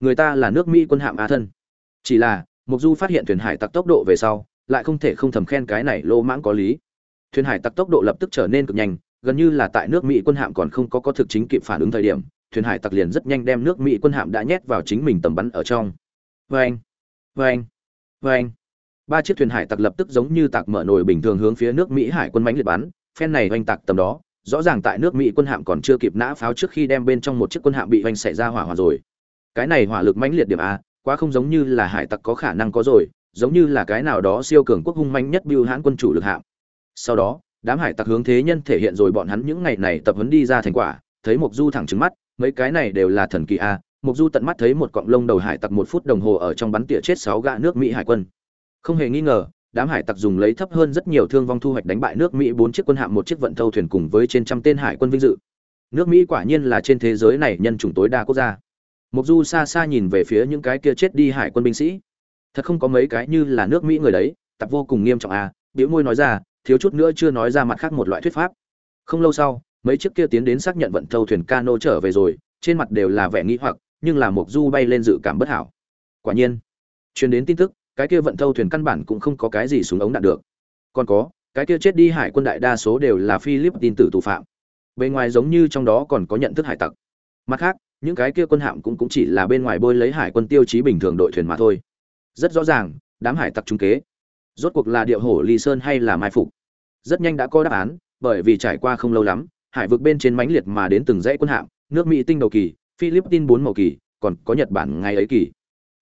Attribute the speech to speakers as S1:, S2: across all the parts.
S1: người ta là nước mỹ quân hạm a thân. Chỉ là mục du phát hiện thuyền hải tặc tốc độ về sau, lại không thể không thầm khen cái này lô mãng có lý. Thuyền hải tặc tốc độ lập tức trở nên cực nhanh, gần như là tại nước mỹ quân hạm còn không có có thực chính kịp phản ứng thời điểm, thuyền hải tặc liền rất nhanh đem nước mỹ quân hạm đã nhét vào chính mình tầm bắn ở trong. Vâng vâng vâng. Ba chiếc thuyền hải tặc lập tức giống như tạc mở nồi bình thường hướng phía nước mỹ hải quân mánh liệt bắn, phen này oanh tạc tầm đó, rõ ràng tại nước mỹ quân hạm còn chưa kịp nã pháo trước khi đem bên trong một chiếc quân hạm bị oanh xảy ra hỏa hoạn rồi cái này hỏa lực mãnh liệt điểm a, quá không giống như là hải tặc có khả năng có rồi, giống như là cái nào đó siêu cường quốc hung manh nhất biêu hãn quân chủ lực hạm. Sau đó, đám hải tặc hướng thế nhân thể hiện rồi bọn hắn những ngày này tập huấn đi ra thành quả, thấy mục du thẳng trứng mắt, mấy cái này đều là thần kỳ a mục du tận mắt thấy một cọng lông đầu hải tặc một phút đồng hồ ở trong bắn tỉa chết sáu gã nước mỹ hải quân. Không hề nghi ngờ, đám hải tặc dùng lấy thấp hơn rất nhiều thương vong thu hoạch đánh bại nước mỹ bốn chiếc quân hạm một chiếc vận thâu thuyền cùng với trên trăm tên hải quân vinh dự. Nước mỹ quả nhiên là trên thế giới này nhân chủng tối đa quốc gia mục du xa xa nhìn về phía những cái kia chết đi hải quân binh sĩ. Thật không có mấy cái như là nước mỹ người đấy, tập vô cùng nghiêm trọng à biểu môi nói ra, thiếu chút nữa chưa nói ra mặt khác một loại thuyết pháp. Không lâu sau, mấy chiếc kia tiến đến xác nhận vận thâu thuyền cano trở về rồi, trên mặt đều là vẻ nghĩ hoặc, nhưng là mục du bay lên dự cảm bất hảo. Quả nhiên, truyền đến tin tức, cái kia vận thâu thuyền căn bản cũng không có cái gì súng ống đạn được. Còn có, cái kia chết đi hải quân đại đa số đều là philippines tử tù phạm. Bên ngoài giống như trong đó còn có nhận thức hải tặc. Mặt khác những cái kia quân hạm cũng cũng chỉ là bên ngoài bôi lấy hải quân tiêu chí bình thường đội thuyền mà thôi. Rất rõ ràng, đám hải tặc trung kế. Rốt cuộc là điệu hổ ly sơn hay là mai phục? Rất nhanh đã có đáp án, bởi vì trải qua không lâu lắm, hải vực bên trên mãnh liệt mà đến từng dãy quân hạm, nước mỹ tinh đầu kỳ, philippines bốn màu kỳ, còn có nhật bản ngày ấy kỳ.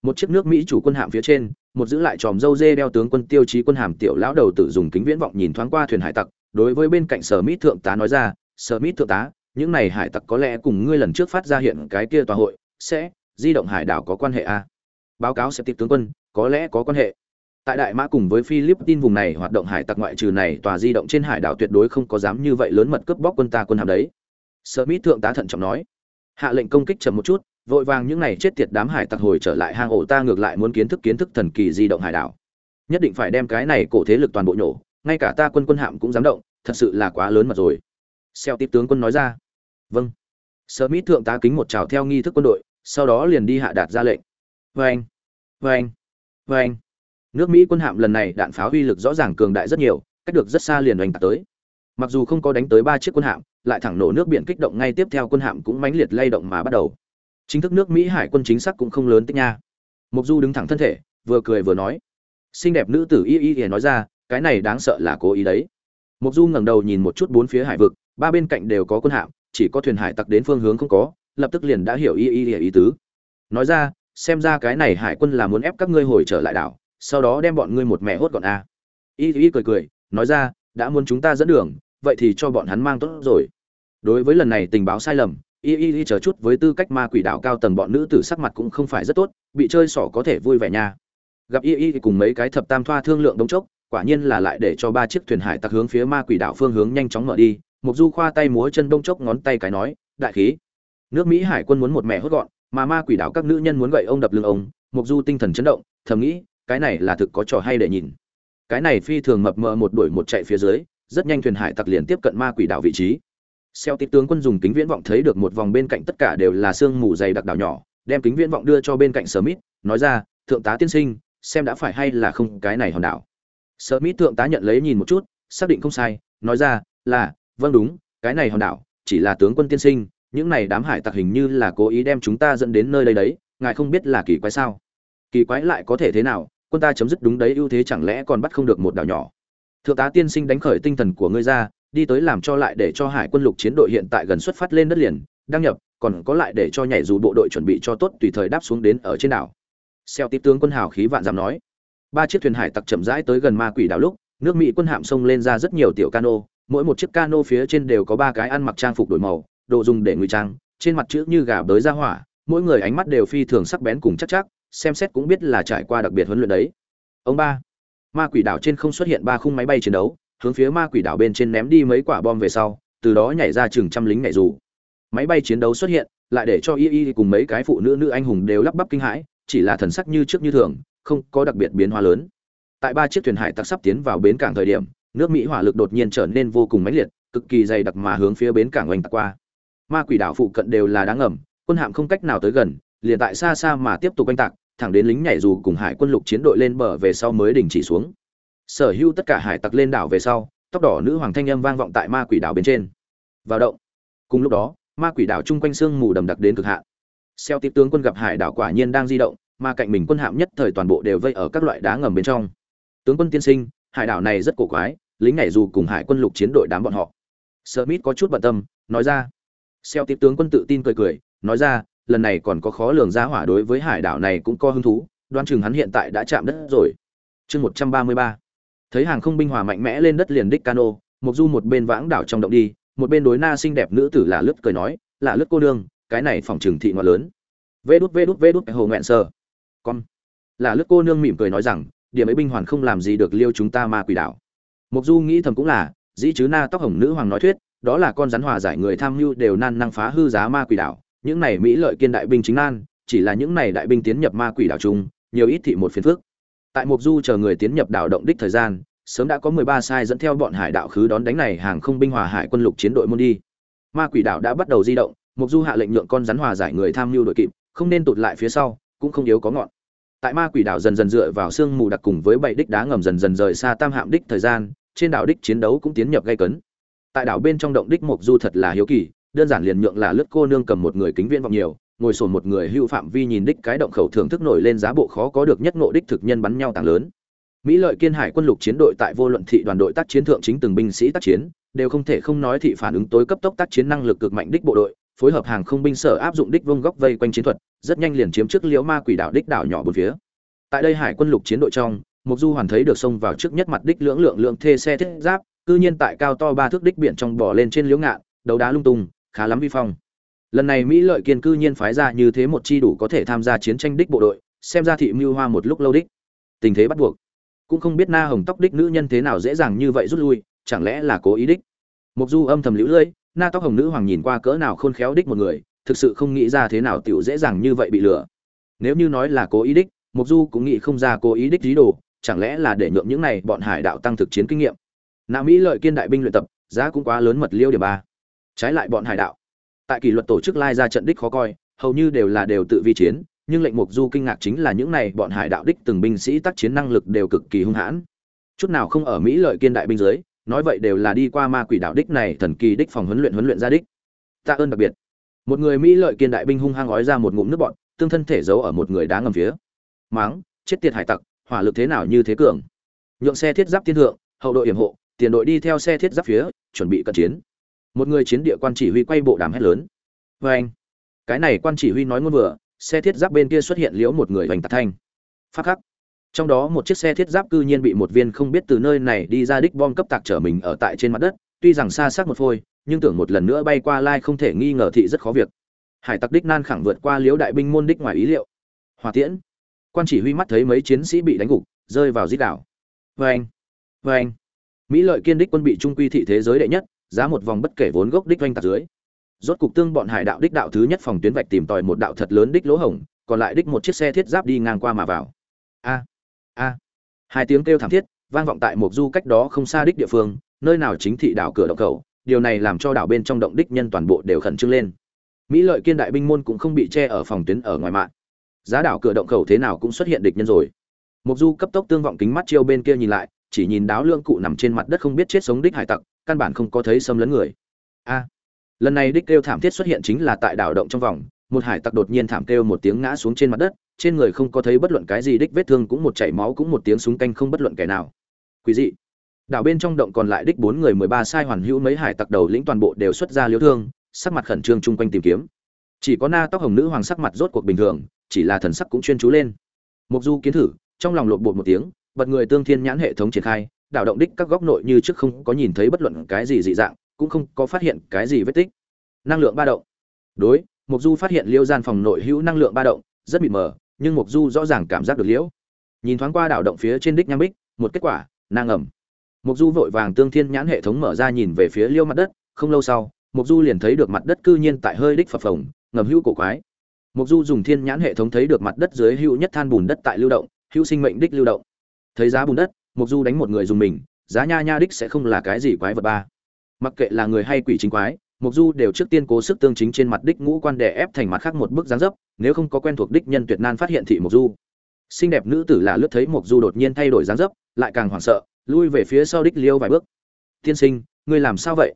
S1: Một chiếc nước mỹ chủ quân hạm phía trên, một giữ lại tròm dâu dê đeo tướng quân tiêu chí quân hàm tiểu lão đầu tự dùng kính viễn vọng nhìn thoáng qua thuyền hải tặc, đối với bên cạnh sở mít thượng tá nói ra, sở mít thượng tá những này hải tặc có lẽ cùng ngươi lần trước phát ra hiện cái kia tòa hội, sẽ di động hải đảo có quan hệ a à? báo cáo sẽ tiếp tướng quân, có lẽ có quan hệ. Tại đại mã cùng với philippines vùng này hoạt động hải tặc ngoại trừ này, tòa di động trên hải đảo tuyệt đối không có dám như vậy lớn mật cướp bóc quân ta quân hàm đấy. Smith thượng tá thận trọng nói. Hạ lệnh công kích chậm một chút, vội vàng những này chết tiệt đám hải tặc hồi trở lại hang ổ ta ngược lại muốn kiến thức kiến thức thần kỳ di động hải đảo. Nhất định phải đem cái này cổ thế lực toàn bộ nhổ, ngay cả ta quân quân hạm cũng dám động, thật sự là quá lớn mật rồi. Xeo tiếp tướng quân nói ra vâng. Sở mỹ thượng tá kính một trào theo nghi thức quân đội, sau đó liền đi hạ đạt ra lệnh. Vê anh vê anh vê anh nước mỹ quân hạm lần này đạn pháo uy lực rõ ràng cường đại rất nhiều, cách được rất xa liền oanh tạc tới. Mặc dù không có đánh tới ba chiếc quân hạm, lại thẳng nổ nước biển kích động ngay tiếp theo quân hạm cũng mãnh liệt lay động mà bắt đầu. Chính thức nước mỹ hải quân chính xác cũng không lớn tích nha. Mục du đứng thẳng thân thể, vừa cười vừa nói. Xinh đẹp nữ tử y y y nói ra, cái này đáng sợ là cố ý đấy. Mục du ngẩng đầu nhìn một chút bốn phía hải vực, ba bên cạnh đều có quân hạm chỉ có thuyền hải tặc đến phương hướng không có, lập tức liền đã hiểu y y ý tứ. Nói ra, xem ra cái này hải quân là muốn ép các ngươi hồi trở lại đảo, sau đó đem bọn ngươi một mẹ hốt gọn a. Y y cười cười, nói ra, đã muốn chúng ta dẫn đường, vậy thì cho bọn hắn mang tốt rồi. Đối với lần này tình báo sai lầm, y y y chờ chút với tư cách ma quỷ đạo cao tầng bọn nữ tử sắc mặt cũng không phải rất tốt, bị chơi xỏ có thể vui vẻ nha. Gặp y y cùng mấy cái thập tam thoa thương lượng đống chốc, quả nhiên là lại để cho ba chiếc thuyền hải tặc hướng phía ma quỷ đạo phương hướng nhanh chóng mở đi mục du khoa tay múa chân đông chốc ngón tay cái nói, đại khí, nước mỹ hải quân muốn một mẹ hốt gọn, mà ma quỷ đảo các nữ nhân muốn gậy ông đập lưng ông. Mục du tinh thần chấn động, thầm nghĩ, cái này là thực có trò hay để nhìn. Cái này phi thường mập mờ một đuổi một chạy phía dưới, rất nhanh thuyền hải tặc liền tiếp cận ma quỷ đảo vị trí. Xeo tít tướng quân dùng kính viễn vọng thấy được một vòng bên cạnh tất cả đều là sương mù dày đặc đảo nhỏ, đem kính viễn vọng đưa cho bên cạnh smith nói ra, thượng tá tiên sinh, xem đã phải hay là không cái này hòn đảo. Smith thượng tá nhận lấy nhìn một chút, xác định không sai, nói ra, là vâng đúng, cái này hòn đảo, chỉ là tướng quân tiên sinh, những này đám hải tặc hình như là cố ý đem chúng ta dẫn đến nơi đây đấy, ngài không biết là kỳ quái sao? Kỳ quái lại có thể thế nào, quân ta chấm dứt đúng đấy, ưu thế chẳng lẽ còn bắt không được một đảo nhỏ? Thượng tá tiên sinh đánh khởi tinh thần của ngươi ra, đi tới làm cho lại để cho hải quân lục chiến đội hiện tại gần xuất phát lên đất liền, đăng nhập, còn có lại để cho nhảy dù bộ đội chuẩn bị cho tốt tùy thời đáp xuống đến ở trên đảo. Xeo tiếp tướng quân hào khí vạn dám nói. Ba chiếc thuyền hải tặc chậm rãi tới gần ma quỷ đảo lúc, nước mỹ quân hạm sông lên ra rất nhiều tiểu cano mỗi một chiếc cano phía trên đều có ba cái ăn mặc trang phục đổi màu, đồ dùng để ngụy trang, trên mặt chữ như gà bới ra hỏa, mỗi người ánh mắt đều phi thường sắc bén cùng chắc chắc, xem xét cũng biết là trải qua đặc biệt huấn luyện đấy. Ông ba, ma quỷ đảo trên không xuất hiện ba khung máy bay chiến đấu, hướng phía ma quỷ đảo bên trên ném đi mấy quả bom về sau, từ đó nhảy ra chừng trăm lính nhảy dù. Máy bay chiến đấu xuất hiện, lại để cho y y cùng mấy cái phụ nữ nữ anh hùng đều lắp bắp kinh hãi, chỉ là thần sắc như trước như thường, không có đặc biệt biến hóa lớn. Tại ba chiếc thuyền hải tặc sắp tiến vào bến cảng thời điểm nước mỹ hỏa lực đột nhiên trở nên vô cùng mãnh liệt, cực kỳ dày đặc mà hướng phía bến cảng oanh tạc qua. Ma quỷ đảo phụ cận đều là đáng ngầm, quân hạm không cách nào tới gần, liền tại xa xa mà tiếp tục oanh tạc, thẳng đến lính nhảy dù cùng hải quân lục chiến đội lên bờ về sau mới đình chỉ xuống. Sở hữu tất cả hải tặc lên đảo về sau, tóc đỏ nữ hoàng thanh âm vang vọng tại ma quỷ đảo bên trên. Vào động. Cùng lúc đó, ma quỷ đảo chung quanh sương mù đầm đặc đến cực hạn. Xeo tiếp tướng quân gặp hải đảo quả nhiên đang di động, mà cạnh mình quân hạm nhất thời toàn bộ đều vây ở các loại đá ngầm bên trong. Tướng quân tiên sinh hải đảo này rất cổ quái, lính này dù cùng hải quân lục chiến đội đám bọn họ. Smith có chút bận tâm, nói ra. Xeo tiếp tướng quân tự tin cười cười, nói ra, lần này còn có khó lường ra hỏa đối với hải đảo này cũng có hứng thú đoan chừng hắn hiện tại đã chạm đất rồi. Chương một trăm ba mươi ba. Thấy hàng không binh hòa mạnh mẽ lên đất liền đích cano mục du một bên vãng đảo trong động đi, một bên đối na xinh đẹp nữ tử là lướt cười nói là lướt cô nương, cái này phòng trừng thị ngoại lớn. Vê đút vê đút vê đút, hồ nghẹn sơ con. Là lướt cô nương mỉm cười nói rằng điểm ấy binh hoàn không làm gì được liêu chúng ta ma quỷ đảo. Mục du nghĩ thầm cũng là, dĩ chứ na tóc hồng nữ hoàng nói thuyết, đó là con rắn hòa giải người tham mưu đều nan năng phá hư giá ma quỷ đảo. Những này mỹ lợi kiên đại binh chính nan, chỉ là những này đại binh tiến nhập ma quỷ đảo chung, nhiều ít thị một phiền phức. Tại mục du chờ người tiến nhập đảo động đích thời gian, sớm đã có 13 sai dẫn theo bọn hải đạo khứ đón đánh này hàng không binh hòa hải quân lục chiến đội môn đi. Ma quỷ đảo đã bắt đầu di động mục du hạ lệnh nhượng con rắn hòa giải người tham mưu đội kịp, không nên tụt lại phía sau, cũng không yếu có ngọn tại ma quỷ đảo dần dần dựa vào sương mù đặc cùng với bảy đích đá ngầm dần dần rời xa tam hạm đích thời gian, trên đảo đích chiến đấu cũng tiến nhập gây cấn. Tại đảo bên trong động đích mộc du thật là hiếu kỳ, đơn giản liền nhượng là lướt cô nương cầm một người kính viễn vọng nhiều, ngồi sồn một người hưu phạm vi nhìn đích cái động khẩu thưởng thức nổi lên giá bộ khó có được nhất ngộ đích thực nhân bắn nhau tàng lớn. Mỹ lợi kiên hải quân lục chiến đội tại vô luận thị đoàn đội tác chiến thượng chính từng binh sĩ tác chiến, đều không thể không nói thị phản ứng tối cấp tốc tác chiến năng lực cực mạnh đích bộ đội phối hợp hàng không binh sở áp dụng đích vông góc vây quanh chiến thuật, rất nhanh liền chiếm trước liễu ma quỷ đảo đích đảo nhỏ bốn phía. Tại đây hải quân lục chiến đội trong, mục du hoàn thấy được xông vào trước nhất mặt đích lưỡng lượng lượng thê xe thiết giáp, cư nhiên tại cao to ba thước đích biển trong bò lên trên liễu ngạn, đấu đá lung tung, khá lắm vi phong. Lần này mỹ lợi kiên cư nhiên phái ra như thế một chi đủ có thể tham gia chiến tranh đích bộ đội, xem ra thị mưu hoa một lúc lâu đích. Tình thế bắt buộc. Cũng không biết na hồng tóc đích nữ nhân thế nào dễ dàng như vậy rút lui, chẳng lẽ là cố ý đích? Mục du âm thầm liễu lưỡi na tóc hồng nữ hoàng nhìn qua cỡ nào khôn khéo đích một người, thực sự không nghĩ ra thế nào tiểu dễ dàng như vậy bị lừa. Nếu như nói là cố ý đích mục du cũng nghĩ không ra cố ý đích dí đồ, chẳng lẽ là để nhượng những này bọn hải đạo tăng thực chiến kinh nghiệm. Nam mỹ lợi kiên đại binh luyện tập, giá cũng quá lớn mật liêu điểm ba. Trái lại bọn hải đạo, tại kỷ luật tổ chức lai ra trận đích khó coi, hầu như đều là đều tự vi chiến, nhưng lệnh mục du kinh ngạc chính là những này bọn hải đạo đích từng binh sĩ tác chiến năng lực đều cực kỳ hung hãn. Chút nào không ở mỹ lợi kiên đại binh giới nói vậy đều là đi qua ma quỷ đạo đích này thần kỳ đích phòng huấn luyện huấn luyện ra đích. Tạ ơn đặc biệt. Một người mỹ lợi kiên đại binh hung hăng ói ra một ngụm nước bọn tương thân thể giấu ở một người đá ngầm phía. Máng, chết tiệt hải tặc, hỏa lực thế nào như thế cường. Nhượng xe thiết giáp tiên thượng, hậu đội hiểm hộ, tiền đội đi theo xe thiết giáp phía, chuẩn bị cận chiến. Một người chiến địa quan chỉ huy quay bộ đàm hét lớn. Vê anh, cái này quan chỉ huy nói ngôn vừa, xe thiết giáp bên kia xuất hiện liễu một người hoành tạc thanh. Phát khắc trong đó một chiếc xe thiết giáp cư nhiên bị một viên không biết từ nơi này đi ra đích bom cấp tạc trở mình ở tại trên mặt đất, tuy rằng xa xác một phôi, nhưng tưởng một lần nữa bay qua lai không thể nghi ngờ thị rất khó việc. Hải tặc đích nan khẳng vượt qua liếu đại binh môn đích ngoài ý liệu. Hòa tiễn. Quan chỉ huy mắt thấy mấy chiến sĩ bị đánh gục, rơi vào dít đảo. Vê anh vê anh mỹ lợi kiên đích quân bị trung quy thị thế giới đệ nhất, giá một vòng bất kể vốn gốc đích doanh tạc dưới. Rốt cục tương bọn hải đạo đích đạo thứ nhất phòng tuyến vạch tìm tòi một đạo thật lớn đích lỗ hổng, còn lại đích một chiếc xe thiết giáp đi ngang qua mà vào. A a. Hai tiếng kêu thảm thiết, vang vọng tại một du cách đó không xa đích địa phương, nơi nào chính thị đảo cửa động cầu. Điều này làm cho đảo bên trong động đích nhân toàn bộ đều khẩn trương lên. Mỹ lợi kiên đại binh môn cũng không bị che ở phòng tuyến ở ngoài mạng. Giá đảo cửa động cầu thế nào cũng xuất hiện địch nhân rồi. Mục du cấp tốc tương vọng kính mắt chiêu bên kia nhìn lại, chỉ nhìn đáo lương cụ nằm trên mặt đất không biết chết sống đích hải tặc, căn bản không có thấy xâm lấn người. A. Lần này đích kêu thảm thiết xuất hiện chính là tại đảo động trong vòng, một hải tặc đột nhiên thảm kêu một tiếng ngã xuống trên mặt đất trên người không có thấy bất luận cái gì đích vết thương cũng một chảy máu cũng một tiếng súng canh không bất luận kẻ nào. Quý dị. Đảo bên trong động còn lại đích bốn người mười ba sai hoàn hữu mấy hải tặc đầu lĩnh toàn bộ đều xuất ra liếu thương, sắc mặt khẩn trương chung quanh tìm kiếm. Chỉ có na tóc hồng nữ hoàng sắc mặt rốt cuộc bình thường, chỉ là thần sắc cũng chuyên chú lên. Mục du kiến thử, trong lòng lột bột một tiếng, bật người tương thiên nhãn hệ thống triển khai, đảo động đích các góc nội như trước không có nhìn thấy bất luận cái gì dị dạng, cũng không có phát hiện cái gì vết tích. Năng lượng ba động. Đối mục du phát hiện liêu gian phòng nội hữu năng lượng ba động, rất mịt mờ nhưng mục du rõ ràng cảm giác được liễu. Nhìn thoáng qua đảo động phía trên đích nham bích, một kết quả nang ẩm. Mục du vội vàng tương thiên nhãn hệ thống mở ra nhìn về phía liêu mặt đất, không lâu sau mục du liền thấy được mặt đất cư nhiên tại hơi đích phập phồng, ngầm hữu cổ quái. Mục du dùng thiên nhãn hệ thống thấy được mặt đất dưới hữu nhất than bùn đất tại lưu động, hữu sinh mệnh đích lưu động. Thấy giá bùn đất mục du đánh một người dùng mình, giá nha nha đích sẽ không là cái gì quái vật ba. Mặc kệ là người hay quỷ chính quái mục du đều trước tiên cố sức tương chính trên mặt đích ngũ quan đè ép thành mặt khác một bức dáng dấp, nếu không có quen thuộc đích nhân tuyệt nan phát hiện thị mục du. Xinh đẹp nữ tử là lướt thấy mục du đột nhiên thay đổi dáng dấp, lại càng hoảng sợ, lui về phía sau đích liêu vài bước. Tiên sinh, ngươi làm sao vậy?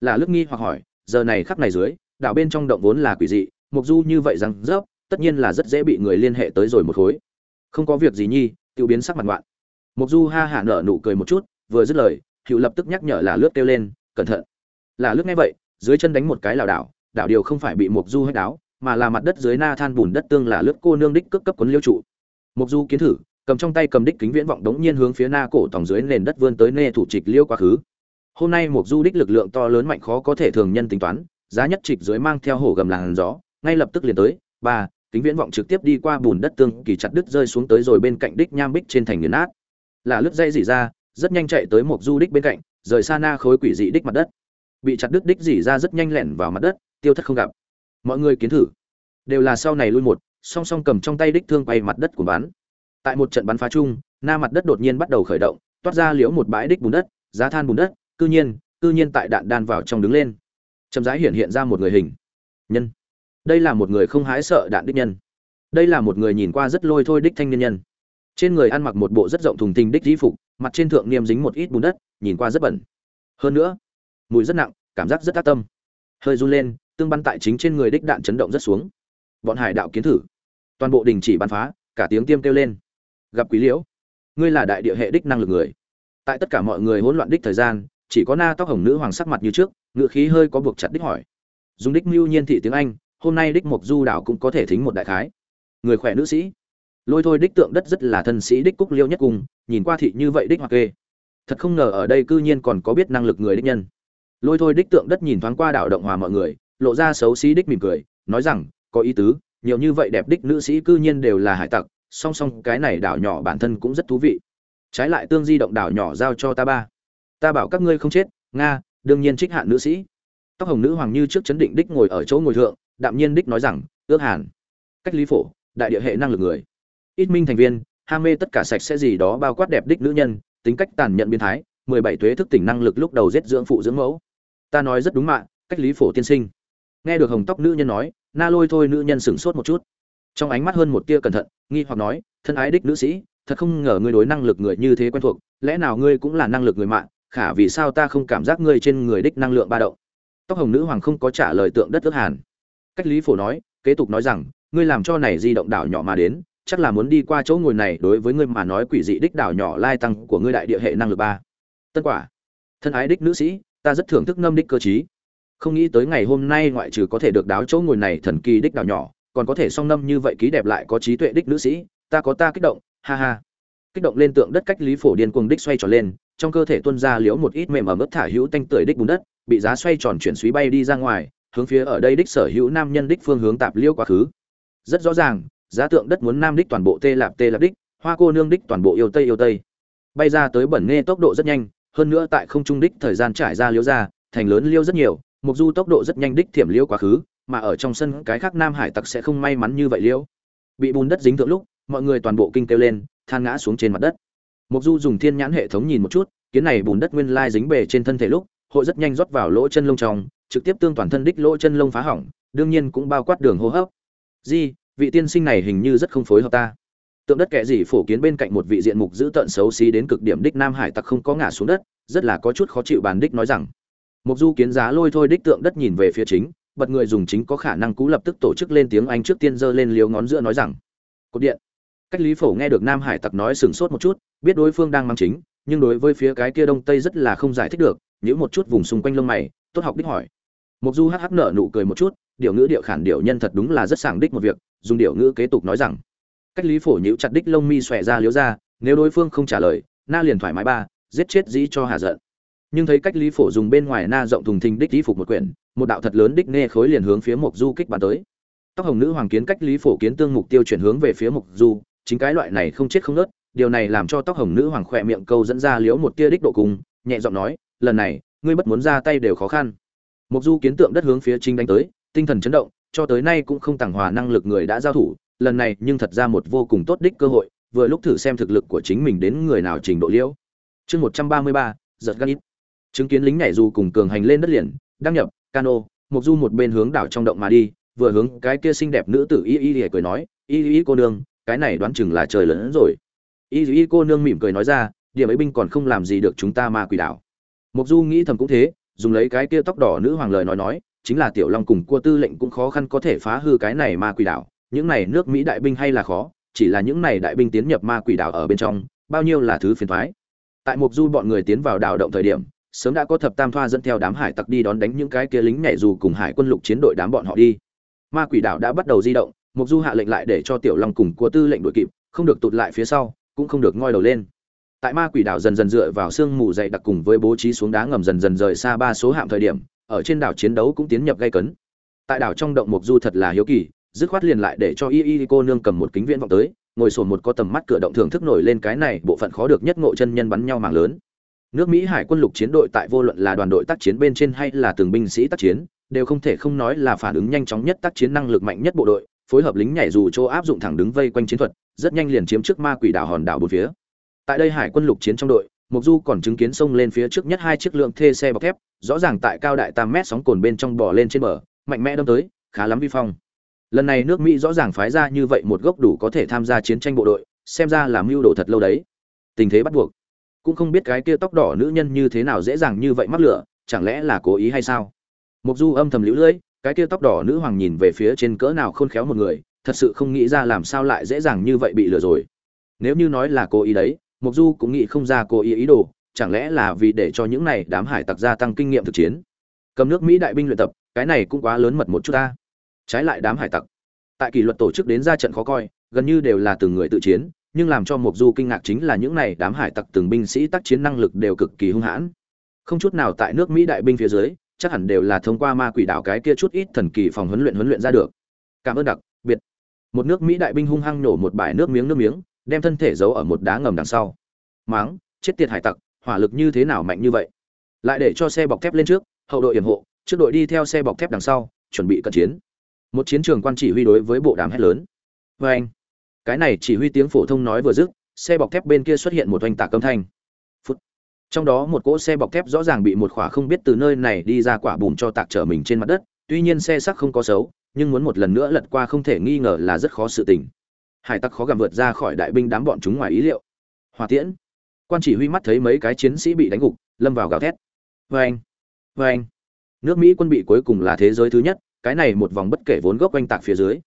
S1: Là lướt nghi hoặc hỏi, giờ này khắc này dưới, đạo bên trong động vốn là quỷ dị mục du như vậy dáng dấp, tất nhiên là rất dễ bị người liên hệ tới rồi một khối. Không có việc gì nhi tiêu biến sắc mặt ngoạn. Mục du ha hả nở nụ cười một chút, vừa dứt lời, hữu lập tức nhắc nhở là lướt kêu lên, cẩn thận. Là lướt nghe vậy dưới chân đánh một cái lảo đảo đảo điều không phải bị mục du hết đáo, mà là mặt đất dưới na than bùn đất tương là lướt cô nương đích cướp cấp cuốn liêu trụ. Mục du kiến thử, cầm trong tay cầm đích kính viễn vọng đống nhiên hướng phía na cổ tòng dưới nền đất vươn tới nê thủ trịch liêu quá khứ. Hôm nay mục du đích lực lượng to lớn mạnh khó có thể thường nhân tính toán, giá nhất trịch dưới mang theo hổ gầm làn gió, ngay lập tức liền tới, ba, kính viễn vọng trực tiếp đi qua bùn đất tương kỳ chặt đứt rơi xuống tới rồi bên cạnh đích nham bích trên thành nghiền nát. Là lướt dây dỉ ra, rất nhanh chạy tới một du đích bên cạnh, rời xa na khối quỷ dị đích mặt đất bị chặt đứt đích dỉ ra rất nhanh lẹn vào mặt đất, tiêu thất không gặp. Mọi người kiến thử. Đều là sau này lui một, song song cầm trong tay đích thương quay mặt đất của bắn. Tại một trận bắn phá chung, na mặt đất đột nhiên bắt đầu khởi động, toát ra liễu một bãi đích bùn đất, giá than bùn đất, cư nhiên cư nhiên tại đạn đan vào trong đứng lên. Chậm rãi hiện hiện ra một người hình. Nhân. Đây là một người không hái sợ đạn đích nhân. Đây là một người nhìn qua rất lôi thôi đích thanh niên nhân. Trên người ăn mặc một bộ rất rộng thùng thình đích di phục, mặt trên thượng niêm dính một ít bùn đất, nhìn qua rất bẩn. Hơn nữa mùi rất nặng, cảm giác rất tác tâm. Hơi run lên, tương bắn tại chính trên người đích đạn chấn động rất xuống. Bọn hải đạo kiến thử. Toàn bộ đình chỉ bắn phá, cả tiếng tiêm kêu lên. Gặp quý liễu. Ngươi là đại địa hệ đích năng lực người. Tại tất cả mọi người hỗn loạn đích thời gian, chỉ có na tóc hồng nữ hoàng sắc mặt như trước, ngựa khí hơi có buộc chặt đích hỏi. Dùng đích mưu nhiên thị tiếng anh, hôm nay đích mộc du đảo cũng có thể thính một đại khái. Người khỏe nữ sĩ. Lôi thôi đích tượng đất rất là thân sĩ đích cúc liêu nhất cùng, nhìn qua thị như vậy đích hoặc kê. Thật không ngờ ở đây cư nhiên còn có biết năng lực người đích nhân lôi thôi đích tượng đất nhìn thoáng qua đảo động hòa mọi người, lộ ra xấu xí đích mỉm cười, nói rằng, có ý tứ, nhiều như vậy đẹp đích nữ sĩ cư nhiên đều là hải tặc, song song cái này đảo nhỏ bản thân cũng rất thú vị. Trái lại tương di động đảo nhỏ giao cho ta ba. Ta bảo các ngươi không chết, nga, đương nhiên trích hạn nữ sĩ. Tóc hồng nữ hoàng như trước chấn định đích ngồi ở chỗ ngồi thượng, đạm nhiên đích nói rằng, ước hàn. Cách lý phổ, đại địa hệ năng lực người. Ít minh thành viên ham mê tất cả sạch sẽ gì đó bao quát đẹp đích nữ nhân, tính cách tàn nhẫn biến thái, mười bảy tuế thức tỉnh năng lực lúc đầu giết dưỡng phụ dưỡng mẫu ta nói rất đúng mạng cách lý phổ tiên sinh. Nghe được hồng tóc nữ nhân nói, na lôi thôi nữ nhân sửng sốt một chút. Trong ánh mắt hơn một tia cẩn thận, nghi hoặc nói, thân ái đích nữ sĩ, thật không ngờ ngươi đối năng lực người như thế quen thuộc, lẽ nào ngươi cũng là năng lực người mạng, khả vì sao ta không cảm giác ngươi trên người đích năng lượng ba động? Tóc hồng nữ hoàng không có trả lời tượng đất ước hàn. Cách lý phổ nói, kế tục nói rằng, ngươi làm cho này di động đảo nhỏ mà đến, chắc là muốn đi qua chỗ ngồi này đối với ngươi mà nói quỷ dị đích đảo nhỏ lai tăng của ngươi đại địa hệ năng lực ba. Tân quả. Thân ái đích nữ sĩ ta rất thưởng thức ngâm đích cơ chí không nghĩ tới ngày hôm nay ngoại trừ có thể được đáo chỗ ngồi này thần kỳ đích đào nhỏ, còn có thể song năm như vậy ký đẹp lại có trí tuệ đích nữ sĩ, ta có ta kích động, ha ha. Kích động lên tượng đất cách lý phổ điên cuồng đích xoay tròn lên, trong cơ thể tuôn ra liễu một ít mềm ở mức thả hữu tanh tưởi đích bùn đất, bị giá xoay tròn chuyển suý bay đi ra ngoài, hướng phía ở đây đích sở hữu nam nhân đích phương hướng tạp liêu quá khứ. Rất rõ ràng, giá tượng đất muốn nam đích toàn bộ tê lạp tê lạp đích, hoa cô nương đích toàn bộ yêu tây yêu tây. Bay ra tới bẩn nghe tốc độ rất nhanh hơn nữa tại không trung đích thời gian trải ra liêu ra, thành lớn liêu rất nhiều, mục du tốc độ rất nhanh đích thiểm liêu quá khứ, mà ở trong sân cái khác nam hải tặc sẽ không may mắn như vậy liêu bị bùn đất dính thượng lúc, mọi người toàn bộ kinh kêu lên, than ngã xuống trên mặt đất. Mục du dùng thiên nhãn hệ thống nhìn một chút, kiến này bùn đất nguyên lai dính bề trên thân thể lúc, hội rất nhanh rót vào lỗ chân lông trong, trực tiếp tương toàn thân đích lỗ chân lông phá hỏng, đương nhiên cũng bao quát đường hô hấp. Di, vị tiên sinh này hình như rất không phối hợp ta tượng đất kẻ gì phổ kiến bên cạnh một vị diện mục giữ tận xấu xí đến cực điểm đích nam hải tặc không có ngã xuống đất, rất là có chút khó chịu bàn đích nói rằng. Mục du kiến giá lôi thôi đích tượng đất nhìn về phía chính, bật người dùng chính có khả năng cú lập tức tổ chức lên tiếng anh trước tiên giơ lên liếu ngón giữa nói rằng. Cột điện. Cách lý phổ nghe được nam hải tặc nói sừng sốt một chút, biết đối phương đang mang chính, nhưng đối với phía cái kia đông tây rất là không giải thích được nhữ một chút vùng xung quanh lông mày, tốt học đích hỏi. Mục du hắc hắc nở nụ cười một chút điều ngữ điệu khản điệu nhân thật đúng là rất sảng đích một việc, dùng điệu ngữ kế tục nói rằng cách lý phổ nhữ chặt đích lông mi xòe ra liếu ra, nếu đối phương không trả lời, na liền thoải mái ba, giết chết dĩ cho hà giận. Nhưng thấy cách lý phổ dùng bên ngoài na rộng thùng thình đích di phục một quyển, một đạo thật lớn đích nghe khối liền hướng phía mục du kích bàn tới. Tóc hồng nữ hoàng kiến cách lý phổ kiến tương mục tiêu chuyển hướng về phía mục du, chính cái loại này không chết không nớt, điều này làm cho tóc hồng nữ hoàng khỏe miệng câu dẫn ra liếu một tia đích độ cùng, nhẹ giọng nói, lần này, ngươi bất muốn ra tay đều khó khăn. Mục du kiến tượng đất hướng phía chính đánh tới, tinh thần chấn động, cho tới nay cũng không tàng hòa năng lực người đã giao thủ lần này nhưng thật ra một vô cùng tốt đích cơ hội, vừa lúc thử xem thực lực của chính mình đến người nào trình độ liễu. Chương một trăm ba mươi ba, giật gan ít. Chứng kiến lính nhảy dù cùng cường hành lên đất liền, đăng nhập, cano, mục du một bên hướng đảo trong động mà đi, vừa hướng cái kia xinh đẹp nữ tử y y y cười nói, y y cô nương, cái này đoán chừng là trời lớn rồi. Y y cô nương mỉm cười nói ra, điểm ấy binh còn không làm gì được chúng ta ma quỷ đảo. Mục du nghĩ thầm cũng thế, dùng lấy cái kia tóc đỏ nữ hoàng lời nói nói, chính là tiểu long cùng cua tư lệnh cũng khó khăn có thể phá hư cái này ma quỷ đảo những này nước mỹ đại binh hay là khó, chỉ là những này đại binh tiến nhập ma quỷ đảo ở bên trong, bao nhiêu là thứ phiền toái. Tại mục du bọn người tiến vào đảo động thời điểm, sớm đã có thập tam thoa dẫn theo đám hải tặc đi đón đánh những cái kia lính nhảy dù cùng hải quân lục chiến đội đám bọn họ đi. Ma quỷ đảo đã bắt đầu di động mục du hạ lệnh lại để cho tiểu long cùng của tư lệnh đội kịp, không được tụt lại phía sau, cũng không được ngoi đầu lên. Tại ma quỷ đảo dần dần dựa vào sương mù dày đặc cùng với bố trí xuống đá ngầm dần dần rời xa ba số hạm thời điểm, ở trên đảo chiến đấu cũng tiến nhập gây cấn. Tại đảo trong động mục du thật là hiếu kỳ dứt khoát liền lại để cho y y cô nương cầm một kính viễn vọng tới, ngồi sồn một có tầm mắt cửa động thưởng thức nổi lên cái này bộ phận khó được nhất ngộ chân nhân bắn nhau mạng lớn. Nước mỹ hải quân lục chiến đội tại vô luận là đoàn đội tác chiến bên trên hay là từng binh sĩ tác chiến, đều không thể không nói là phản ứng nhanh chóng nhất tác chiến năng lực mạnh nhất bộ đội, phối hợp lính nhảy dù chỗ áp dụng thẳng đứng vây quanh chiến thuật, rất nhanh liền chiếm trước ma quỷ đảo hòn đảo bốn phía. Tại đây hải quân lục chiến trong đội mục du còn chứng kiến sông lên phía trước nhất hai chiếc lượng thê xe bọc thép, rõ ràng tại cao đại tam mét sóng cồn bên trong bò lên trên bờ, mạnh mẽ đâm tới, khá lắm vi phong lần này nước mỹ rõ ràng phái ra như vậy một gốc đủ có thể tham gia chiến tranh bộ đội, xem ra là mưu đồ thật lâu đấy. Tình thế bắt buộc. Cũng không biết cái kia tóc đỏ nữ nhân như thế nào dễ dàng như vậy mắc lửa, chẳng lẽ là cố ý hay sao? Mục du âm thầm lũ lưỡi, cái kia tóc đỏ nữ hoàng nhìn về phía trên cỡ nào khôn khéo một người, thật sự không nghĩ ra làm sao lại dễ dàng như vậy bị lừa rồi. Nếu như nói là cố ý đấy, mục du cũng nghĩ không ra cố ý ý đồ, chẳng lẽ là vì để cho những này đám hải tặc gia tăng kinh nghiệm thực chiến? Cầm nước mỹ đại binh luyện tập, cái này cũng quá lớn mật một chút ta trái lại đám hải tặc. Tại kỷ luật tổ chức đến ra trận khó coi, gần như đều là từng người tự chiến, nhưng làm cho mục du kinh ngạc chính là những này đám hải tặc từng binh sĩ tác chiến năng lực đều cực kỳ hung hãn. Không chút nào tại nước mỹ đại binh phía dưới, chắc hẳn đều là thông qua ma quỷ đảo cái kia chút ít thần kỳ phòng huấn luyện huấn luyện ra được. Cảm ơn đặc, biệt. Một nước mỹ đại binh hung hăng nổ một bãi nước miếng nước miếng, đem thân thể giấu ở một đá ngầm đằng sau. Máng, chết tiệt hải tặc, hỏa lực như thế nào mạnh như vậy? Lại để cho xe bọc thép lên trước, hậu đội yểm hộ, trước đội đi theo xe bọc thép đằng sau, chuẩn bị cận chiến một chiến trường quan chỉ huy đối với bộ đàm hét lớn. Vê anh, cái này chỉ huy tiếng phổ thông nói vừa dứt, xe bọc thép bên kia xuất hiện một oanh tạc âm thanh. Phút. Trong đó một cỗ xe bọc thép rõ ràng bị một khỏa không biết từ nơi này đi ra quả bùm cho tạc trở mình trên mặt đất, tuy nhiên xe sắc không có xấu, nhưng muốn một lần nữa lật qua không thể nghi ngờ là rất khó sự tình. Hải tặc khó gặm vượt ra khỏi đại binh đám bọn chúng ngoài ý liệu. Hòa tiễn. Quan chỉ huy mắt thấy mấy cái chiến sĩ bị đánh gục, lâm vào gào thét. Vê anh vê anh. Nước mỹ quân bị cuối cùng là thế giới thứ nhất cái này một vòng bất kể vốn gốc quanh tạc phía dưới.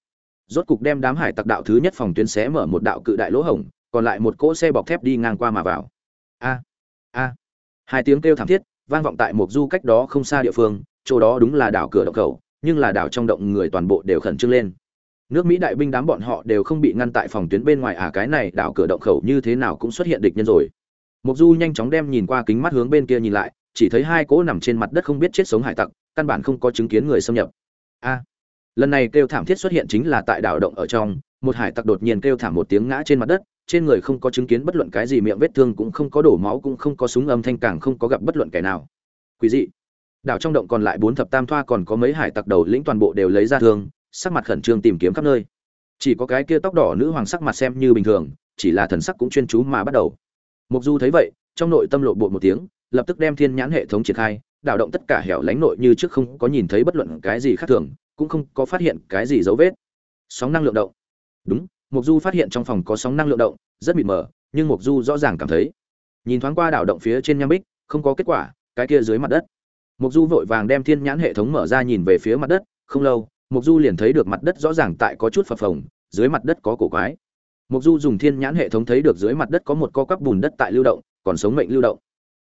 S1: Rốt cục đem đám hải tặc đạo thứ nhất phòng tuyến xé mở một đạo cự đại lỗ hổng, còn lại một cỗ xe bọc thép đi ngang qua mà vào. A a. Hai tiếng kêu thảm thiết vang vọng tại một du cách đó không xa địa phương, chỗ đó đúng là đảo cửa động khẩu, nhưng là đảo trong động người toàn bộ đều khẩn trương lên. Nước mỹ đại binh đám bọn họ đều không bị ngăn tại phòng tuyến bên ngoài à cái này đảo cửa động khẩu như thế nào cũng xuất hiện địch nhân rồi. Mục du nhanh chóng đem nhìn qua kính mắt hướng bên kia nhìn lại, chỉ thấy hai cỗ nằm trên mặt đất không biết chết sống hải tặc, căn bản không có chứng kiến người xâm nhập a. Lần này kêu thảm thiết xuất hiện chính là tại đảo động ở trong, một hải tặc đột nhiên kêu thảm một tiếng ngã trên mặt đất, trên người không có chứng kiến bất luận cái gì, miệng vết thương cũng không có đổ máu cũng không có súng âm thanh càng không có gặp bất luận kẻ nào. Quý dị. Đảo trong động còn lại bốn thập tam thoa còn có mấy hải tặc đầu lĩnh toàn bộ đều lấy ra thương, sắc mặt khẩn trương tìm kiếm khắp nơi. Chỉ có cái kia tóc đỏ nữ hoàng sắc mặt xem như bình thường, chỉ là thần sắc cũng chuyên chú mà bắt đầu. Mục du thấy vậy, trong nội tâm lộ bộ một tiếng, lập tức đem thiên nhãn hệ thống triển khai đảo động tất cả hẻo lánh nội như trước không có nhìn thấy bất luận cái gì khác thường, cũng không có phát hiện cái gì dấu vết. Sóng năng lượng động. Đúng mục du phát hiện trong phòng có sóng năng lượng động, rất mịt mờ, nhưng mục du rõ ràng cảm thấy. Nhìn thoáng qua đảo động phía trên nham bích, không có kết quả, cái kia dưới mặt đất. Mục du vội vàng đem thiên nhãn hệ thống mở ra nhìn về phía mặt đất, không lâu mục du liền thấy được mặt đất rõ ràng tại có chút phập phồng, dưới mặt đất có cổ quái. Mục du dùng thiên nhãn hệ thống thấy được dưới mặt đất có một co quắp bùn đất tại lưu động, còn sống mệnh lưu động.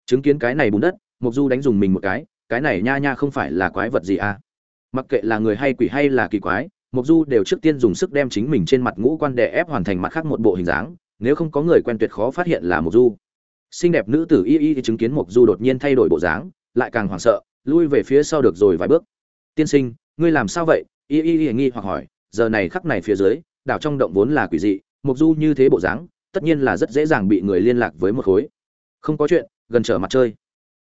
S1: Chứng kiến cái này bùn đất mục du đánh dùng mình một cái cái này nha nha không phải là quái vật gì à? Mặc kệ là người hay quỷ hay là kỳ quái mục du đều trước tiên dùng sức đem chính mình trên mặt ngũ quan đè ép hoàn thành mặt khác một bộ hình dáng, nếu không có người quen tuyệt khó phát hiện là mục du. Xinh đẹp nữ tử y y chứng kiến mục du đột nhiên thay đổi bộ dáng, lại càng hoảng sợ, lui về phía sau được rồi vài bước. Tiên sinh, ngươi làm sao vậy? Y y y nghi hoặc hỏi, giờ này khắc này phía dưới, đảo trong động vốn là quỷ dị mục du như thế bộ dáng, tất nhiên là rất dễ dàng bị người liên lạc với một khối. Không có chuyện, gần trở mặt chơi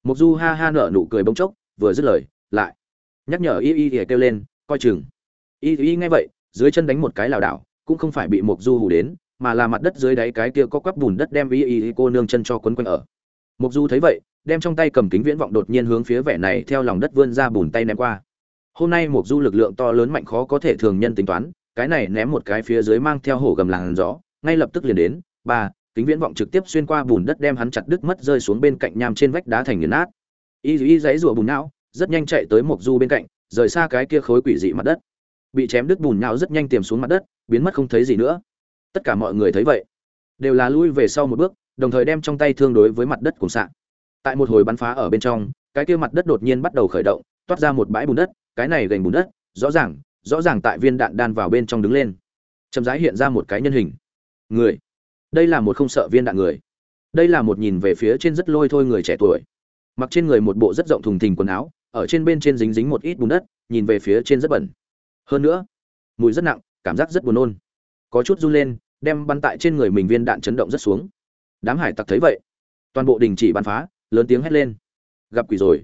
S1: mục du ha ha nở nụ cười bỗng chốc, vừa dứt lời, lại nhắc nhở y y y kêu lên, coi chừng. Y y nghe vậy, dưới chân đánh một cái lảo đảo, cũng không phải bị mục du hù đến, mà là mặt đất dưới đáy cái kia có quắp bùn đất đem y y cô nương chân cho quấn quanh ở. Mục du thấy vậy, đem trong tay cầm kính viễn vọng đột nhiên hướng phía vẻ này theo lòng đất vươn ra bùn tay ném qua. Hôm nay một du lực lượng to lớn mạnh khó có thể thường nhân tính toán, cái này ném một cái phía dưới mang theo hổ gầm làn gió, ngay lập tức liền đến, ba kính viễn vọng trực tiếp xuyên qua bùn đất đem hắn chặt đứt mất rơi xuống bên cạnh nham trên vách đá thành nghiền nát. Y y dãy rùa bùn não, rất nhanh chạy tới một du bên cạnh, rời xa cái kia khối quỷ dị mặt đất. Bị chém đứt bùn não rất nhanh tiềm xuống mặt đất, biến mất không thấy gì nữa. Tất cả mọi người thấy vậy, đều là lui về sau một bước, đồng thời đem trong tay thương đối với mặt đất cùng sạn tại một hồi bắn phá ở bên trong, cái kia mặt đất đột nhiên bắt đầu khởi động, toát ra một bãi bùn đất, cái này gành bùn đất, rõ ràng rõ ràng tại viên đạn đan vào bên trong đứng lên. Chậm rãi hiện ra một cái nhân hình. Người đây là một không sợ viên đạn người. Đây là một nhìn về phía trên rất lôi thôi người trẻ tuổi. Mặc trên người một bộ rất rộng thùng thình quần áo, ở trên bên trên dính dính một ít bùn đất, nhìn về phía trên rất bẩn. Hơn nữa, mùi rất nặng, cảm giác rất buồn nôn. Có chút run lên, đem bắn tại trên người mình viên đạn chấn động rất xuống. Đám hải tặc thấy vậy. Toàn bộ đình chỉ bắn phá, lớn tiếng hét lên. Gặp quỷ rồi.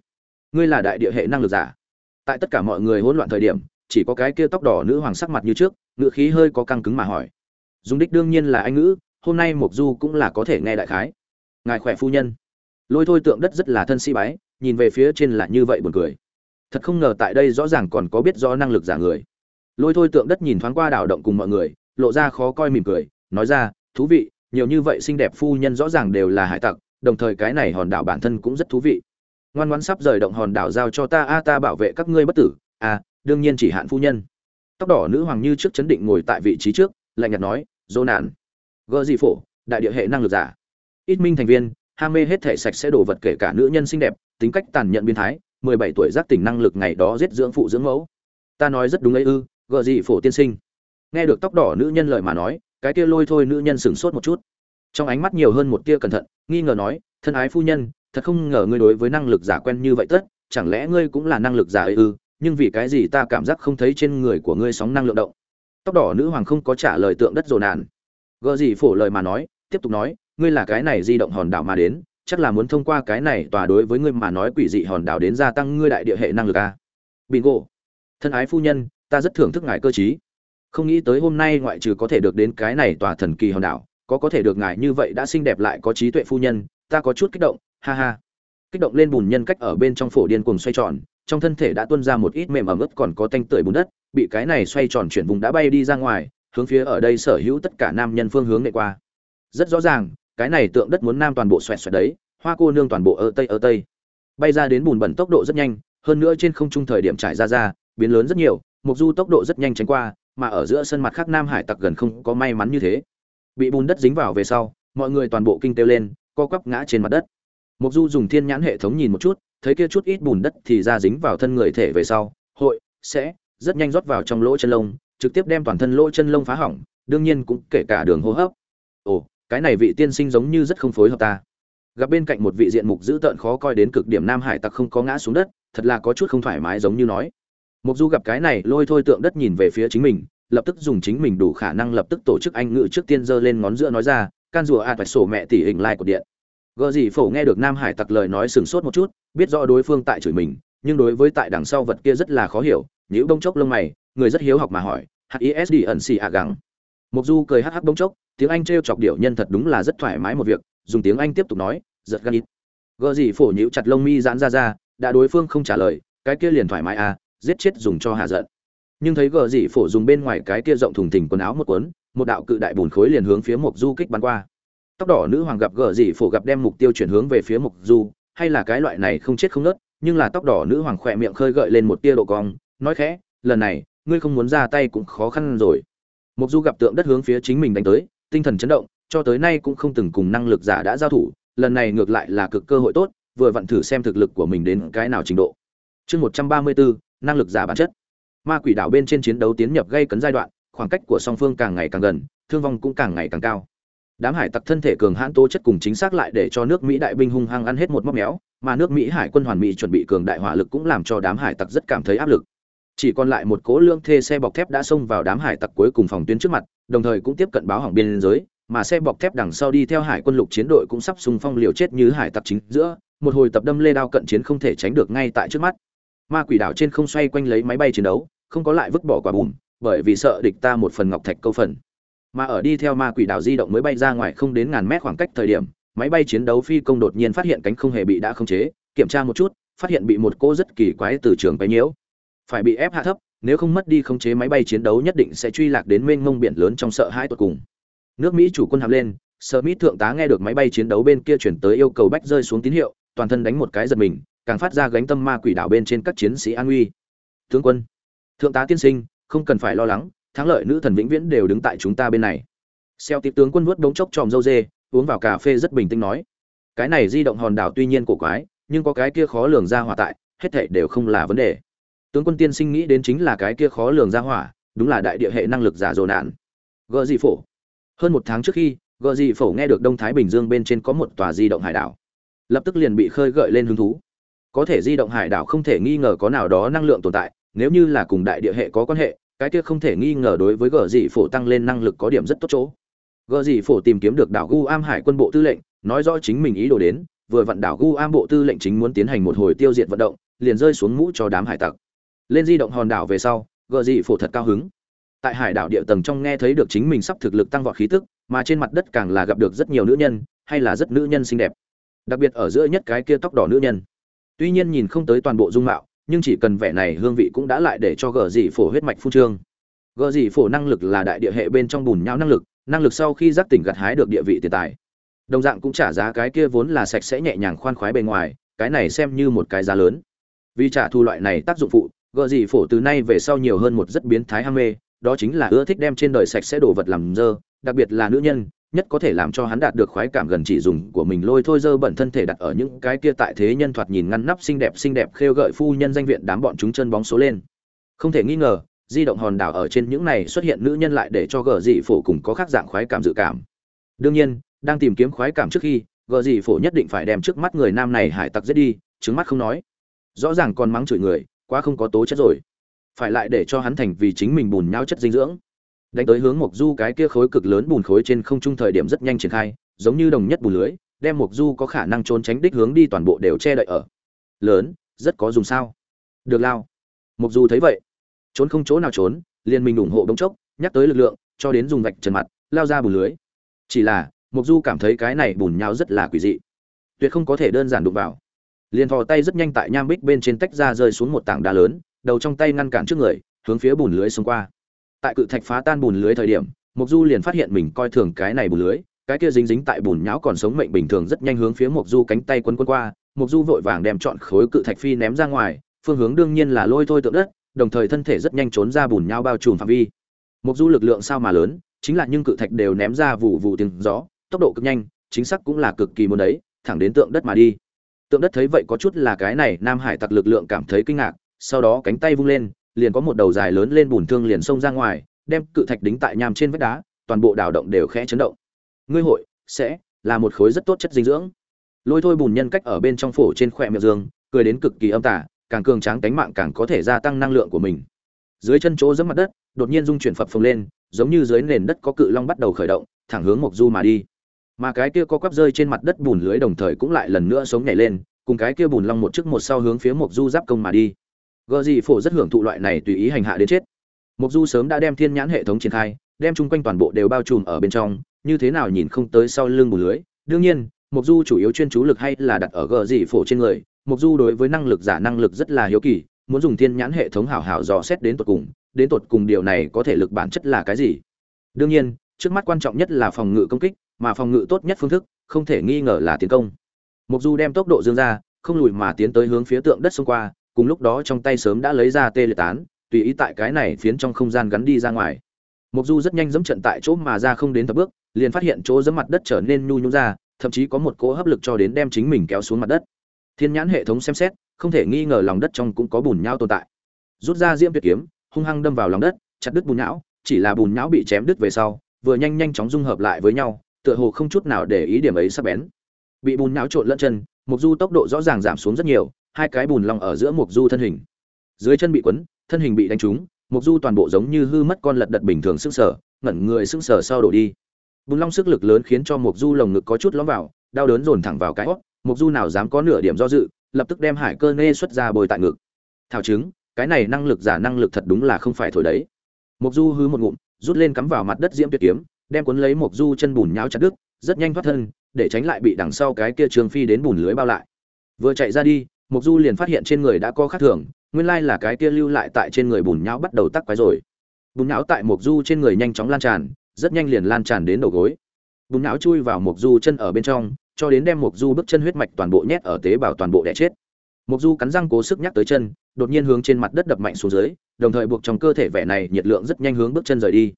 S1: Ngươi là đại địa hệ năng lực giả. Tại tất cả mọi người hỗn loạn thời điểm, chỉ có cái kia tóc đỏ nữ hoàng sắc mặt như trước, ngữ khí hơi có căng cứng mà hỏi. Dùng đích đương nhiên là anh ngữ hôm nay mục du cũng là có thể nghe đại khái. Ngài khỏe phu nhân. Lôi thôi tượng đất rất là thân sĩ bái nhìn về phía trên là như vậy buồn cười. Thật không ngờ tại đây rõ ràng còn có biết rõ năng lực giả người. Lôi thôi tượng đất nhìn thoáng qua đảo động cùng mọi người lộ ra khó coi mỉm cười nói ra thú vị nhiều như vậy xinh đẹp phu nhân rõ ràng đều là hải tặc đồng thời cái này hòn đảo bản thân cũng rất thú vị. Ngoan ngoãn sắp rời động hòn đảo giao cho ta a ta bảo vệ các ngươi bất tử À, đương nhiên chỉ hạn phu nhân. Tóc đỏ nữ hoàng như trước chấn định ngồi tại vị trí trước lạnh nhạt nói dô nạn gờ dị phổ, đại địa hệ năng lực giả. Ít minh thành viên, ham mê hết thể sạch sẽ đồ vật kể cả nữ nhân xinh đẹp, tính cách tàn nhẫn biến thái, mười bảy tuổi giác tỉnh năng lực ngày đó giết dưỡng phụ dưỡng mẫu. Ta nói rất đúng ấy ư, gờ dị phổ tiên sinh. Nghe được tóc đỏ nữ nhân lời mà nói, cái kia lôi thôi nữ nhân sửng sốt một chút. Trong ánh mắt nhiều hơn một tia cẩn thận, nghi ngờ nói, thân ái phu nhân, thật không ngờ ngươi đối với năng lực giả quen như vậy tất, chẳng lẽ ngươi cũng là năng lực giả ấy ư? Nhưng vì cái gì ta cảm giác không thấy trên người của ngươi sóng năng lượng động? Tóc đỏ nữ hoàng không có trả lời tượng đất rồ nàn gợ gì phổ lời mà nói, tiếp tục nói, ngươi là cái này di động hòn đảo mà đến, chắc là muốn thông qua cái này tòa đối với ngươi mà nói quỷ dị hòn đảo đến gia tăng ngươi đại địa hệ năng lực a bingo. Thân ái phu nhân, ta rất thưởng thức ngài cơ chí không nghĩ tới hôm nay ngoại trừ có thể được đến cái này tòa thần kỳ hòn đảo, có có thể được ngài như vậy đã xinh đẹp lại có trí tuệ phu nhân, ta có chút kích động, ha ha. Kích động lên bùn nhân cách ở bên trong phổ điên cùng xoay tròn, trong thân thể đã tuôn ra một ít mềm ẩm ướt còn có tanh tưởi bùn đất, bị cái này xoay tròn chuyển vùng đã bay đi ra ngoài hướng phía ở đây sở hữu tất cả nam nhân phương hướng này qua. Rất rõ ràng, cái này tượng đất muốn nam toàn bộ xoẹt xoẹt đấy, hoa cô nương toàn bộ ở tây ở tây. Bay ra đến bùn bẩn tốc độ rất nhanh, hơn nữa trên không trung thời điểm trải ra ra, biến lớn rất nhiều, mục du tốc độ rất nhanh tránh qua, mà ở giữa sân mặt khác nam hải tặc gần không có may mắn như thế. Bị bùn đất dính vào về sau, mọi người toàn bộ kinh têu lên, co quắp ngã trên mặt đất. Mục du dùng thiên nhãn hệ thống nhìn một chút, thấy kia chút ít bùn đất thì ra dính vào thân người thể về sau, hội, sẽ, rất nhanh rót vào trong lỗ chân lông trực tiếp đem toàn thân lỗ chân lông phá hỏng, đương nhiên cũng kể cả đường hô hấp. Ồ, cái này vị tiên sinh giống như rất không phối hợp ta. Gặp bên cạnh một vị diện mục dữ tợn khó coi đến cực điểm nam hải tặc không có ngã xuống đất, thật là có chút không thoải mái giống như nói. Mục du gặp cái này, lôi thôi tượng đất nhìn về phía chính mình, lập tức dùng chính mình đủ khả năng lập tức tổ chức anh ngữ trước tiên giơ lên ngón giữa nói ra, can rùa a phải sổ mẹ tỷ hình lai của điện. Gợ gì phổ nghe được nam hải tặc lời nói sừng sốt một chút, biết rõ đối phương tại chửi mình nhưng đối với tại đằng sau vật kia rất là khó hiểu nếu đông chốc lông mày, người rất hiếu học mà hỏi hisd ẩn xì ạ gắng mục du cười hắc hắc đông chốc, tiếng anh trêu chọc điệu nhân thật đúng là rất thoải mái một việc, dùng tiếng anh tiếp tục nói, giật gan ít. Gợ gì phổ nhữ chặt lông mi giãn ra ra, đã đối phương không trả lời, cái kia liền thoải mái à giết chết dùng cho hạ giận. Nhưng thấy gờ gì phổ dùng bên ngoài cái kia rộng thùng thình quần áo một cuốn, một đạo cự đại bùn khối liền hướng phía mục du kích bắn qua. Tóc đỏ nữ hoàng gặp gờ gì phổ gặp đem mục tiêu chuyển hướng về phía mục du, hay là cái loại này không chết không nớt nhưng là tóc đỏ nữ hoàng khỏe miệng khơi gợi lên một tia độ cong, nói khẽ, lần này, ngươi không muốn ra tay cũng khó khăn rồi. Mục du gặp tượng đất hướng phía chính mình đánh tới, tinh thần chấn động, cho tới nay cũng không từng cùng năng lực giả đã giao thủ, lần này ngược lại là cực cơ hội tốt, vừa vặn thử xem thực lực của mình đến cái nào trình độ. Chương một trăm ba mươi bốn, năng lực giả bản chất. Ma quỷ đảo bên trên chiến đấu tiến nhập gây cấn giai đoạn, khoảng cách của song phương càng ngày càng gần, thương vong cũng càng ngày càng cao đám hải tặc thân thể cường hãn tố chất cùng chính xác lại để cho nước mỹ đại binh hung hăng ăn hết một móc méo, mà nước mỹ hải quân hoàn mỹ chuẩn bị cường đại hỏa lực cũng làm cho đám hải tặc rất cảm thấy áp lực. Chỉ còn lại một cố lương thê xe bọc thép đã xông vào đám hải tặc cuối cùng phòng tuyến trước mặt, đồng thời cũng tiếp cận báo hỏng biên giới, mà xe bọc thép đằng sau đi theo hải quân lục chiến đội cũng sắp xung phong liều chết như hải tặc chính giữa, một hồi tập đâm lê đao cận chiến không thể tránh được ngay tại trước mắt. Ma quỷ đảo trên không xoay quanh lấy máy bay chiến đấu, không có lại vứt bỏ quả bùn bởi vì sợ địch ta một phần ngọc thạch câu phần mà ở đi theo ma quỷ đảo di động mới bay ra ngoài không đến ngàn mét khoảng cách thời điểm, máy bay chiến đấu phi công đột nhiên phát hiện cánh không hề bị đã khống chế, kiểm tra một chút, phát hiện bị một cô rất kỳ quái từ trường bay nhiễu. Phải bị ép hạ thấp, nếu không mất đi khống chế máy bay chiến đấu nhất định sẽ truy lạc đến mênh mông biển lớn trong sợ hãi tột cùng. Nước mỹ chủ quân hạm lên, smith thượng tá nghe được máy bay chiến đấu bên kia chuyển tới yêu cầu bách rơi xuống tín hiệu, toàn thân đánh một cái giật mình, càng phát ra gánh tâm ma quỷ đảo bên trên các chiến sĩ an uy. Tướng quân, thượng tá tiên sinh, không cần phải lo lắng thắng lợi nữ thần vĩnh viễn đều đứng tại chúng ta bên này. Xeo tiếp tướng quân vuốt đống chốc tròm dâu dê, uống vào cà phê rất bình tĩnh nói, cái này di động hòn đảo tuy nhiên cổ quái, nhưng có cái kia khó lường ra hỏa tại, hết thảy đều không là vấn đề. Tướng quân tiên sinh nghĩ đến chính là cái kia khó lường ra hỏa, đúng là đại địa hệ năng lực giả dồn nạn gợ gì phổ. Hơn một tháng trước khi gợ gì phổ nghe được đông thái bình dương bên trên có một tòa di động hải đảo. Lập tức liền bị khơi gợi lên hứng thú. Có thể di động hải đảo không thể nghi ngờ có nào đó năng lượng tồn tại, nếu như là cùng đại địa hệ có quan hệ cái kia không thể nghi ngờ đối với Gờ dị phổ tăng lên năng lực có điểm rất tốt chỗ. Gờ dị phổ tìm kiếm được đảo gu am hải quân bộ tư lệnh, nói rõ chính mình ý đồ đến, vừa vặn đảo gu am bộ tư lệnh chính muốn tiến hành một hồi tiêu diệt vận động, liền rơi xuống mũ cho đám hải tặc. Lên di động hòn đảo về sau, Gờ dị phổ thật cao hứng. Tại hải đảo địa tầng trong nghe thấy được chính mình sắp thực lực tăng vọt khí tức, mà trên mặt đất càng là gặp được rất nhiều nữ nhân, hay là rất nữ nhân xinh đẹp. Đặc biệt ở giữa nhất cái kia tóc đỏ nữ nhân. Tuy nhiên nhìn không tới toàn bộ dung mạo nhưng chỉ cần vẻ này hương vị cũng đã lại để cho gờ dị phổ huyết mạch phu trương. Gờ dị phổ năng lực là đại địa hệ bên trong bùn nhau năng lực năng lực sau khi giác tỉnh gặt hái được địa vị tiền tài. Đồng dạng cũng trả giá cái kia vốn là sạch sẽ nhẹ nhàng khoan khoái bề ngoài, cái này xem như một cái giá lớn. Vì trả thu loại này tác dụng phụ gợ dị phổ từ nay về sau nhiều hơn một rất biến thái ham mê, đó chính là ưa thích đem trên đời sạch sẽ đồ vật làm dơ, đặc biệt là nữ nhân nhất có thể làm cho hắn đạt được khoái cảm gần chỉ dùng của mình lôi thôi dơ bẩn thân thể đặt ở những cái kia tại thế nhân thoạt nhìn ngăn nắp xinh đẹp xinh đẹp khêu gợi phu nhân danh viện đám bọn chúng chân bóng số lên. Không thể nghi ngờ, di động hòn đảo ở trên những này xuất hiện nữ nhân lại để cho gờ dị phổ cùng có khác dạng khoái cảm dự cảm. Đương nhiên, đang tìm kiếm khoái cảm trước khi, gờ dị phổ nhất định phải đem trước mắt người nam này hải tặc giết đi, trứng mắt không nói. Rõ ràng còn mắng chửi người, quá không có tố chất rồi. Phải lại để cho hắn thành vì chính mình bùn nhau chất dinh dưỡng đánh tới hướng mộc du cái kia khối cực lớn bùn khối trên không trung thời điểm rất nhanh triển khai, giống như đồng nhất bùn lưới, đem mộc du có khả năng trốn tránh đích hướng đi toàn bộ đều che đậy ở. Lớn, rất có dùng sao? Được lao. Mộc du thấy vậy, trốn không chỗ nào trốn, liền mình ủng hộ đống chốc, nhắc tới lực lượng, cho đến dùng vạch trần mặt, lao ra bùn lưới. Chỉ là, mộc du cảm thấy cái này bùn nhau rất là quỷ dị. Tuyệt không có thể đơn giản đụng vào. Liền thò tay rất nhanh tại nham bích bên trên tách ra rơi xuống một tảng đá lớn, đầu trong tay ngăn cản trước người, hướng phía bùn lưới xông qua tại cự thạch phá tan bùn lưới thời điểm mục du liền phát hiện mình coi thường cái này bùn lưới, cái kia dính dính tại bùn nhão còn sống mệnh bình thường rất nhanh hướng phía mục du cánh tay quấn quấn qua. Mục du vội vàng đem chọn khối cự thạch phi ném ra ngoài, phương hướng đương nhiên là lôi thôi tượng đất, đồng thời thân thể rất nhanh trốn ra bùn nhão bao trùm phạm vi. Mục du lực lượng sao mà lớn, chính là nhưng cự thạch đều ném ra vụ vụ tiếng gió, tốc độ cực nhanh, chính xác cũng là cực kỳ muốn đấy, thẳng đến tượng đất mà đi. Tượng đất thấy vậy có chút là cái này nam hải tặc lực lượng cảm thấy kinh ngạc, sau đó cánh tay vung lên liền có một đầu dài lớn lên bùn thương liền xông ra ngoài, đem cự thạch đính tại nham trên vách đá, toàn bộ đảo động đều khẽ chấn động. Ngươi hội sẽ là một khối rất tốt chất dinh dưỡng. Lôi thôi bùn nhân cách ở bên trong phổ trên khỏe miệng dương cười đến cực kỳ âm tả càng cường tráng cánh mạng càng có thể gia tăng năng lượng của mình. Dưới chân chỗ giẫm mặt đất, đột nhiên dung chuyển phập phồng lên, giống như dưới nền đất có cự long bắt đầu khởi động, thẳng hướng mộc du mà đi. Mà cái kia có quắp rơi trên mặt đất bùn lưới đồng thời cũng lại lần nữa sống nhảy lên, cùng cái kia bùn long một trước một sau hướng phía mộc du giáp công mà đi gờ gì phổ rất hưởng thụ loại này tùy ý hành hạ đến chết. Mục du sớm đã đem thiên nhãn hệ thống triển khai, đem chung quanh toàn bộ đều bao trùm ở bên trong, như thế nào nhìn không tới sau lưng bùn lưới. Đương nhiên Mục du chủ yếu chuyên chú lực hay là đặt ở gờ gì phổ trên người. Mục du đối với năng lực giả năng lực rất là hiếu kỳ, muốn dùng thiên nhãn hệ thống hảo hảo dò xét đến tột cùng, đến tột cùng điều này có thể lực bản chất là cái gì. Đương nhiên, trước mắt quan trọng nhất là phòng ngự công kích, mà phòng ngự tốt nhất phương thức, không thể nghi ngờ là tiến công. Mục du đem tốc độ dương ra, không lùi mà tiến tới hướng phía tượng đất xông qua cùng lúc đó trong tay sớm đã lấy ra tê liệt tán, tùy ý tại cái này phiến trong không gian gắn đi ra ngoài. Mục du rất nhanh dẫm trận tại chỗ mà ra không đến thập bước, liền phát hiện chỗ dẫm mặt đất trở nên nhu nhũ ra, thậm chí có một cỗ hấp lực cho đến đem chính mình kéo xuống mặt đất. Thiên nhãn hệ thống xem xét, không thể nghi ngờ lòng đất trong cũng có bùn nhão tồn tại. Rút ra diễm tuyệt kiếm, hung hăng đâm vào lòng đất, chặt đứt bùn nhão, chỉ là bùn nhão bị chém đứt về sau, vừa nhanh nhanh chóng dung hợp lại với nhau, tựa hồ không chút nào để ý điểm ấy sắp bén. Bị bùn nhão trộn lẫn chân mục du tốc độ rõ ràng giảm xuống rất nhiều hai cái bùn long ở giữa mục du thân hình. Dưới chân bị quấn, thân hình bị đánh trúng, mục du toàn bộ giống như hư mất con lật đật bình thường sững sờ, ngẩn người sững sờ sau đổ đi. Bùn long sức lực lớn khiến cho mục du lồng ngực có chút lõm vào, đau đớn dồn thẳng vào cái hót mục du nào dám có nửa điểm do dự, lập tức đem hải cơ nê xuất ra bồi tại ngực. Thảo chứng cái này năng lực giả năng lực thật đúng là không phải thổi đấy. Mục du hứ một ngụm, rút lên cắm vào mặt đất diễm tuyệt kiếm, đem cuốn lấy mục du chân bùn nháo chặt đứt, rất nhanh thoát thân, để tránh lại bị đằng sau cái kia trường phi đến bùn lưới bao lại. Vừa chạy ra đi mục du liền phát hiện trên người đã có khác thường, nguyên lai là cái kia lưu lại tại trên người bùn nhão bắt đầu tắc quái rồi. Bùn nhão tại mộc du trên người nhanh chóng lan tràn, rất nhanh liền lan tràn đến đầu gối. Bùn nhão chui vào mộc du chân ở bên trong, cho đến đem mộc du bước chân huyết mạch toàn bộ nhét ở tế bào toàn bộ đẻ chết. Mộc du cắn răng cố sức nhắc tới chân, đột nhiên hướng trên mặt đất đập mạnh xuống dưới, đồng thời buộc trong cơ thể vẻ này nhiệt lượng rất nhanh hướng bước chân rời đi.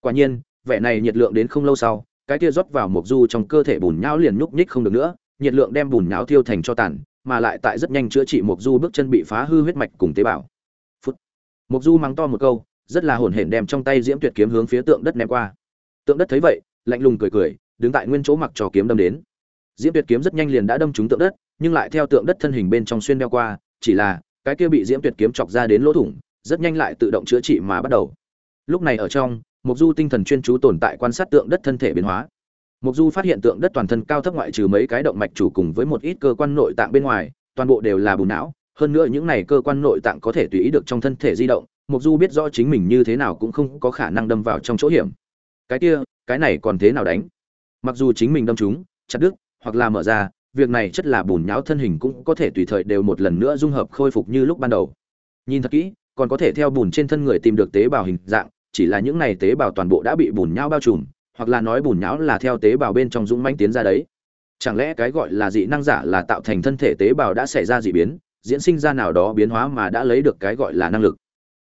S1: Quả nhiên, vẻ này nhiệt lượng đến không lâu sau, cái kia rót vào mộc du trong cơ thể bùn nhão liền nhúc nhích không được nữa, nhiệt lượng đem bùn nhão thiêu thành cho tàn mà lại tại rất nhanh chữa trị mộc du bước chân bị phá hư huyết mạch cùng tế bào. Phút. Mộc du mắng to một câu, rất là hổn hển đem trong tay diễm tuyệt kiếm hướng phía tượng đất ném qua. Tượng đất thấy vậy, lạnh lùng cười cười, đứng tại nguyên chỗ mặc trò kiếm đâm đến. Diễm tuyệt kiếm rất nhanh liền đã đâm trúng tượng đất, nhưng lại theo tượng đất thân hình bên trong xuyên đeo qua, chỉ là, cái kia bị diễm tuyệt kiếm chọc ra đến lỗ thủng, rất nhanh lại tự động chữa trị mà bắt đầu. Lúc này ở trong mục du tinh thần chuyên chú tồn tại quan sát tượng đất thân thể biến hóa. Mộc du phát hiện tượng đất toàn thân cao thấp ngoại trừ mấy cái động mạch chủ cùng với một ít cơ quan nội tạng bên ngoài, toàn bộ đều là bùn não. Hơn nữa những này cơ quan nội tạng có thể tùy ý được trong thân thể di động. Mộc du biết rõ chính mình như thế nào cũng không có khả năng đâm vào trong chỗ hiểm. Cái kia, cái này còn thế nào đánh? Mặc dù chính mình đâm chúng chặt đứt, hoặc là mở ra, việc này chất là bùn nhão thân hình cũng có thể tùy thời đều một lần nữa dung hợp khôi phục như lúc ban đầu. Nhìn thật kỹ, còn có thể theo bùn trên thân người tìm được tế bào hình dạng, chỉ là những này tế bào toàn bộ đã bị bùn nhão bao trùm hoặc là nói bùn nhão là theo tế bào bên trong dũng manh tiến ra đấy. Chẳng lẽ cái gọi là dị năng giả là tạo thành thân thể tế bào đã xảy ra dị biến, diễn sinh ra nào đó biến hóa mà đã lấy được cái gọi là năng lực?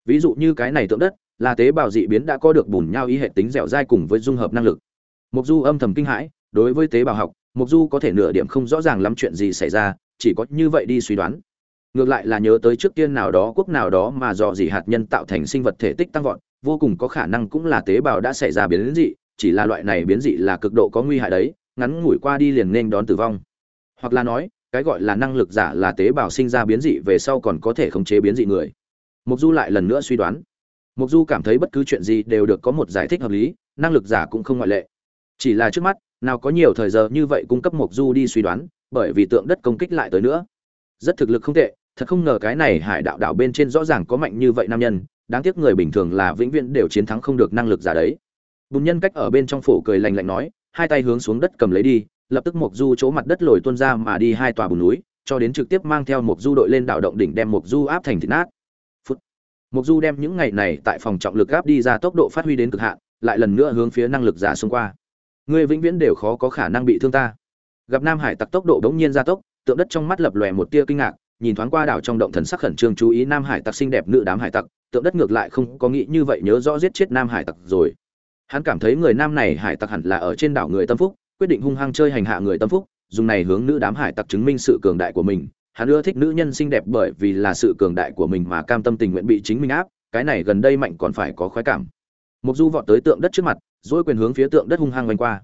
S1: Ví dụ như cái này tượng đất, là tế bào dị biến đã có được bùn nhau ý hệ tính dẻo dai cùng với dung hợp năng lực. Mục du âm thầm kinh hãi, đối với tế bào học mục du có thể nửa điểm không rõ ràng lắm chuyện gì xảy ra, chỉ có như vậy đi suy đoán. Ngược lại là nhớ tới trước tiên nào đó quốc nào đó mà dò dỉ hạt nhân tạo thành sinh vật thể tích tăng vọt, vô cùng có khả năng cũng là tế bào đã xảy ra biến dị chỉ là loại này biến dị là cực độ có nguy hại đấy, ngắn ngủi qua đi liền nên đón tử vong. Hoặc là nói, cái gọi là năng lực giả là tế bào sinh ra biến dị về sau còn có thể khống chế biến dị người. Mục du lại lần nữa suy đoán. Mục du cảm thấy bất cứ chuyện gì đều được có một giải thích hợp lý, năng lực giả cũng không ngoại lệ. Chỉ là trước mắt, nào có nhiều thời giờ như vậy cung cấp mục du đi suy đoán, bởi vì tượng đất công kích lại tới nữa. Rất thực lực không tệ, thật không ngờ cái này hải đạo đạo bên trên rõ ràng có mạnh như vậy nam nhân, đáng tiếc người bình thường là vĩnh viễn đều chiến thắng không được năng lực giả đấy bùn nhân cách ở bên trong phủ cười lạnh lạnh nói, hai tay hướng xuống đất cầm lấy đi, lập tức mục du chỗ mặt đất lồi tuôn ra mà đi hai tòa bùn núi, cho đến trực tiếp mang theo mục du đội lên đảo động đỉnh đem mục du áp thành thịt nát. Phút. mục du đem những ngày này tại phòng trọng lực áp đi ra tốc độ phát huy đến cực hạn, lại lần nữa hướng phía năng lực giả xung qua. Người vĩnh viễn đều khó có khả năng bị thương ta. Gặp nam hải tặc tốc độ bỗng nhiên gia tốc, tượng đất trong mắt lập lòe một tia kinh ngạc, nhìn thoáng qua đảo trong động thần sắc khẩn trương chú ý nam hải tặc xinh đẹp nữ đám hải tặc, tượng đất ngược lại không có nghĩ như vậy nhớ rõ giết chết nam hải tặc rồi hắn cảm thấy người nam này hải tặc hẳn là ở trên đảo người tâm phúc, quyết định hung hăng chơi hành hạ người tâm phúc, dùng này hướng nữ đám hải tặc chứng minh sự cường đại của mình. Hắn ưa thích nữ nhân xinh đẹp bởi vì là sự cường đại của mình mà cam tâm tình nguyện bị chính mình áp, cái này gần đây mạnh còn phải có khoái cảm. Mục du vọt tới tượng đất trước mặt dỗi quyền hướng phía tượng đất hung hăng quanh qua.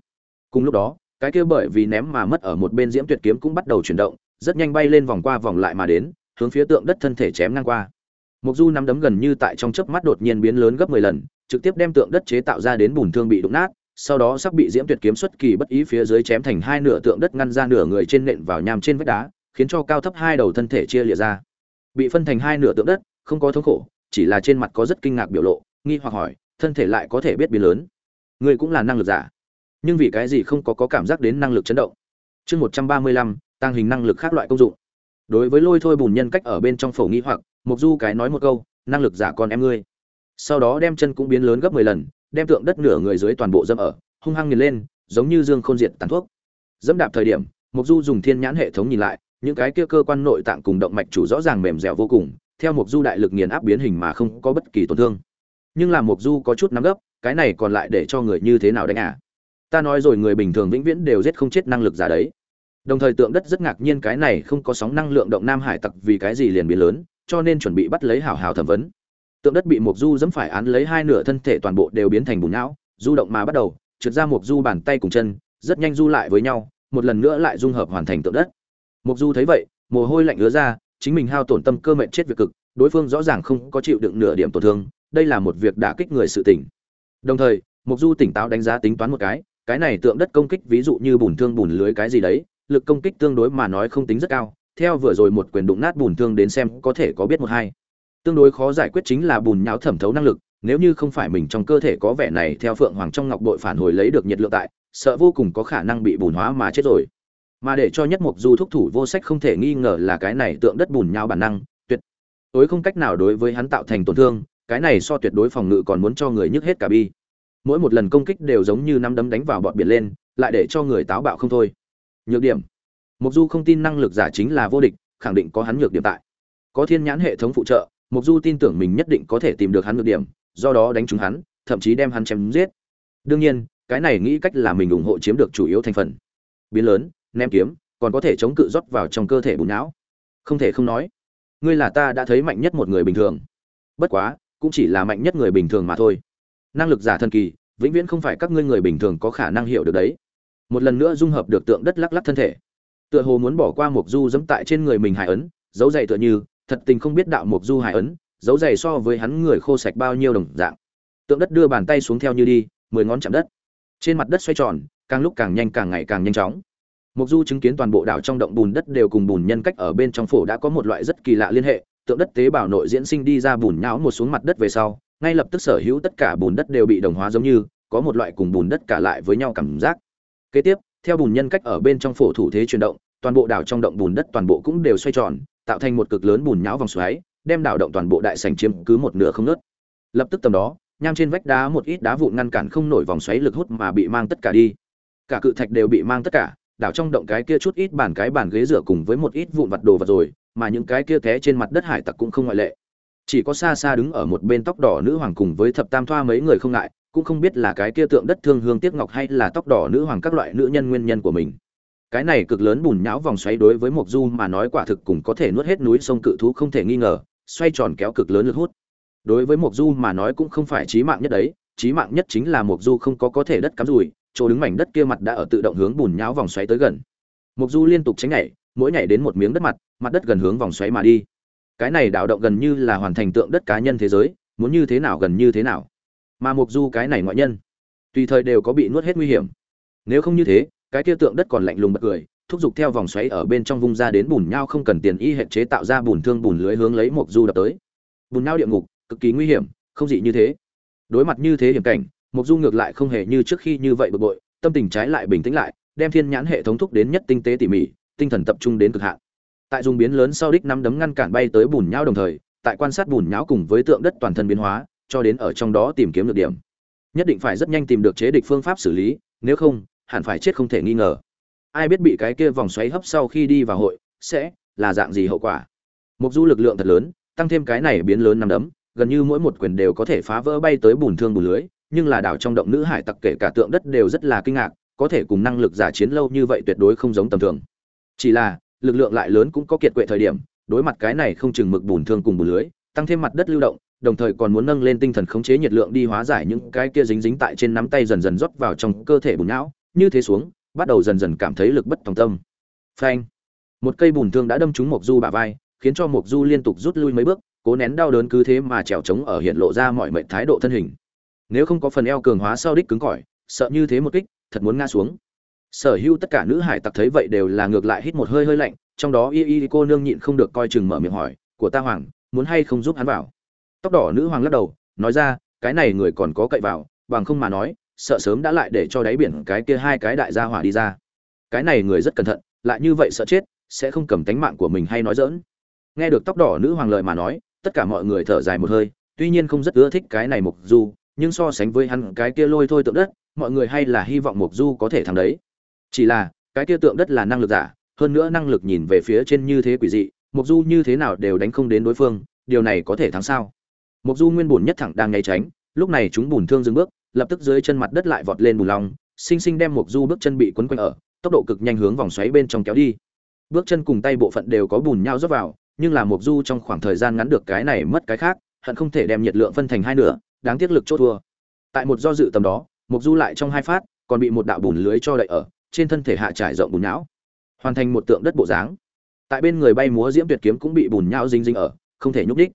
S1: Cùng lúc đó, cái kia bởi vì ném mà mất ở một bên diễm tuyệt kiếm cũng bắt đầu chuyển động, rất nhanh bay lên vòng qua vòng lại mà đến, hướng phía tượng đất thân thể chém ngang qua. Mộc du nắm đấm gần như tại trong chớp mắt đột nhiên biến lớn gấp 10 lần trực tiếp đem tượng đất chế tạo ra đến bùn thương bị đụng nát sau đó sắp bị diễm tuyệt kiếm xuất kỳ bất ý phía dưới chém thành hai nửa tượng đất ngăn ra nửa người trên nện vào nham trên vách đá khiến cho cao thấp hai đầu thân thể chia lìa ra. Bị phân thành hai nửa tượng đất không có thống khổ chỉ là trên mặt có rất kinh ngạc biểu lộ nghi hoặc hỏi thân thể lại có thể biết biến lớn? Người cũng là năng lực giả. Nhưng vì cái gì không có, có cảm giác đến năng lực chấn động? Chương một trăm ba mươi lăm tăng hình năng lực khác loại công dụng. Đối với lôi thôi bùn nhân cách ở bên trong phổ nghi hoặc mục du cái nói một câu, năng lực giả con em ngươi. Sau đó đem chân cũng biến lớn gấp mười lần, đem tượng đất nửa người dưới toàn bộ dâm ở, hung hăng nghiền lên, giống như dương khôn diệt tàn thuốc. Dẫm đạp thời điểm mục du dùng thiên nhãn hệ thống nhìn lại, những cái kia cơ quan nội tạng cùng động mạch chủ rõ ràng mềm dẻo vô cùng, theo mục du đại lực nghiền áp biến hình mà không có bất kỳ tổn thương. Nhưng làm mục du có chút nắm gấp, cái này còn lại để cho người như thế nào đánh à? Ta nói rồi người bình thường vĩnh viễn đều giết không chết năng lực giả đấy. Đồng thời tượng đất rất ngạc nhiên cái này không có sóng năng lượng động nam hải tặc vì cái gì liền biến lớn cho nên chuẩn bị bắt lấy hảo hảo thẩm vấn. Tượng đất bị mục du dẫm phải án lấy hai nửa thân thể toàn bộ đều biến thành bùn não, du động mà bắt đầu, trượt ra mục du bàn tay cùng chân, rất nhanh du lại với nhau, một lần nữa lại dung hợp hoàn thành tượng đất. Mục du thấy vậy, mồ hôi lạnh ứa ra, chính mình hao tổn tâm cơ mệnh chết việc cực, đối phương rõ ràng không có chịu đựng nửa điểm tổn thương, đây là một việc đả kích người sự tỉnh đồng thời mục du tỉnh táo đánh giá tính toán một cái cái này tượng đất công kích ví dụ như bùn thương bùn lưới cái gì đấy, lực công kích tương đối mà nói không tính rất cao theo vừa rồi một quyền đụng nát bùn thương đến xem có thể có biết một hai. Tương đối khó giải quyết chính là bùn nhão thẩm thấu năng lực, nếu như không phải mình trong cơ thể có vẻ này, theo phượng hoàng trong ngọc bội phản hồi lấy được nhiệt lượng tại, sợ vô cùng có khả năng bị bùn hóa mà chết rồi. Mà để cho nhất mục du thúc thủ vô sách không thể nghi ngờ là cái này tượng đất bùn nhão bản năng, tuyệt đối không cách nào đối với hắn tạo thành tổn thương, cái này so tuyệt đối phòng ngự còn muốn cho người nhức hết cả bi. Mỗi một lần công kích đều giống như năm đấm đánh vào bọn biển lên, lại để cho người táo bạo không thôi. Nhược điểm mục du không tin năng lực giả chính là vô địch, khẳng định có hắn nhược điểm tại. Có thiên nhãn hệ thống phụ trợ mục du tin tưởng mình nhất định có thể tìm được hắn nhược điểm, do đó đánh trúng hắn, thậm chí đem hắn chém giết. Đương nhiên, cái này nghĩ cách là mình ủng hộ chiếm được chủ yếu thành phần. Biến lớn, ném kiếm, còn có thể chống cự rót vào trong cơ thể bùn não. Không thể không nói, ngươi là ta đã thấy mạnh nhất một người bình thường. Bất quá, cũng chỉ là mạnh nhất người bình thường mà thôi. Năng lực giả thần kỳ, vĩnh viễn không phải các ngươi người bình thường có khả năng hiểu được đấy. Một lần nữa dung hợp được tượng đất lắc lắc thân thể tựa hồ muốn bỏ qua mục du dẫm tại trên người mình hải ấn dấu dày tựa như, thật tình không biết đạo mục du hải ấn dấu dày so với hắn người khô sạch bao nhiêu đồng dạng. Tượng đất đưa bàn tay xuống theo như đi, mười ngón chạm đất. Trên mặt đất xoay tròn, càng lúc càng nhanh càng ngày càng nhanh chóng. Mục du chứng kiến toàn bộ đảo trong động bùn đất đều cùng bùn nhân cách ở bên trong phổ đã có một loại rất kỳ lạ liên hệ, tượng đất tế bào nội diễn sinh đi ra bùn nhão một xuống mặt đất về sau, ngay lập tức sở hữu tất cả bùn đất đều bị đồng hóa giống như, có một loại cùng bùn đất cả lại với nhau cảm giác. Kế tiếp theo bùn nhân cách ở bên trong phổ thủ thế chuyển động, toàn bộ đảo trong động bùn đất toàn bộ cũng đều xoay tròn, tạo thành một cực lớn bùn nhão vòng xoáy, đem đảo động toàn bộ đại sành chiếm cứ một nửa không nớt. Lập tức tầm đó, nham trên vách đá một ít đá vụn ngăn cản không nổi vòng xoáy lực hút mà bị mang tất cả đi. Cả cự thạch đều bị mang tất cả, đảo trong động cái kia chút ít bàn cái bàn ghế rửa cùng với một ít vụn vặt đồ vật rồi, mà những cái kia té trên mặt đất hải tặc cũng không ngoại lệ. Chỉ có xa xa đứng ở một bên tóc đỏ nữ hoàng cùng với thập tam thoa mấy người không ngại cũng không biết là cái kia tượng đất thương hương tiếc ngọc hay là tóc đỏ nữ hoàng các loại nữ nhân nguyên nhân của mình. Cái này cực lớn bùn nhão vòng xoáy đối với mộc du mà nói quả thực cũng có thể nuốt hết núi sông cự thú không thể nghi ngờ, xoay tròn kéo cực lớn lực hút. Đối với mộc du mà nói cũng không phải chí mạng nhất đấy, chí mạng nhất chính là mộc du không có có thể đất cắm rùi chỗ đứng mảnh đất kia mặt đã ở tự động hướng bùn nhão vòng xoáy tới gần. Mộc du liên tục tránh nhảy, mỗi nhảy đến một miếng đất mặt mặt đất gần hướng vòng xoáy mà đi. Cái này đảo động gần như là hoàn thành tượng đất cá nhân thế giới, muốn như thế nào gần như thế nào mà mục du cái này ngoại nhân, tùy thời đều có bị nuốt hết nguy hiểm. Nếu không như thế, cái kia tượng đất còn lạnh lùng bật cười, thúc giục theo vòng xoáy ở bên trong vung ra đến bùn nhau không cần tiền y hệ chế tạo ra bùn thương bùn lưới hướng lấy mục du đập tới. Bùn nhau địa ngục, cực kỳ nguy hiểm, không dị như thế. Đối mặt như thế hiểm cảnh, mục du ngược lại không hề như trước khi như vậy bực bội, tâm tình trái lại bình tĩnh lại, đem thiên nhãn hệ thống thúc đến nhất tinh tế tỉ mỉ, tinh thần tập trung đến cực hạn. Tại dùng biến lớn sau đích năm đấm ngăn cản bay tới bùn nhau đồng thời, tại quan sát bùn nhão cùng với tượng đất toàn thân biến hóa cho đến ở trong đó tìm kiếm được điểm. Nhất định phải rất nhanh tìm được chế địch phương pháp xử lý, nếu không, hẳn phải chết không thể nghi ngờ. Ai biết bị cái kia vòng xoáy hấp sau khi đi vào hội, sẽ là dạng gì hậu quả? Mục du lực lượng thật lớn, tăng thêm cái này biến lớn năm đấm, gần như mỗi một quyền đều có thể phá vỡ bay tới bùn thương bùn lưới, nhưng là đảo trong động nữ hải tặc kể cả tượng đất đều rất là kinh ngạc, có thể cùng năng lực giả chiến lâu như vậy tuyệt đối không giống tầm thường. Chỉ là, lực lượng lại lớn cũng có kiệt quệ thời điểm, đối mặt cái này không chừng mực bùn thương cùng bùn lưới, tăng thêm mặt đất lưu động đồng thời còn muốn nâng lên tinh thần khống chế nhiệt lượng đi hóa giải những cái kia dính dính tại trên nắm tay dần dần rót vào trong cơ thể bùn não. Như thế xuống, bắt đầu dần dần cảm thấy lực bất tòng tâm. Phanh. Một cây bùn thương đã đâm trúng mộc du bả vai, khiến cho mộc du liên tục rút lui mấy bước, cố nén đau đớn cứ thế mà trèo trống ở hiện lộ ra mọi mệnh thái độ thân hình. Nếu không có phần eo cường hóa sau đích cứng cỏi, sợ như thế một kích, thật muốn ngã xuống. Sở hữu tất cả nữ hải tặc thấy vậy đều là ngược lại hít một hơi hơi lạnh, trong đó y y cô nương nhịn không được coi chừng mở miệng hỏi, của ta hoàng, muốn hay không giúp hắn vào? Tóc đỏ nữ hoàng lắc đầu, nói ra, cái này người còn có cậy vào, bằng không mà nói, sợ sớm đã lại để cho đáy biển cái kia hai cái đại gia hỏa đi ra. Cái này người rất cẩn thận, lại như vậy sợ chết, sẽ không cầm tánh mạng của mình hay nói dỡn nghe được tóc đỏ nữ hoàng lợi mà nói, tất cả mọi người thở dài một hơi, tuy nhiên không rất ưa thích cái này mục du, nhưng so sánh với hắn cái kia lôi thôi tượng đất, mọi người hay là hy vọng mục du có thể thắng đấy. Chỉ là, cái kia tượng đất là năng lực giả, hơn nữa năng lực nhìn về phía trên như thế quỷ dị mục du như thế nào đều đánh không đến đối phương, điều này có thể thắng sao? Mộc du nguyên bùn nhất thẳng đang né tránh, lúc này chúng bùn thương dừng bước, lập tức dưới chân mặt đất lại vọt lên bùn long sinh sinh đem Mộc du bước chân bị quấn quanh ở, tốc độ cực nhanh hướng vòng xoáy bên trong kéo đi. Bước chân cùng tay bộ phận đều có bùn nhau rót vào, nhưng là Mộc du trong khoảng thời gian ngắn được cái này mất cái khác, hận không thể đem nhiệt lượng phân thành hai nửa, đáng tiếc lực chốt thua. Tại một do dự tầm đó, Mộc du lại trong hai phát, còn bị một đạo bùn lưới cho đậy ở, trên thân thể hạ trải rộng bùn nhão hoàn thành một tượng đất bộ dáng. Tại bên người bay múa diễm tuyệt kiếm cũng bị bùn nhão dính dính ở, không thể nhúc đích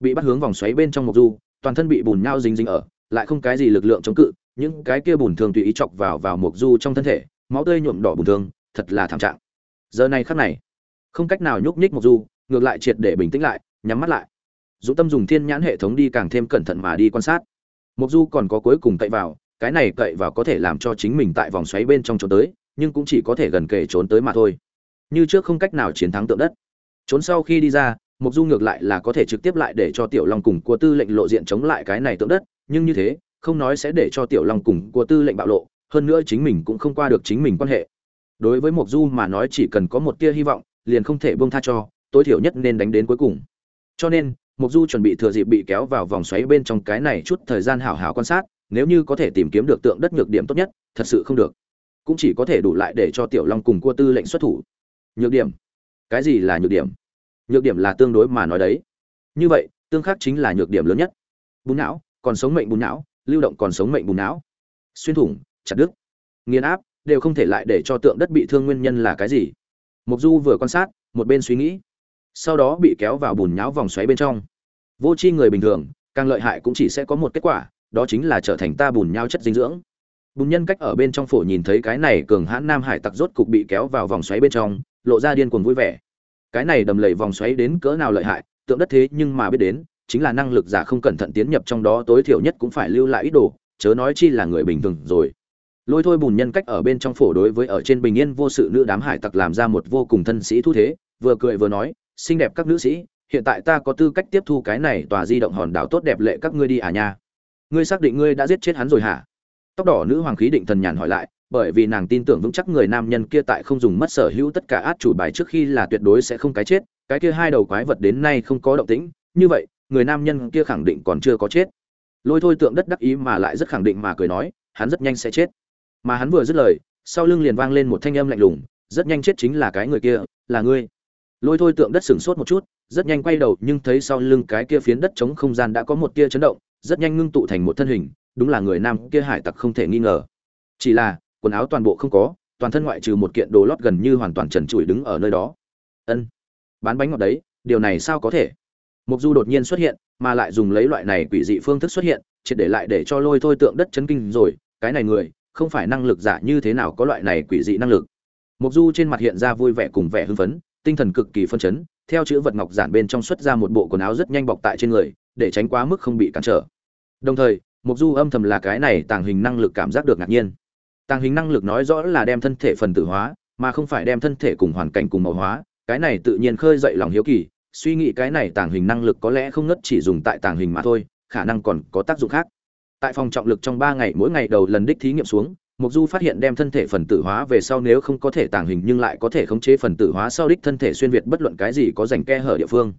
S1: bị bắt hướng vòng xoáy bên trong mộc du, toàn thân bị bùn nhao dính dính ở, lại không cái gì lực lượng chống cự, những cái kia bùn thường tùy ý chọc vào vào mộc du trong thân thể, máu tươi nhuộm đỏ bùn thương thật là thảm trạng. Giờ này khắc này, không cách nào nhúc nhích mộc du, ngược lại triệt để bình tĩnh lại, nhắm mắt lại. Dũng tâm dùng thiên nhãn hệ thống đi càng thêm cẩn thận mà đi quan sát. Mộc du còn có cuối cùng cậy vào, cái này cậy vào có thể làm cho chính mình tại vòng xoáy bên trong trốn tới, nhưng cũng chỉ có thể gần kề trốn tới mà thôi. Như trước không cách nào chiến thắng tượng đất. Trốn sau khi đi ra mục du ngược lại là có thể trực tiếp lại để cho tiểu long cùng của tư lệnh lộ diện chống lại cái này tượng đất, nhưng như thế, không nói sẽ để cho tiểu long cùng của tư lệnh bạo lộ, hơn nữa chính mình cũng không qua được chính mình quan hệ. Đối với mục du mà nói chỉ cần có một tia hy vọng, liền không thể buông tha cho, tối thiểu nhất nên đánh đến cuối cùng. Cho nên mục du chuẩn bị thừa dịp bị kéo vào vòng xoáy bên trong cái này chút thời gian hảo hảo quan sát, nếu như có thể tìm kiếm được tượng đất nhược điểm tốt nhất, thật sự không được. Cũng chỉ có thể đủ lại để cho tiểu long cùng cua tư lệnh xuất thủ. Nhược điểm? Cái gì là nhược điểm? Nhược điểm là tương đối mà nói đấy. Như vậy, tương khắc chính là nhược điểm lớn nhất. Bùn não, còn sống mệnh bùn não, lưu động còn sống mệnh bùn não. Xuyên thủng, chặt đứt, nghiền áp, đều không thể lại để cho tượng đất bị thương nguyên nhân là cái gì. Mục du vừa quan sát, một bên suy nghĩ, sau đó bị kéo vào bùn nhão vòng xoáy bên trong. Vô tri người bình thường, càng lợi hại cũng chỉ sẽ có một kết quả, đó chính là trở thành ta bùn nhau chất dinh dưỡng. Bùn nhân cách ở bên trong phổ nhìn thấy cái này cường hãn nam hải tặc rốt cục bị kéo vào vòng xoáy bên trong, lộ ra điên cuồng vui vẻ cái này đầm lầy vòng xoáy đến cỡ nào lợi hại, tượng đất thế nhưng mà biết đến, chính là năng lực giả không cẩn thận tiến nhập trong đó tối thiểu nhất cũng phải lưu lại ít đồ, chớ nói chi là người bình thường rồi. Lôi thôi bùn nhân cách ở bên trong phổ đối với ở trên bình yên vô sự nữ đám hải tặc làm ra một vô cùng thân sĩ thu thế, vừa cười vừa nói, xinh đẹp các nữ sĩ, hiện tại ta có tư cách tiếp thu cái này tòa di động hòn đảo tốt đẹp lệ các ngươi đi à nha. Ngươi xác định ngươi đã giết chết hắn rồi hả? Tóc đỏ nữ hoàng khí định thần nhàn hỏi lại bởi vì nàng tin tưởng vững chắc người nam nhân kia tại không dùng mất sở hữu tất cả át chủ bài trước khi là tuyệt đối sẽ không cái chết, cái kia hai đầu quái vật đến nay không có động tĩnh, như vậy, người nam nhân kia khẳng định còn chưa có chết. Lôi thôi tượng đất đắc ý mà lại rất khẳng định mà cười nói, hắn rất nhanh sẽ chết. Mà hắn vừa dứt lời, sau lưng liền vang lên một thanh âm lạnh lùng, rất nhanh chết chính là cái người kia, là ngươi. Lôi thôi tượng đất sửng sốt một chút, rất nhanh quay đầu nhưng thấy sau lưng cái kia phiến đất chống không gian đã có một tia chấn động, rất nhanh ngưng tụ thành một thân hình, đúng là người nam kia hải tặc không thể nghi ngờ. Chỉ là quần áo toàn bộ không có, toàn thân ngoại trừ một kiện đồ lót gần như hoàn toàn trần trụi đứng ở nơi đó. Ân, bán bánh ngọt đấy, điều này sao có thể? Mục du đột nhiên xuất hiện, mà lại dùng lấy loại này quỷ dị phương thức xuất hiện, triệt để lại để cho lôi thôi tượng đất chấn kinh rồi, cái này người, không phải năng lực giả như thế nào có loại này quỷ dị năng lực. Mục du trên mặt hiện ra vui vẻ cùng vẻ hưng phấn, tinh thần cực kỳ phân chấn, theo chữ vật ngọc giản bên trong xuất ra một bộ quần áo rất nhanh bọc tại trên người, để tránh quá mức không bị cản trở. Đồng thời, mục du âm thầm là cái này tàng hình năng lực cảm giác được ngạc nhiên tàng hình năng lực nói rõ là đem thân thể phần tử hóa mà không phải đem thân thể cùng hoàn cảnh cùng màu hóa cái này tự nhiên khơi dậy lòng hiếu kỳ suy nghĩ cái này tàng hình năng lực có lẽ không ngất chỉ dùng tại tàng hình mà thôi khả năng còn có tác dụng khác tại phòng trọng lực trong ba ngày mỗi ngày đầu lần đích thí nghiệm xuống Mộc Du phát hiện đem thân thể phần tử hóa về sau nếu không có thể tàng hình nhưng lại có thể khống chế phần tử hóa sau đích thân thể xuyên việt bất luận cái gì có rảnh ke hở địa phương.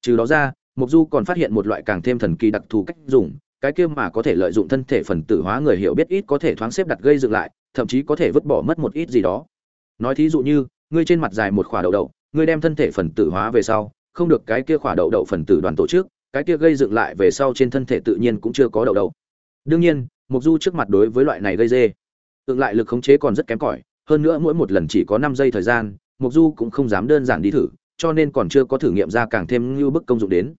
S1: Trừ đó ra, Mộc Du còn phát hiện một loại càng thêm thần kỳ đặc thù cách dùng, cái kia mà có thể lợi dụng thân thể phần tử hóa người hiểu biết ít có thể thoáng xếp đặt gây dựng lại, thậm chí có thể vứt bỏ mất một ít gì đó. Nói thí dụ như, ngươi trên mặt dài một quả đậu đậu, ngươi đem thân thể phần tử hóa về sau, không được cái kia quả đậu đậu phần tử đoàn tổ chức, cái kia gây dựng lại về sau trên thân thể tự nhiên cũng chưa có đậu đậu. Đương nhiên, mục Du trước mặt đối với loại này gây dê, tương lại lực khống chế còn rất kém cỏi, hơn nữa mỗi một lần chỉ có 5 giây thời gian, mục Du cũng không dám đơn giản đi thử, cho nên còn chưa có thử nghiệm ra càng thêm như bức công dụng đến.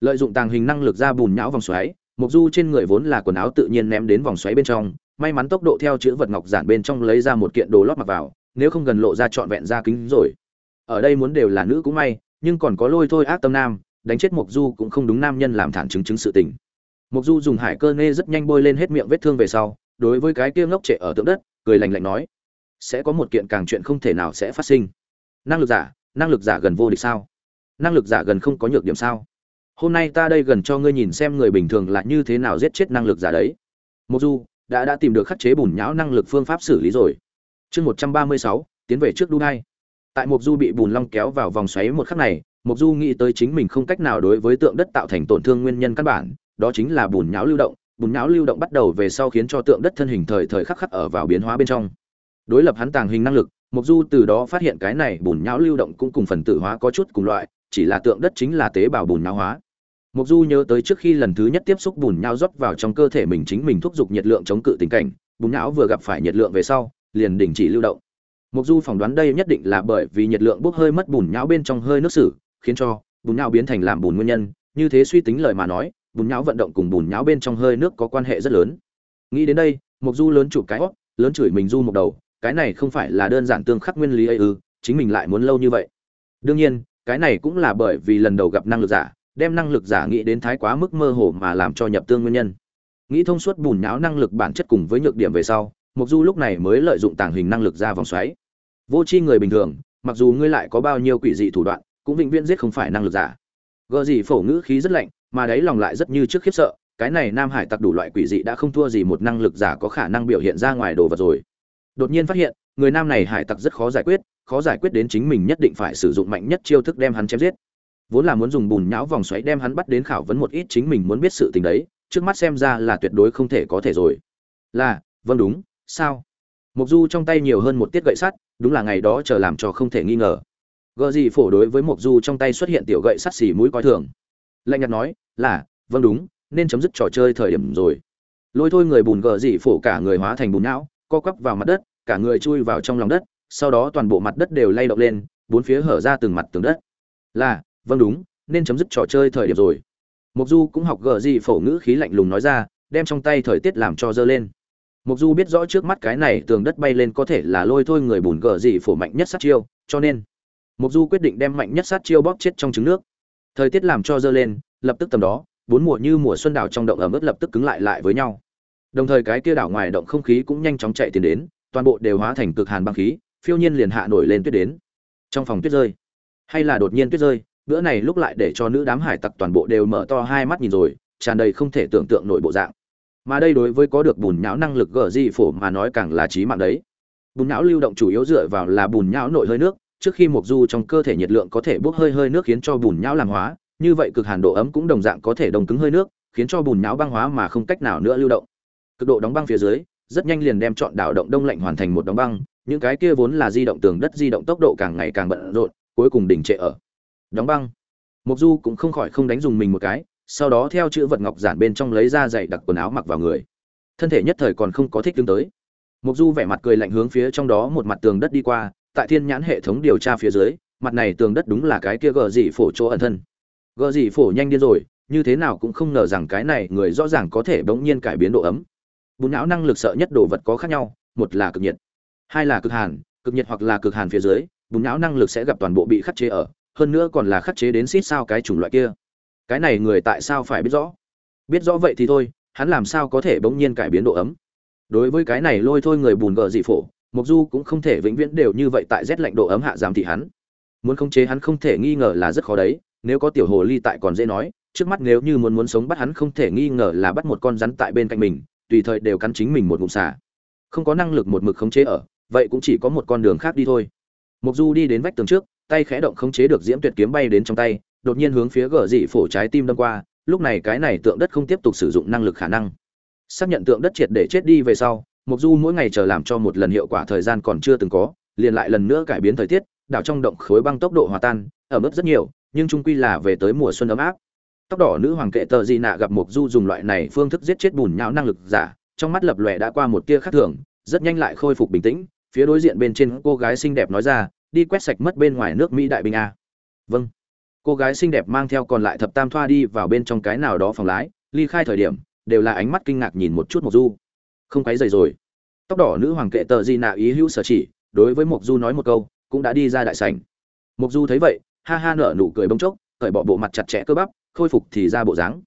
S1: Lợi dụng tàng hình năng lực ra bùn nhão vòng xoáy, Mộc Du trên người vốn là quần áo tự nhiên ném đến vòng xoáy bên trong, may mắn tốc độ theo chữ vật ngọc giản bên trong lấy ra một kiện đồ lót mặc vào, nếu không gần lộ ra trọn vẹn ra kính rồi. Ở đây muốn đều là nữ cũng may, nhưng còn có lôi thôi ác tâm nam, đánh chết Mộc Du cũng không đúng nam nhân làm thản chứng chứng sự tình. Mộc Du dùng hải cơ nê rất nhanh bôi lên hết miệng vết thương về sau, đối với cái kia ngốc trệ ở tượng đất cười lạnh lạnh nói sẽ có một kiện càng chuyện không thể nào sẽ phát sinh năng lực giả năng lực giả gần vô địch sao năng lực giả gần không có nhược điểm sao hôm nay ta đây gần cho ngươi nhìn xem người bình thường là như thế nào giết chết năng lực giả đấy. Mục du, đã đã tìm được khắc chế bùn nhão năng lực phương pháp xử lý rồi. Chương một trăm ba mươi sáu, tiến về trước đu đai tại mục du bị bùn long kéo vào vòng xoáy một khắc này, mục du nghĩ tới chính mình không cách nào đối với tượng đất tạo thành tổn thương nguyên nhân căn bản, đó chính là bùn nhão lưu động. Bùn nhão lưu động bắt đầu về sau khiến cho tượng đất thân hình thời thời khắc khắc ở vào biến hóa bên trong. Đối lập hắn tàng hình năng lực, mục du từ đó phát hiện cái này bùn nhão lưu động cũng cùng phần tử hóa có chút cùng loại, chỉ là tượng đất chính là tế bào bùn nhão hóa. Mộc du nhớ tới trước khi lần thứ nhất tiếp xúc bùn nhão rót vào trong cơ thể mình chính mình thúc giục nhiệt lượng chống cự tình cảnh, bùn nhão vừa gặp phải nhiệt lượng về sau, liền đình chỉ lưu động. Mộc du phỏng đoán đây nhất định là bởi vì nhiệt lượng bốc hơi mất bùn nhão bên trong hơi nước sử, khiến cho bùn nhão biến thành làm bùn nguyên nhân. Như thế suy tính lời mà nói, bùn nhão vận động cùng bùn nhão bên trong hơi nước có quan hệ rất lớn. Nghĩ đến đây, Mộc du lớn chụp cái óc lớn chửi mình du một đầu, cái này không phải là đơn giản tương khắc nguyên lý ấy ư, chính mình lại muốn lâu như vậy. Đương nhiên, cái này cũng là bởi vì lần đầu gặp năng lực giả đem năng lực giả nghĩ đến thái quá mức mơ hồ mà làm cho nhập tương nguyên nhân. Nghĩ thông suốt bùn nhão năng lực bản chất cùng với nhược điểm về sau mục du lúc này mới lợi dụng tàng hình năng lực ra vòng xoáy. Vô tri người bình thường, mặc dù ngươi lại có bao nhiêu quỷ dị thủ đoạn, cũng vĩnh viễn giết không phải năng lực giả. Gợ gì phổ ngữ khí rất lạnh, mà đấy lòng lại rất như trước khiếp sợ, cái này nam hải tặc đủ loại quỷ dị đã không thua gì một năng lực giả có khả năng biểu hiện ra ngoài đồ vật rồi. Đột nhiên phát hiện, người nam này hải tặc rất khó giải quyết, khó giải quyết đến chính mình nhất định phải sử dụng mạnh nhất chiêu thức đem hắn chém giết vốn là muốn dùng bùn nhão vòng xoáy đem hắn bắt đến khảo vấn một ít chính mình muốn biết sự tình đấy, trước mắt xem ra là tuyệt đối không thể có thể rồi. Là vâng đúng, sao? Mục du trong tay nhiều hơn một tiết gậy sắt, đúng là ngày đó chờ làm cho không thể nghi ngờ. Gợ gì phổ đối với mục du trong tay xuất hiện tiểu gậy sắt xì mũi coi thường. Lạnh nhạt nói, là vâng đúng, nên chấm dứt trò chơi thời điểm rồi. Lôi thôi người bùn gợ gì phổ cả người hóa thành bùn não co quắp vào mặt đất, cả người chui vào trong lòng đất, sau đó toàn bộ mặt đất đều lay động lên, bốn phía hở ra từng mặt tường đất. Là vâng đúng, nên chấm dứt trò chơi thời điểm rồi. Mục du cũng học gờ gì phổ ngữ khí lạnh lùng nói ra, đem trong tay thời tiết làm cho dơ lên. Mục du biết rõ trước mắt cái này tường đất bay lên có thể là lôi thôi người bùn gờ gì phổ mạnh nhất sát chiêu, cho nên mục du quyết định đem mạnh nhất sát chiêu bóp chết trong trứng nước. Thời tiết làm cho dơ lên, lập tức tầm đó, bốn mùa như mùa xuân đảo trong động ẩm ướt lập tức cứng lại lại với nhau. Đồng thời cái kia đảo ngoài động không khí cũng nhanh chóng chạy tiến đến, toàn bộ đều hóa thành cực hàn băng khí, phiêu nhiên liền hạ nổi lên tuyết đến. Trong phòng tuyết rơi, hay là đột nhiên tuyết rơi bữa này lúc lại để cho nữ đám hải tặc toàn bộ đều mở to hai mắt nhìn rồi, tràn đầy không thể tưởng tượng nổi bộ dạng. Mà đây đối với có được bùn nhão năng lực gờ di phổ mà nói càng là trí mạng đấy. Bùn nhão lưu động chủ yếu dựa vào là bùn nhão nội hơi nước, trước khi mục du trong cơ thể nhiệt lượng có thể bốc hơi hơi nước khiến cho bùn nhão làm hóa, như vậy cực hàn độ ấm cũng đồng dạng có thể đồng cứng hơi nước, khiến cho bùn nhão băng hóa mà không cách nào nữa lưu động. Cực độ đóng băng phía dưới, rất nhanh liền đem chọn đảo động đông lạnh hoàn thành một đóng băng, những cái kia vốn là di động tường đất di động tốc độ càng ngày càng bận rộn, cuối cùng đỉnh trệ ở đóng băng. Mục du cũng không khỏi không đánh dùng mình một cái, sau đó theo chữ vật ngọc giản bên trong lấy ra giày đặc quần áo mặc vào người. Thân thể nhất thời còn không có thích tương tới. Mục du vẻ mặt cười lạnh hướng phía trong đó một mặt tường đất đi qua, tại thiên nhãn hệ thống điều tra phía dưới, mặt này tường đất đúng là cái kia gờ dị phổ chỗ ẩn thân. Gờ dị phổ nhanh điên rồi, như thế nào cũng không ngờ rằng cái này người rõ ràng có thể bỗng nhiên cải biến độ ấm. Bùn não năng lực sợ nhất đồ vật có khác nhau, một là cực nhiệt, hai là cực hàn, cực nhiệt hoặc là cực hàn phía dưới, bùn não năng lực sẽ gặp toàn bộ bị khắc chế ở hơn nữa còn là khắc chế đến xít sao cái chủng loại kia. Cái này người tại sao phải biết rõ? Biết rõ vậy thì thôi, hắn làm sao có thể bỗng nhiên cải biến độ ấm? Đối với cái này lôi thôi người bùn gờ dị phổ mục du cũng không thể vĩnh viễn đều như vậy tại rét lạnh độ ấm hạ giảm thị hắn. Muốn khống chế hắn không thể nghi ngờ là rất khó đấy, nếu có tiểu hồ ly tại còn dễ nói, trước mắt nếu như muốn muốn sống bắt hắn không thể nghi ngờ là bắt một con rắn tại bên cạnh mình, tùy thời đều cắn chính mình một ngụm xả. Không có năng lực một mực khống chế ở, vậy cũng chỉ có một con đường khác đi thôi. Mục du đi đến vách tường trước tay khẽ động khống chế được diễm tuyệt kiếm bay đến trong tay, đột nhiên hướng phía gờ dị phổ trái tim đâm qua, lúc này cái này tượng đất không tiếp tục sử dụng năng lực khả năng. Xác nhận tượng đất triệt để chết đi về sau mục du mỗi ngày chờ làm cho một lần hiệu quả thời gian còn chưa từng có, liền lại lần nữa cải biến thời tiết, đảo trong động khối băng tốc độ hòa tan, ở mức rất nhiều, nhưng trung quy là về tới mùa xuân ấm áp. Tóc đỏ nữ hoàng kệ tờ Di nạ gặp mục du dùng loại này phương thức giết chết bùn nhão năng lực giả, trong mắt lập lòe đã qua một tia khác thường, rất nhanh lại khôi phục bình tĩnh, phía đối diện bên trên cô gái xinh đẹp nói ra đi quét sạch mất bên ngoài nước mỹ đại binh a. Vâng. Cô gái xinh đẹp mang theo còn lại thập tam thoa đi vào bên trong cái nào đó phòng lái, ly khai thời điểm, đều là ánh mắt kinh ngạc nhìn một chút mộc du. Không quấy dày rồi. Tóc đỏ nữ hoàng kệ tờ di nạ ý hữu sở chỉ, đối với mộc du nói một câu, cũng đã đi ra đại sảnh. Mộc du thấy vậy, ha ha nở nụ cười bông chốc, cởi bỏ bộ mặt chặt chẽ cơ bắp, khôi phục thì ra bộ dáng.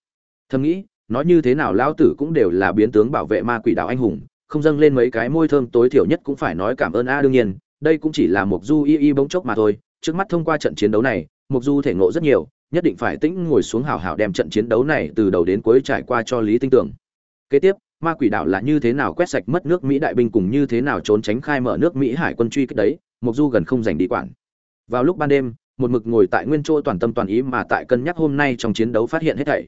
S1: Thầm nghĩ, nói như thế nào lão tử cũng đều là biến tướng bảo vệ ma quỷ đạo anh hùng, không dâng lên mấy cái môi thơm tối thiểu nhất cũng phải nói cảm ơn a đương nhiên đây cũng chỉ là một du y y bỗng chốc mà thôi, trước mắt thông qua trận chiến đấu này một du thể ngộ rất nhiều, nhất định phải tĩnh ngồi xuống hào hào đem trận chiến đấu này từ đầu đến cuối trải qua cho lý tinh tưởng kế tiếp, ma quỷ đảo là như thế nào quét sạch mất nước mỹ đại binh cùng như thế nào trốn tránh khai mở nước mỹ hải quân truy kích đấy mục du gần không dành đi quản. Vào lúc ban đêm, một mực ngồi tại nguyên chỗ toàn tâm toàn ý mà tại cân nhắc hôm nay trong chiến đấu phát hiện hết thảy.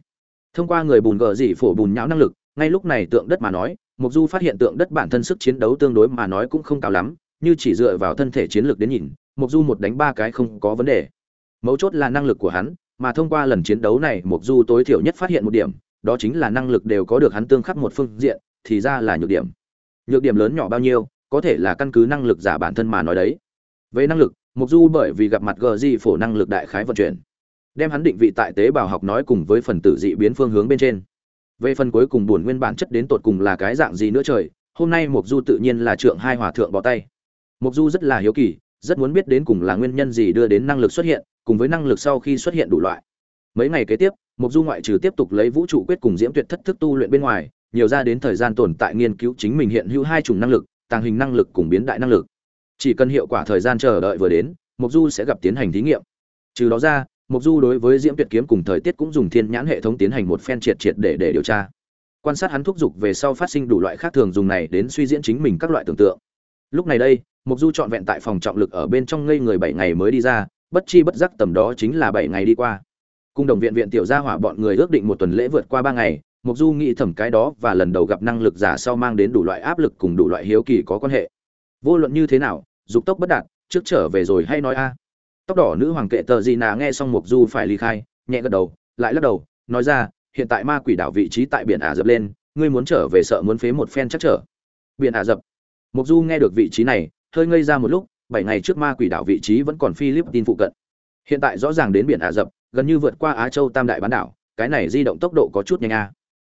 S1: Thông qua người bùn gờ dị phổ bùn nhão năng lực, ngay lúc này tượng đất mà nói mục du phát hiện tượng đất bản thân sức chiến đấu tương đối mà nói cũng không cao lắm như chỉ dựa vào thân thể chiến lược đến nhìn, mộc du một đánh ba cái không có vấn đề. Mấu chốt là năng lực của hắn, mà thông qua lần chiến đấu này, mộc du tối thiểu nhất phát hiện một điểm, đó chính là năng lực đều có được hắn tương khắc một phương diện, thì ra là nhược điểm. Nhược điểm lớn nhỏ bao nhiêu, có thể là căn cứ năng lực giả bản thân mà nói đấy. Về năng lực, mộc du bởi vì gặp mặt gờ di phổ năng lực đại khái vận chuyển, đem hắn định vị tại tế bào học nói cùng với phần tử dị biến phương hướng bên trên. Về phần cuối cùng buồn nguyên bản chất đến tột cùng là cái dạng gì nữa trời, hôm nay mộc du tự nhiên là trượng hai hòa thượng bỏ tay mộc du rất là hiếu kỳ, rất muốn biết đến cùng là nguyên nhân gì đưa đến năng lực xuất hiện, cùng với năng lực sau khi xuất hiện đủ loại. Mấy ngày kế tiếp mục du ngoại trừ tiếp tục lấy vũ trụ quyết cùng diễm tuyệt thất thức tu luyện bên ngoài, nhiều ra đến thời gian tồn tại nghiên cứu chính mình hiện hữu hai chủng năng lực, tàng hình năng lực cùng biến đại năng lực. Chỉ cần hiệu quả thời gian chờ đợi vừa đến mục du sẽ gặp tiến hành thí nghiệm. Trừ đó ra mục du đối với diễm tuyệt kiếm cùng thời tiết cũng dùng thiên nhãn hệ thống tiến hành một phen triệt triệt để để điều tra. Quan sát hắn thúc giục về sau phát sinh đủ loại khác thường dùng này đến suy diễn chính mình các loại tưởng tượng. Lúc này đây mục du trọn vẹn tại phòng trọng lực ở bên trong ngây người bảy ngày mới đi ra, bất chi bất giác tầm đó chính là bảy ngày đi qua. Cung đồng viện viện tiểu gia hỏa bọn người ước định một tuần lễ vượt qua ba ngày mục du nghĩ thẩm cái đó và lần đầu gặp năng lực giả sau mang đến đủ loại áp lực cùng đủ loại hiếu kỳ có quan hệ. Vô luận như thế nào, dục tốc bất đạt, trước trở về rồi hay nói a. Tóc đỏ nữ hoàng kệ tờ gì nà nghe xong mục du phải ly khai, nhẹ gật đầu, lại lắc đầu, nói ra, hiện tại ma quỷ đảo vị trí tại biển ả rập lên, ngươi muốn trở về sợ muốn phế một phen chắc trở. Biển ả rập. Mục du nghe được vị trí này hơi ngây ra một lúc, bảy ngày trước ma quỷ đảo vị trí vẫn còn philippines phụ cận. Hiện tại rõ ràng đến biển ả rập, gần như vượt qua á châu tam đại bán đảo, cái này di động tốc độ có chút nhanh a.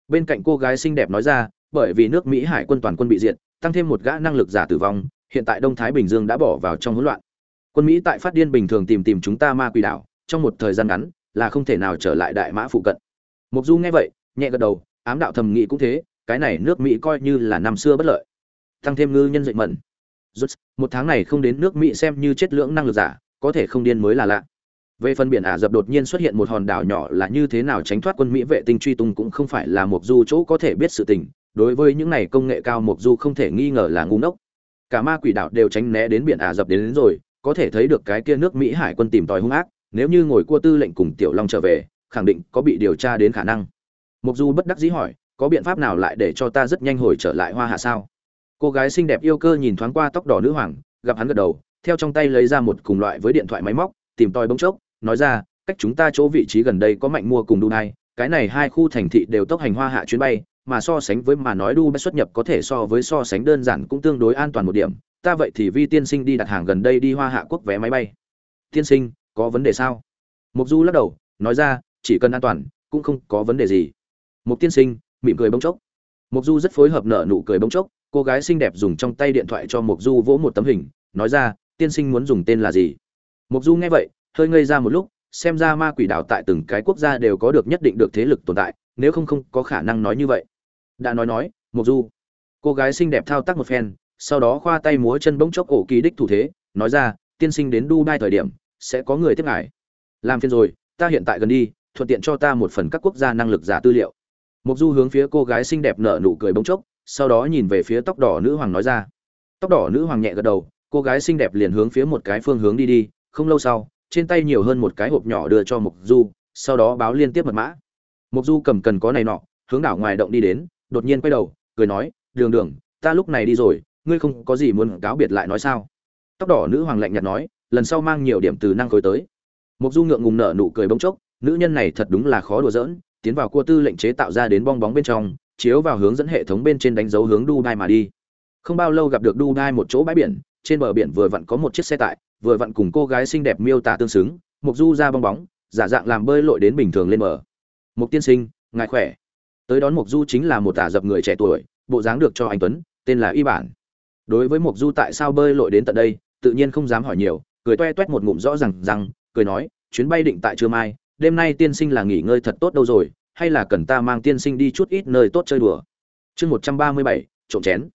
S1: Bên cạnh cô gái xinh đẹp nói ra, bởi vì nước mỹ hải quân toàn quân bị diệt, tăng thêm một gã năng lực giả tử vong, hiện tại đông thái bình dương đã bỏ vào trong hỗn loạn. Quân mỹ tại phát điên bình thường tìm tìm chúng ta ma quỷ đảo, trong một thời gian ngắn, là không thể nào trở lại đại mã phụ cận. Mục du nghe vậy, nhẹ gật đầu, ám đạo thầm nghĩ cũng thế, cái này nước mỹ coi như là năm xưa bất lợi. Tăng thêm ngư nhân dậy mẩn rút một tháng này không đến nước mỹ xem như chết lưỡng năng lực giả có thể không điên mới là lạ. Về phần biển ả rập đột nhiên xuất hiện một hòn đảo nhỏ là như thế nào tránh thoát quân mỹ vệ tinh truy tung cũng không phải là mục du chỗ có thể biết sự tình đối với những này công nghệ cao mục du không thể nghi ngờ là ngu ngốc. Cả ma quỷ đảo đều tránh né đến biển ả rập đến, đến rồi có thể thấy được cái kia nước mỹ hải quân tìm tòi hung ác nếu như ngồi cua tư lệnh cùng tiểu long trở về khẳng định có bị điều tra đến khả năng. Mục du bất đắc dĩ hỏi có biện pháp nào lại để cho ta rất nhanh hồi trở lại hoa hạ sao? Cô gái xinh đẹp yêu cơ nhìn thoáng qua tóc đỏ nữ hoàng gặp hắn gật đầu theo trong tay lấy ra một cùng loại với điện thoại máy móc tìm tòi bỗng chốc nói ra cách chúng ta chỗ vị trí gần đây có mạnh mua cùng đu nai cái này hai khu thành thị đều tốc hành hoa hạ chuyến bay, mà so sánh với mà nói Dubai xuất nhập có thể so với so sánh đơn giản cũng tương đối an toàn một điểm, ta vậy thì vi tiên sinh đi đặt hàng gần đây đi hoa hạ quốc vé máy bay. Tiên sinh, có vấn đề sao? Mục Du lắc đầu, nói ra, chỉ cần an toàn, cũng không có vấn đề gì. Mục tiên sinh, mỉm cười bỗng chốc. Mục Du rất phối hợp nở nụ cười bỗng chốc, cô gái xinh đẹp dùng trong tay điện thoại cho Mục Du vỗ một tấm hình, nói ra, tiên sinh muốn dùng tên là gì? Mục Du nghe vậy, hơi ngây ra một lúc, xem ra ma quỷ đảo tại từng cái quốc gia đều có được nhất định được thế lực tồn tại nếu không không có khả năng nói như vậy. Đã nói nói mục du. Cô gái xinh đẹp thao tác một phen sau đó khoa tay múa chân bỗng chốc ổ kỳ đích thủ thế nói ra tiên sinh đến dubai thời điểm sẽ có người tiếp ngài. Làm phiền rồi ta hiện tại gần đi thuận tiện cho ta một phần các quốc gia năng lực giả tư liệu. Mục du hướng phía cô gái xinh đẹp nở nụ cười bỗng chốc sau đó nhìn về phía tóc đỏ nữ hoàng nói ra. Tóc đỏ nữ hoàng nhẹ gật đầu, cô gái xinh đẹp liền hướng phía một cái phương hướng đi đi, không lâu sau, trên tay nhiều hơn một cái hộp nhỏ đưa cho mục du, sau đó báo liên tiếp mật mã. Mục du cầm cần có này nọ, hướng đảo ngoài động đi đến, đột nhiên quay đầu, cười nói, đường đường, ta lúc này đi rồi, ngươi không có gì muốn cáo biệt lại nói sao? Tóc đỏ nữ hoàng lạnh nhạt nói, lần sau mang nhiều điểm từ năng khối tới. Mục du ngượng ngùng nở nụ cười bỗng chốc, nữ nhân này thật đúng là khó đùa giỡn, tiến vào cua tư lệnh chế tạo ra đến bong bóng bên trong chiếu vào hướng dẫn hệ thống bên trên đánh dấu hướng Dubai mà đi. Không bao lâu gặp được Dubai một chỗ bãi biển, trên bờ biển vừa vặn có một chiếc xe tải, vừa vặn cùng cô gái xinh đẹp miêu tả tương xứng mục du ra bong bóng giả dạng làm bơi lội đến bình thường lên bờ. Mục tiên sinh ngài khỏe. Tới đón mục du chính là một tả dập người trẻ tuổi bộ dáng được cho anh tuấn tên là y bản. Đối với mục du tại sao bơi lội đến tận đây tự nhiên không dám hỏi nhiều cười toe toét một ngụm rõ ràng rằng cười nói chuyến bay định tại trưa mai đêm nay tiên sinh là nghỉ ngơi thật tốt đâu rồi hay là cần ta mang tiên sinh đi chút ít nơi tốt chơi đùa? Chương một trăm ba mươi bảy, trộm chén.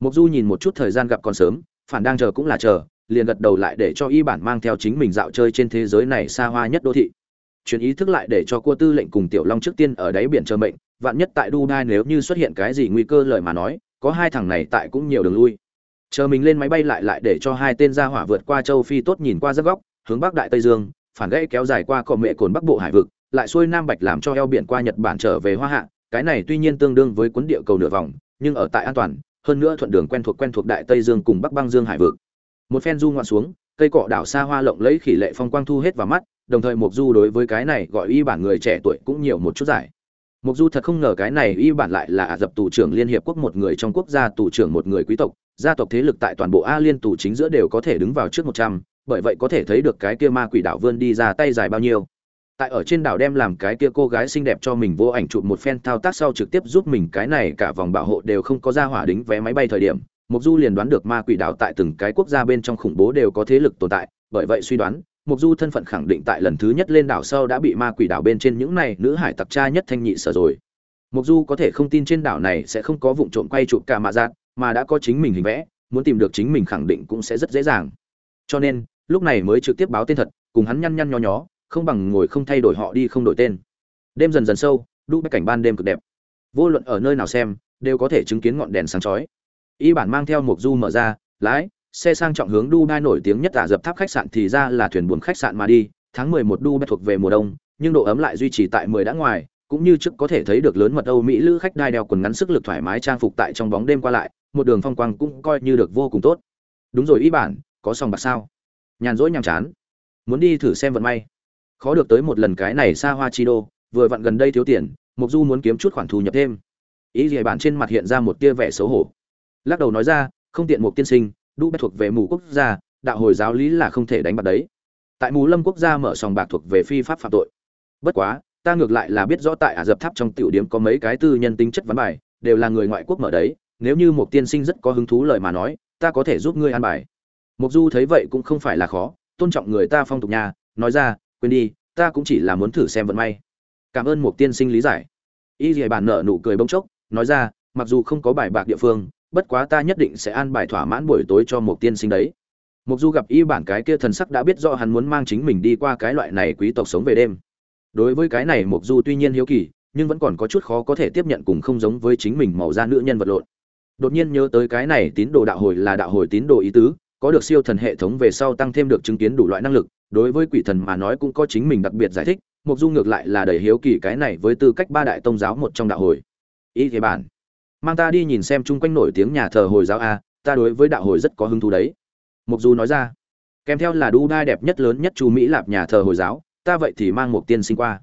S1: Mục du nhìn một chút thời gian gặp còn sớm, phản đang chờ cũng là chờ, liền gật đầu lại để cho y bản mang theo chính mình dạo chơi trên thế giới này xa hoa nhất đô thị. Chuyển ý thức lại để cho cua tư lệnh cùng tiểu long trước tiên ở đáy biển chờ mệnh, vạn nhất tại dubai nếu như xuất hiện cái gì nguy cơ lời mà nói, có hai thằng này tại cũng nhiều đường lui. Chờ mình lên máy bay lại lại để cho hai tên gia hỏa vượt qua châu phi tốt nhìn qua rất góc, hướng bắc đại tây dương, phản gãy kéo dài qua cọ mẹ cồn bắc bộ hải vực lại xuôi nam bạch làm cho eo biển qua nhật bản trở về hoa hạ, cái này tuy nhiên tương đương với cuốn địa cầu nửa vòng, nhưng ở tại an toàn, hơn nữa thuận đường quen thuộc quen thuộc đại tây dương cùng bắc băng dương hải vực. Một phen du ngoạn xuống, cây cọ đảo xa hoa lộng lẫy khỉ lệ phong quang thu hết vào mắt, đồng thời mục du đối với cái này gọi y bản người trẻ tuổi cũng nhiều một chút giải. Mục du thật không ngờ cái này y bản lại là ả dập tù trưởng liên hiệp quốc một người trong quốc gia tù trưởng một người quý tộc, gia tộc thế lực tại toàn bộ a liên tù chính giữa đều có thể đứng vào trước một trăm, bởi vậy có thể thấy được cái kia ma quỷ đảo vươn đi ra tay dài bao nhiêu tại ở trên đảo đem làm cái kia cô gái xinh đẹp cho mình vô ảnh chụp một phen thao tác sau trực tiếp giúp mình cái này cả vòng bảo hộ đều không có ra hỏa đính vé máy bay thời điểm Mục Du liền đoán được ma quỷ đảo tại từng cái quốc gia bên trong khủng bố đều có thế lực tồn tại, bởi vậy suy đoán, Mục Du thân phận khẳng định tại lần thứ nhất lên đảo sau đã bị ma quỷ đảo bên trên những này nữ hải tặc tra nhất thanh nhị sở rồi. Mục Du có thể không tin trên đảo này sẽ không có vụn trộm quay chụp cả mạ giác, mà đã có chính mình hình vẽ, muốn tìm được chính mình khẳng định cũng sẽ rất dễ dàng. Cho nên, lúc này mới trực tiếp báo tên thật, cùng hắn nhăn nhăn nhó nhó, không bằng ngồi không thay đổi họ đi không đổi tên đêm dần dần sâu đu bách cảnh ban đêm cực đẹp vô luận ở nơi nào xem đều có thể chứng kiến ngọn đèn sáng chói y bản mang theo một du mở ra lái xe sang trọng hướng Dubai nổi tiếng nhất Ả Dập Tháp khách sạn thì ra là thuyền buồm khách sạn mà đi, tháng 11 Dubai thuộc về mùa đông, nhưng độ ấm lại duy trì tại 10 đã ngoài, cũng như trước có thể thấy được lớn mật Âu Mỹ lữ khách đai đeo quần ngắn sức lực thoải mái trang phục tại trong bóng đêm qua lại, một đường phong quang cũng coi như được vô cùng tốt. Đúng rồi y bản, có sòng bạc sao? Nhàn rỗi nhàm chán, muốn đi thử xem vận may. Khó được tới một lần cái này xa hoa chi đô, vừa vặn gần đây thiếu tiền, Mục Du muốn kiếm chút khoản thu nhập thêm. Ý gì bạn trên mặt hiện ra một tia vẻ xấu hổ. Lắc đầu nói ra, không tiện một tiên sinh, đu bét thuộc về mù quốc gia đạo hồi giáo lý là không thể đánh bạc đấy tại mù lâm quốc gia mở sòng bạc thuộc về phi pháp phạm tội bất quá ta ngược lại là biết rõ tại ả dập tháp trong tiểu điểm có mấy cái tư nhân tính chất ván bài đều là người ngoại quốc mở đấy nếu như một tiên sinh rất có hứng thú lời mà nói ta có thể giúp ngươi an bài mục du thấy vậy cũng không phải là khó tôn trọng người ta phong tục nhà nói ra quên đi, ta cũng chỉ là muốn thử xem vận may. Cảm ơn một tiên sinh lý giải. Y dì bản nợ nụ cười bông chốc, nói ra, mặc dù không có bài bạc địa phương, bất quá ta nhất định sẽ an bài thỏa mãn buổi tối cho một tiên sinh đấy. Mục du gặp y bản cái kia thần sắc đã biết rõ hắn muốn mang chính mình đi qua cái loại này quý tộc sống về đêm. Đối với cái này mục du tuy nhiên hiếu kỳ, nhưng vẫn còn có chút khó có thể tiếp nhận cùng không giống với chính mình màu da nữ nhân vật lộn. Đột nhiên nhớ tới cái này tín đồ đạo hồi là đạo hồi tín đồ ý tứ, có được siêu thần hệ thống về sau tăng thêm được chứng kiến đủ loại năng lực đối với quỷ thần mà nói cũng có chính mình đặc biệt giải thích mục du ngược lại là đầy hiếu kỳ cái này với tư cách ba đại tông giáo một trong đạo hồi. Ý thế bản, mang ta đi nhìn xem chung quanh nổi tiếng nhà thờ hồi giáo a, ta đối với đạo hồi rất có hứng thú đấy. Mục du nói ra, kèm theo là đu đai đẹp nhất lớn nhất chu mỹ lạp nhà thờ hồi giáo, ta vậy thì mang một tiên sinh qua.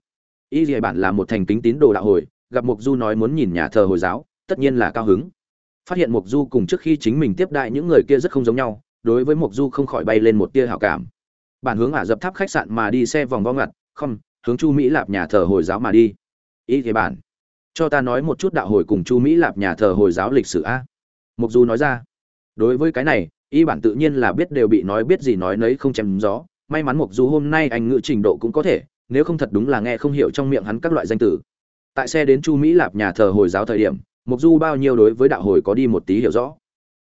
S1: Ý thế bản là một thành kính tín đồ đạo hồi, gặp mục du nói muốn nhìn nhà thờ hồi giáo, tất nhiên là cao hứng. Phát hiện mục du cùng trước khi chính mình tiếp đại những người kia rất không giống nhau, đối với mục du không khỏi bay lên một tia hảo cảm bản hướng ả dập tháp khách sạn mà đi xe vòng vo ngặt, không, hướng chu mỹ lạp nhà thờ hồi giáo mà đi. Ý thế bản, cho ta nói một chút đạo hồi cùng chu mỹ lạp nhà thờ hồi giáo lịch sử a. Mục du nói ra. Đối với cái này y bản tự nhiên là biết đều bị nói biết gì nói nấy không chém gió. May mắn mục du hôm nay anh ngữ trình độ cũng có thể, nếu không thật đúng là nghe không hiểu trong miệng hắn các loại danh từ. Tại xe đến chu mỹ lạp nhà thờ hồi giáo thời điểm, mục du bao nhiêu đối với đạo hồi có đi một tí hiểu rõ.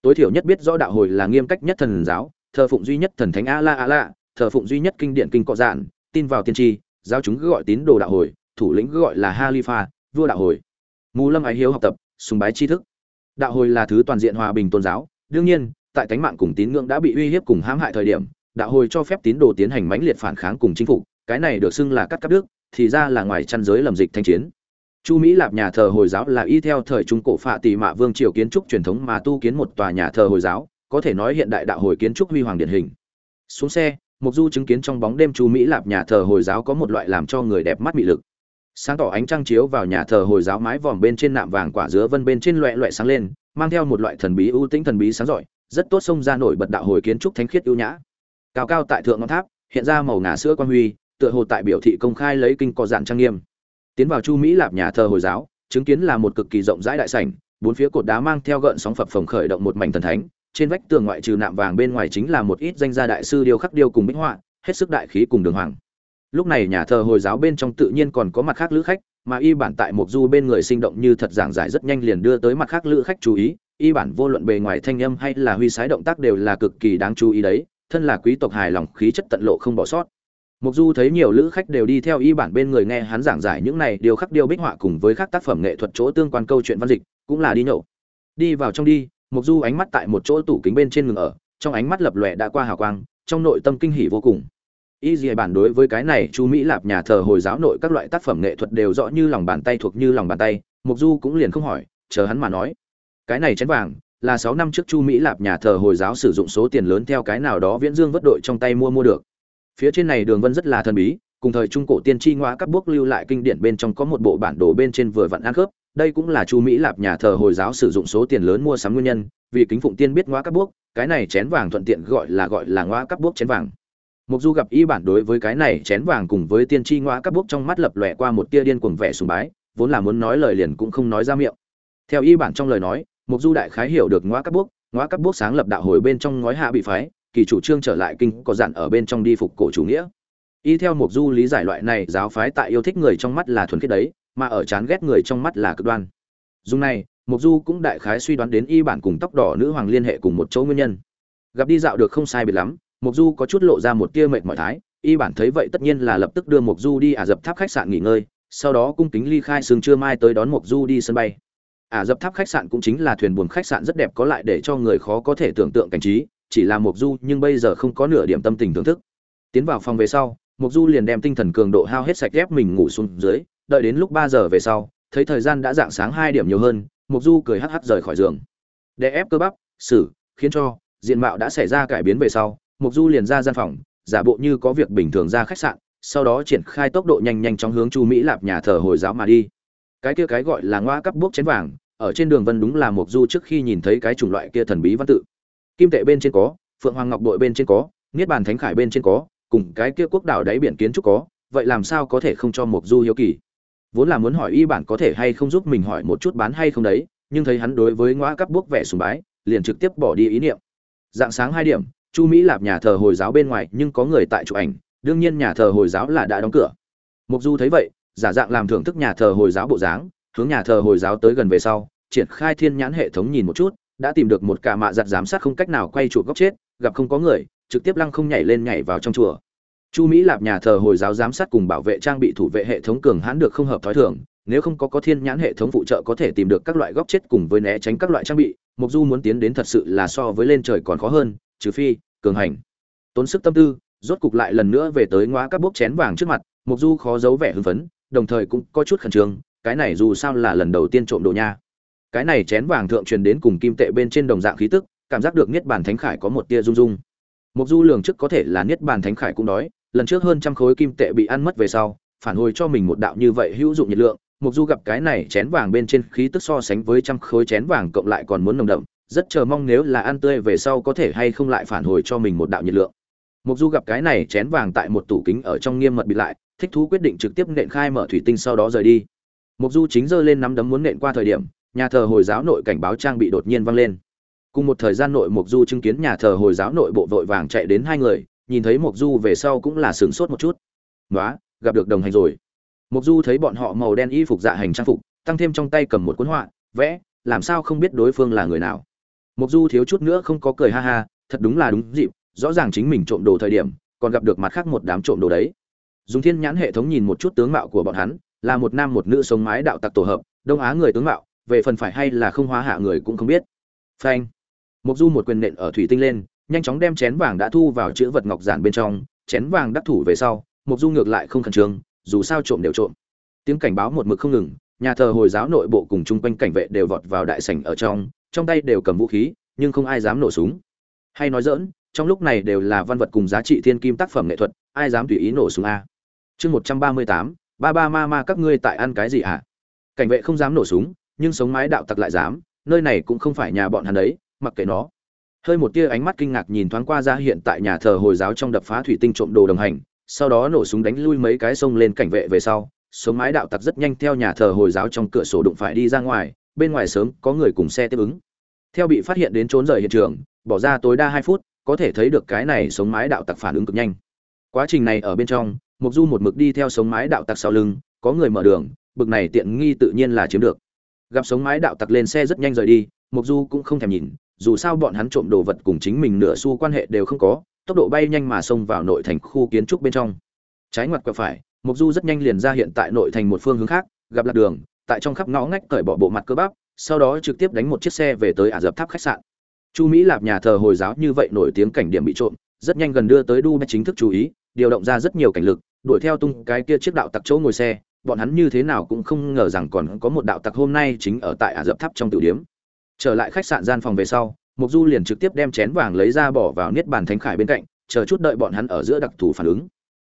S1: Tối thiểu nhất biết rõ đạo hồi là nghiêm cách nhất thần giáo, thờ phụng duy nhất thần thánh a la a la thờ phụng duy nhất kinh điển kinh cọ dạn tin vào tiên tri, giáo chúng cứ gọi tín đồ đạo hồi, thủ lĩnh cứ gọi là halifa, vua đạo hồi. Mù lâm ái hiếu học tập, sùng bái tri thức. Đạo hồi là thứ toàn diện hòa bình tôn giáo, đương nhiên, tại tánh mạng cùng tín ngưỡng đã bị uy hiếp cùng hãm hại thời điểm, đạo hồi cho phép tín đồ tiến hành mãnh liệt phản kháng cùng chính phủ cái này được xưng là cắt cắt đức thì ra là ngoài chăn giới lầm dịch thanh chiến. Chu mỹ lạp nhà thờ hồi giáo là y theo thời trung cổ phạ tỷ mạ vương triều kiến trúc truyền thống mà tu kiến một tòa nhà thờ hồi giáo, có thể nói hiện đại đạo hồi kiến trúc huy hoàng điển hình. Xuống xe mục du chứng kiến trong bóng đêm chu mỹ lạp nhà thờ hồi giáo có một loại làm cho người đẹp mắt mị lực. Sáng tỏ ánh trăng chiếu vào nhà thờ hồi giáo mái vòm bên trên nạm vàng quả dứa vân bên trên loẹ loẹ sáng lên, mang theo một loại thần bí ưu tĩnh thần bí sáng rọi rất tốt xông ra nổi bật đạo hồi kiến trúc thánh khiết ưu nhã. Cao cao tại thượng ngọn tháp, hiện ra màu ngà sữa quan huy, tựa hồ tại biểu thị công khai lấy kinh có dạng trang nghiêm. Tiến vào chu mỹ lạp nhà thờ hồi giáo, chứng kiến là một cực kỳ rộng rãi đại sảnh, bốn phía cột đá mang theo gợn sóng phập phồng khởi động một mảnh thần thánh trên vách tường ngoại trừ nạm vàng bên ngoài chính là một ít danh gia đại sư điêu khắc điêu cùng bích họa, hết sức đại khí cùng đường hoàng. Lúc này nhà thờ hồi giáo bên trong tự nhiên còn có mặt khác lữ khách, mà y bản tại mục du bên người sinh động như thật giảng giải rất nhanh liền đưa tới mặt khác lữ khách chú ý, y bản vô luận bề ngoài thanh âm hay là huy sái động tác đều là cực kỳ đáng chú ý đấy, thân là quý tộc hài lòng, khí chất tận lộ không bỏ sót. Mục du thấy nhiều lữ khách đều đi theo y bản bên người nghe hắn giảng giải những này điều khắc điêu bích họa cùng với các tác phẩm nghệ thuật chỗ tương quan câu chuyện văn dịch, cũng là đi nhậu. Đi vào trong đi mục du ánh mắt tại một chỗ tủ kính bên trên ngừng ở, trong ánh mắt lập lòe đã qua hào quang, trong nội tâm kinh hỉ vô cùng. Y dì bản đối với cái này chu mỹ lạp nhà thờ hồi giáo nội các loại tác phẩm nghệ thuật đều rõ như lòng bàn tay thuộc như lòng bàn tay, mục du cũng liền không hỏi, chờ hắn mà nói. Cái này chén vàng, là sáu năm trước chu mỹ lạp nhà thờ hồi giáo sử dụng số tiền lớn theo cái nào đó viễn dương vất đội trong tay mua mua được. Phía trên này đường vân rất là thần bí, cùng thời trung cổ tiên tri ngoa các bước lưu lại kinh điển bên trong có một bộ bản đồ bên trên vừa vặn ăn khớp đây cũng là chu mỹ lạp nhà thờ hồi giáo sử dụng số tiền lớn mua sắm nguyên nhân vì kính phụng tiên biết ngoa các bước cái này chén vàng thuận tiện gọi là gọi là ngoa các bước chén vàng Mục Du gặp y bản đối với cái này chén vàng cùng với tiên tri ngoa các bước trong mắt lập lòe qua một tia điên cuồng vẻ sùng bái, vốn là muốn nói lời liền cũng không nói ra miệng. Theo y bản trong lời nói, Mục Du đại khái hiểu được ngoa các bước, ngoa các bước sáng lập đạo hồi bên trong ngói hạ bị phái, kỳ chủ trương trở lại kinh có dặn ở bên trong đi phục cổ chủ nghĩa. Y theo Mục Du lý giải loại này giáo phái tại yêu thích người trong mắt là thuần khiết đấy, mà ở chán ghét người trong mắt là cực đoan. Dùng này, Mục Du cũng đại khái suy đoán đến y bản cùng tóc đỏ nữ hoàng liên hệ cùng một chỗ nguyên nhân. Gặp đi dạo được không sai biệt lắm, Mộc Du có chút lộ ra một tia mệt mỏi thái, y bản thấy vậy tất nhiên là lập tức đưa mộc du đi ả dập tháp khách sạn nghỉ ngơi sau đó cung kính ly khai sương trưa mai tới đón mộc du đi sân bay ả dập tháp khách sạn cũng chính là thuyền buồm khách sạn rất đẹp có lại để cho người khó có thể tưởng tượng cảnh trí chỉ là mộc du nhưng bây giờ không có nửa điểm tâm tình thưởng thức tiến vào phòng về sau mộc du liền đem tinh thần cường độ hao hết sạch ép mình ngủ xuống dưới đợi đến lúc ba giờ về sau, thấy thời gian đã dạng sáng hai điểm nhiều hơn, mộc du cười hắc hắc rời khỏi giường. Để ép cơ bắp, xử, khiến cho, diện mạo đã xảy ra cải biến về sau, mộc du liền ra gian phòng, giả bộ như có việc bình thường ra khách sạn, sau đó triển khai tốc độ nhanh nhanh chóng hướng chu mỹ lạp nhà thờ hồi giáo mà đi. Cái kia cái gọi là ngoa cắp bước chén vàng, ở trên đường vân đúng là mộc du trước khi nhìn thấy cái chủng loại kia thần bí văn tự. Kim tệ bên trên có, phượng hoàng ngọc đội bên trên có, niết bàn thánh khải bên trên có, cùng cái kia quốc đảo đáy biển kiến trúc có, vậy làm sao có thể không cho mộc du hiếu kỳ? Vốn là muốn hỏi y bản có thể hay không giúp mình hỏi một chút bán hay không đấy, nhưng thấy hắn đối với ngõ cắp bước vẻ sùng bái, liền trực tiếp bỏ đi ý niệm. Dạng sáng hai điểm, chu mỹ lạp nhà thờ hồi giáo bên ngoài nhưng có người tại chụp ảnh, đương nhiên nhà thờ hồi giáo là đã đóng cửa. Mục du thấy vậy, giả dạng làm thưởng thức nhà thờ hồi giáo bộ dáng, hướng nhà thờ hồi giáo tới gần về sau, triển khai thiên nhãn hệ thống nhìn một chút, đã tìm được một cả mạ giặt giám sát không cách nào quay chuột góc chết, gặp không có người, trực tiếp lăng không nhảy lên nhảy vào trong chùa chu mỹ lạp nhà thờ hồi giáo giám sát cùng bảo vệ trang bị thủ vệ hệ thống cường hãn được không hợp thói thường, nếu không có có thiên nhãn hệ thống phụ trợ có thể tìm được các loại góc chết cùng với né tránh các loại trang bị mục du muốn tiến đến thật sự là so với lên trời còn khó hơn, trừ phi, cường hành. Tốn sức tâm tư, rốt cục lại lần nữa về tới ngõ các bốc chén vàng trước mặt mục du khó giấu vẻ hưng phấn, đồng thời cũng có chút khẩn trương, cái này dù sao là lần đầu tiên trộm đồ nha. Cái này chén vàng thượng truyền đến cùng kim tệ bên trên đồng dạng khí tức, cảm giác được niết bàn thánh khải có một tia rung rung. Mục du lường trước có thể là niết bàn thánh khải cũng đói lần trước hơn trăm khối kim tệ bị ăn mất về sau, phản hồi cho mình một đạo như vậy hữu dụng nhiệt lượng, mục du gặp cái này chén vàng bên trên khí tức so sánh với trăm khối chén vàng cộng lại còn muốn nồng đậm, rất chờ mong nếu là ăn tươi về sau có thể hay không lại phản hồi cho mình một đạo nhiệt lượng. Mục du gặp cái này chén vàng tại một tủ kính ở trong nghiêm mật bị lại, thích thú quyết định trực tiếp nện khai mở thủy tinh sau đó rời đi. Mục du chính giơ lên nắm đấm muốn nện qua thời điểm, nhà thờ hồi giáo nội cảnh báo trang bị đột nhiên vang lên. Cùng một thời gian nội mục du chứng kiến nhà thờ hồi giáo nội bộ vội vàng chạy đến hai người nhìn thấy Mộc du về sau cũng là sửng sốt một chút. Nói gặp được đồng hành rồi. Mộc du thấy bọn họ màu đen y phục dạ hành trang phục, tăng thêm trong tay cầm một cuốn họa, vẽ, làm sao không biết đối phương là người nào? Mộc du thiếu chút nữa không có cười ha ha, thật đúng là đúng dịp, rõ ràng chính mình trộm đồ thời điểm, còn gặp được mặt khác một đám trộm đồ đấy. Dùng thiên nhãn hệ thống nhìn một chút tướng mạo của bọn hắn, là một nam một nữ sống mái đạo tặc tổ hợp, đông á người tướng mạo, về phần phải hay là không hóa hạ người cũng không biết. Phanh. Mục du một quyền nện ở thủy tinh lên nhanh chóng đem chén vàng đã thu vào chữ vật ngọc giản bên trong, chén vàng đắc thủ về sau mục du ngược lại không khẩn trương, dù sao trộm đều trộm. Tiếng cảnh báo một mực không ngừng, nhà thờ hồi giáo nội bộ cùng chung quanh cảnh vệ đều vọt vào đại sảnh ở trong trong tay đều cầm vũ khí, nhưng không ai dám nổ súng. Hay nói dỡn trong lúc này đều là văn vật cùng giá trị thiên kim tác phẩm nghệ thuật, ai dám tùy ý nổ súng a? Chương một trăm ba mươi tám, ba ba ma ma các ngươi tại ăn cái gì ạ? À? cảnh vệ không dám nổ súng, nhưng sống mái đạo tặc lại dám, nơi này cũng không phải nhà bọn hắn đấy, mặc kệ nó hơi một tia ánh mắt kinh ngạc nhìn thoáng qua ra hiện tại nhà thờ hồi giáo trong đập phá thủy tinh trộm đồ đồng hành, sau đó nổ súng đánh lui mấy cái sông lên cảnh vệ về sau, sống mái đạo tặc rất nhanh theo nhà thờ hồi giáo trong cửa sổ đụng phải đi ra ngoài, bên ngoài sớm có người cùng xe tiếp ứng. Theo bị phát hiện đến trốn rời hiện trường, bỏ ra tối đa hai phút, có thể thấy được cái này sống mái đạo tặc phản ứng cực nhanh. Quá trình này ở bên trong mục du một mực đi theo sống mái đạo tặc sau lưng, có người mở đường, bực này tiện nghi tự nhiên là chiếm được. Gặp sống mái đạo tặc lên xe rất nhanh rời đi mục du cũng không thèm nhìn dù sao bọn hắn trộm đồ vật cùng chính mình nửa xu quan hệ đều không có, tốc độ bay nhanh mà xông vào nội thành khu kiến trúc bên trong trái ngoặt quẹo phải mục du rất nhanh liền ra hiện tại nội thành một phương hướng khác, gặp lạc đường, tại trong khắp ngõ ngách cởi bỏ bộ mặt cơ bắp, sau đó trực tiếp đánh một chiếc xe về tới ả dập tháp khách sạn chu mỹ lạp nhà thờ hồi giáo như vậy nổi tiếng cảnh điểm bị trộm, rất nhanh gần đưa tới dubai chính thức chú ý, điều động ra rất nhiều cảnh lực, đuổi theo tung cái kia chiếc đạo tặc chỗ ngồi xe, bọn hắn như thế nào cũng không ngờ rằng còn có một đạo tặc hôm nay chính ở tại ả dập tháp trong tiểu điểm trở lại khách sạn gian phòng về sau, mục du liền trực tiếp đem chén vàng lấy ra bỏ vào niết bàn thánh khải bên cạnh, chờ chút đợi bọn hắn ở giữa đặc thù phản ứng.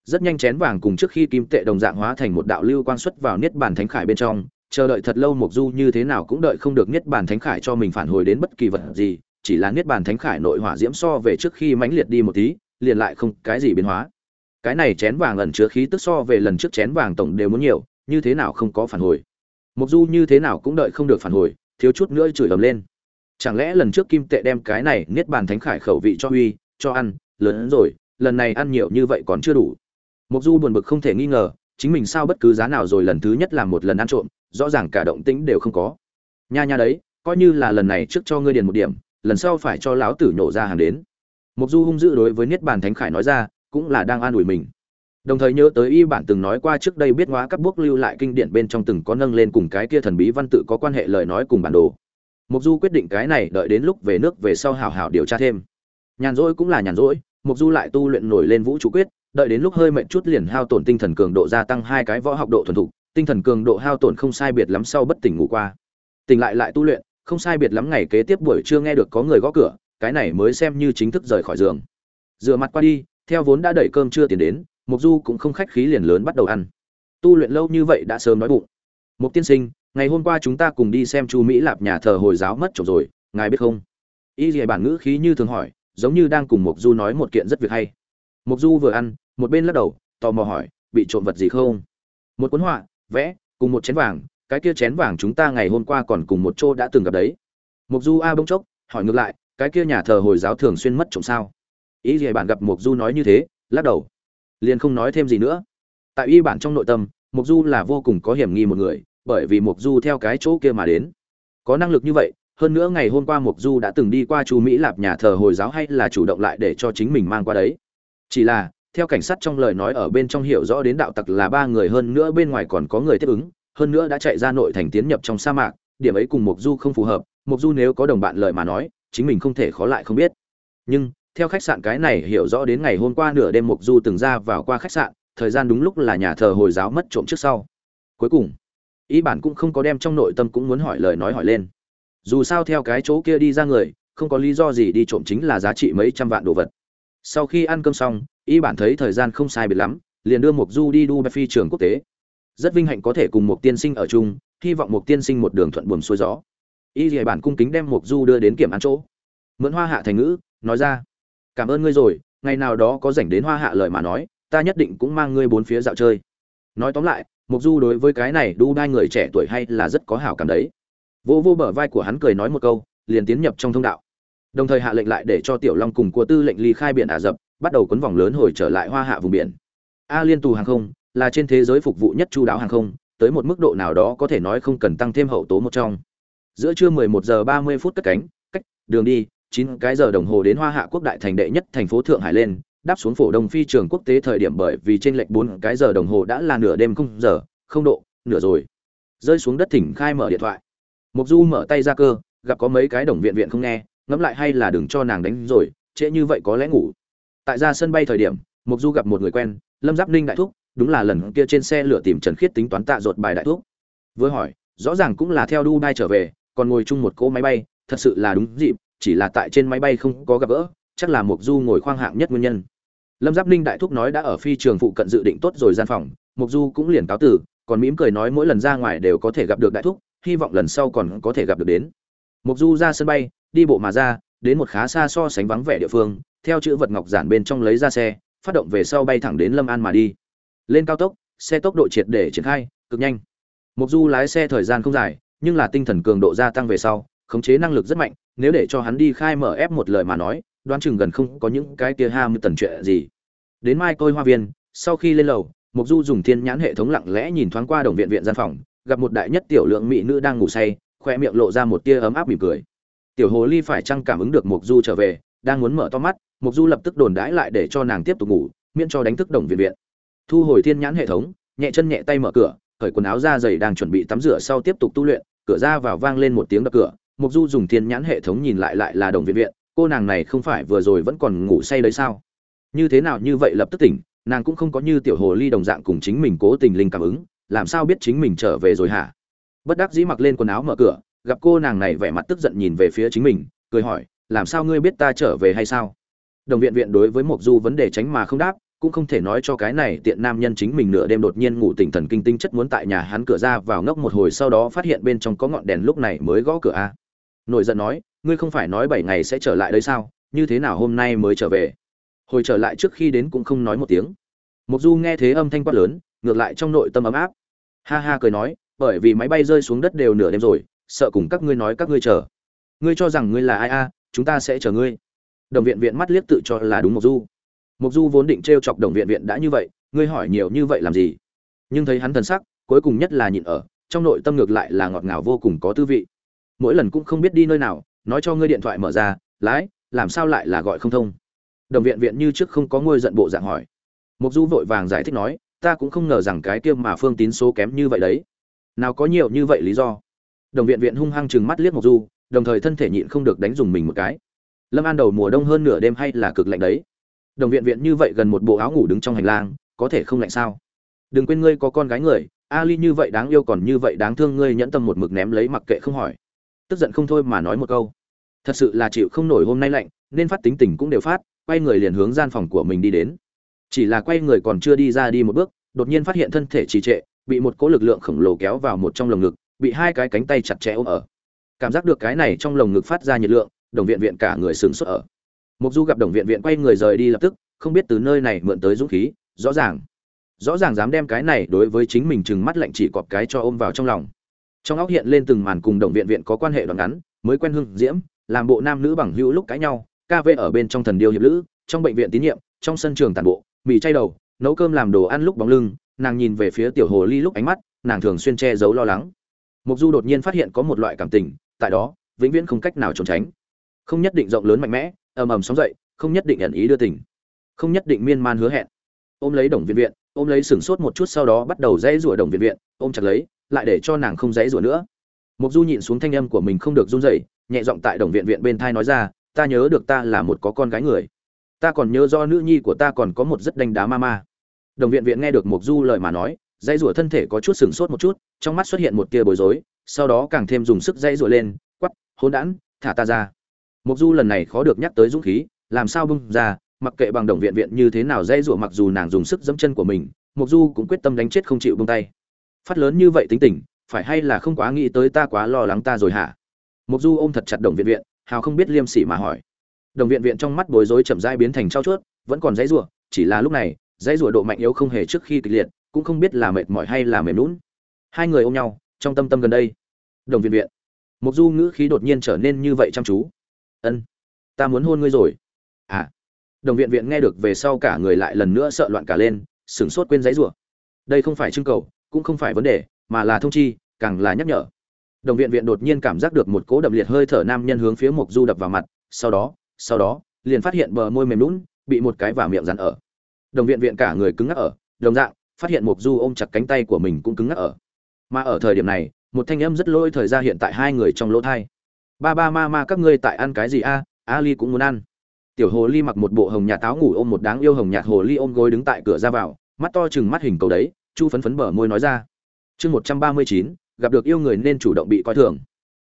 S1: Rất nhanh chén vàng cùng trước khi kim tệ đồng dạng hóa thành một đạo lưu quang xuất vào niết bàn thánh khải bên trong, chờ đợi thật lâu mục du như thế nào cũng đợi không được niết bàn thánh khải cho mình phản hồi đến bất kỳ vật gì, chỉ là niết bàn thánh khải nội hỏa diễm so về trước khi mãnh liệt đi một tí, liền lại không cái gì biến hóa. Cái này chén vàng ẩn chứa khí tức so về lần trước chén vàng tổng đều muốn nhiều, như thế nào không có phản hồi. Mục du như thế nào cũng đợi không được phản hồi thiếu chút nữa chửi ầm lên. Chẳng lẽ lần trước kim tệ đem cái này niết bàn thánh khải khẩu vị cho uy, cho ăn, lớn rồi, lần này ăn nhiều như vậy còn chưa đủ. Mục du buồn bực không thể nghi ngờ, chính mình sao bất cứ giá nào rồi lần thứ nhất làm một lần ăn trộm, rõ ràng cả động tĩnh đều không có. Nha nha đấy, coi như là lần này trước cho ngươi điền một điểm, lần sau phải cho lão tử nhổ ra hàng đến. Mục du hung dữ đối với niết bàn thánh khải nói ra, cũng là đang an ủi mình đồng thời nhớ tới y bản từng nói qua trước đây biết ngóa các bước lưu lại kinh điển bên trong từng có nâng lên cùng cái kia thần bí văn tự có quan hệ lời nói cùng bản đồ. Mục du quyết định cái này đợi đến lúc về nước về sau hào hào điều tra thêm. Nhàn rỗi cũng là nhàn rỗi mục du lại tu luyện nổi lên vũ trụ quyết, đợi đến lúc hơi mệt chút liền hao tổn tinh thần cường độ gia tăng hai cái võ học độ thuần thục, tinh thần cường độ hao tổn không sai biệt lắm sau bất tỉnh ngủ qua. Tỉnh lại lại tu luyện, không sai biệt lắm ngày kế tiếp buổi trưa nghe được có người gõ cửa, cái này mới xem như chính thức rời khỏi giường. Rửa mặt qua đi, theo vốn đã đẩy cơm chưa tiền đến mục du cũng không khách khí liền lớn bắt đầu ăn. Tu luyện lâu như vậy đã sớm nói bụng. Mục tiên sinh, ngày hôm qua chúng ta cùng đi xem chu mỹ lạp nhà thờ hồi giáo mất trộm rồi, ngài biết không? Y dì bản ngữ khí như thường hỏi, giống như đang cùng mục du nói một kiện rất việc hay. Mục du vừa ăn, một bên lắc đầu, tò mò hỏi, bị trộm vật gì không? Một cuốn họa, vẽ, cùng một chén vàng, cái kia chén vàng chúng ta ngày hôm qua còn cùng một chỗ đã từng gặp đấy. Mục du a bông chốc, hỏi ngược lại, cái kia nhà thờ hồi giáo thường xuyên mất trộm sao? Ý gì bạn gặp mục du nói như thế, lắc đầu liền không nói thêm gì nữa. Tại y bản trong nội tâm mục du là vô cùng có hiểm nghi một người, bởi vì mục du theo cái chỗ kia mà đến. Có năng lực như vậy, hơn nữa ngày hôm qua mục du đã từng đi qua chu mỹ lạp nhà thờ hồi giáo hay là chủ động lại để cho chính mình mang qua đấy. Chỉ là, theo cảnh sát trong lời nói ở bên trong hiểu rõ đến đạo tặc là ba người hơn nữa bên ngoài còn có người tiếp ứng, hơn nữa đã chạy ra nội thành tiến nhập trong sa mạc, điểm ấy cùng mục du không phù hợp. Mục du nếu có đồng bạn lời mà nói, chính mình không thể khó lại không biết. Nhưng theo khách sạn cái này hiểu rõ đến ngày hôm qua nửa đêm mục du từng ra vào qua khách sạn, thời gian đúng lúc là nhà thờ hồi giáo mất trộm trước sau. Cuối cùng, ý bản cũng không có đem trong nội tâm cũng muốn hỏi lời nói hỏi lên. Dù sao theo cái chỗ kia đi ra người, không có lý do gì đi trộm chính là giá trị mấy trăm vạn đồ vật. Sau khi ăn cơm xong, ý bản thấy thời gian không sai biệt lắm, liền đưa mục du đi đu phi trường quốc tế. Rất vinh hạnh có thể cùng một tiên sinh ở chung, hy vọng một tiên sinh một đường thuận buồm xuôi gió. Y dì bản cung kính đem mục du đưa đến kiểm ăn chỗ. Mượn hoa hạ thành ngữ, nói ra cảm ơn ngươi rồi, ngày nào đó có rảnh đến hoa hạ lời mà nói, ta nhất định cũng mang ngươi bốn phía dạo chơi. Nói tóm lại mục du đối với cái này đu đai người trẻ tuổi hay là rất có hảo cảm đấy. Vô vô bờ vai của hắn cười nói một câu, liền tiến nhập trong thông đạo. Đồng thời hạ lệnh lại để cho tiểu long cùng cua tư lệnh ly khai biển ả rập, bắt đầu quấn vòng lớn hồi trở lại hoa hạ vùng biển. A liên tù hàng không là trên thế giới phục vụ nhất chu đáo hàng không, tới một mức độ nào đó có thể nói không cần tăng thêm hậu tố một trong. Giữa trưa 11 giờ 30 phút cất cánh, cách, đường đi 9 cái giờ đồng hồ đến hoa hạ quốc đại thành đệ nhất thành phố thượng hải lên, đáp xuống phổ đông phi trường quốc tế thời điểm bởi vì trên lệch 4 cái giờ đồng hồ đã là nửa đêm không giờ, không độ, nửa rồi. Rơi xuống đất thỉnh khai mở điện thoại. Mục du mở tay ra cơ, gặp có mấy cái đồng viện viện không nghe, ngẫm lại hay là đừng cho nàng đánh rồi, trễ như vậy có lẽ ngủ. Tại ra sân bay thời điểm mục du gặp một người quen, lâm giáp ninh đại thúc, đúng là lần kia trên xe lửa tìm trần khiết tính toán tạ ruột bài đại thúc. Với hỏi, rõ ràng cũng là theo dubai trở về, còn ngồi chung một cỗ máy bay, thật sự là đúng dịp chỉ là tại trên máy bay không có gặp gỡ, chắc là mục du ngồi khoang hạng nhất nguyên nhân. Lâm giáp ninh đại thúc nói đã ở phi trường phụ cận dự định tốt rồi gian phòng mục du cũng liền cáo tử còn mỉm cười nói mỗi lần ra ngoài đều có thể gặp được đại thúc, hy vọng lần sau còn có thể gặp được đến. Mục du ra sân bay, đi bộ mà ra, đến một khá xa so sánh vắng vẻ địa phương, theo chữ vật ngọc giản bên trong lấy ra xe, phát động về sau bay thẳng đến lâm an mà đi. Lên cao tốc, xe tốc độ triệt để triển khai, cực nhanh. Mục du lái xe thời gian không dài, nhưng là tinh thần cường độ gia tăng về sau, khống chế năng lực rất mạnh nếu để cho hắn đi khai mở ép một lời mà nói, đoán chừng gần không có những cái kia ham tần chuyện gì. Đến mai tôi hoa viên, sau khi lên lầu mục du dùng thiên nhãn hệ thống lặng lẽ nhìn thoáng qua đồng viện viện gian phòng, gặp một đại nhất tiểu lượng mỹ nữ đang ngủ say, khoe miệng lộ ra một tia ấm áp mỉm cười. Tiểu hồ ly phải chăng cảm ứng được mục du trở về, đang muốn mở to mắt mục du lập tức đồn đãi lại để cho nàng tiếp tục ngủ, miễn cho đánh thức đồng viện viện. Thu hồi thiên nhãn hệ thống, nhẹ chân nhẹ tay mở cửa khởi quần áo ra giày đang chuẩn bị tắm rửa sau tiếp tục tu luyện, cửa ra vào vang lên một tiếng đập cửa mục du dùng thiên nhãn hệ thống nhìn lại lại là đồng viện viện, cô nàng này không phải vừa rồi vẫn còn ngủ say đấy sao? Như thế nào như vậy lập tức tỉnh, nàng cũng không có như tiểu hồ ly đồng dạng cùng chính mình cố tình linh cảm ứng, làm sao biết chính mình trở về rồi hả? Bất đắc dĩ mặc lên quần áo mở cửa, gặp cô nàng này vẻ mặt tức giận nhìn về phía chính mình, cười hỏi, làm sao ngươi biết ta trở về hay sao? Đồng viện viện đối với mục du vấn đề tránh mà không đáp, cũng không thể nói cho cái này tiện nam nhân chính mình nửa đêm đột nhiên ngủ tỉnh thần kinh tinh chất muốn tại nhà hắn cửa ra vào ngốc một hồi sau đó phát hiện bên trong có ngọn đèn lúc này mới gõ cửa a nổi giận nói, ngươi không phải nói bảy ngày sẽ trở lại đấy sao? Như thế nào hôm nay mới trở về? Hồi trở lại trước khi đến cũng không nói một tiếng. Mục du nghe thế âm thanh quát lớn, ngược lại trong nội tâm ấm áp. Ha ha cười nói, bởi vì máy bay rơi xuống đất đều nửa đêm rồi, sợ cùng các ngươi nói các ngươi chờ. Ngươi cho rằng ngươi là ai a, chúng ta sẽ chờ ngươi. Đồng viện viện mắt liếc tự cho là đúng mục du. Mục du vốn định t chọc đồng viện viện đã như vậy, ngươi hỏi nhiều như vậy làm gì? Nhưng thấy hắn thần sắc, cuối cùng nhất là nhịn ở, trong nội tâm ngược lại là ngọt ngào vô cùng có tư vị mỗi lần cũng không biết đi nơi nào, nói cho ngươi điện thoại mở ra, lái, làm sao lại là gọi không thông? Đồng viện viện như trước không có ngôi giận bộ dạng hỏi. Mục du vội vàng giải thích nói, ta cũng không ngờ rằng cái kia mà phương tín số kém như vậy đấy. Nào có nhiều như vậy lý do? Đồng viện viện hung hăng chừng mắt liếc mục du, đồng thời thân thể nhịn không được đánh dùng mình một cái. Lâm an đầu mùa đông hơn nửa đêm hay là cực lạnh đấy. Đồng viện viện như vậy gần một bộ áo ngủ đứng trong hành lang, có thể không lạnh sao? Đừng quên ngươi có con gái người ali như vậy đáng yêu còn như vậy đáng thương ngươi nhẫn tâm một mực ném lấy mặc kệ không hỏi tức giận không thôi mà nói một câu. Thật sự là chịu không nổi hôm nay lạnh, nên phát tính tình cũng đều phát, quay người liền hướng gian phòng của mình đi đến. Chỉ là quay người còn chưa đi ra đi một bước, đột nhiên phát hiện thân thể trì trệ, bị một cỗ lực lượng khổng lồ kéo vào một trong lồng ngực, bị hai cái cánh tay chặt chẽ ôm ở. Cảm giác được cái này trong lồng ngực phát ra nhiệt lượng, đồng viện viện cả người sừng sốt ở. Mục du gặp đồng viện viện quay người rời đi lập tức, không biết từ nơi này mượn tới dũng khí, rõ ràng. Rõ ràng dám đem cái này đối với chính mình chừng mắt lạnh chỉ cọp cái cho ôm vào trong lòng trong óc hiện lên từng màn cùng đồng viện viện có quan hệ đoạn ngắn, mới quen hưng diễm, làm bộ nam nữ bằng hữu lúc cãi nhau, ca vê ở bên trong thần điêu hiệp lữ, trong bệnh viện tín nhiệm, trong sân trường tàn bộ, mì chay đầu, nấu cơm làm đồ ăn lúc bóng lưng, nàng nhìn về phía tiểu hồ ly lúc ánh mắt, nàng thường xuyên che giấu lo lắng. Mục du đột nhiên phát hiện có một loại cảm tình, tại đó, vĩnh viễn không cách nào trốn tránh. Không nhất định rộng lớn mạnh mẽ, ầm ầm sóng dậy, không nhất định ẩn ý đưa tình. Không nhất định miên man hứa hẹn. Ôm lấy đồng viện viện, ôm lấy sừng sốt một chút sau đó bắt đầu dây rủa đồng viện viện, ôm chặt lấy lại để cho nàng không dãy rủa nữa. Mục du nhịn xuống thanh âm của mình không được run rẩy, nhẹ giọng tại đồng viện viện bên thai nói ra, ta nhớ được ta là một có con gái người. Ta còn nhớ do nữ nhi của ta còn có một rất đanh đá ma ma. Đồng viện viện nghe được mục du lời mà nói, dãy rủa thân thể có chút sừng sốt một chút, trong mắt xuất hiện một tia bối rối, sau đó càng thêm dùng sức dãy rủa lên quắp hôn đản, thả ta ra. Mục du lần này khó được nhắc tới dũng khí, làm sao bung ra, mặc kệ bằng đồng viện viện như thế nào dãy rủa mặc dù nàng dùng sức dẫm chân của mình, mục du cũng quyết tâm đánh chết không chịu buông tay phát lớn như vậy tính tình, phải hay là không quá nghĩ tới ta quá lo lắng ta rồi hả? Mục du ôm thật chặt đồng viện viện, hào không biết liêm sỉ mà hỏi. Đồng viện viện trong mắt bối rối chậm rãi biến thành trao chuốt, vẫn còn dãy rủa, chỉ là lúc này, dãy rủa độ mạnh yếu không hề trước khi kịch liệt, cũng không biết là mệt mỏi hay là mềm lún hai người ôm nhau, trong tâm tâm gần đây. Đồng viện viện mục du ngữ khí đột nhiên trở nên như vậy chăm chú. Ân, ta muốn hôn ngươi rồi. À. Đồng viện viện nghe được về sau cả người lại lần nữa sợ loạn cả lên, sửng sốt quên giấy rủa. Đây không phải trưng cầu cũng không phải vấn đề, mà là thông chi, càng là nhắc nhở. Đồng viện viện đột nhiên cảm giác được một cỗ đậm liệt hơi thở nam nhân hướng phía mục du đập vào mặt, sau đó sau đó, liền phát hiện bờ môi mềm lún bị một cái vả miệng rắn ở. Đồng viện viện cả người cứng ngắc ở, đồng dạng, phát hiện mục du ôm chặt cánh tay của mình cũng cứng ngắc ở. Mà ở thời điểm này, một thanh âm rất lỗi thời gian hiện tại hai người trong lỗ thai. Ba ba ma ma, các ngươi tại ăn cái gì a? Ali cũng muốn ăn. Tiểu hồ ly mặc một bộ hồng nhạt táo ngủ ôm một đáng yêu hồng nhạt hồ ly ôm gối đứng tại cửa ra vào, mắt to chừng mắt hình cầu đấy chu phấn phấn bở môi nói ra. Chương một trăm ba mươi chín, gặp được yêu người nên chủ động bị coi thường.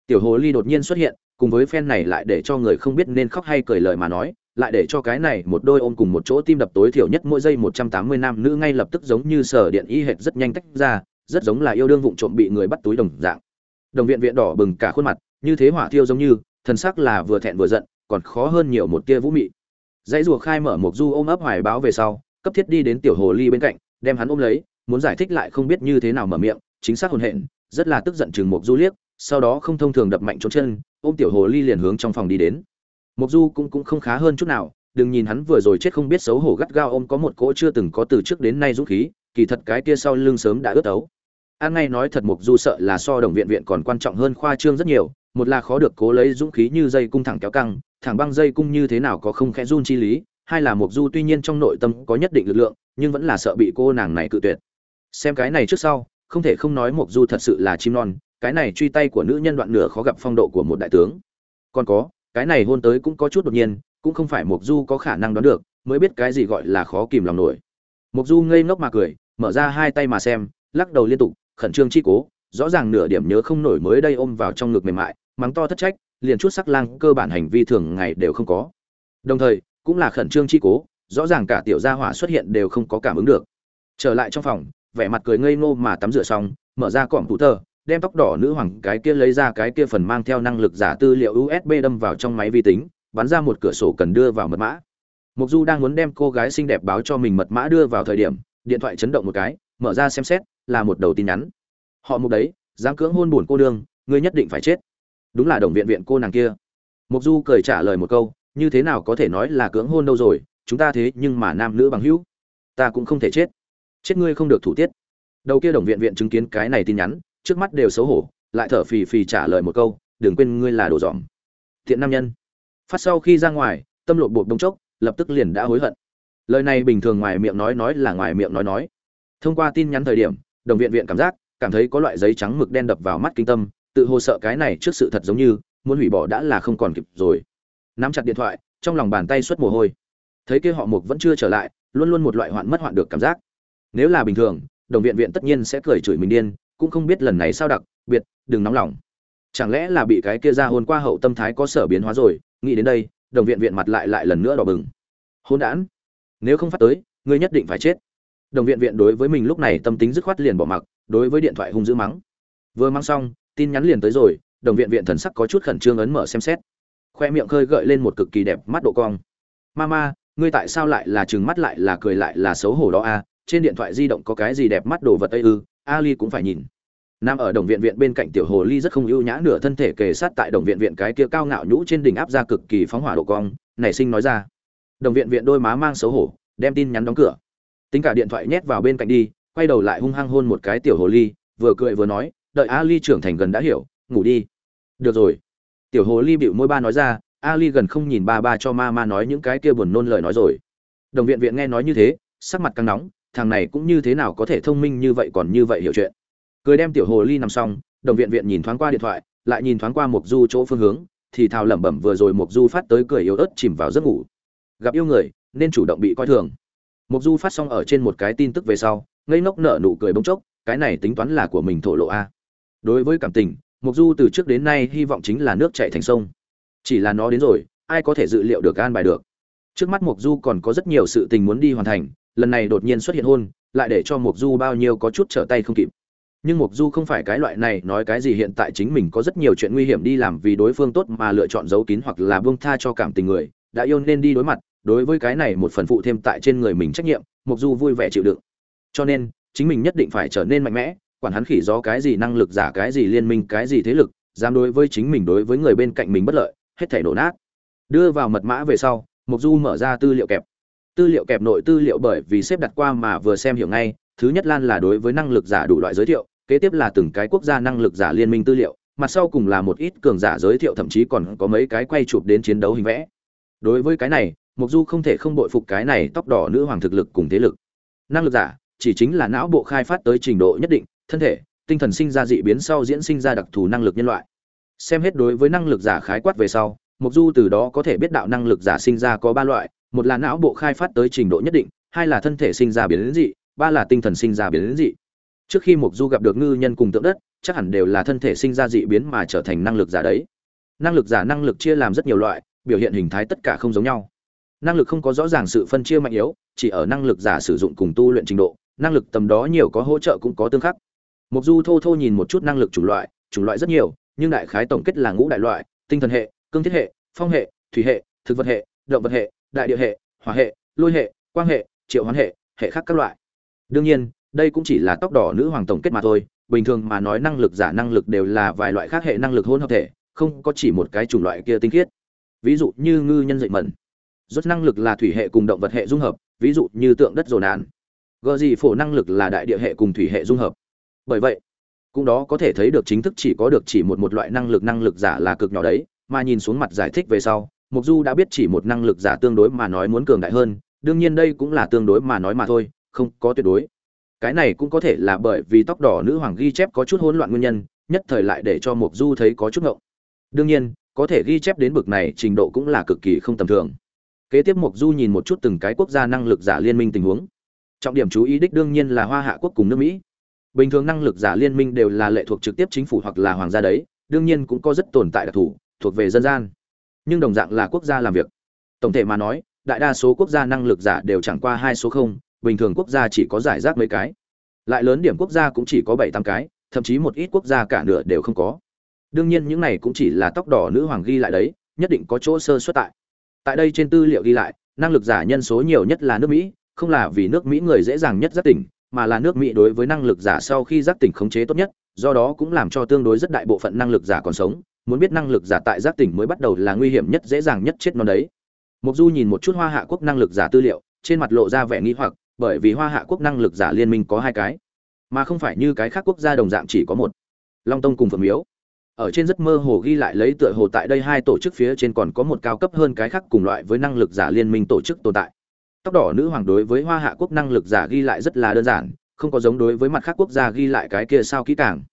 S1: Tiểu hồ ly đột nhiên xuất hiện, cùng với phen này lại để cho người không biết nên khóc hay cười lời mà nói, lại để cho cái này một đôi ôm cùng một chỗ tim đập tối thiểu nhất mỗi giây một trăm tám mươi nam nữ ngay lập tức giống như sở điện y hệt rất nhanh tách ra, rất giống là yêu đương vụng trộm bị người bắt túi đồng dạng. Đồng viện viện đỏ bừng cả khuôn mặt, như thế hỏa thiêu giống như, thần sắc là vừa thẹn vừa giận, còn khó hơn nhiều một tia vũ mị. Dãy rùa khai mở một du ôm ấp hoài báo về sau, cấp thiết đi đến tiểu hồ ly bên cạnh, đem hắn ôm lấy muốn giải thích lại không biết như thế nào mở miệng, chính xác hồn hện, rất là tức giận chừng một du liếc, sau đó không thông thường đập mạnh trốn chân, ôm tiểu hồ ly liền hướng trong phòng đi đến. Mục du cũng cũng không khá hơn chút nào, đừng nhìn hắn vừa rồi chết không biết xấu hổ gắt gao ôm có một cỗ chưa từng có từ trước đến nay dũng khí, kỳ thật cái kia sau lưng sớm đã ướt ấu. An ngay nói thật mục du sợ là so đồng viện viện còn quan trọng hơn khoa trương rất nhiều, một là khó được cố lấy dũng khí như dây cung thẳng kéo căng, thẳng băng dây cung như thế nào có không khẽ run chi lý, hai là mục du tuy nhiên trong nội tâm có nhất định lực lượng, nhưng vẫn là sợ bị cô nàng này cự tuyệt xem cái này trước sau, không thể không nói Mộc du thật sự là chim non, cái này truy tay của nữ nhân đoạn nửa khó gặp phong độ của một đại tướng. Còn có, cái này hôn tới cũng có chút đột nhiên, cũng không phải Mộc du có khả năng đoán được, mới biết cái gì gọi là khó kìm lòng nổi. Mộc du ngây ngốc mà cười, mở ra hai tay mà xem, lắc đầu liên tục, khẩn trương chi cố, rõ ràng nửa điểm nhớ không nổi mới đây ôm vào trong ngực mềm mại, mắng to thất trách, liền chút sắc lang cơ bản hành vi thường ngày đều không có. Đồng thời, cũng là khẩn trương chi cố, rõ ràng cả tiểu gia hỏa xuất hiện đều không có cảm ứng được. Trở lại trong phòng vẻ mặt cười ngây ngô mà tắm rửa xong, mở ra cỏm tủ tờ, đem tóc đỏ nữ hoàng cái kia lấy ra cái kia phần mang theo năng lực giả tư liệu usb đâm vào trong máy vi tính, bắn ra một cửa sổ cần đưa vào mật mã. Mục du đang muốn đem cô gái xinh đẹp báo cho mình mật mã đưa vào thời điểm, điện thoại chấn động một cái, mở ra xem xét, là một đầu tin nhắn. Họ mục đấy, dám cưỡng hôn buồn cô đương ngươi nhất định phải chết. Đúng là đồng viện viện cô nàng kia. Mục du cười trả lời một câu, như thế nào có thể nói là cưỡng hôn đâu rồi, chúng ta thế nhưng mà nam nữ bằng hữu. Ta cũng không thể chết chết ngươi không được thủ tiết. Đầu kia đồng viện viện chứng kiến cái này tin nhắn, trước mắt đều xấu hổ, lại thở phì phì trả lời một câu, đừng quên ngươi là đồ dòm. Thiện nam nhân. Phát sau khi ra ngoài, tâm lộ bột đông chốc, lập tức liền đã hối hận. Lời này bình thường ngoài miệng nói nói là ngoài miệng nói nói. Thông qua tin nhắn thời điểm, đồng viện viện cảm giác, cảm thấy có loại giấy trắng mực đen đập vào mắt kinh tâm, tự hồ sợ cái này trước sự thật giống như, muốn hủy bỏ đã là không còn kịp rồi. Nắm chặt điện thoại, trong lòng bàn tay xuất mồ hôi. Thấy kia họ mục vẫn chưa trở lại, luôn luôn một loại hoạn mất hoạn được cảm giác nếu là bình thường, đồng viện viện tất nhiên sẽ cười chửi mình điên, cũng không biết lần này sao đặc, biệt, đừng nóng lòng. Chẳng lẽ là bị cái kia ra hôn qua hậu tâm thái có sở biến hóa rồi, nghĩ đến đây, đồng viện viện mặt lại lại lần nữa đỏ bừng. Hôn đản, nếu không phát tới, ngươi nhất định phải chết. Đồng viện viện đối với mình lúc này tâm tính dứt khoát liền bỏ mặc, đối với điện thoại hung dữ mắng. Vừa mang xong, tin nhắn liền tới rồi, đồng viện viện thần sắc có chút khẩn trương ấn mở xem xét. Khoe miệng khơi gợi lên một cực kỳ đẹp mắt độ cong. Mama, ngươi tại sao lại là trừng mắt lại là cười lại là xấu hổ đó a trên điện thoại di động có cái gì đẹp mắt đồ vật ấy ư ali cũng phải nhìn Nam ở đồng viện viện bên cạnh tiểu hồ ly rất không ưu nhã nửa thân thể kề sát tại đồng viện viện cái kia cao ngạo nhũ trên đỉnh áp ra cực kỳ phóng hỏa độ cong, nảy sinh nói ra. Đồng viện viện đôi má mang xấu hổ, đem tin nhắn đóng cửa. Tính cả điện thoại nhét vào bên cạnh đi, quay đầu lại hung hăng hôn một cái tiểu hồ ly, vừa cười vừa nói, đợi Ali trưởng thành gần đã hiểu, ngủ đi. Được rồi. Tiểu hồ ly bĩu môi ba nói ra, Ali gần không nhìn ba ba cho ma ma nói những cái kia buồn nôn lời nói rồi. Đồng viện viện nghe nói như thế, sắc mặt căng nóng, thằng này cũng như thế nào có thể thông minh như vậy còn như vậy hiểu chuyện. Cười đem tiểu hồ ly nằm xong, đồng viện viện nhìn thoáng qua điện thoại, lại nhìn thoáng qua mục du chỗ phương hướng, thì thào lẩm bẩm vừa rồi mục du phát tới cười yếu ớt chìm vào giấc ngủ. Gặp yêu người, nên chủ động bị coi thường. Mục du phát xong ở trên một cái tin tức về sau, ngây ngốc nở nụ cười bỗng chốc, cái này tính toán là của mình thổ lộ a. Đối với cảm tình mục du từ trước đến nay hy vọng chính là nước chảy thành sông. Chỉ là nó đến rồi, ai có thể dự liệu được an bài được. Trước mắt mục du còn có rất nhiều sự tình muốn đi hoàn thành lần này đột nhiên xuất hiện hôn, lại để cho mục du bao nhiêu có chút trở tay không kịp. Nhưng mục du không phải cái loại này nói cái gì hiện tại chính mình có rất nhiều chuyện nguy hiểm đi làm vì đối phương tốt mà lựa chọn giấu kín hoặc là buông tha cho cảm tình người, đã yêu nên đi đối mặt, đối với cái này một phần phụ thêm tại trên người mình trách nhiệm mục du vui vẻ chịu đựng. Cho nên, chính mình nhất định phải trở nên mạnh mẽ, quản hắn khỉ gió cái gì năng lực giả cái gì liên minh cái gì thế lực, dám đối với chính mình đối với người bên cạnh mình bất lợi, hết thảy đổ nát. Đưa vào mật mã về sau mục du mở ra tư liệu kẹp tư liệu kẹp nội tư liệu bởi vì xếp đặt qua mà vừa xem hiểu ngay, thứ nhất lan là đối với năng lực giả đủ loại giới thiệu, kế tiếp là từng cái quốc gia năng lực giả liên minh tư liệu, mặt sau cùng là một ít cường giả giới thiệu, thậm chí còn có mấy cái quay chụp đến chiến đấu hình vẽ. Đối với cái này, mục du không thể không bội phục cái này tóc đỏ nữ hoàng thực lực cùng thế lực. Năng lực giả, chỉ chính là não bộ khai phát tới trình độ nhất định, thân thể, tinh thần sinh ra dị biến sau diễn sinh ra đặc thù năng lực nhân loại. Xem hết đối với năng lực giả khái quát về sau, mục du từ đó có thể biết đạo năng lực giả sinh ra có ba loại một là não bộ khai phát tới trình độ nhất định, hai là thân thể sinh ra biến dị, ba là tinh thần sinh ra biến dị. Trước khi mục du gặp được ngư nhân cùng tượng đất, chắc hẳn đều là thân thể sinh ra dị biến mà trở thành năng lực giả đấy. Năng lực giả năng lực chia làm rất nhiều loại, biểu hiện hình thái tất cả không giống nhau. Năng lực không có rõ ràng sự phân chia mạnh yếu, chỉ ở năng lực giả sử dụng cùng tu luyện trình độ, năng lực tầm đó nhiều có hỗ trợ cũng có tương khắc. Mục du thô thô nhìn một chút năng lực chủng loại chủng loại rất nhiều, nhưng đại khái tổng kết là ngũ đại loại, tinh thần hệ, cương thiết hệ, phong hệ, thủy hệ, thực vật hệ, động vật hệ đại địa hệ hỏa hệ, lôi hệ, quang hệ, triệu hoán hệ hệ khác các loại. Đương nhiên, đây cũng chỉ là tóc đỏ nữ hoàng tổng kết mà thôi, bình thường mà nói năng lực giả năng lực đều là vài loại khác hệ năng lực hôn hợp thể, không có chỉ một cái chủng loại kia tinh khiết. Ví dụ như ngư nhân dậy mẩn. Rốt năng lực là thủy hệ cùng động vật hệ dung hợp, ví dụ như tượng đất rồ nạn gờ gì phổ năng lực là đại địa hệ cùng thủy hệ dung hợp. Bởi vậy, cũng đó có thể thấy được chính thức chỉ có được chỉ một một loại năng lực năng lực giả là cực nhỏ đấy, mà nhìn xuống mặt giải thích về sau mục du đã biết chỉ một năng lực giả tương đối mà nói muốn cường đại hơn, đương nhiên đây cũng là tương đối mà nói mà thôi, không có tuyệt đối. Cái này cũng có thể là bởi vì tóc đỏ nữ hoàng ghi chép có chút hỗn loạn nguyên nhân, nhất thời lại để cho mục du thấy có chút ngộng. Đương nhiên, có thể ghi chép đến bực này trình độ cũng là cực kỳ không tầm thường. Kế tiếp mục du nhìn một chút từng cái quốc gia năng lực giả liên minh tình huống. Trọng điểm chú ý đích đương nhiên là hoa hạ quốc cùng nước mỹ. Bình thường năng lực giả liên minh đều là lệ thuộc trực tiếp chính phủ hoặc là hoàng gia đấy, đương nhiên cũng có rất tồn tại đặc thù, thuộc về dân gian nhưng đồng dạng là quốc gia làm việc. Tổng thể mà nói, đại đa số quốc gia năng lực giả đều chẳng qua hai số không, bình thường quốc gia chỉ có giải rác mấy cái. Lại lớn điểm quốc gia cũng chỉ có bảy, tám cái, thậm chí một ít quốc gia cả nửa đều không có. Đương nhiên những này cũng chỉ là tóc đỏ nữ hoàng ghi lại đấy, nhất định có chỗ sơ xuất tại. Tại đây trên tư liệu ghi lại, năng lực giả nhân số nhiều nhất là nước mỹ, không là vì nước mỹ người dễ dàng nhất giác tỉnh, mà là nước mỹ đối với năng lực giả sau khi giác tỉnh khống chế tốt nhất, do đó cũng làm cho tương đối rất đại bộ phận năng lực giả còn sống muốn biết năng lực giả tại giác tỉnh mới bắt đầu là nguy hiểm nhất, dễ dàng nhất chết non đấy. Mục du nhìn một chút hoa hạ quốc năng lực giả tư liệu, trên mặt lộ ra vẻ nghi hoặc, bởi vì hoa hạ quốc năng lực giả liên minh có hai cái, mà không phải như cái khác quốc gia đồng dạng chỉ có một. Long tông cùng phượng miếu. Ở trên rất mơ hồ ghi lại lấy tựa hồ tại đây hai tổ chức phía trên còn có một cao cấp hơn cái khác cùng loại với năng lực giả liên minh tổ chức tồn tại. Tóc đỏ nữ hoàng đối với hoa hạ quốc năng lực giả ghi lại rất là đơn giản, không có giống đối với mặt khác quốc gia ghi lại cái kia sao kỹ càng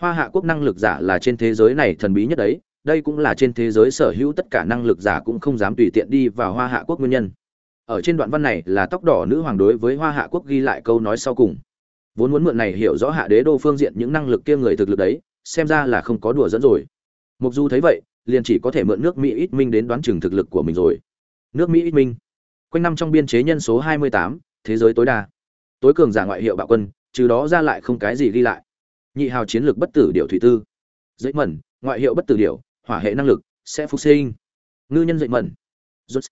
S1: hoa hạ quốc năng lực giả là trên thế giới này thần bí nhất đấy đây cũng là trên thế giới sở hữu tất cả năng lực giả cũng không dám tùy tiện đi vào hoa hạ quốc nguyên nhân. Ở trên đoạn văn này là tóc đỏ nữ hoàng đối với hoa hạ quốc ghi lại câu nói sau cùng. Vốn muốn mượn này hiểu rõ hạ đế đô phương diện những năng lực kia người thực lực đấy xem ra là không có đùa dẫn rồi. Mục du thấy vậy liền chỉ có thể mượn nước mỹ ít minh đến đoán chừng thực lực của mình rồi. Nước mỹ ít minh quanh năm trong biên chế nhân số 28, thế giới tối đa. Tối cường giả ngoại hiệu bạo quân trừ đó ra lại không cái gì ghi lại nhị hào chiến lược bất tử điệu thủy tư. Dậy mẩn ngoại hiệu bất tử điệu hỏa hệ năng lực sẽ phục sinh. Ngư nhân dậy mẩn. Rút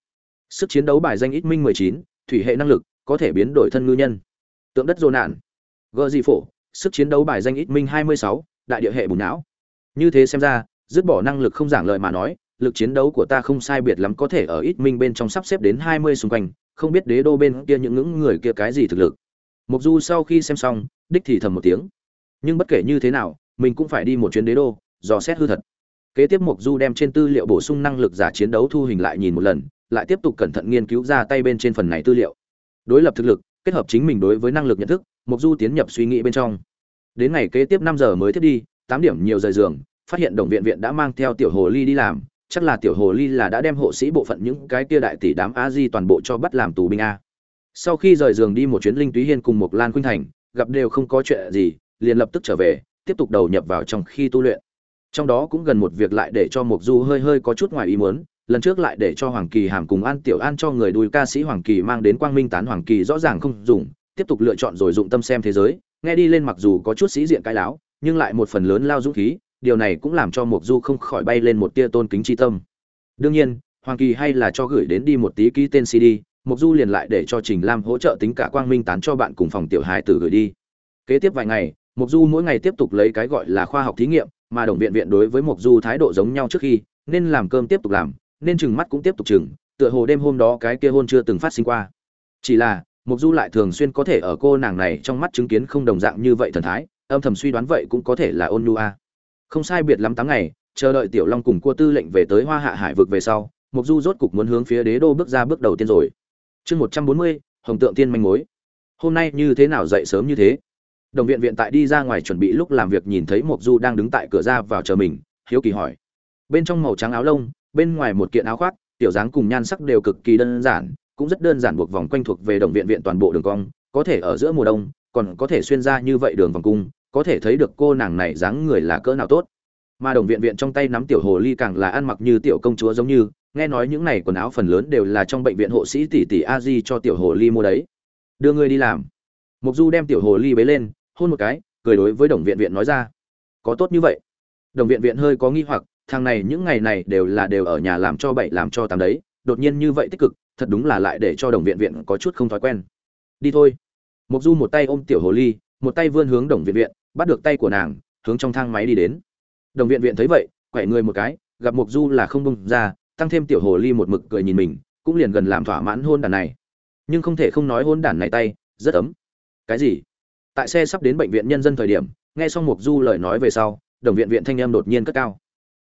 S1: sức chiến đấu bài danh ít minh 19, thủy hệ năng lực có thể biến đổi thân ngư nhân. Tượng đất dồn nạn. Gờ di phổ sức chiến đấu bài danh ít minh 26, đại địa hệ bùn não. Như thế xem ra dứt bỏ năng lực không giảng lời mà nói lực chiến đấu của ta không sai biệt lắm có thể ở ít minh bên trong sắp xếp đến 20 xung quanh không biết đế đô bên kia những ngưỡng người kia cái gì thực lực. Mục du sau khi xem xong đích thì thầm một tiếng nhưng bất kể như thế nào, mình cũng phải đi một chuyến đế đô, dò xét hư thật. Kế tiếp mục du đem trên tư liệu bổ sung năng lực giả chiến đấu thu hình lại nhìn một lần, lại tiếp tục cẩn thận nghiên cứu ra tay bên trên phần này tư liệu. Đối lập thực lực, kết hợp chính mình đối với năng lực nhận thức mục du tiến nhập suy nghĩ bên trong. Đến ngày kế tiếp năm giờ mới thiết đi, tám điểm nhiều rời giường, phát hiện đồng viện viện đã mang theo tiểu hồ ly đi làm, chắc là tiểu hồ ly là đã đem hộ sĩ bộ phận những cái kia đại tỷ đám a di toàn bộ cho bắt làm tù binh a. Sau khi rời giường đi một chuyến linh túy hiên cùng một lan khuynh thành, gặp đều không có chuyện gì liền lập tức trở về, tiếp tục đầu nhập vào trong khi tu luyện. Trong đó cũng gần một việc lại để cho mục du hơi hơi có chút ngoài ý muốn, lần trước lại để cho hoàng kỳ hàm cùng an tiểu an cho người đùi ca sĩ hoàng kỳ mang đến quang minh tán hoàng kỳ rõ ràng không dùng, tiếp tục lựa chọn rồi dụng tâm xem thế giới. Nghe đi lên mặc dù có chút sĩ diện cái láo, nhưng lại một phần lớn lao dũng khí, điều này cũng làm cho mục du không khỏi bay lên một tia tôn kính tri tâm. Đương nhiên, hoàng kỳ hay là cho gửi đến đi một tí ký tên cd mục du liền lại để cho trình lam hỗ trợ tính cả quang minh tán cho bạn cùng phòng tiểu hài tử gửi đi. Kế tiếp vài ngày Mộc du mỗi ngày tiếp tục lấy cái gọi là khoa học thí nghiệm, mà đồng viện viện đối với Mộc du thái độ giống nhau trước khi, nên làm cơm tiếp tục làm, nên chừng mắt cũng tiếp tục chừng, tựa hồ đêm hôm đó cái kia hôn chưa từng phát sinh qua. Chỉ là, Mộc du lại thường xuyên có thể ở cô nàng này trong mắt chứng kiến không đồng dạng như vậy thần thái, âm thầm suy đoán vậy cũng có thể là ôn nu a. Không sai biệt lắm tám ngày, chờ đợi tiểu long cùng cua tư lệnh về tới hoa hạ hải vực về sau, Mộc du rốt cục muốn hướng phía đế đô bước ra bước đầu tiên rồi. Chương một trăm bốn mươi, hồng tượng tiên manh mối. Hôm nay như thế nào dậy sớm như thế? Đồng viện viện tại đi ra ngoài chuẩn bị lúc làm việc nhìn thấy mộc du đang đứng tại cửa ra vào chờ mình, hiếu kỳ hỏi. Bên trong màu trắng áo lông, bên ngoài một kiện áo khoác, tiểu dáng cùng nhan sắc đều cực kỳ đơn giản, cũng rất đơn giản buộc vòng quanh thuộc về đồng viện viện toàn bộ đường cong, có thể ở giữa mùa đông, còn có thể xuyên ra như vậy đường vòng cung, có thể thấy được cô nàng này dáng người là cỡ nào tốt. Mà đồng viện viện trong tay nắm tiểu hồ ly càng là ăn mặc như tiểu công chúa giống như, nghe nói những này quần áo phần lớn đều là trong bệnh viện hộ sĩ tỷ tỷ a di cho tiểu hồ ly mua đấy. Đưa ngươi đi làm. Mục du đem tiểu hồ ly bế lên hôn một cái, cười đối với đồng viện viện nói ra. Có tốt như vậy. Đồng viện viện hơi có nghi hoặc, thằng này những ngày này đều là đều ở nhà làm cho bậy làm cho tám đấy, đột nhiên như vậy tích cực, thật đúng là lại để cho đồng viện viện có chút không thói quen. Đi thôi. Mục du một tay ôm tiểu hồ ly, một tay vươn hướng đồng viện viện, bắt được tay của nàng, hướng trong thang máy đi đến. Đồng viện viện thấy vậy quậy người một cái, gặp mục du là không bông ra, tăng thêm tiểu hồ ly một mực cười nhìn mình, cũng liền gần làm thỏa mãn hôn đàn này. Nhưng không thể không nói hôn đàn này tay, rất ấm. Cái gì? Tại xe sắp đến bệnh viện nhân dân thời điểm, nghe xong mục du lời nói về sau, đồng viện viện thanh em đột nhiên cất cao.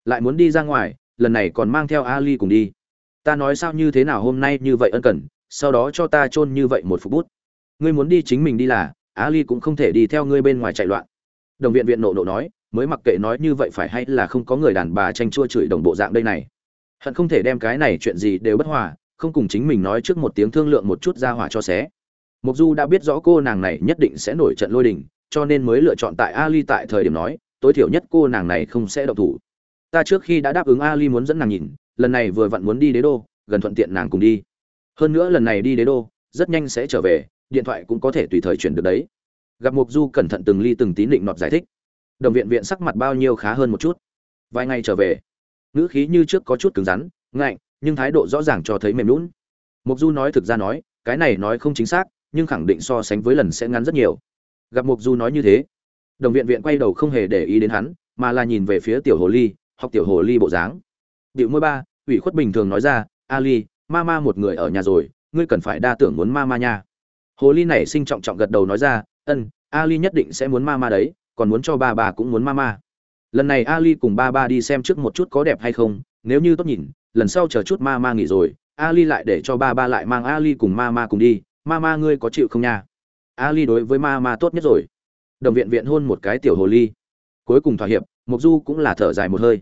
S1: Lại muốn đi ra ngoài, lần này còn mang theo ali cùng đi. Ta nói sao như thế nào hôm nay như vậy ân cần, sau đó cho ta chôn như vậy một phục bút. Ngươi muốn đi chính mình đi là, ali cũng không thể đi theo ngươi bên ngoài chạy loạn. Đồng viện viện nộ nộ nói, mới mặc kệ nói như vậy phải hay là không có người đàn bà tranh chua chửi đồng bộ dạng đây này. Hận không thể đem cái này chuyện gì đều bất hòa, không cùng chính mình nói trước một tiếng thương lượng một chút ra hỏa cho xé. Mộc du đã biết rõ cô nàng này nhất định sẽ nổi trận lôi đình, cho nên mới lựa chọn tại ali tại thời điểm nói, tối thiểu nhất cô nàng này không sẽ động thủ. Ta trước khi đã đáp ứng ali muốn dẫn nàng nhìn, lần này vừa vặn muốn đi đế đô, gần thuận tiện nàng cùng đi. Hơn nữa lần này đi đế đô, rất nhanh sẽ trở về, điện thoại cũng có thể tùy thời chuyển được đấy. Gặp Mộc du cẩn thận từng ly từng tí định nọt giải thích. Đồng viện viện sắc mặt bao nhiêu khá hơn một chút. Vài ngày trở về, ngữ khí như trước có chút cứng rắn, ngạnh, nhưng thái độ rõ ràng cho thấy mềm nhũn. Mộc du nói thực ra nói, cái này nói không chính xác nhưng khẳng định so sánh với lần sẽ ngắn rất nhiều. Gặp mục du nói như thế, đồng viện viện quay đầu không hề để ý đến hắn, mà là nhìn về phía tiểu hồ ly, học tiểu hồ ly bộ dáng. Điệu môi ba, ủy khuất bình thường nói ra, ali, ma ma một người ở nhà rồi, ngươi cần phải đa tưởng muốn ma ma nha. Hồ ly này sinh trọng trọng gật đầu nói ra ân ali nhất định sẽ muốn ma ma đấy, còn muốn cho ba bà cũng muốn ma ma. Lần này ali cùng ba ba đi xem trước một chút có đẹp hay không, nếu như tốt nhìn, lần sau chờ chút ma ma nghỉ rồi, ali lại để cho ba ba lại mang ali cùng ma ma cùng đi ma ma ngươi có chịu không nha? Ali đối với ma ma tốt nhất rồi. Đồng viện viện hôn một cái tiểu hồ ly. Cuối cùng thỏa hiệp mục du cũng là thở dài một hơi.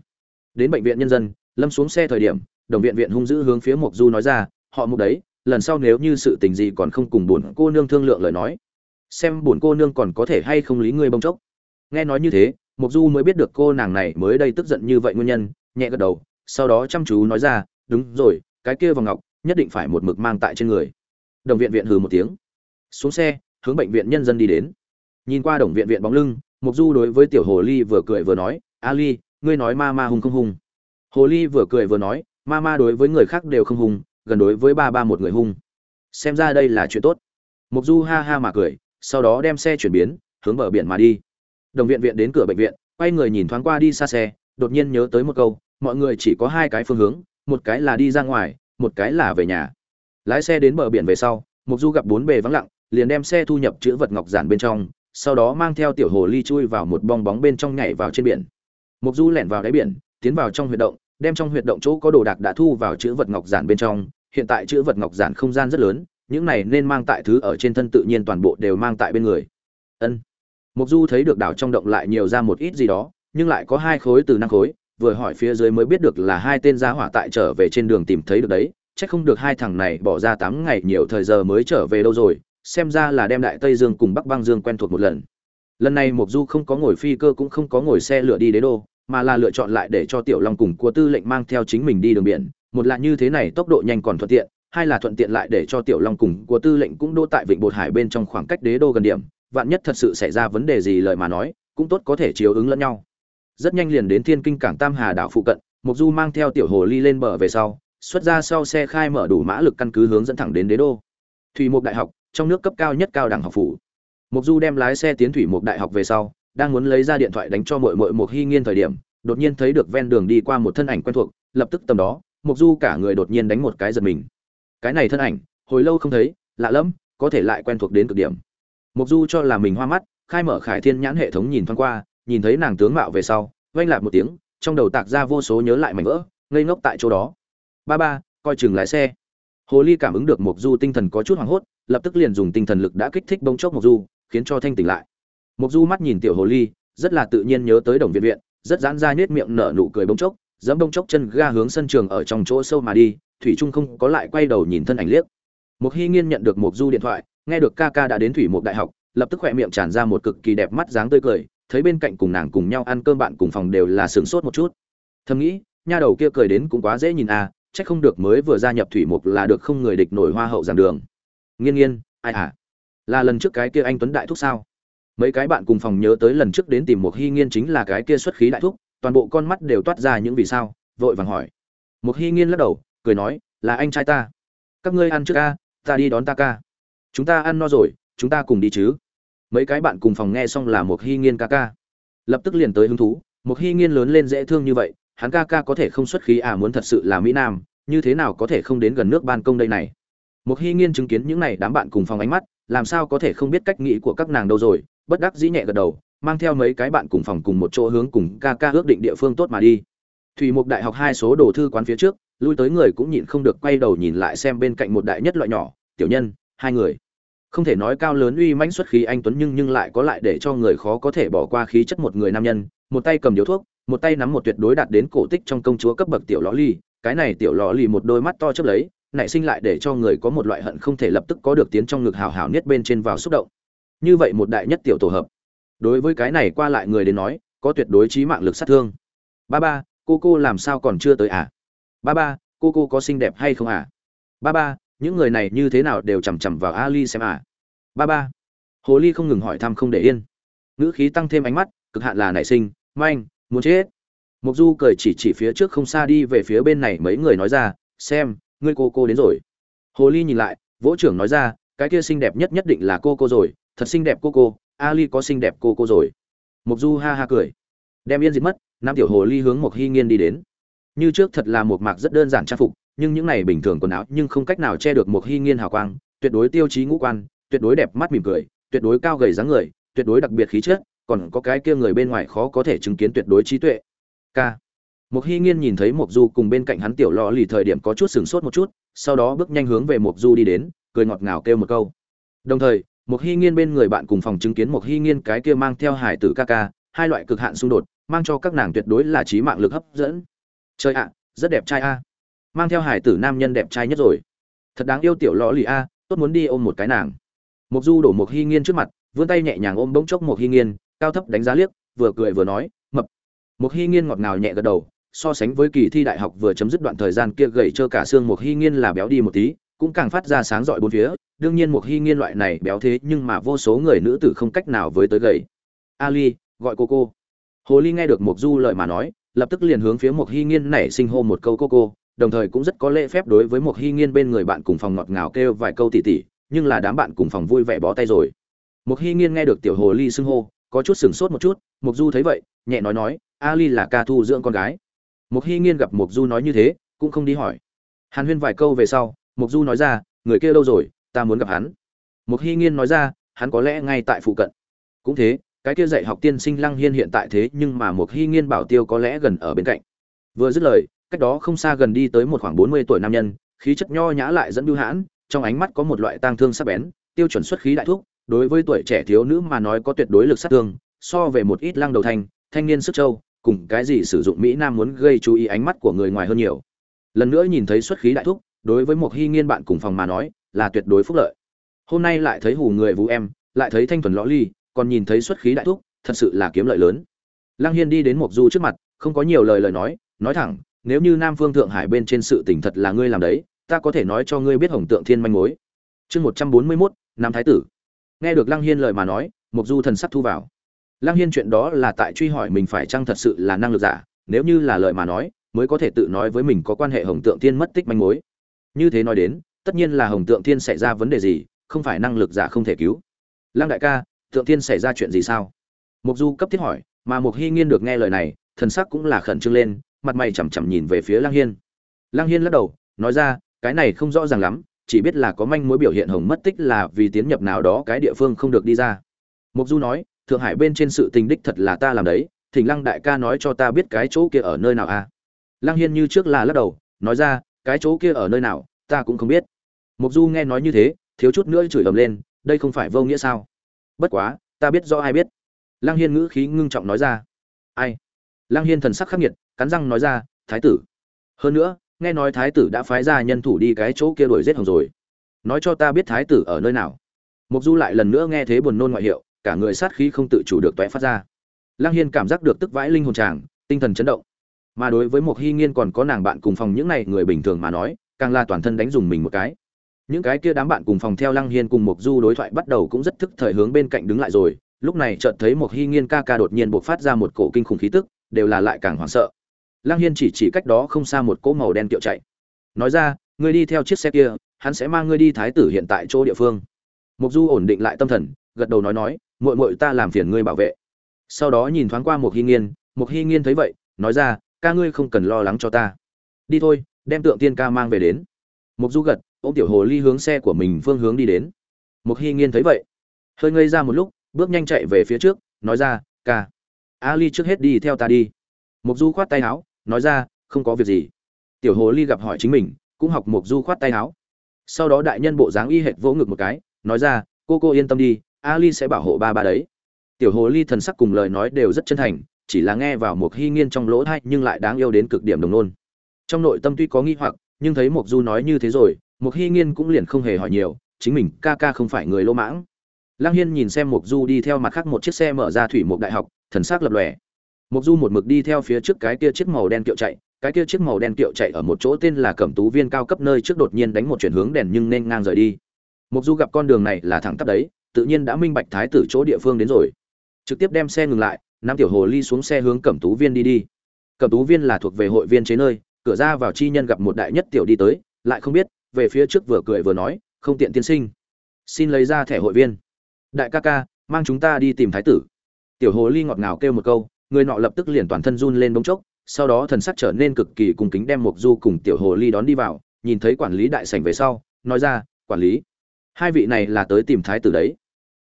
S1: Đến bệnh viện nhân dân, lâm xuống xe thời điểm, đồng viện viện hung dữ hướng phía mục du nói ra, họ mục đấy, lần sau nếu như sự tình gì còn không cùng buồn cô nương thương lượng lời nói, xem buồn cô nương còn có thể hay không lý ngươi bông chốc. Nghe nói như thế mục du mới biết được cô nàng này mới đây tức giận như vậy nguyên nhân, nhẹ gật đầu, sau đó chăm chú nói ra, đúng rồi, cái kia vào ngọc, nhất định phải một mực mang tại trên người đồng viện viện hừ một tiếng. Xuống xe hướng bệnh viện nhân dân đi đến. Nhìn qua đồng viện viện bóng lưng mục du đối với tiểu hồ ly vừa cười vừa nói a ly, ngươi nói ma ma hung không hung? Hồ ly vừa cười vừa nói ma ma đối với người khác đều không hung gần đối với ba ba một người hung. Xem ra đây là chuyện tốt. Mục du ha ha mà cười sau đó đem xe chuyển biến hướng bờ biển mà đi. Đồng viện viện đến cửa bệnh viện quay người nhìn thoáng qua đi xa xe đột nhiên nhớ tới một câu mọi người chỉ có hai cái phương hướng một cái là đi ra ngoài một cái là về nhà lái xe đến bờ biển về sau mục du gặp bốn bề vắng lặng, liền đem xe thu nhập chữ vật ngọc giản bên trong, sau đó mang theo tiểu hồ ly chui vào một bong bóng bên trong nhảy vào trên biển. Mục du lẻn vào đáy biển, tiến vào trong huyệt động, đem trong huyệt động chỗ có đồ đạc đã thu vào chữ vật ngọc giản bên trong. Hiện tại chữ vật ngọc giản không gian rất lớn, những này nên mang tại thứ ở trên thân tự nhiên toàn bộ đều mang tại bên người. Ân. Mục du thấy được đảo trong động lại nhiều ra một ít gì đó, nhưng lại có hai khối từ năng khối, vừa hỏi phía dưới mới biết được là hai tên gia hỏa tại trở về trên đường tìm thấy được đấy chắc không được hai thằng này bỏ ra tám ngày nhiều thời giờ mới trở về đâu rồi, xem ra là đem đại tây dương cùng bắc băng dương quen thuộc một lần. Lần này mục du không có ngồi phi cơ cũng không có ngồi xe lửa đi đế đô, mà là lựa chọn lại để cho tiểu long cùng của tư lệnh mang theo chính mình đi đường biển, một là như thế này tốc độ nhanh còn thuận tiện, hai là thuận tiện lại để cho tiểu long cùng của tư lệnh cũng đỗ tại vịnh bột hải bên trong khoảng cách đế đô gần điểm, vạn nhất thật sự xảy ra vấn đề gì lời mà nói, cũng tốt có thể chiếu ứng lẫn nhau. Rất nhanh liền đến thiên kinh cảng tam hà đảo phụ cận mục du mang theo tiểu hồ ly lên bờ về sau xuất ra sau xe khai mở đủ mã lực căn cứ hướng dẫn thẳng đến đế đô. Thủy mục đại học, trong nước cấp cao nhất cao đẳng học phủ. Mục du đem lái xe tiến thủy mục đại học về sau, đang muốn lấy ra điện thoại đánh cho mội mội một hy nghiên thời điểm, đột nhiên thấy được ven đường đi qua một thân ảnh quen thuộc, lập tức tầm đó, mục du cả người đột nhiên đánh một cái giật mình. Cái này thân ảnh, hồi lâu không thấy, lạ lẫm, có thể lại quen thuộc đến cực điểm. Mục du cho là mình hoa mắt, khai mở khải thiên nhãn hệ thống nhìn thoáng qua, nhìn thấy nàng tướng mạo về sau, vang lại một tiếng, trong đầu tạc ra vô số nhớ lại mảnh vỡ, ngây ngốc tại chỗ đó ba ba, coi chừng lái xe. Hồ ly cảm ứng được Mộc du tinh thần có chút hoảng hốt, lập tức liền dùng tinh thần lực đã kích thích bông chốc Mộc du, khiến cho thanh tỉnh lại. Mộc du mắt nhìn tiểu hồ ly, rất là tự nhiên nhớ tới đồng viện viện, rất giãn ra nết miệng nở nụ cười bông chốc dẫm bông chốc chân ga hướng sân trường ở trong chỗ sâu mà đi, thủy trung không có lại quay đầu nhìn thân ảnh liếc. Mộc hy nghiên nhận được Mộc du điện thoại, nghe được ca ca đã đến thủy mục đại học, lập tức khỏe miệng tràn ra một cực kỳ đẹp mắt dáng tươi cười, thấy bên cạnh cùng nàng cùng nhau ăn cơm bạn cùng phòng đều là sướng sốt một chút. Thầm nghĩ, nha đầu kia cười đến cũng quá dễ nhìn à chắc không được mới vừa gia nhập thủy mục là được không người địch nổi hoa hậu giảng đường. Nghiên nghiên, ai à? Là lần trước cái kia anh tuấn đại thúc sao? Mấy cái bạn cùng phòng nhớ tới lần trước đến tìm một hy nghiên chính là cái kia xuất khí đại thúc, toàn bộ con mắt đều toát ra những vì sao, vội vàng hỏi. Một hy nghiên lắc đầu, cười nói, là anh trai ta. Các ngươi ăn trước ca, ta đi đón ta ca. Chúng ta ăn no rồi, chúng ta cùng đi chứ. Mấy cái bạn cùng phòng nghe xong là một hy nghiên ca ca. Lập tức liền tới hứng thú một hy nghiên lớn lên dễ thương như vậy hắn ca ca có thể không xuất khí à muốn thật sự là mỹ nam, như thế nào có thể không đến gần nước ban công đây này? Một hy nghiên chứng kiến những này đám bạn cùng phòng ánh mắt, làm sao có thể không biết cách nghĩ của các nàng đâu rồi, bất đắc dĩ nhẹ gật đầu, mang theo mấy cái bạn cùng phòng cùng một chỗ hướng cùng ca ca ước định địa phương tốt mà đi. Thủy mục đại học hai số đồ thư quán phía trước, lui tới người cũng nhịn không được quay đầu nhìn lại xem bên cạnh một đại nhất loại nhỏ, tiểu nhân, hai người. Không thể nói cao lớn uy mãnh xuất khí anh tuấn nhưng nhưng lại có lại để cho người khó có thể bỏ qua khí chất một người nam nhân, một tay cầm điếu thuốc một tay nắm một tuyệt đối đạt đến cổ tích trong công chúa cấp bậc tiểu lõ ly, cái này tiểu lò lì một đôi mắt to chấp lấy, nảy sinh lại để cho người có một loại hận không thể lập tức có được tiến trong ngực hào hào niết bên trên vào xúc động. Như vậy một đại nhất tiểu tổ hợp. Đối với cái này qua lại người đến nói, có tuyệt đối trí mạng lực sát thương. Ba ba, cô cô làm sao còn chưa tới à? Ba ba, cô cô có xinh đẹp hay không à? Ba ba, những người này như thế nào đều chằm chằm vào ali xem à? Ba ba. Hồ ly không ngừng hỏi thăm không để yên. Ngữ khí tăng thêm ánh mắt, cực hạn là nảy sinh, manh muốn chết. Mục du cười chỉ chỉ phía trước không xa đi về phía bên này mấy người nói ra, xem, ngươi cô cô đến rồi. Hồ ly nhìn lại, vỗ trưởng nói ra, cái kia xinh đẹp nhất nhất định là cô cô rồi, thật xinh đẹp cô cô, ali có xinh đẹp cô cô rồi. Mục du ha ha cười. Đem yên dịp mất, nam tiểu hồ ly hướng một hy nghiên đi đến. Như trước thật là một mạc rất đơn giản trang phục, nhưng những này bình thường quần áo nhưng không cách nào che được một hy nghiên hào quang, tuyệt đối tiêu chí ngũ quan, tuyệt đối đẹp mắt mỉm cười, tuyệt đối cao gầy dáng người, tuyệt đối đặc biệt khí chất còn có cái kia người bên ngoài khó có thể chứng kiến tuyệt đối trí tuệ. K. Mộc hy nghiên nhìn thấy mộc du cùng bên cạnh hắn tiểu lọ lì thời điểm có chút sừng sốt một chút, sau đó bước nhanh hướng về mộc du đi đến, cười ngọt ngào kêu một câu. Đồng thời, Mộc hy nghiên bên người bạn cùng phòng chứng kiến Mộc hy nghiên cái kia mang theo hải tử ca ca, hai loại cực hạn xung đột, mang cho các nàng tuyệt đối là trí mạng lực hấp dẫn. Chơi ạ, rất đẹp trai a. Mang theo hải tử nam nhân đẹp trai nhất rồi. Thật đáng yêu tiểu lọ lì a, tốt muốn đi ôm một cái nàng. Mục du đổ Mộc hy nghiên trước mặt, vươn tay nhẹ nhàng ôm bỗng chốc Mộc hy nghiên cao thấp đánh giá liếc, vừa cười vừa nói, mập. Một hy nghiên ngọt ngào nhẹ gật đầu, so sánh với kỳ thi đại học vừa chấm dứt đoạn thời gian kia gầy trơ cả xương một hy nghiên là béo đi một tí, cũng càng phát ra sáng rọi bốn phía. Đương nhiên một hy nghiên loại này béo thế nhưng mà vô số người nữ tử không cách nào với tới gầy. Ali, gọi cô cô. Hồ ly nghe được mục du lời mà nói, lập tức liền hướng phía một hy nghiên nảy sinh hô một câu cô cô đồng thời cũng rất có lễ phép đối với một hy nghiên bên người bạn cùng phòng ngọt ngào kêu vài câu tỉ tỉ, nhưng là đám bạn cùng phòng vui vẻ bó tay rồi. Một hy nghiên nghe được tiểu hồ ly xưng hô có chút sửng sốt một chút mục du thấy vậy, nhẹ nói nói, ali là ca thu dưỡng con gái. Mục hy nghiên gặp mục du nói như thế, cũng không đi hỏi. Hàn huyên vài câu về sau mục du nói ra, người kia đâu rồi, ta muốn gặp hắn. Mục hy nghiên nói ra, hắn có lẽ ngay tại phụ cận. Cũng thế, cái kia dạy học tiên sinh lăng hiên hiện tại thế nhưng mà Mục hy nghiên bảo tiêu có lẽ gần ở bên cạnh. Vừa dứt lời, cách đó không xa gần đi tới một khoảng bốn mươi tuổi nam nhân, khí chất nho nhã lại dẫn bưu hãn, trong ánh mắt có một loại tang thương sắc bén, tiêu chuẩn xuất khí đại thúc đối với tuổi trẻ thiếu nữ mà nói có tuyệt đối lực sát thương, so về một ít lăng đầu thanh thanh niên sức châu cùng cái gì sử dụng mỹ nam muốn gây chú ý ánh mắt của người ngoài hơn nhiều. Lần nữa nhìn thấy xuất khí đại thúc, đối với một hy nghiên bạn cùng phòng mà nói, là tuyệt đối phúc lợi. Hôm nay lại thấy hù người vũ em, lại thấy thanh thuần lõ ly, còn nhìn thấy xuất khí đại thúc, thật sự là kiếm lợi lớn. Lăng hiên đi đến mộc du trước mặt, không có nhiều lời lời nói nói thẳng, nếu như nam phương thượng hải bên trên sự tình thật là ngươi làm đấy, ta có thể nói cho ngươi biết hồng tượng thiên manh mối. Chương một trăm bốn mươi mốt, nam thái tử nghe được lăng hiên lời mà nói, mộc du thần sắc thu vào. Lăng hiên chuyện đó là tại truy hỏi mình phải chăng thật sự là năng lực giả, nếu như là lời mà nói, mới có thể tự nói với mình có quan hệ hồng tượng thiên mất tích manh mối. Như thế nói đến, tất nhiên là hồng tượng thiên xảy ra vấn đề gì, không phải năng lực giả không thể cứu. Lăng đại ca, tượng thiên xảy ra chuyện gì sao? Mục du cấp thiết hỏi, mà mục hy nghiên được nghe lời này, thần sắc cũng là khẩn trương lên, mặt mày chằm chằm nhìn về phía lăng hiên. Lăng hiên lắc đầu, nói ra, cái này không rõ ràng lắm chỉ biết là có manh mối biểu hiện hồng mất tích là vì tiến nhập nào đó cái địa phương không được đi ra. Mục du nói, thượng hải bên trên sự tình đích thật là ta làm đấy, thỉnh lăng đại ca nói cho ta biết cái chỗ kia ở nơi nào a à? lăng hiên như trước là lắc đầu, nói ra, cái chỗ kia ở nơi nào, ta cũng không biết. Mục du nghe nói như thế, thiếu chút nữa chửi ầm lên, đây không phải vô nghĩa sao? Bất quá, ta biết do ai biết. Lăng hiên ngữ khí ngưng trọng nói ra, ai? Lăng hiên thần sắc khắc nghiệt, cắn răng nói ra, thái tử. Hơn nữa nghe nói thái tử đã phái ra nhân thủ đi cái chỗ kia đuổi giết hồng rồi. Nói cho ta biết thái tử ở nơi nào. Mục du lại lần nữa nghe thế buồn nôn ngoại hiệu, cả người sát khí không tự chủ được toé phát ra. Lăng hiên cảm giác được tức vãi linh hồn tràng tinh thần chấn động. Mà đối với một hy nghiên còn có nàng bạn cùng phòng những này người bình thường mà nói, càng là toàn thân đánh dùng mình một cái. Những cái kia đám bạn cùng phòng theo lăng hiên cùng mục du đối thoại bắt đầu cũng rất thức thời hướng bên cạnh đứng lại rồi. Lúc này chợt thấy một hy nghiên ca ca đột nhiên buộc phát ra một cổ kinh khủng khí tức, đều là lại càng hoảng sợ lăng hiên chỉ chỉ cách đó không xa một cỗ màu đen kiệu chạy. Nói ra, ngươi đi theo chiếc xe kia, hắn sẽ mang ngươi đi thái tử hiện tại chỗ địa phương. Mục du ổn định lại tâm thần, gật đầu nói nói, muội muội ta làm phiền ngươi bảo vệ. Sau đó nhìn thoáng qua một hy nghiên một hy nghiên thấy vậy, nói ra, ca ngươi không cần lo lắng cho ta. Đi thôi, đem tượng tiên ca mang về đến. Mục du gật ô tiểu hồ ly hướng xe của mình phương hướng đi đến. Một hy nghiên thấy vậy, hơi ngây ra một lúc, bước nhanh chạy về phía trước, nói ra, ca ali trước hết đi theo ta đi. Mục du khoát tay áo nói ra không có việc gì. Tiểu hồ ly gặp hỏi chính mình cũng học mục du khoát tay áo. Sau đó đại nhân bộ dáng y hệt vỗ ngực một cái nói ra cô cô yên tâm đi ali sẽ bảo hộ ba ba đấy. Tiểu hồ ly thần sắc cùng lời nói đều rất chân thành chỉ là nghe vào một hy nghiên trong lỗ thay nhưng lại đáng yêu đến cực điểm đồng nôn. Trong nội tâm tuy có nghi hoặc nhưng thấy mục du nói như thế rồi một hy nghiên cũng liền không hề hỏi nhiều chính mình ca ca không phải người lỗ mãng. Lăng Hiên nhìn xem Mộc Du đi theo mặt khác một chiếc xe mở ra thủy mục đại học, thần sắc lập lòe. Mộc Du một mực đi theo phía trước cái kia chiếc màu đen kiệu chạy, cái kia chiếc màu đen kiệu chạy ở một chỗ tên là Cẩm Tú Viên cao cấp nơi trước đột nhiên đánh một chuyển hướng đèn nhưng nên ngang rời đi. Mộc Du gặp con đường này là thẳng tắp đấy, tự nhiên đã minh bạch thái tử chỗ địa phương đến rồi. Trực tiếp đem xe ngừng lại, nam tiểu hồ ly xuống xe hướng Cẩm Tú Viên đi đi. Cẩm Tú Viên là thuộc về hội viên chế nơi, cửa ra vào chi nhân gặp một đại nhất tiểu đi tới, lại không biết, về phía trước vừa cười vừa nói, không tiện tiên sinh, xin lấy ra thẻ hội viên đại ca ca mang chúng ta đi tìm thái tử tiểu hồ ly ngọt ngào kêu một câu người nọ lập tức liền toàn thân run lên bỗng chốc, sau đó thần sắc trở nên cực kỳ cung kính đem mục du cùng tiểu hồ ly đón đi vào, nhìn thấy quản lý đại sảnh về sau, nói ra, quản lý, hai vị này là tới tìm thái tử đấy.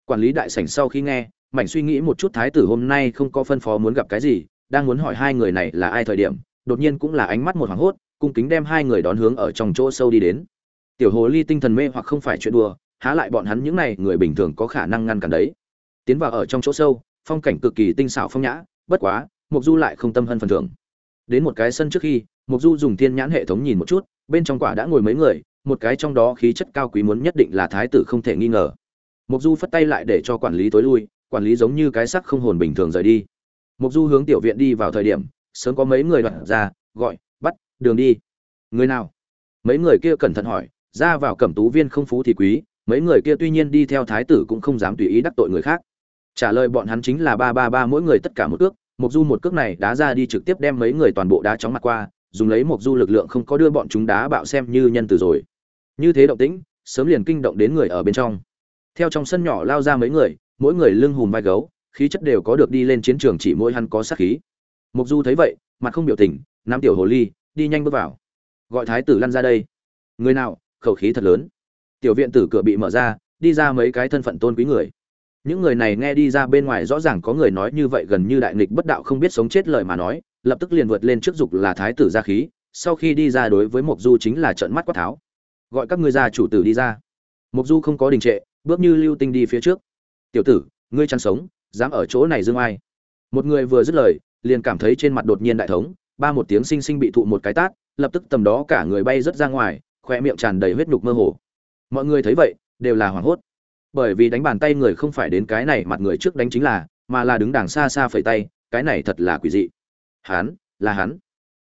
S1: Quản lý đại sảnh sau khi nghe, mảnh suy nghĩ một chút thái tử hôm nay không có phân phó muốn gặp cái gì, đang muốn hỏi hai người này là ai thời điểm, đột nhiên cũng là ánh mắt một hoảng hốt, cung kính đem hai người đón hướng ở trong chỗ sâu đi đến. Tiểu hồ ly tinh thần mê hoặc không phải chuyện đùa, há lại bọn hắn những này người bình thường có khả năng ngăn cản đấy. Tiến vào ở trong chỗ sâu, phong cảnh cực kỳ tinh xảo phong nhã bất quá mục du lại không tâm hân phần thưởng. Đến một cái sân trước khi mục du dùng thiên nhãn hệ thống nhìn một chút, bên trong quả đã ngồi mấy người, một cái trong đó khí chất cao quý muốn nhất định là thái tử không thể nghi ngờ. Mục du phất tay lại để cho quản lý tối lui, quản lý giống như cái sắc không hồn bình thường rời đi. Mục du hướng tiểu viện đi vào thời điểm, sớm có mấy người đoạn ra, gọi, bắt, đường đi. Người nào? Mấy người kia cẩn thận hỏi, ra vào cẩm tú viên không phú thì quý, mấy người kia tuy nhiên đi theo thái tử cũng không dám tùy ý đắc tội người khác. Trả lời bọn hắn chính là ba ba ba mỗi người tất cả một ước mục du một cước này đá ra đi trực tiếp đem mấy người toàn bộ đá chóng mặt qua, dùng lấy mục du lực lượng không có đưa bọn chúng đá bạo xem như nhân từ rồi. Như thế động tĩnh, sớm liền kinh động đến người ở bên trong. Theo trong sân nhỏ lao ra mấy người, mỗi người lưng hùm vai gấu, khí chất đều có được đi lên chiến trường chỉ mỗi hắn có sát khí. Mục du thấy vậy, mặt không biểu tình, nắm tiểu hồ ly, đi nhanh bước vào. Gọi thái tử lăn ra đây. Người nào, khẩu khí thật lớn. Tiểu viện tử cửa bị mở ra, đi ra mấy cái thân phận tôn quý người những người này nghe đi ra bên ngoài rõ ràng có người nói như vậy gần như đại nghịch bất đạo không biết sống chết lời mà nói, lập tức liền vượt lên trước dục là thái tử gia khí, sau khi đi ra đối với mộc du chính là trợn mắt quát tháo. Gọi các ngươi gia chủ tử đi ra. Mộc du không có đình trệ, bước như lưu tinh đi phía trước. Tiểu tử, ngươi chăn sống, dám ở chỗ này dương ai? Một người vừa dứt lời, liền cảm thấy trên mặt đột nhiên đại thống, ba một tiếng sinh sinh bị thụ một cái tát, lập tức tầm đó cả người bay rất ra ngoài khoe miệng tràn đầy huyết nhục mơ hồ. Mọi người thấy vậy, đều là hoảng hốt bởi vì đánh bàn tay người không phải đến cái này mặt người trước đánh chính là, mà là đứng đằng xa xa phẩy tay, cái này thật là quỷ dị. Hắn, là hắn.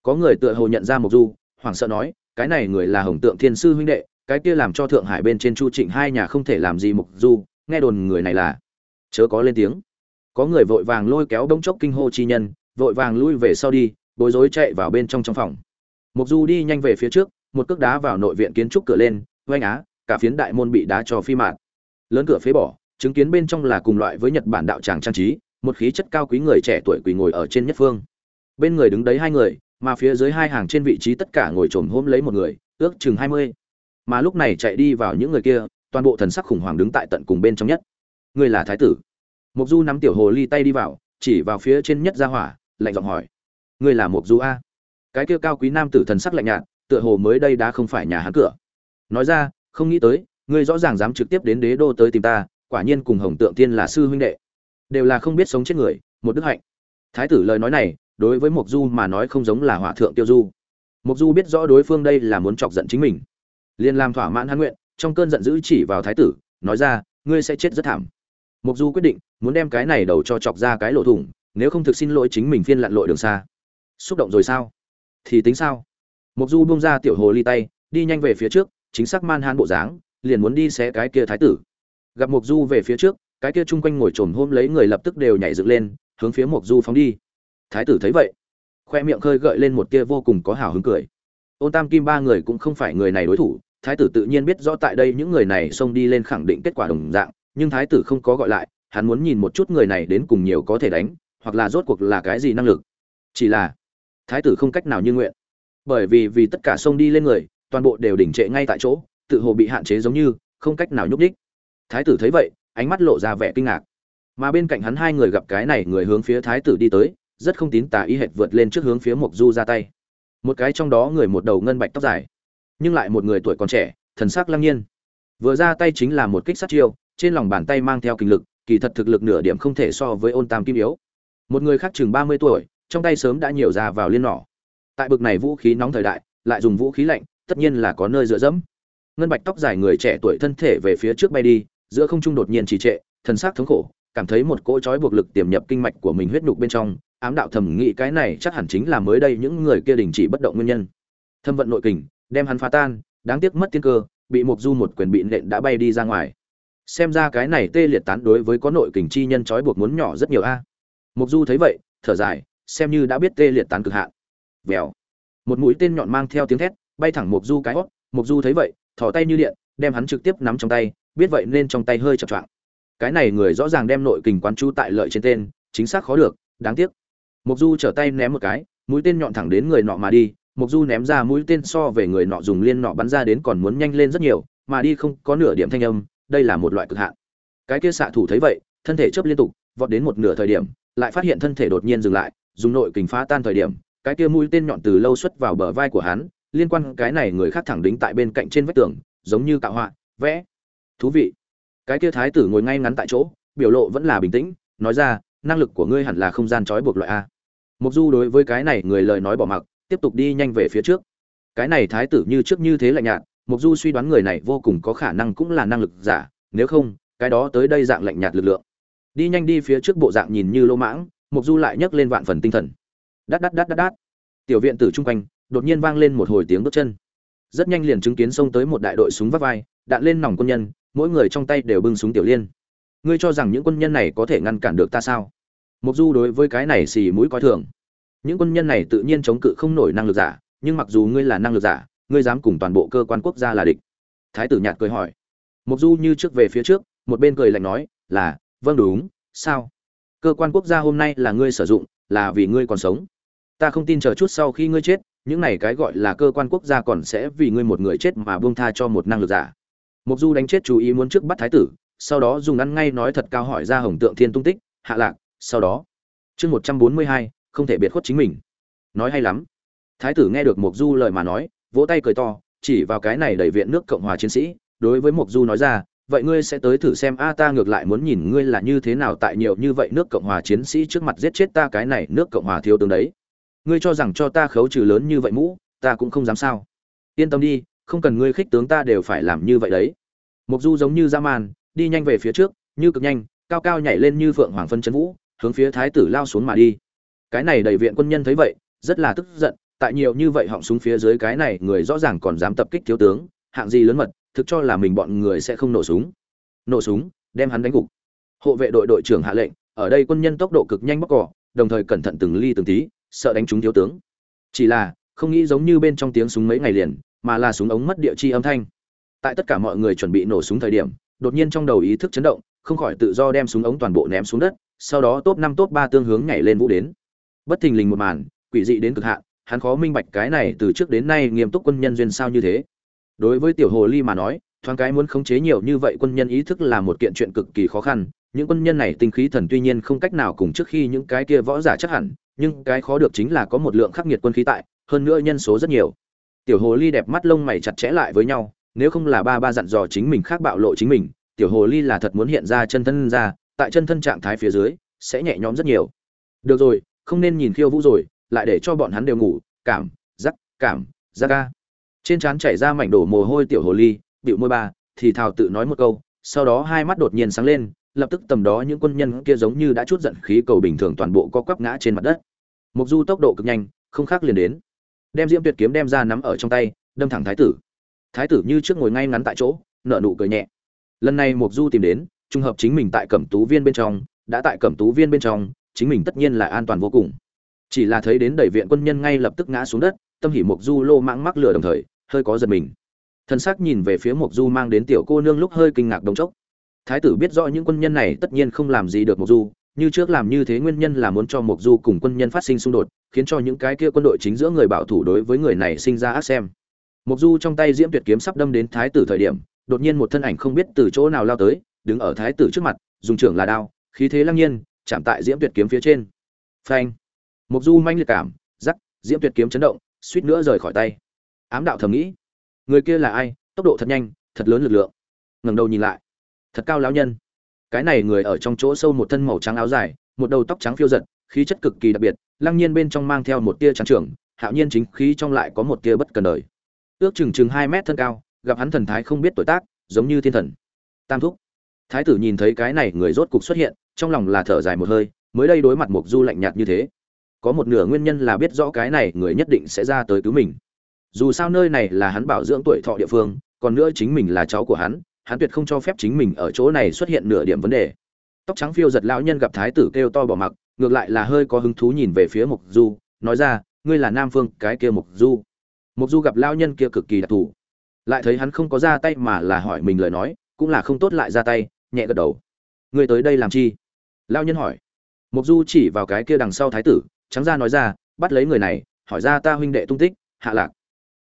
S1: Có người tựa hồ nhận ra mộc du, hoảng sợ nói, cái này người là hồng tượng thiên sư huynh đệ, cái kia làm cho thượng hải bên trên chu trịnh hai nhà không thể làm gì mộc du, nghe đồn người này là. Chớ có lên tiếng. Có người vội vàng lôi kéo đống chốc kinh hô chi nhân, vội vàng lui về sau đi, bối rối chạy vào bên trong trong phòng. Mộc du đi nhanh về phía trước, một cước đá vào nội viện kiến trúc cửa lên, oanh á, cả phiến đại môn bị đá cho phi mạn lớn cửa phế bỏ, chứng kiến bên trong là cùng loại với nhật bản đạo tràng trang trí, một khí chất cao quý người trẻ tuổi quỳ ngồi ở trên nhất phương. Bên người đứng đấy hai người, mà phía dưới hai hàng trên vị trí tất cả ngồi trồm hôm lấy một người, ước chừng hai mươi. Mà lúc này chạy đi vào những người kia, toàn bộ thần sắc khủng hoảng đứng tại tận cùng bên trong nhất. Người là thái tử. Mục du nắm tiểu hồ ly tay đi vào, chỉ vào phía trên nhất ra hỏa, lạnh giọng hỏi. Người là mục du a? Cái kia cao quý nam tử thần sắc lạnh nhạt, tựa hồ mới đây đã không phải nhà hắn cửa. Nói ra, không nghĩ tới ngươi rõ ràng dám trực tiếp đến đế đô tới tìm ta, quả nhiên cùng hồng tượng tiên là sư huynh đệ. Đều là không biết sống chết người, một đức hạnh. Thái tử lời nói này, đối với mộc du mà nói không giống là hỏa thượng tiêu du. Mộc du biết rõ đối phương đây là muốn chọc giận chính mình. Liền làm thỏa mãn hắn nguyện, trong cơn giận dữ chỉ vào thái tử, nói ra, ngươi sẽ chết rất thảm. Mộc du quyết định, muốn đem cái này đầu cho chọc ra cái lỗ thủng, nếu không thực xin lỗi chính mình phiên lặn lội đường xa. Xúc động rồi sao? Thì tính sao? Mộc du buông ra tiểu hồ ly tay, đi nhanh về phía trước, chính xác man han bộ dáng liền muốn đi xé cái kia thái tử. Gặp mộc du về phía trước, cái kia chung quanh ngồi trồm hôm lấy người lập tức đều nhảy dựng lên, hướng phía mộc du phóng đi. Thái tử thấy vậy, khoe miệng khơi gợi lên một tia vô cùng có hào hứng cười. Ôn tam kim ba người cũng không phải người này đối thủ, thái tử tự nhiên biết rõ tại đây những người này xông đi lên khẳng định kết quả đồng dạng, nhưng thái tử không có gọi lại, hắn muốn nhìn một chút người này đến cùng nhiều có thể đánh, hoặc là rốt cuộc là cái gì năng lực. Chỉ là, thái tử không cách nào như nguyện. Bởi vì vì tất cả xông đi lên người, toàn bộ đều đỉnh trệ ngay tại chỗ tự hồ bị hạn chế giống như, không cách nào nhúc đích thái tử thấy vậy, ánh mắt lộ ra vẻ kinh ngạc. Mà bên cạnh hắn hai người gặp cái này người hướng phía thái tử đi tới, rất không tín tà ý hệt vượt lên trước hướng phía mộc du ra tay. Một cái trong đó người một đầu ngân bạch tóc dài, nhưng lại một người tuổi còn trẻ, thần sắc lăng nhiên. Vừa ra tay chính là một kích sát chiêu, trên lòng bàn tay mang theo kinh lực, kỳ thật thực lực nửa điểm không thể so với ôn tam kim yếu. Một người khác chừng ba mươi tuổi, trong tay sớm đã nhiều ra vào liên nỏ. Tại bực này vũ khí nóng thời đại, lại dùng vũ khí lạnh, tất nhiên là có nơi dựa dẫm ngân bạch tóc dài người trẻ tuổi thân thể về phía trước bay đi, giữa không trung đột nhiên trì trệ, thần sắc thống khổ, cảm thấy một cỗ trói buộc lực tiềm nhập kinh mạch của mình huyết nhục bên trong, ám đạo thầm nghĩ cái này chắc hẳn chính là mới đây những người kia đình chỉ bất động nguyên nhân. Thâm vận nội kình, đem hắn phá tan, đáng tiếc mất tiên cơ, bị mục du một quyền bị nện đã bay đi ra ngoài. Xem ra cái này tê liệt tán đối với có nội kình chi nhân trói buộc muốn nhỏ rất nhiều a. À. mục du thấy vậy, thở dài, xem như đã biết tê liệt tán cực hạn. Vèo. Một mũi tên nhọn mang theo tiếng thét, bay thẳng mục du cái hót. Mục du thấy vậy thò tay như điện, đem hắn trực tiếp nắm trong tay, biết vậy nên trong tay hơi chập choạng. Cái này người rõ ràng đem nội kình quán chú tại lợi trên tên, chính xác khó được, đáng tiếc. Mục du trở tay ném một cái, mũi tên nhọn thẳng đến người nọ mà đi mục du ném ra mũi tên so về người nọ dùng liên nọ bắn ra đến còn muốn nhanh lên rất nhiều, mà đi không có nửa điểm thanh âm, đây là một loại cực hạn. Cái kia xạ thủ thấy vậy, thân thể chớp liên tục, vọt đến một nửa thời điểm, lại phát hiện thân thể đột nhiên dừng lại, dùng nội kình phá tan thời điểm, cái kia mũi tên nhọn từ lâu xuất vào bờ vai của hắn liên quan cái này người khác thẳng đính tại bên cạnh trên vách tường, giống như cạo họa, vẽ. Thú vị. Cái kia thái tử ngồi ngay ngắn tại chỗ, biểu lộ vẫn là bình tĩnh, nói ra, năng lực của ngươi hẳn là không gian trói buộc loại a. Mục du đối với cái này người lời nói bỏ mặc, tiếp tục đi nhanh về phía trước. Cái này thái tử như trước như thế lạnh nhạt, mục du suy đoán người này vô cùng có khả năng cũng là năng lực giả, nếu không, cái đó tới đây dạng lạnh nhạt lực lượng. Đi nhanh đi phía trước bộ dạng nhìn như lô mãng, mục du lại nhấc lên vạn phần tinh thần. Đát đát đát đát đát. Tiểu viện tử trung quanh đột nhiên vang lên một hồi tiếng bước chân. Rất nhanh liền chứng kiến xông tới một đại đội súng vắt vai, đạn lên nòng quân nhân, mỗi người trong tay đều bưng súng tiểu liên. Ngươi cho rằng những quân nhân này có thể ngăn cản được ta sao? Mục du đối với cái này xì mũi coi thường. Những quân nhân này tự nhiên chống cự không nổi năng lực giả, nhưng mặc dù ngươi là năng lực giả, ngươi dám cùng toàn bộ cơ quan quốc gia là địch. Thái tử nhạt cười hỏi. Mục du như trước về phía trước, một bên cười lạnh nói, là vâng đúng, sao? Cơ quan quốc gia hôm nay là ngươi sử dụng, là vì ngươi còn sống. Ta không tin chờ chút sau khi ngươi chết những này cái gọi là cơ quan quốc gia còn sẽ vì ngươi một người chết mà buông tha cho một năng lực giả. Mục du đánh chết chú ý muốn trước bắt thái tử, sau đó dùng ăn ngay nói thật cao hỏi ra hồng tượng thiên tung tích, hạ lạc, sau đó. Chương một trăm bốn mươi hai, không thể biệt khuất chính mình. Nói hay lắm. Thái tử nghe được mục du lời mà nói, vỗ tay cười to, chỉ vào cái này đẩy viện nước cộng hòa chiến sĩ, đối với mục du nói ra, vậy ngươi sẽ tới thử xem, a, ta ngược lại muốn nhìn ngươi là như thế nào tại nhiều như vậy nước cộng hòa chiến sĩ trước mặt giết chết ta cái này nước cộng hòa thiếu tướng đấy ngươi cho rằng cho ta khấu trừ lớn như vậy mũ, ta cũng không dám sao. Yên tâm đi, không cần ngươi khích tướng ta đều phải làm như vậy đấy. Mục du giống như ra màn đi nhanh về phía trước, như cực nhanh, cao cao nhảy lên như phượng hoàng phân chấn vũ, hướng phía thái tử lao xuống mà đi. Cái này đầy viện quân nhân thấy vậy, rất là tức giận, tại nhiều như vậy họng súng phía dưới cái này người rõ ràng còn dám tập kích thiếu tướng, hạng gì lớn mật, thực cho là mình bọn người sẽ không nổ súng. Nổ súng, đem hắn đánh gục. Hộ vệ đội đội trưởng hạ lệnh, ở đây quân nhân tốc độ cực nhanh bóc cỏ đồng thời cẩn thận từng ly từng tí sợ đánh trúng thiếu tướng. Chỉ là, không nghĩ giống như bên trong tiếng súng mấy ngày liền, mà là súng ống mất địa chi âm thanh. Tại tất cả mọi người chuẩn bị nổ súng thời điểm, đột nhiên trong đầu ý thức chấn động, không khỏi tự do đem súng ống toàn bộ ném xuống đất, sau đó top năm, top ba tương hướng nhảy lên vũ đến. Bất thình lình một màn, quỷ dị đến cực hạn, hắn khó minh bạch cái này từ trước đến nay nghiêm túc quân nhân duyên sao như thế. Đối với tiểu hồ ly mà nói, thoáng cái muốn khống chế nhiều như vậy quân nhân ý thức là một kiện chuyện cực kỳ khó khăn, những quân nhân này tinh khí thần tuy nhiên không cách nào cùng trước khi những cái kia võ giả chắc hẳn nhưng cái khó được chính là có một lượng khắc nghiệt quân khí tại, hơn nữa nhân số rất nhiều. Tiểu hồ ly đẹp mắt lông mày chặt chẽ lại với nhau, nếu không là ba ba dặn dò chính mình khác bạo lộ chính mình, tiểu hồ ly là thật muốn hiện ra chân thân ra, tại chân thân trạng thái phía dưới, sẽ nhẹ nhõm rất nhiều. Được rồi, không nên nhìn khiêu vũ rồi, lại để cho bọn hắn đều ngủ, cảm giác cảm giác ca. Trên trán chảy ra mảnh đổ mồ hôi tiểu hồ ly bịu môi ba thì thào tự nói một câu, sau đó hai mắt đột nhiên sáng lên lập tức tầm đó những quân nhân kia giống như đã chút giận khí cầu bình thường toàn bộ co quắp ngã trên mặt đất. Mục du tốc độ cực nhanh, không khác liền đến. Đem diễm tuyệt kiếm đem ra nắm ở trong tay, đâm thẳng thái tử. Thái tử như trước ngồi ngay ngắn tại chỗ, nở nụ cười nhẹ. Lần này mục du tìm đến, trùng hợp chính mình tại cẩm tú viên bên trong, đã tại cẩm tú viên bên trong, chính mình tất nhiên là an toàn vô cùng. Chỉ là thấy đến đẩy viện quân nhân ngay lập tức ngã xuống đất, tâm hỉ mục du lô mãng mắc lửa đồng thời, hơi có giật mình. Thân xác nhìn về phía mục du mang đến tiểu cô nương lúc hơi kinh ngạc đồng chốc thái tử biết rõ những quân nhân này tất nhiên không làm gì được Mộc du, như trước làm như thế nguyên nhân là muốn cho Mộc du cùng quân nhân phát sinh xung đột, khiến cho những cái kia quân đội chính giữa người bảo thủ đối với người này sinh ra ác xem. Mộc du trong tay diễm tuyệt kiếm sắp đâm đến thái tử thời điểm, đột nhiên một thân ảnh không biết từ chỗ nào lao tới, đứng ở thái tử trước mặt, dùng trưởng là đao, khí thế lăng nhiên, chạm tại diễm tuyệt kiếm phía trên. Phanh! Mộc du manh liệt cảm giắc diễm tuyệt kiếm chấn động, suýt nữa rời khỏi tay. Ám đạo thầm nghĩ, người kia là ai? Tốc độ thật nhanh, thật lớn lực lượng. Ngẩng đầu nhìn lại thật cao lão nhân. Cái này người ở trong chỗ sâu một thân màu trắng áo dài, một đầu tóc trắng phiêu giật, khí chất cực kỳ đặc biệt, lăng nhiên bên trong mang theo một tia trắng trưởng, hạo nhiên chính khí trong lại có một tia bất cần đời. Ước chừng chừng hai mét thân cao, gặp hắn thần thái không biết tuổi tác, giống như thiên thần. Tam thúc. Thái tử nhìn thấy cái này người rốt cục xuất hiện, trong lòng là thở dài một hơi, mới đây đối mặt mục du lạnh nhạt như thế. Có một nửa nguyên nhân là biết rõ cái này người nhất định sẽ ra tới cứu mình. Dù sao nơi này là hắn bảo dưỡng tuổi thọ địa phương, còn nữa chính mình là cháu của hắn hắn tuyệt không cho phép chính mình ở chỗ này xuất hiện nửa điểm vấn đề. Tóc trắng phiêu giật lão nhân gặp thái tử kêu to bỏ mặc, ngược lại là hơi có hứng thú nhìn về phía mục du, nói ra, ngươi là nam phương, cái kia mục du. Mục du gặp lão nhân kia cực kỳ đặc thù, lại thấy hắn không có ra tay mà là hỏi mình lời nói, cũng là không tốt lại ra tay, nhẹ gật đầu. Ngươi tới đây làm chi? Lão nhân hỏi. Mục du chỉ vào cái kia đằng sau thái tử, trắng ra nói ra, bắt lấy người này, hỏi ra ta huynh đệ tung tích, hạ lạc.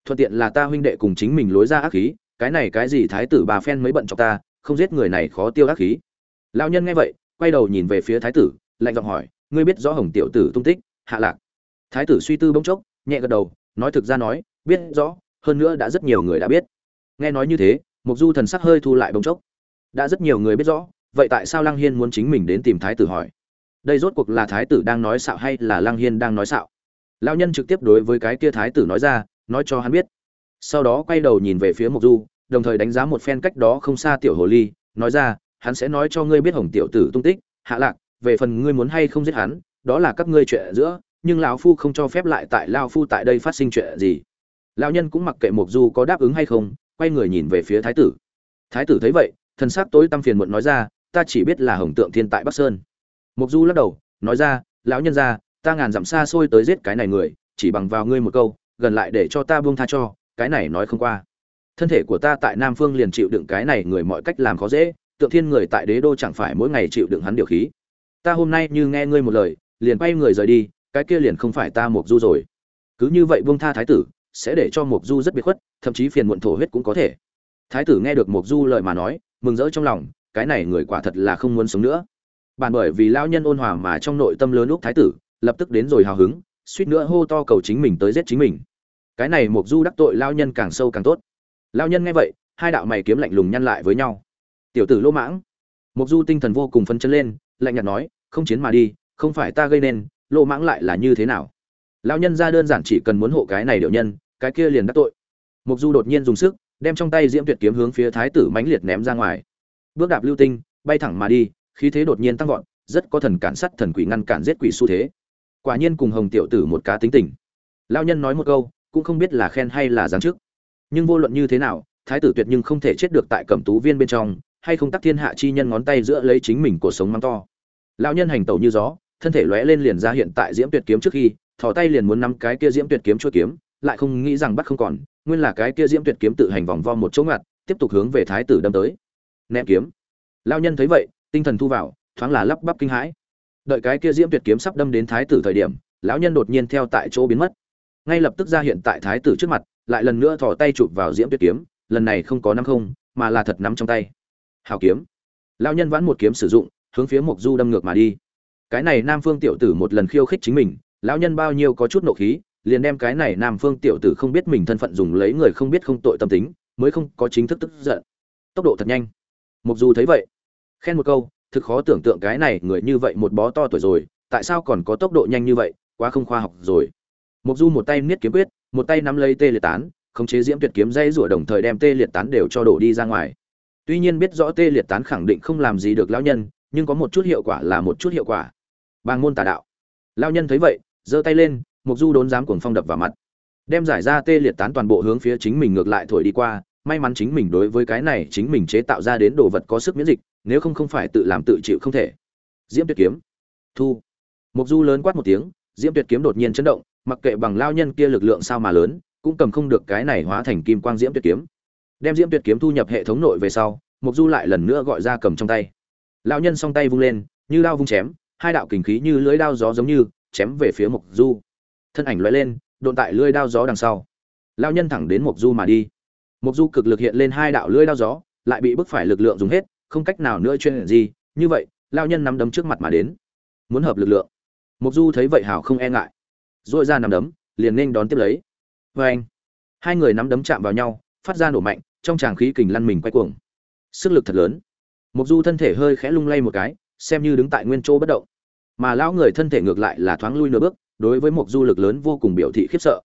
S1: Thuận tiện là ta huynh đệ cùng chính mình lối ra ác khí cái này cái gì thái tử bà phen mới bận cho ta, không giết người này khó tiêu ác khí. Lão nhân nghe vậy, quay đầu nhìn về phía thái tử, lạnh giọng hỏi, ngươi biết rõ hồng tiểu tử tung tích, hạ lạc? Thái tử suy tư bỗng chốc, nhẹ gật đầu, nói thực ra nói, biết rõ, hơn nữa đã rất nhiều người đã biết. Nghe nói như thế mục du thần sắc hơi thu lại bỗng chốc. Đã rất nhiều người biết rõ, vậy tại sao lăng hiên muốn chính mình đến tìm thái tử hỏi? Đây rốt cuộc là thái tử đang nói xạo hay là lăng hiên đang nói xạo? Lão nhân trực tiếp đối với cái kia thái tử nói ra, nói cho hắn biết. Sau đó quay đầu nhìn về phía mục du đồng thời đánh giá một phen cách đó không xa tiểu hồ ly, nói ra, hắn sẽ nói cho ngươi biết hồng tiểu tử tung tích, hạ lạc, về phần ngươi muốn hay không giết hắn, đó là các ngươi chuyện giữa, nhưng lão phu không cho phép lại tại lão phu tại đây phát sinh chuyện gì. Lão nhân cũng mặc kệ Mộc du có đáp ứng hay không, quay người nhìn về phía thái tử. Thái tử thấy vậy, thần sắc tối tăm phiền muộn nói ra, ta chỉ biết là hồng tượng thiên tại bắc sơn. Mộc du lắc đầu, nói ra, lão nhân gia, ta ngàn dặm xa xôi tới giết cái này người, chỉ bằng vào ngươi một câu, gần lại để cho ta buông tha cho, cái này nói không qua thân thể của ta tại nam phương liền chịu đựng cái này người mọi cách làm khó dễ, tượng thiên người tại đế đô chẳng phải mỗi ngày chịu đựng hắn điều khí. Ta hôm nay như nghe ngươi một lời, liền quay người rời đi, cái kia liền không phải ta mục du rồi. Cứ như vậy buông tha thái tử, sẽ để cho mục du rất biệt khuất, thậm chí phiền muộn thổ huyết cũng có thể. Thái tử nghe được mục du lời mà nói, mừng rỡ trong lòng, cái này người quả thật là không muốn sống nữa. Bản bởi vì lão nhân ôn hòa mà trong nội tâm lớn lúc thái tử, lập tức đến rồi hào hứng, suýt nữa hô to cầu chính mình tới giết chính mình. Cái này mục du đắc tội lão nhân càng sâu càng tốt lão nhân nghe vậy, hai đạo mày kiếm lạnh lùng nhăn lại với nhau. Tiểu tử lô mãng. Mục du tinh thần vô cùng phấn chấn lên, lạnh nhạt nói, không chiến mà đi, không phải ta gây nên, lô mãng lại là như thế nào? Lão nhân ra đơn giản chỉ cần muốn hộ cái này điệu nhân, cái kia liền đắc tội. Mục du đột nhiên dùng sức, đem trong tay diễm tuyệt kiếm hướng phía thái tử mãnh liệt ném ra ngoài. Bước đạp lưu tinh, bay thẳng mà đi, khí thế đột nhiên tăng vọt, rất có thần cản sắt thần quỷ ngăn cản giết quỷ xu thế. Quả nhiên cùng hồng tiểu tử một cá tính tình. Lao nhân nói một câu, cũng không biết là khen hay là giáng chức nhưng vô luận như thế nào, thái tử tuyệt nhưng không thể chết được tại cẩm tú viên bên trong, hay không tắc thiên hạ chi nhân ngón tay giữa lấy chính mình cuộc sống mắng to. Lão nhân hành tẩu như gió, thân thể lóe lên liền ra hiện tại diễm tuyệt kiếm trước khi, thò tay liền muốn nắm cái kia diễm tuyệt kiếm chuôi kiếm, lại không nghĩ rằng bắt không còn, nguyên là cái kia diễm tuyệt kiếm tự hành vòng vo một chỗ ngặt, tiếp tục hướng về thái tử đâm tới. Ném kiếm. Lao nhân thấy vậy, tinh thần thu vào, thoáng là lắp bắp kinh hãi. Đợi cái kia diễm tuyệt kiếm sắp đâm đến thái tử thời điểm, lão nhân đột nhiên theo tại chỗ biến mất ngay lập tức ra hiện tại thái tử trước mặt, lại lần nữa thò tay chụp vào diễm tuyết kiếm, lần này không có nắm không, mà là thật nắm trong tay. Hào kiếm. Lão nhân vãn một kiếm sử dụng, hướng phía mộc du đâm ngược mà đi. Cái này nam phương tiểu tử một lần khiêu khích chính mình, lão nhân bao nhiêu có chút nộ khí, liền đem cái này nam phương tiểu tử không biết mình thân phận dùng lấy người không biết không tội tâm tính, mới không có chính thức tức giận. Tốc độ thật nhanh. Mục du thấy vậy, khen một câu, thực khó tưởng tượng cái này người như vậy một bó to tuổi rồi, tại sao còn có tốc độ nhanh như vậy, quá không khoa học rồi. Mộc du một tay niết kiếm quyết, một tay nắm lấy tê liệt tán, khống chế diễm tuyệt kiếm dây rủa đồng thời đem tê liệt tán đều cho đổ đi ra ngoài. Tuy nhiên biết rõ tê liệt tán khẳng định không làm gì được lão nhân, nhưng có một chút hiệu quả là một chút hiệu quả. Bàng môn tà đạo. Lão nhân thấy vậy, giơ tay lên, Mộc du đốn dám cuồng phong đập vào mặt. Đem giải ra tê liệt tán toàn bộ hướng phía chính mình ngược lại thổi đi qua, may mắn chính mình đối với cái này chính mình chế tạo ra đến đồ vật có sức miễn dịch, nếu không không phải tự làm tự chịu không thể. Diễm tuyệt kiếm. Thu. Mộc du lớn quát một tiếng, diễm tuyệt kiếm đột nhiên chấn động mặc kệ bằng lao nhân kia lực lượng sao mà lớn, cũng cầm không được cái này hóa thành kim quang diễm tuyệt kiếm. Đem diễm tuyệt kiếm thu nhập hệ thống nội về sau mục du lại lần nữa gọi ra cầm trong tay. Lao nhân song tay vung lên, như đao vung chém, hai đạo kình khí như lưỡi đao gió giống như, chém về phía mục du. Thân ảnh lóe lên, độn tại lưỡi đao gió đằng sau. Lao nhân thẳng đến mục du mà đi. Mục du cực lực hiện lên hai đạo lưỡi đao gió, lại bị bức phải lực lượng dùng hết, không cách nào nữa chuyên gì, như vậy lao nhân nắm đấm trước mặt mà đến. Muốn hợp lực lượng. Mục du thấy vậy hảo không e ngại dội ra nắm đấm, liền nên đón tiếp lấy. Vê anh, hai người nắm đấm chạm vào nhau, phát ra nổ mạnh, trong tràng khí kình lăn mình quay cuồng. Sức lực thật lớn. Mục du thân thể hơi khẽ lung lay một cái, xem như đứng tại nguyên chỗ bất động. Mà lão người thân thể ngược lại là thoáng lui nửa bước, đối với mục du lực lớn vô cùng biểu thị khiếp sợ.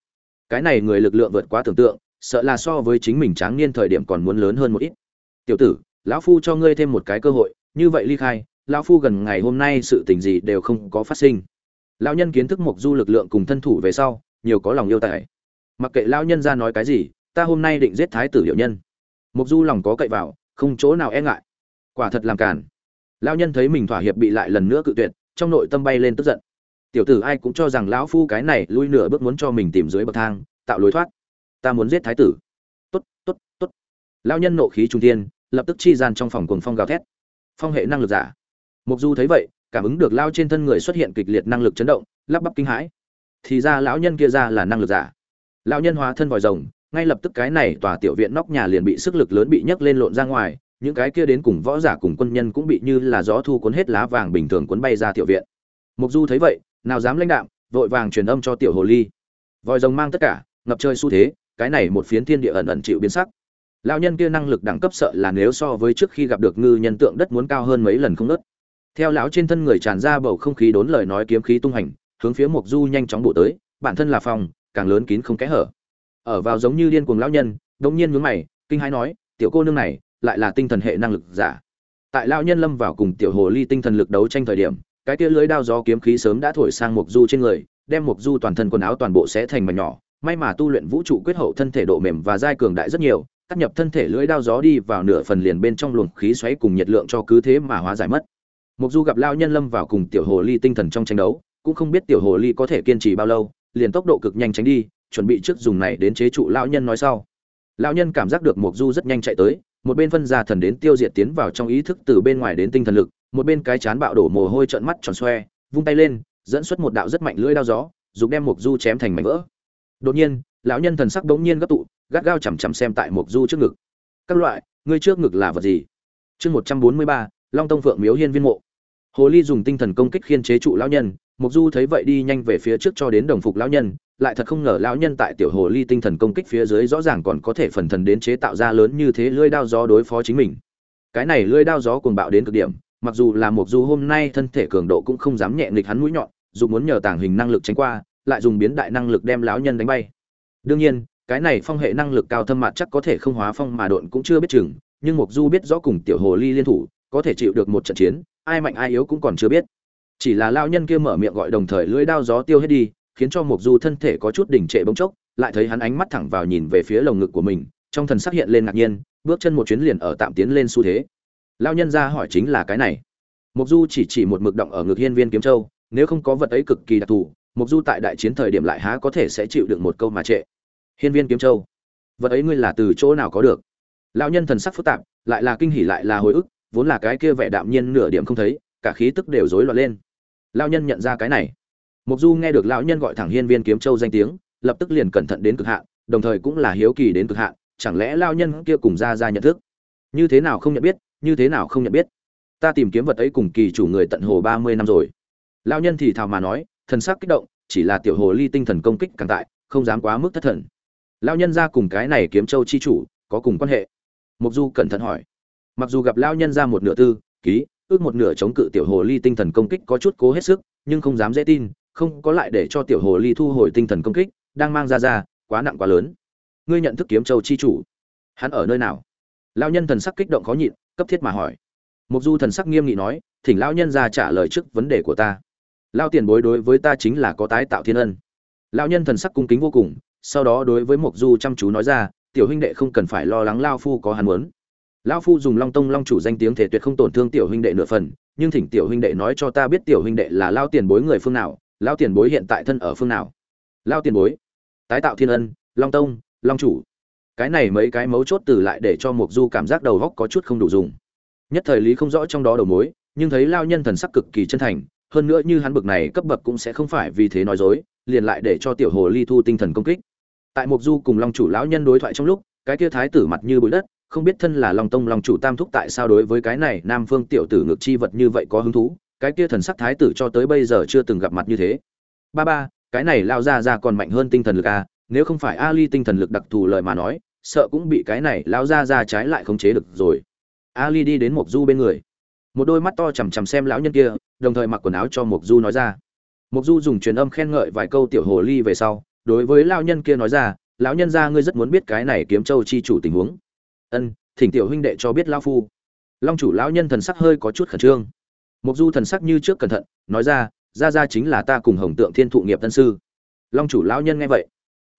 S1: Cái này người lực lượng vượt quá tưởng tượng, sợ là so với chính mình tráng niên thời điểm còn muốn lớn hơn một ít. Tiểu tử, lão phu cho ngươi thêm một cái cơ hội, như vậy ly khai, lão phu gần ngày hôm nay sự tình gì đều không có phát sinh lão nhân kiến thức mục du lực lượng cùng thân thủ về sau, nhiều có lòng yêu tài. Mặc kệ lão nhân ra nói cái gì, ta hôm nay định giết thái tử liệu nhân. Mục du lòng có cậy vào, không chỗ nào e ngại. Quả thật làm cản lão nhân thấy mình thỏa hiệp bị lại lần nữa cự tuyệt, trong nội tâm bay lên tức giận. Tiểu tử ai cũng cho rằng lão phu cái này lui nửa bước muốn cho mình tìm dưới bậc thang, tạo lối thoát. Ta muốn giết thái tử. Tốt tốt tốt. Lão nhân nộ khí trung thiên, lập tức chi gian trong phòng cuồng phong gào thét. Phong hệ năng lực giả. Mục du thấy vậy cảm ứng được lao trên thân người xuất hiện kịch liệt năng lực chấn động, lắp bắp kinh hãi. Thì ra lão nhân kia ra là năng lực giả. Lão nhân hóa thân vòi rồng, ngay lập tức cái này tòa tiểu viện nóc nhà liền bị sức lực lớn bị nhấc lên lộn ra ngoài, những cái kia đến cùng võ giả cùng quân nhân cũng bị như là gió thu cuốn hết lá vàng bình thường cuốn bay ra tiểu viện. Mục du thấy vậy, nào dám lãnh đạm, vội vàng truyền âm cho tiểu hồ ly. Vòi rồng mang tất cả, ngập trời xu thế, cái này một phiến thiên địa ẩn ẩn chịu biến sắc. Lão nhân kia năng lực đẳng cấp sợ là nếu so với trước khi gặp được ngư nhân tượng đất muốn cao hơn mấy lần không nớt theo lão trên thân người tràn ra bầu không khí đốn lời nói kiếm khí tung hành, hướng phía mục du nhanh chóng bổ tới, bản thân là phòng, càng lớn kín không kẽ hở. Ở vào giống như điên cuồng lão nhân đống nhiên nhướng mày, kinh hãi nói, tiểu cô nương này, lại là tinh thần hệ năng lực giả. Tại lão nhân lâm vào cùng tiểu hồ ly tinh thần lực đấu tranh thời điểm, cái kia lưới đao gió kiếm khí sớm đã thổi sang mục du trên người, đem mục du toàn thân quần áo toàn bộ sẽ thành mảnh nhỏ. May mà tu luyện vũ trụ quyết hậu thân thể độ mềm và dai cường đại rất nhiều, cắt nhập thân thể lưỡi đao gió đi vào nửa phần liền bên trong luồng khí xoáy cùng nhiệt lượng cho cứ thế mà hóa giải mất mục du gặp lao nhân lâm vào cùng tiểu hồ ly tinh thần trong tranh đấu, cũng không biết tiểu hồ ly có thể kiên trì bao lâu, liền tốc độ cực nhanh tránh đi, chuẩn bị trước dùng này đến chế trụ lão nhân nói sau. Lão nhân cảm giác được mục du rất nhanh chạy tới, một bên phân ra thần đến tiêu diệt tiến vào trong ý thức từ bên ngoài đến tinh thần lực, một bên cái chán bạo đổ mồ hôi trợn mắt tròn xoe, vung tay lên, dẫn xuất một đạo rất mạnh lưỡi đao gió, dùng đem mục du chém thành mảnh vỡ. Đột nhiên, lão nhân thần sắc bỗng nhiên gấp tụ, gắt gao chằm chằm xem tại mục du trước ngực. Các loại, ngươi trước ngực là vật gì? Chương một trăm bốn mươi ba, long tông phượng miếu hiên viên mộ hồ ly dùng tinh thần công kích khiên chế trụ lão nhân mục du thấy vậy đi nhanh về phía trước cho đến đồng phục lão nhân, lại thật không ngờ lão nhân tại tiểu hồ ly tinh thần công kích phía dưới rõ ràng còn có thể phần thần đến chế tạo ra lớn như thế lưỡi đao gió đối phó chính mình. Cái này lưỡi đao gió cuồng bạo đến cực điểm, mặc dù là mục du hôm nay thân thể cường độ cũng không dám nhẹ nghịch hắn mũi nhọn, dù muốn nhờ tàng hình năng lực tránh qua, lại dùng biến đại năng lực đem lão nhân đánh bay. Đương nhiên, cái này phong hệ năng lực cao thâm mặt chắc có thể không hóa phong mà độn cũng chưa biết chừng, nhưng mục du biết rõ cùng tiểu hồ ly liên thủ, có thể chịu được một trận chiến ai mạnh ai yếu cũng còn chưa biết. Chỉ là lao nhân kia mở miệng gọi đồng thời lưỡi đao gió tiêu hết đi, khiến cho mục du thân thể có chút đỉnh trệ bỗng chốc, lại thấy hắn ánh mắt thẳng vào nhìn về phía lồng ngực của mình, trong thần sắc hiện lên ngạc nhiên, bước chân một chuyến liền ở tạm tiến lên xu thế. Lao nhân ra hỏi chính là cái này. Mục du chỉ chỉ một mực động ở ngực hiên viên kiếm châu, nếu không có vật ấy cực kỳ đặc thù mục du tại đại chiến thời điểm lại há có thể sẽ chịu được một câu mà trệ. Hiên viên kiếm châu, vật ấy ngươi là từ chỗ nào có được? Lão nhân thần sắc phức tạp, lại là kinh hỉ lại là hồi ức vốn là cái kia vẻ đạm nhiên nửa điểm không thấy, cả khí tức đều rối loạn lên. Lão nhân nhận ra cái này. Mục du nghe được lão nhân gọi thẳng hiên viên kiếm châu danh tiếng, lập tức liền cẩn thận đến cực hạn, đồng thời cũng là hiếu kỳ đến cực hạn, chẳng lẽ lão nhân kia cùng ra ra nhận thức? Như thế nào không nhận biết, như thế nào không nhận biết? Ta tìm kiếm vật ấy cùng kỳ chủ người tận hồ ba mươi năm rồi. Lão nhân thì thào mà nói, thần sắc kích động, chỉ là tiểu hồ ly tinh thần công kích càng tại, không dám quá mức thất thần. Lão nhân ra cùng cái này kiếm châu chi chủ có cùng quan hệ? Mục du cẩn thận hỏi mặc dù gặp lão nhân ra một nửa tư, ký, ước một nửa chống cự tiểu hồ ly tinh thần công kích có chút cố hết sức, nhưng không dám dễ tin, không có lại để cho tiểu hồ ly thu hồi tinh thần công kích, đang mang ra ra, quá nặng quá lớn. Ngươi nhận thức kiếm châu chi chủ, hắn ở nơi nào? Lão nhân thần sắc kích động khó nhịn, cấp thiết mà hỏi. Mục du thần sắc nghiêm nghị nói, thỉnh lão nhân ra trả lời trước vấn đề của ta. Lao tiền bối đối với ta chính là có tái tạo thiên ân. Lão nhân thần sắc cung kính vô cùng, sau đó đối với mục du chăm chú nói ra, tiểu huynh đệ không cần phải lo lắng lao phu có hắn muốn lão phu dùng long tông long chủ danh tiếng thể tuyệt không tổn thương tiểu huynh đệ nửa phần, nhưng thỉnh tiểu huynh đệ nói cho ta biết tiểu huynh đệ là lao tiền bối người phương nào lao tiền bối hiện tại thân ở phương nào? Lao tiền bối, tái tạo thiên ân, long tông, long chủ. Cái này mấy cái mấu chốt từ lại để cho mục du cảm giác đầu góc có chút không đủ dùng. Nhất thời lý không rõ trong đó đầu mối, nhưng thấy lao nhân thần sắc cực kỳ chân thành, hơn nữa như hắn bực này cấp bậc cũng sẽ không phải vì thế nói dối, liền lại để cho tiểu hồ ly thu tinh thần công kích. Tại mục du cùng long chủ lão nhân đối thoại trong lúc, cái kia thái tử mặt như bụi đất không biết thân là long tông long chủ tam thúc tại sao đối với cái này nam phương tiểu tử ngược chi vật như vậy có hứng thú, cái kia thần sắc thái tử cho tới bây giờ chưa từng gặp mặt như thế. Ba ba, cái này lao ra ra còn mạnh hơn tinh thần lực a nếu không phải ali tinh thần lực đặc thù lời mà nói, sợ cũng bị cái này lao ra ra trái lại khống chế được rồi. Ali đi đến mục du bên người. Một đôi mắt to chằm chằm xem lão nhân kia, đồng thời mặc quần áo cho mục du nói ra. Mục du dùng truyền âm khen ngợi vài câu tiểu hồ ly về sau, đối với lão nhân kia nói ra, lão nhân gia, ngươi rất muốn biết cái này kiếm châu chi chủ tình huống ân, thỉnh tiểu huynh đệ cho biết lão phu. Long chủ lão nhân thần sắc hơi có chút khẩn trương. Mục du thần sắc như trước cẩn thận, nói ra, gia gia chính là ta cùng hồng tượng thiên thụ nghiệp tân sư. Long chủ lão nhân nghe vậy,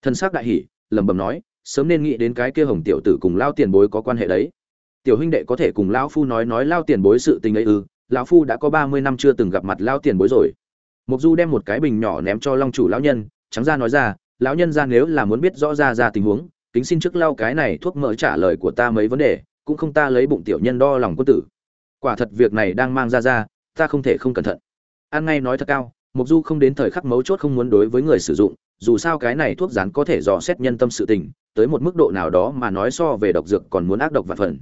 S1: thần sắc đại hỉ, lẩm bẩm nói, sớm nên nghĩ đến cái kia hồng tiểu tử cùng lao tiền bối có quan hệ đấy. Tiểu huynh đệ có thể cùng lão phu nói nói lao tiền bối sự tình ấy ư, lão phu đã có ba mươi năm chưa từng gặp mặt lao tiền bối rồi. Mục du đem một cái bình nhỏ ném cho long chủ lão nhân, trắng ra nói ra, lão nhân ra nếu là muốn biết rõ ra ra tình huống kính xin trước lau cái này thuốc mỡ trả lời của ta mấy vấn đề, cũng không ta lấy bụng tiểu nhân đo lòng quân tử. Quả thật việc này đang mang ra ra, ta không thể không cẩn thận. An ngay nói thật cao mục du không đến thời khắc mấu chốt không muốn đối với người sử dụng, dù sao cái này thuốc rán có thể dò xét nhân tâm sự tình, tới một mức độ nào đó mà nói so về độc dược còn muốn ác độc và phần.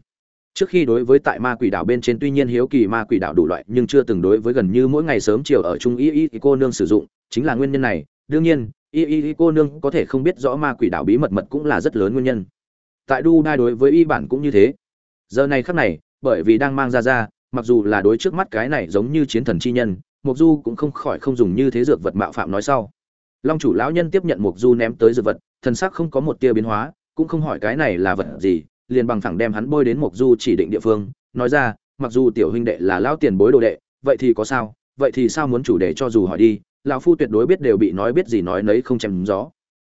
S1: Trước khi đối với tại ma quỷ đảo bên trên tuy nhiên hiếu kỳ ma quỷ đảo đủ loại, nhưng chưa từng đối với gần như mỗi ngày sớm chiều ở trung y y cô nương sử dụng, chính là nguyên nhân này. Đương nhiên y y cô nương có thể không biết rõ ma quỷ đảo bí mật mật cũng là rất lớn nguyên nhân. Tại Du đai đối với y bản cũng như thế. Giờ này khắc này, bởi vì đang mang ra ra, mặc dù là đối trước mắt cái này giống như chiến thần chi nhân mục du cũng không khỏi không dùng như thế dược vật mạo phạm nói sau. Long chủ lão nhân tiếp nhận mục du ném tới dược vật, thần sắc không có một tia biến hóa, cũng không hỏi cái này là vật gì, liền bằng thẳng đem hắn bôi đến mục du chỉ định địa phương, nói ra, mặc dù tiểu huynh đệ là lão tiền bối đồ đệ, vậy thì có sao? Vậy thì sao muốn chủ đề cho dù hỏi đi lão phu tuyệt đối biết đều bị nói biết gì nói nấy không chém gió.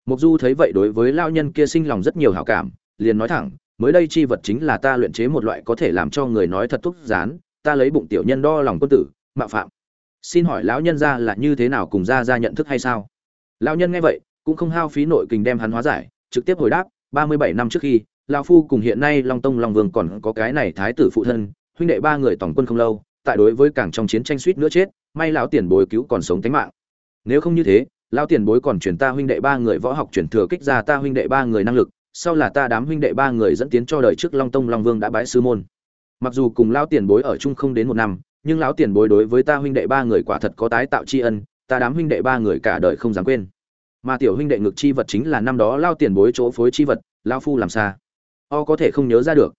S1: Mục du thấy vậy đối với lão nhân kia sinh lòng rất nhiều hảo cảm liền nói thẳng mới đây chi vật chính là ta luyện chế một loại có thể làm cho người nói thật thuốc dán, ta lấy bụng tiểu nhân đo lòng quân tử mạo phạm. Xin hỏi lão nhân ra là như thế nào cùng ra ra nhận thức hay sao? Lão nhân nghe vậy cũng không hao phí nội kình đem hắn hóa giải trực tiếp hồi đáp ba mươi bảy năm trước khi lão phu cùng hiện nay long tông long vương còn có cái này thái tử phụ thân huynh đệ ba người tổng quân không lâu tại đối với cảng trong chiến tranh suýt nữa chết may lão tiền bối cứu còn sống tính mạng nếu không như thế, lão tiền bối còn chuyển ta huynh đệ ba người võ học chuyển thừa kích ra ta huynh đệ ba người năng lực, sau là ta đám huynh đệ ba người dẫn tiến cho đời trước long tông long vương đã bái sư môn. Mặc dù cùng lão tiền bối ở chung không đến một năm, nhưng lão tiền bối đối với ta huynh đệ ba người quả thật có tái tạo tri ân, ta đám huynh đệ ba người cả đời không dám quên. Mà tiểu huynh đệ ngực chi vật chính là năm đó lao tiền bối chỗ phối chi vật lao phu làm xa. O có thể không nhớ ra được.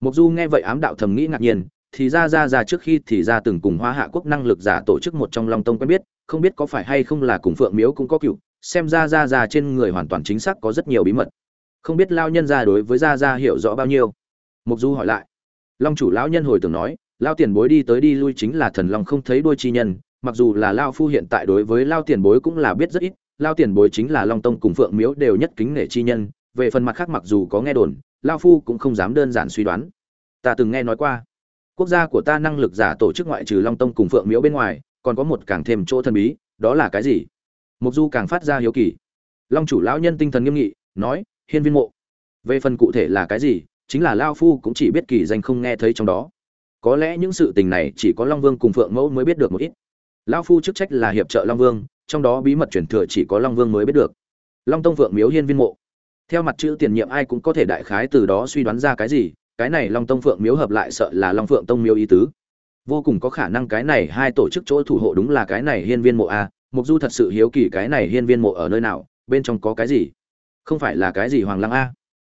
S1: Mục du nghe vậy ám đạo thầm nghĩ ngạc nhiên thì ra ra ra trước khi thì ra từng cùng hoa hạ quốc năng lực giả tổ chức một trong long tông quen biết, không biết có phải hay không là cùng phượng miếu cũng có cựu, xem ra ra ra trên người hoàn toàn chính xác có rất nhiều bí mật. Không biết lao nhân ra đối với ra ra hiểu rõ bao nhiêu? Mục du hỏi lại. Long chủ lão nhân hồi tưởng nói lao tiền bối đi tới đi lui chính là thần long không thấy đôi chi nhân, mặc dù là lao phu hiện tại đối với lao tiền bối cũng là biết rất ít lao tiền bối chính là long tông cùng phượng miếu đều nhất kính nể chi nhân, về phần mặt khác mặc dù có nghe đồn lao phu cũng không dám đơn giản suy đoán. Ta từng nghe nói qua quốc gia của ta năng lực giả tổ chức ngoại trừ long tông cùng phượng miếu bên ngoài, còn có một càng thêm chỗ thần bí, đó là cái gì? Mục du càng phát ra hiếu kỳ. Long chủ lão nhân tinh thần nghiêm nghị, nói, hiên viên mộ, về phần cụ thể là cái gì, chính là lao phu cũng chỉ biết kỳ danh không nghe thấy trong đó. Có lẽ những sự tình này chỉ có long vương cùng phượng mẫu mới biết được một ít. Lao phu chức trách là hiệp trợ long vương, trong đó bí mật truyền thừa chỉ có long vương mới biết được. Long tông phượng miếu hiên viên mộ. Theo mặt chữ tiền nhiệm ai cũng có thể đại khái từ đó suy đoán ra cái gì cái này long tông phượng miếu hợp lại sợ là long phượng tông miếu ý tứ. Vô cùng có khả năng cái này hai tổ chức chỗ thủ hộ đúng là cái này hiên viên mộ a, mục du thật sự hiếu kỳ cái này hiên viên mộ ở nơi nào, bên trong có cái gì? Không phải là cái gì hoàng lăng a?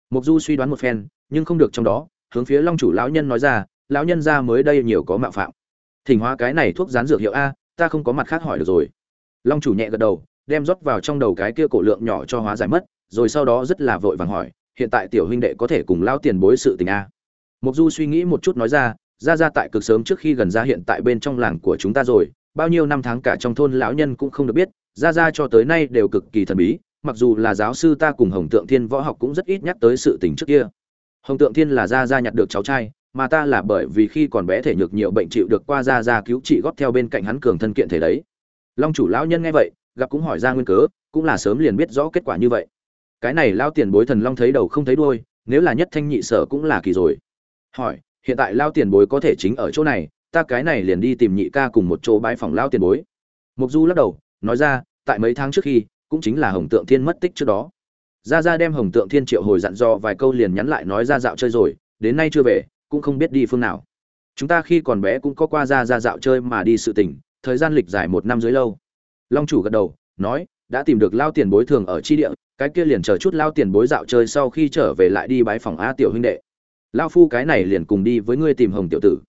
S1: Mục du suy đoán một phen, nhưng không được trong đó, hướng phía long chủ lão nhân nói ra, lão nhân ra mới đây nhiều có mạo phạm. Thỉnh hóa cái này thuốc rán dược hiệu a, ta không có mặt khác hỏi được rồi. Long chủ nhẹ gật đầu, đem rót vào trong đầu cái kia cổ lượng nhỏ cho hóa giải mất, rồi sau đó rất là vội vàng hỏi hiện tại tiểu huynh đệ có thể cùng lao tiền bối sự tình a. Mục du suy nghĩ một chút nói ra ra ra tại cực sớm trước khi gần ra hiện tại bên trong làng của chúng ta rồi, bao nhiêu năm tháng cả trong thôn lão nhân cũng không được biết, ra ra cho tới nay đều cực kỳ thần bí, mặc dù là giáo sư ta cùng hồng tượng thiên võ học cũng rất ít nhắc tới sự tình trước kia. Hồng tượng thiên là ra ra nhặt được cháu trai, mà ta là bởi vì khi còn bé thể nhược nhiều bệnh chịu được qua ra ra cứu trị góp theo bên cạnh hắn cường thân kiện thể đấy. Long chủ lão nhân nghe vậy, gặp cũng hỏi ra nguyên cớ, cũng là sớm liền biết rõ kết quả như vậy cái này lao tiền bối thần long thấy đầu không thấy đuôi, nếu là nhất thanh nhị sở cũng là kỳ rồi. Hỏi, hiện tại lao tiền bối có thể chính ở chỗ này, ta cái này liền đi tìm nhị ca cùng một chỗ bãi phòng lao tiền bối. Mục du lắc đầu, nói ra, tại mấy tháng trước khi, cũng chính là hồng tượng thiên mất tích trước đó. Ra ra đem hồng tượng thiên triệu hồi dặn dò vài câu liền nhắn lại nói ra dạo chơi rồi, đến nay chưa về, cũng không biết đi phương nào. Chúng ta khi còn bé cũng có qua ra ra dạo chơi mà đi sự tình, thời gian lịch dài một năm dưới lâu. Long chủ gật đầu, nói đã tìm được lao tiền bối thường ở chi địa, cái kia liền chờ chút lao tiền bối dạo chơi sau khi trở về lại đi bái phòng a tiểu huynh đệ. Lao phu cái này liền cùng đi với ngươi tìm hồng tiểu tử.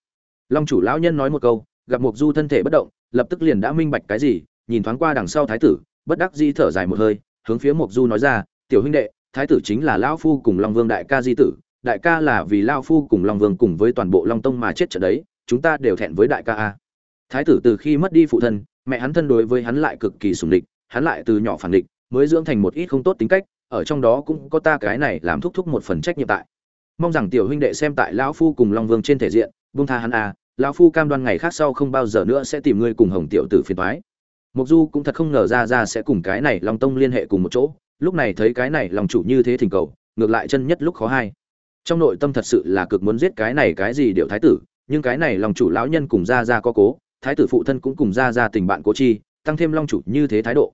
S1: Long chủ lão nhân nói một câu, gặp mục du thân thể bất động, lập tức liền đã minh bạch cái gì, nhìn thoáng qua đằng sau thái tử, bất đắc di thở dài một hơi, hướng phía mục du nói ra, tiểu huynh đệ, thái tử chính là lão phu cùng long vương đại ca di tử, đại ca là vì lao phu cùng long vương cùng với toàn bộ long tông mà chết trận đấy, chúng ta đều thẹn với đại ca a. Thái tử từ khi mất đi phụ thân, mẹ hắn thân đối với hắn lại cực kỳ sùng địch hắn lại từ nhỏ phản địch, mới dưỡng thành một ít không tốt tính cách, ở trong đó cũng có ta cái này làm thúc thúc một phần trách nhiệm tại. Mong rằng tiểu huynh đệ xem tại lão phu cùng long vương trên thể diện, buông tha hắn à lão phu cam đoan ngày khác sau không bao giờ nữa sẽ tìm ngươi cùng hồng tiểu tử phiền toái. Mục du cũng thật không ngờ ra ra sẽ cùng cái này long tông liên hệ cùng một chỗ, lúc này thấy cái này lòng chủ như thế thỉnh cầu, ngược lại chân nhất lúc khó hai. Trong nội tâm thật sự là cực muốn giết cái này cái gì điệu thái tử, nhưng cái này lòng chủ lão nhân cùng ra ra có cố, thái tử phụ thân cũng cùng ra ra tình bạn cố chi, tăng thêm long chủ như thế thái độ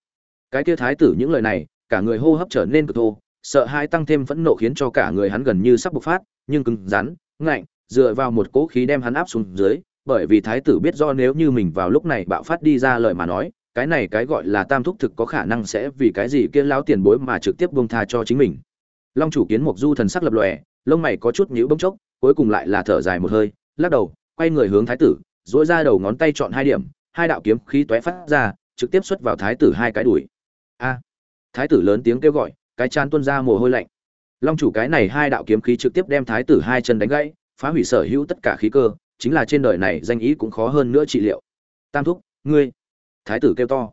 S1: cái kia thái tử những lời này, cả người hô hấp trở nên cực thô, sợ hai tăng thêm phẫn nộ khiến cho cả người hắn gần như sắp bộc phát, nhưng cứng rắn, ngạnh, dựa vào một cỗ khí đem hắn áp xuống dưới, bởi vì thái tử biết do nếu như mình vào lúc này bạo phát đi ra lời mà nói, cái này cái gọi là tam thúc thực có khả năng sẽ vì cái gì kia lão tiền bối mà trực tiếp buông tha cho chính mình long chủ kiến mục du thần sắc lập lòe, lông mày có chút nhíu bỗng chốc, cuối cùng lại là thở dài một hơi, lắc đầu, quay người hướng thái tử dỗi ra đầu ngón tay chọn hai điểm, hai đạo kiếm khí tóe phát ra, trực tiếp xuất vào thái tử hai cái đuổi thái tử lớn tiếng kêu gọi, cái chán tuôn ra mồ hôi lạnh. Long chủ cái này hai đạo kiếm khí trực tiếp đem thái tử hai chân đánh gãy, phá hủy sở hữu tất cả khí cơ, chính là trên đời này danh ý cũng khó hơn nữa trị liệu. Tam thúc, ngươi. Thái tử kêu to.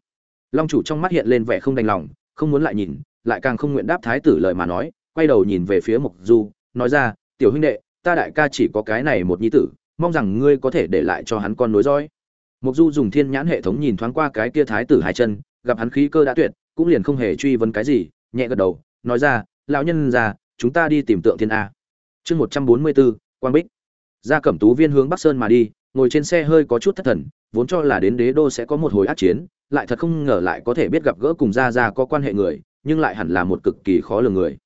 S1: Long chủ trong mắt hiện lên vẻ không đành lòng, không muốn lại nhìn, lại càng không nguyện đáp thái tử lời mà nói, quay đầu nhìn về phía mục du, nói ra, tiểu huynh đệ, ta đại ca chỉ có cái này một nhi tử, mong rằng ngươi có thể để lại cho hắn con nối dõi. Mục du dùng thiên nhãn hệ thống nhìn thoáng qua cái kia thái tử hai chân, gặp hắn khí cơ đã tuyệt cũng liền không hề truy vấn cái gì, nhẹ gật đầu, nói ra, lão nhân già, chúng ta đi tìm tượng thiên a. Chương một trăm bốn mươi bốn, quang bích. Ra cẩm tú viên hướng bắc sơn mà đi, ngồi trên xe hơi có chút thất thần, vốn cho là đến đế đô sẽ có một hồi ác chiến, lại thật không ngờ lại có thể biết gặp gỡ cùng gia gia có quan hệ người, nhưng lại hẳn là một cực kỳ khó lường người.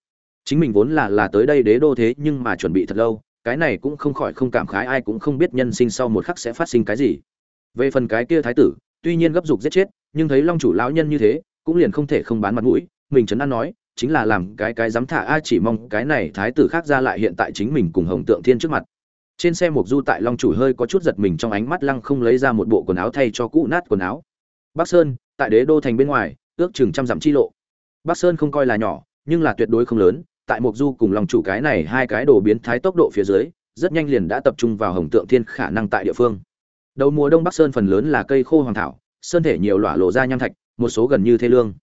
S1: Chính mình vốn là là tới đây đế đô thế nhưng mà chuẩn bị thật lâu, cái này cũng không khỏi không cảm khái, ai cũng không biết nhân sinh sau một khắc sẽ phát sinh cái gì. Về phần cái kia thái tử, tuy nhiên gấp dục giết chết, nhưng thấy long chủ lão nhân như thế cũng liền không thể không bán mặt mũi, mình chấn an nói, chính là làm cái cái dám thả a chỉ mong cái này thái tử khác ra lại hiện tại chính mình cùng hồng tượng thiên trước mặt. Trên xe mục du tại long chủ hơi có chút giật mình trong ánh mắt lăng không lấy ra một bộ quần áo thay cho cũ nát quần áo. Bắc sơn, tại đế đô thành bên ngoài, ước chừng trăm dặm chi lộ. Bắc sơn không coi là nhỏ, nhưng là tuyệt đối không lớn, tại mục du cùng long chủ cái này hai cái đồ biến thái tốc độ phía dưới, rất nhanh liền đã tập trung vào hồng tượng thiên khả năng tại địa phương. Đầu mùa đông bắc sơn phần lớn là cây khô hoàng thảo, sơn thể nhiều lỏa lộ ra nham thạch một số gần như thê lương.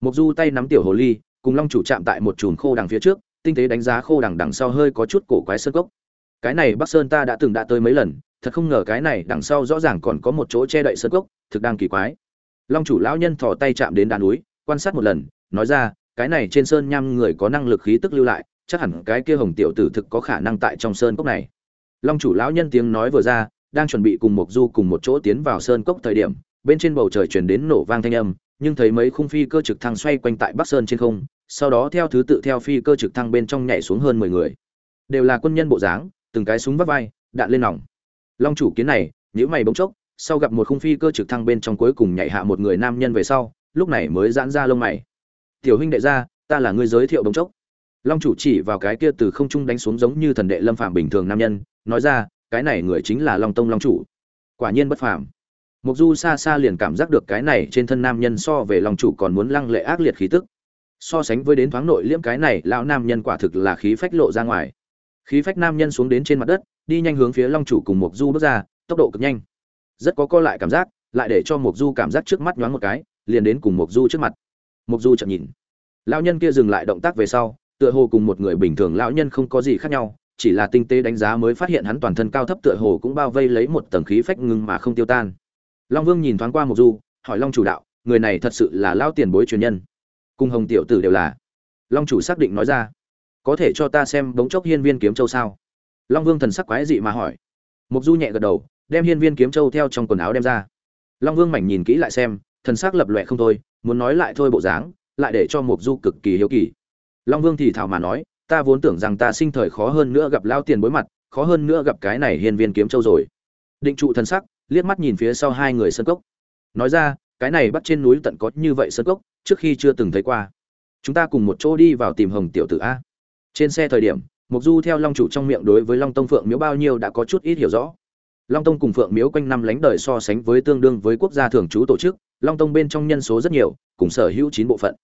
S1: Mục du tay nắm tiểu hồ ly, cùng long chủ chạm tại một chùm khô đằng phía trước, tinh tế đánh giá khô đằng đằng sau hơi có chút cổ quái sơn cốc. Cái này bắc sơn ta đã từng đã tới mấy lần, thật không ngờ cái này đằng sau rõ ràng còn có một chỗ che đậy sơn cốc, thực đang kỳ quái. Long chủ lão nhân thò tay chạm đến đá núi, quan sát một lần, nói ra, cái này trên sơn nham người có năng lực khí tức lưu lại, chắc hẳn cái kia hồng tiểu tử thực có khả năng tại trong sơn cốc này. Long chủ lão nhân tiếng nói vừa ra, đang chuẩn bị cùng mộc du cùng một chỗ tiến vào sơn cốc thời điểm bên trên bầu trời chuyển đến nổ vang thanh âm, nhưng thấy mấy khung phi cơ trực thăng xoay quanh tại bắc sơn trên không, sau đó theo thứ tự theo phi cơ trực thăng bên trong nhảy xuống hơn mười người. Đều là quân nhân bộ dáng, từng cái súng vắt vai, đạn lên nòng. Long chủ kiến này nhữ mày bỗng chốc, sau gặp một khung phi cơ trực thăng bên trong cuối cùng nhảy hạ một người nam nhân về sau, lúc này mới giãn ra lông mày. Tiểu huynh đệ gia, ta là người giới thiệu bỗng chốc. Long chủ chỉ vào cái kia từ không trung đánh xuống giống như thần đệ lâm phạm bình thường nam nhân, nói ra, cái này người chính là long tông long chủ. Quả nhiên bất phàm. Mộc du xa xa liền cảm giác được cái này trên thân nam nhân so về long chủ còn muốn lăng lệ ác liệt khí tức. So sánh với đến thoáng nội liễm cái này, lão nam nhân quả thực là khí phách lộ ra ngoài. Khí phách nam nhân xuống đến trên mặt đất, đi nhanh hướng phía long chủ cùng Mộc du bước ra, tốc độ cực nhanh. Rất có co lại cảm giác, lại để cho Mộc du cảm giác trước mắt nhoáng một cái, liền đến cùng Mộc du trước mặt. Mộc du chợt nhìn. Lão nhân kia dừng lại động tác về sau, tựa hồ cùng một người bình thường lão nhân không có gì khác nhau, chỉ là tinh tế đánh giá mới phát hiện hắn toàn thân cao thấp tựa hồ cũng bao vây lấy một tầng khí phách ngưng mà không tiêu tan long vương nhìn thoáng qua mục du, hỏi long chủ đạo, người này thật sự là lao tiền bối truyền nhân. Cùng hồng tiểu tử đều là. Long chủ xác định nói ra. Có thể cho ta xem bóng chốc hiên viên kiếm châu sao? Long vương thần sắc quái dị mà hỏi. Mục du nhẹ gật đầu, đem hiên viên kiếm châu theo trong quần áo đem ra. Long vương mảnh nhìn kỹ lại xem, thần sắc lập lòe không thôi, muốn nói lại thôi bộ dáng, lại để cho mục du cực kỳ hiếu kỳ. Long vương thì thào mà nói, ta vốn tưởng rằng ta sinh thời khó hơn nữa gặp lao tiền bối mặt, khó hơn nữa gặp cái này hiên viên kiếm châu rồi. Định trụ thần sắc liếc mắt nhìn phía sau hai người sân cốc. Nói ra, cái này bắt trên núi tận có như vậy sân cốc, trước khi chưa từng thấy qua. Chúng ta cùng một chỗ đi vào tìm hồng tiểu tử a. Trên xe thời điểm mục du theo long chủ trong miệng đối với long tông phượng miếu bao nhiêu đã có chút ít hiểu rõ. Long tông cùng phượng miếu quanh năm lánh đời so sánh với tương đương với quốc gia thường trú tổ chức, long tông bên trong nhân số rất nhiều, cùng sở hữu chín bộ phận.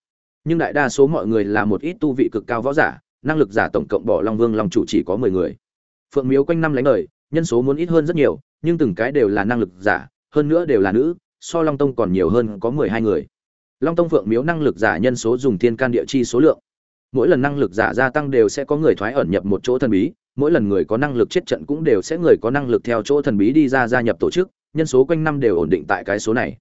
S1: Nhưng đại đa số mọi người là một ít tu vị cực cao võ giả, năng lực giả tổng cộng bỏ long vương long chủ chỉ có mười người. Phượng miếu quanh năm lánh đời, nhân số muốn ít hơn rất nhiều nhưng từng cái đều là năng lực giả, hơn nữa đều là nữ, so long tông còn nhiều hơn có mười hai người. Long tông phượng miếu năng lực giả nhân số dùng thiên can địa chi số lượng. Mỗi lần năng lực giả gia tăng đều sẽ có người thoái ẩn nhập một chỗ thần bí, mỗi lần người có năng lực chết trận cũng đều sẽ người có năng lực theo chỗ thần bí đi ra gia nhập tổ chức, nhân số quanh năm đều ổn định tại cái số này.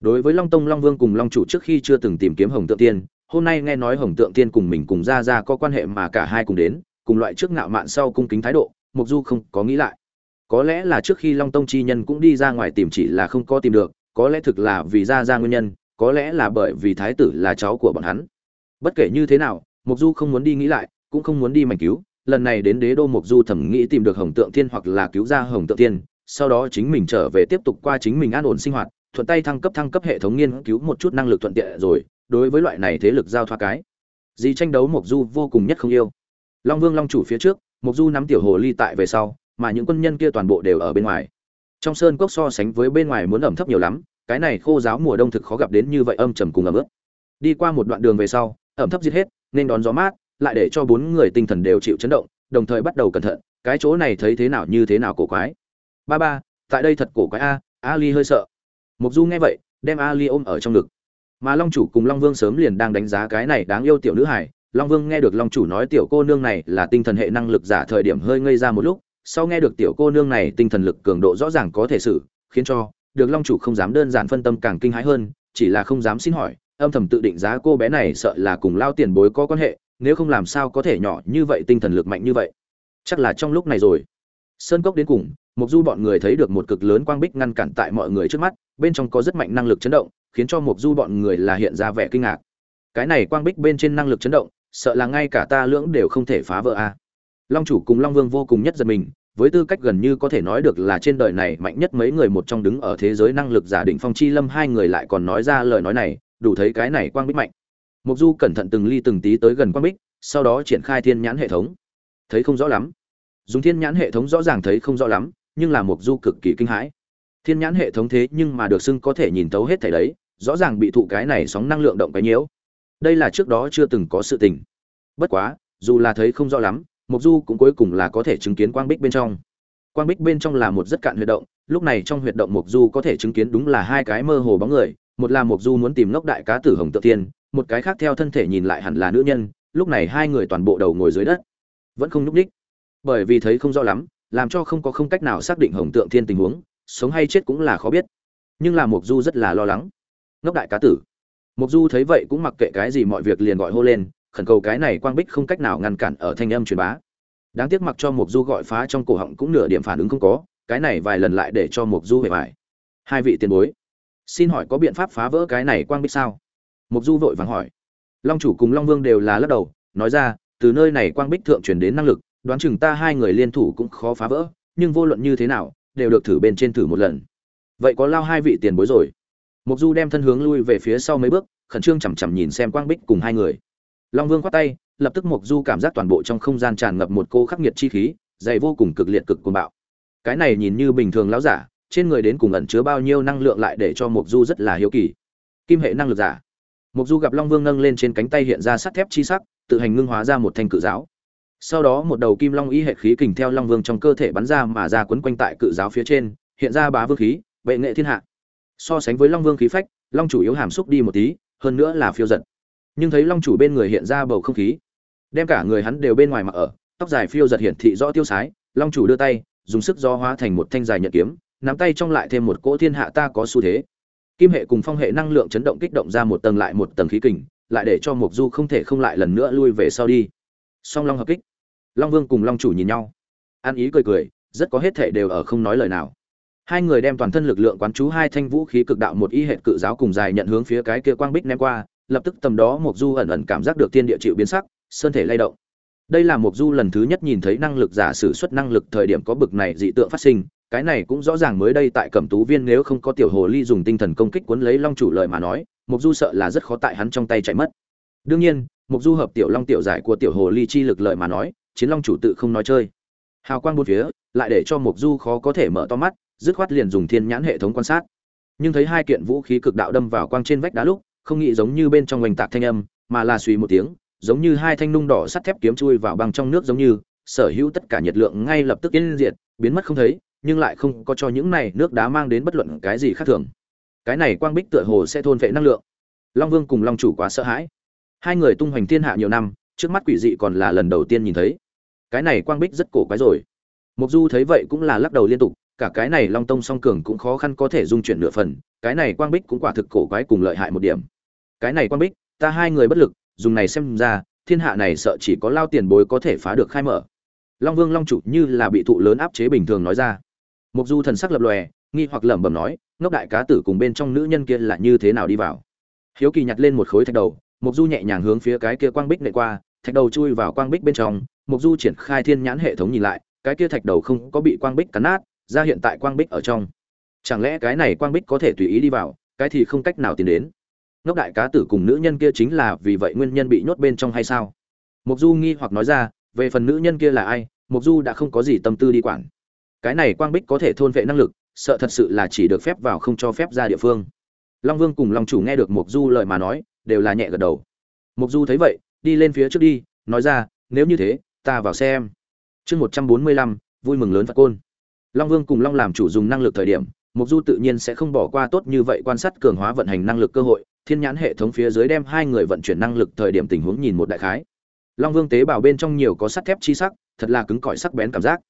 S1: Đối với long tông, long vương cùng long chủ trước khi chưa từng tìm kiếm hồng tượng tiên, hôm nay nghe nói hồng tượng tiên cùng mình cùng ra ra có quan hệ mà cả hai cùng đến, cùng loại trước ngạo mạn sau cung kính thái độ, mục du không có nghĩ lại có lẽ là trước khi long tông chi nhân cũng đi ra ngoài tìm chỉ là không có tìm được, có lẽ thực là vì ra ra nguyên nhân, có lẽ là bởi vì thái tử là cháu của bọn hắn. Bất kể như thế nào mục du không muốn đi nghĩ lại, cũng không muốn đi mảnh cứu. Lần này đến đế đô mục du thẩm nghĩ tìm được hồng tượng thiên hoặc là cứu ra hồng tượng thiên, sau đó chính mình trở về tiếp tục qua chính mình an ổn sinh hoạt, thuận tay thăng cấp thăng cấp hệ thống nghiên cứu một chút năng lực thuận tiện rồi, đối với loại này thế lực giao thoa cái. Gì tranh đấu mục du vô cùng nhất không yêu. Long vương long chủ phía trước mục du nắm tiểu hồ ly tại về sau mà những quân nhân kia toàn bộ đều ở bên ngoài. Trong sơn cốc so sánh với bên ngoài muốn ẩm thấp nhiều lắm, cái này khô giáo mùa đông thực khó gặp đến như vậy âm trầm cùng ẩm ướt. Đi qua một đoạn đường về sau, ẩm thấp giết hết, nên đón gió mát, lại để cho bốn người tinh thần đều chịu chấn động, đồng thời bắt đầu cẩn thận, cái chỗ này thấy thế nào như thế nào cổ quái. Ba ba, tại đây thật cổ quái a, ali hơi sợ. Mục du nghe vậy, đem ali ôm ở trong ngực. Mà long chủ cùng long vương sớm liền đang đánh giá cái này đáng yêu tiểu nữ hải long vương nghe được long chủ nói tiểu cô nương này là tinh thần hệ năng lực giả thời điểm hơi ngây ra một lúc sau nghe được tiểu cô nương này tinh thần lực cường độ rõ ràng có thể xử, khiến cho được long chủ không dám đơn giản phân tâm càng kinh hãi hơn, chỉ là không dám xin hỏi, âm thầm tự định giá cô bé này sợ là cùng lao tiền bối có quan hệ, nếu không làm sao có thể nhỏ như vậy tinh thần lực mạnh như vậy. Chắc là trong lúc này rồi. Sơn cốc đến cùng mục du bọn người thấy được một cực lớn quang bích ngăn cản tại mọi người trước mắt, bên trong có rất mạnh năng lực chấn động, khiến cho mục du bọn người là hiện ra vẻ kinh ngạc. Cái này quang bích bên trên năng lực chấn động, sợ là ngay cả ta lưỡng đều không thể phá vỡ a long chủ cùng long vương vô cùng nhất giật mình, với tư cách gần như có thể nói được là trên đời này mạnh nhất mấy người một trong đứng ở thế giới năng lực giả định phong chi lâm, hai người lại còn nói ra lời nói này, đủ thấy cái này quang bích mạnh. Mục du cẩn thận từng ly từng tí tới gần quang bích, sau đó triển khai thiên nhãn hệ thống. Thấy không rõ lắm. Dùng thiên nhãn hệ thống rõ ràng thấy không rõ lắm, nhưng là mục du cực kỳ kinh hãi. Thiên nhãn hệ thống thế nhưng mà được xưng có thể nhìn thấu hết thảy đấy, rõ ràng bị thụ cái này sóng năng lượng động cái nhiễu. Đây là trước đó chưa từng có sự tình. Bất quá, dù là thấy không rõ lắm mục du cũng cuối cùng là có thể chứng kiến quang bích bên trong. Quang bích bên trong là một rất cạn huyệt động, lúc này trong huyệt động mục du có thể chứng kiến đúng là hai cái mơ hồ bóng người, một là mục du muốn tìm ngốc đại cá tử hồng tự tiên một cái khác theo thân thể nhìn lại hẳn là nữ nhân, lúc này hai người toàn bộ đầu ngồi dưới đất. Vẫn không nhúc ních bởi vì thấy không rõ lắm, làm cho không có không cách nào xác định hồng tượng thiên tình huống, sống hay chết cũng là khó biết. Nhưng là mục du rất là lo lắng. Ngốc đại cá tử. Mục du thấy vậy cũng mặc kệ cái gì mọi việc liền gọi hô lên khẩn cầu cái này quang bích không cách nào ngăn cản ở thanh âm truyền bá. Đáng tiếc mặc cho mục du gọi phá trong cổ họng cũng nửa điểm phản ứng không có, cái này vài lần lại để cho mục du hề vải hai vị tiền bối, xin hỏi có biện pháp phá vỡ cái này quang bích sao? Mục du vội vàng hỏi. Long chủ cùng long vương đều là lắc đầu, nói ra, từ nơi này quang bích thượng truyền đến năng lực, đoán chừng ta hai người liên thủ cũng khó phá vỡ, nhưng vô luận như thế nào, đều được thử bên trên thử một lần. Vậy có lao hai vị tiền bối rồi. Mục du đem thân hướng lui về phía sau mấy bước, khẩn trương chằm chằm nhìn xem quang bích cùng hai người long vương khoát tay, lập tức mục du cảm giác toàn bộ trong không gian tràn ngập một cô khắc nghiệt chi khí, dày vô cùng cực liệt cực cuồng bạo. Cái này nhìn như bình thường lão giả, trên người đến cùng ẩn chứa bao nhiêu năng lượng lại để cho mục du rất là hiếu kỳ. Kim hệ năng lực giả. Mục du gặp long vương nâng lên trên cánh tay hiện ra sắt thép chi sắc, tự hành ngưng hóa ra một thanh cự giáo. Sau đó một đầu kim long y hệ khí kình theo long vương trong cơ thể bắn ra mà ra quấn quanh tại cự giáo phía trên, hiện ra bá vương khí, vệ nghệ thiên hạ. So sánh với long vương khí phách, long chủ yếu hàm xúc đi một tí, hơn nữa là phiêu giật nhưng thấy long chủ bên người hiện ra bầu không khí. Đem cả người hắn đều bên ngoài mặc ở, tóc dài phiêu giật hiển thị rõ tiêu sái, long chủ đưa tay, dùng sức do hóa thành một thanh dài nhận kiếm, nắm tay trong lại thêm một cỗ thiên hạ ta có xu thế. Kim hệ cùng phong hệ năng lượng chấn động kích động ra một tầng lại một tầng khí kình, lại để cho mục du không thể không lại lần nữa lui về sau đi. Song long hợp kích. Long vương cùng long chủ nhìn nhau. An ý cười cười, rất có hết thể đều ở không nói lời nào. Hai người đem toàn thân lực lượng quán chú hai thanh vũ khí cực đạo một y hệ cự giáo cùng dài nhận hướng phía cái kia quang bích ném qua lập tức tầm đó mục du ẩn ẩn cảm giác được thiên địa chịu biến sắc, sơn thể lay động. Đây là mục du lần thứ nhất nhìn thấy năng lực giả sử xuất năng lực thời điểm có bực này dị tượng phát sinh, cái này cũng rõ ràng mới đây tại cẩm tú viên nếu không có tiểu hồ ly dùng tinh thần công kích cuốn lấy long chủ lời mà nói mục du sợ là rất khó tại hắn trong tay chạy mất. Đương nhiên mục du hợp tiểu long tiểu giải của tiểu hồ ly chi lực lợi mà nói, chiến long chủ tự không nói chơi. Hào quang bốn phía, lại để cho mục du khó có thể mở to mắt, dứt khoát liền dùng thiên nhãn hệ thống quan sát. Nhưng thấy hai kiện vũ khí cực đạo đâm vào quang trên vách đá lúc không nghĩ giống như bên trong oanh tạc thanh âm, mà là suy một tiếng, giống như hai thanh nung đỏ sắt thép kiếm chui vào băng trong nước giống như, sở hữu tất cả nhiệt lượng ngay lập tức yên diệt, biến mất không thấy, nhưng lại không có cho những này nước đá mang đến bất luận cái gì khác thường. Cái này quang bích tựa hồ sẽ thôn vệ năng lượng. Long vương cùng long chủ quá sợ hãi. Hai người tung hoành thiên hạ nhiều năm, trước mắt quỷ dị còn là lần đầu tiên nhìn thấy. Cái này quang bích rất cổ quái rồi. Mục du thấy vậy cũng là lắc đầu liên tục, cả cái này long tông song cường cũng khó khăn có thể dung chuyển nửa phần cái này quang bích cũng quả thực cổ quái cùng lợi hại một điểm. Cái này quang bích, ta hai người bất lực, dùng này xem ra, thiên hạ này sợ chỉ có lao tiền bối có thể phá được khai mở. Long vương long chủ như là bị thụ lớn áp chế bình thường nói ra. Mục du thần sắc lập lòe, nghi hoặc lẩm bẩm nói, ngốc đại cá tử cùng bên trong nữ nhân kia là như thế nào đi vào? Hiếu kỳ nhặt lên một khối thạch đầu, mục du nhẹ nhàng hướng phía cái kia quang bích nệ qua, thạch đầu chui vào quang bích bên trong, mục du triển khai thiên nhãn hệ thống nhìn lại, cái kia thạch đầu không có bị quang bích cắn nát, ra hiện tại quang bích ở trong chẳng lẽ cái này quang bích có thể tùy ý đi vào, cái thì không cách nào tiến đến. Ngốc đại cá tử cùng nữ nhân kia chính là vì vậy nguyên nhân bị nhốt bên trong hay sao? Mục du nghi hoặc nói ra, về phần nữ nhân kia là ai mục du đã không có gì tâm tư đi quản. Cái này quang bích có thể thôn vệ năng lực, sợ thật sự là chỉ được phép vào không cho phép ra địa phương. Long vương cùng long chủ nghe được mục du lời mà nói, đều là nhẹ gật đầu. Mục du thấy vậy, đi lên phía trước đi, nói ra, nếu như thế, ta vào xem. Chương một trăm bốn mươi lăm, vui mừng lớn phật côn. Long vương cùng long làm chủ dùng năng lực thời điểm mục du tự nhiên sẽ không bỏ qua tốt như vậy quan sát cường hóa vận hành năng lực cơ hội, thiên nhãn hệ thống phía dưới đem hai người vận chuyển năng lực thời điểm tình huống nhìn một đại khái. Long vương tế bào bên trong nhiều có sắt thép chi sắc, thật là cứng cỏi sắc bén cảm giác.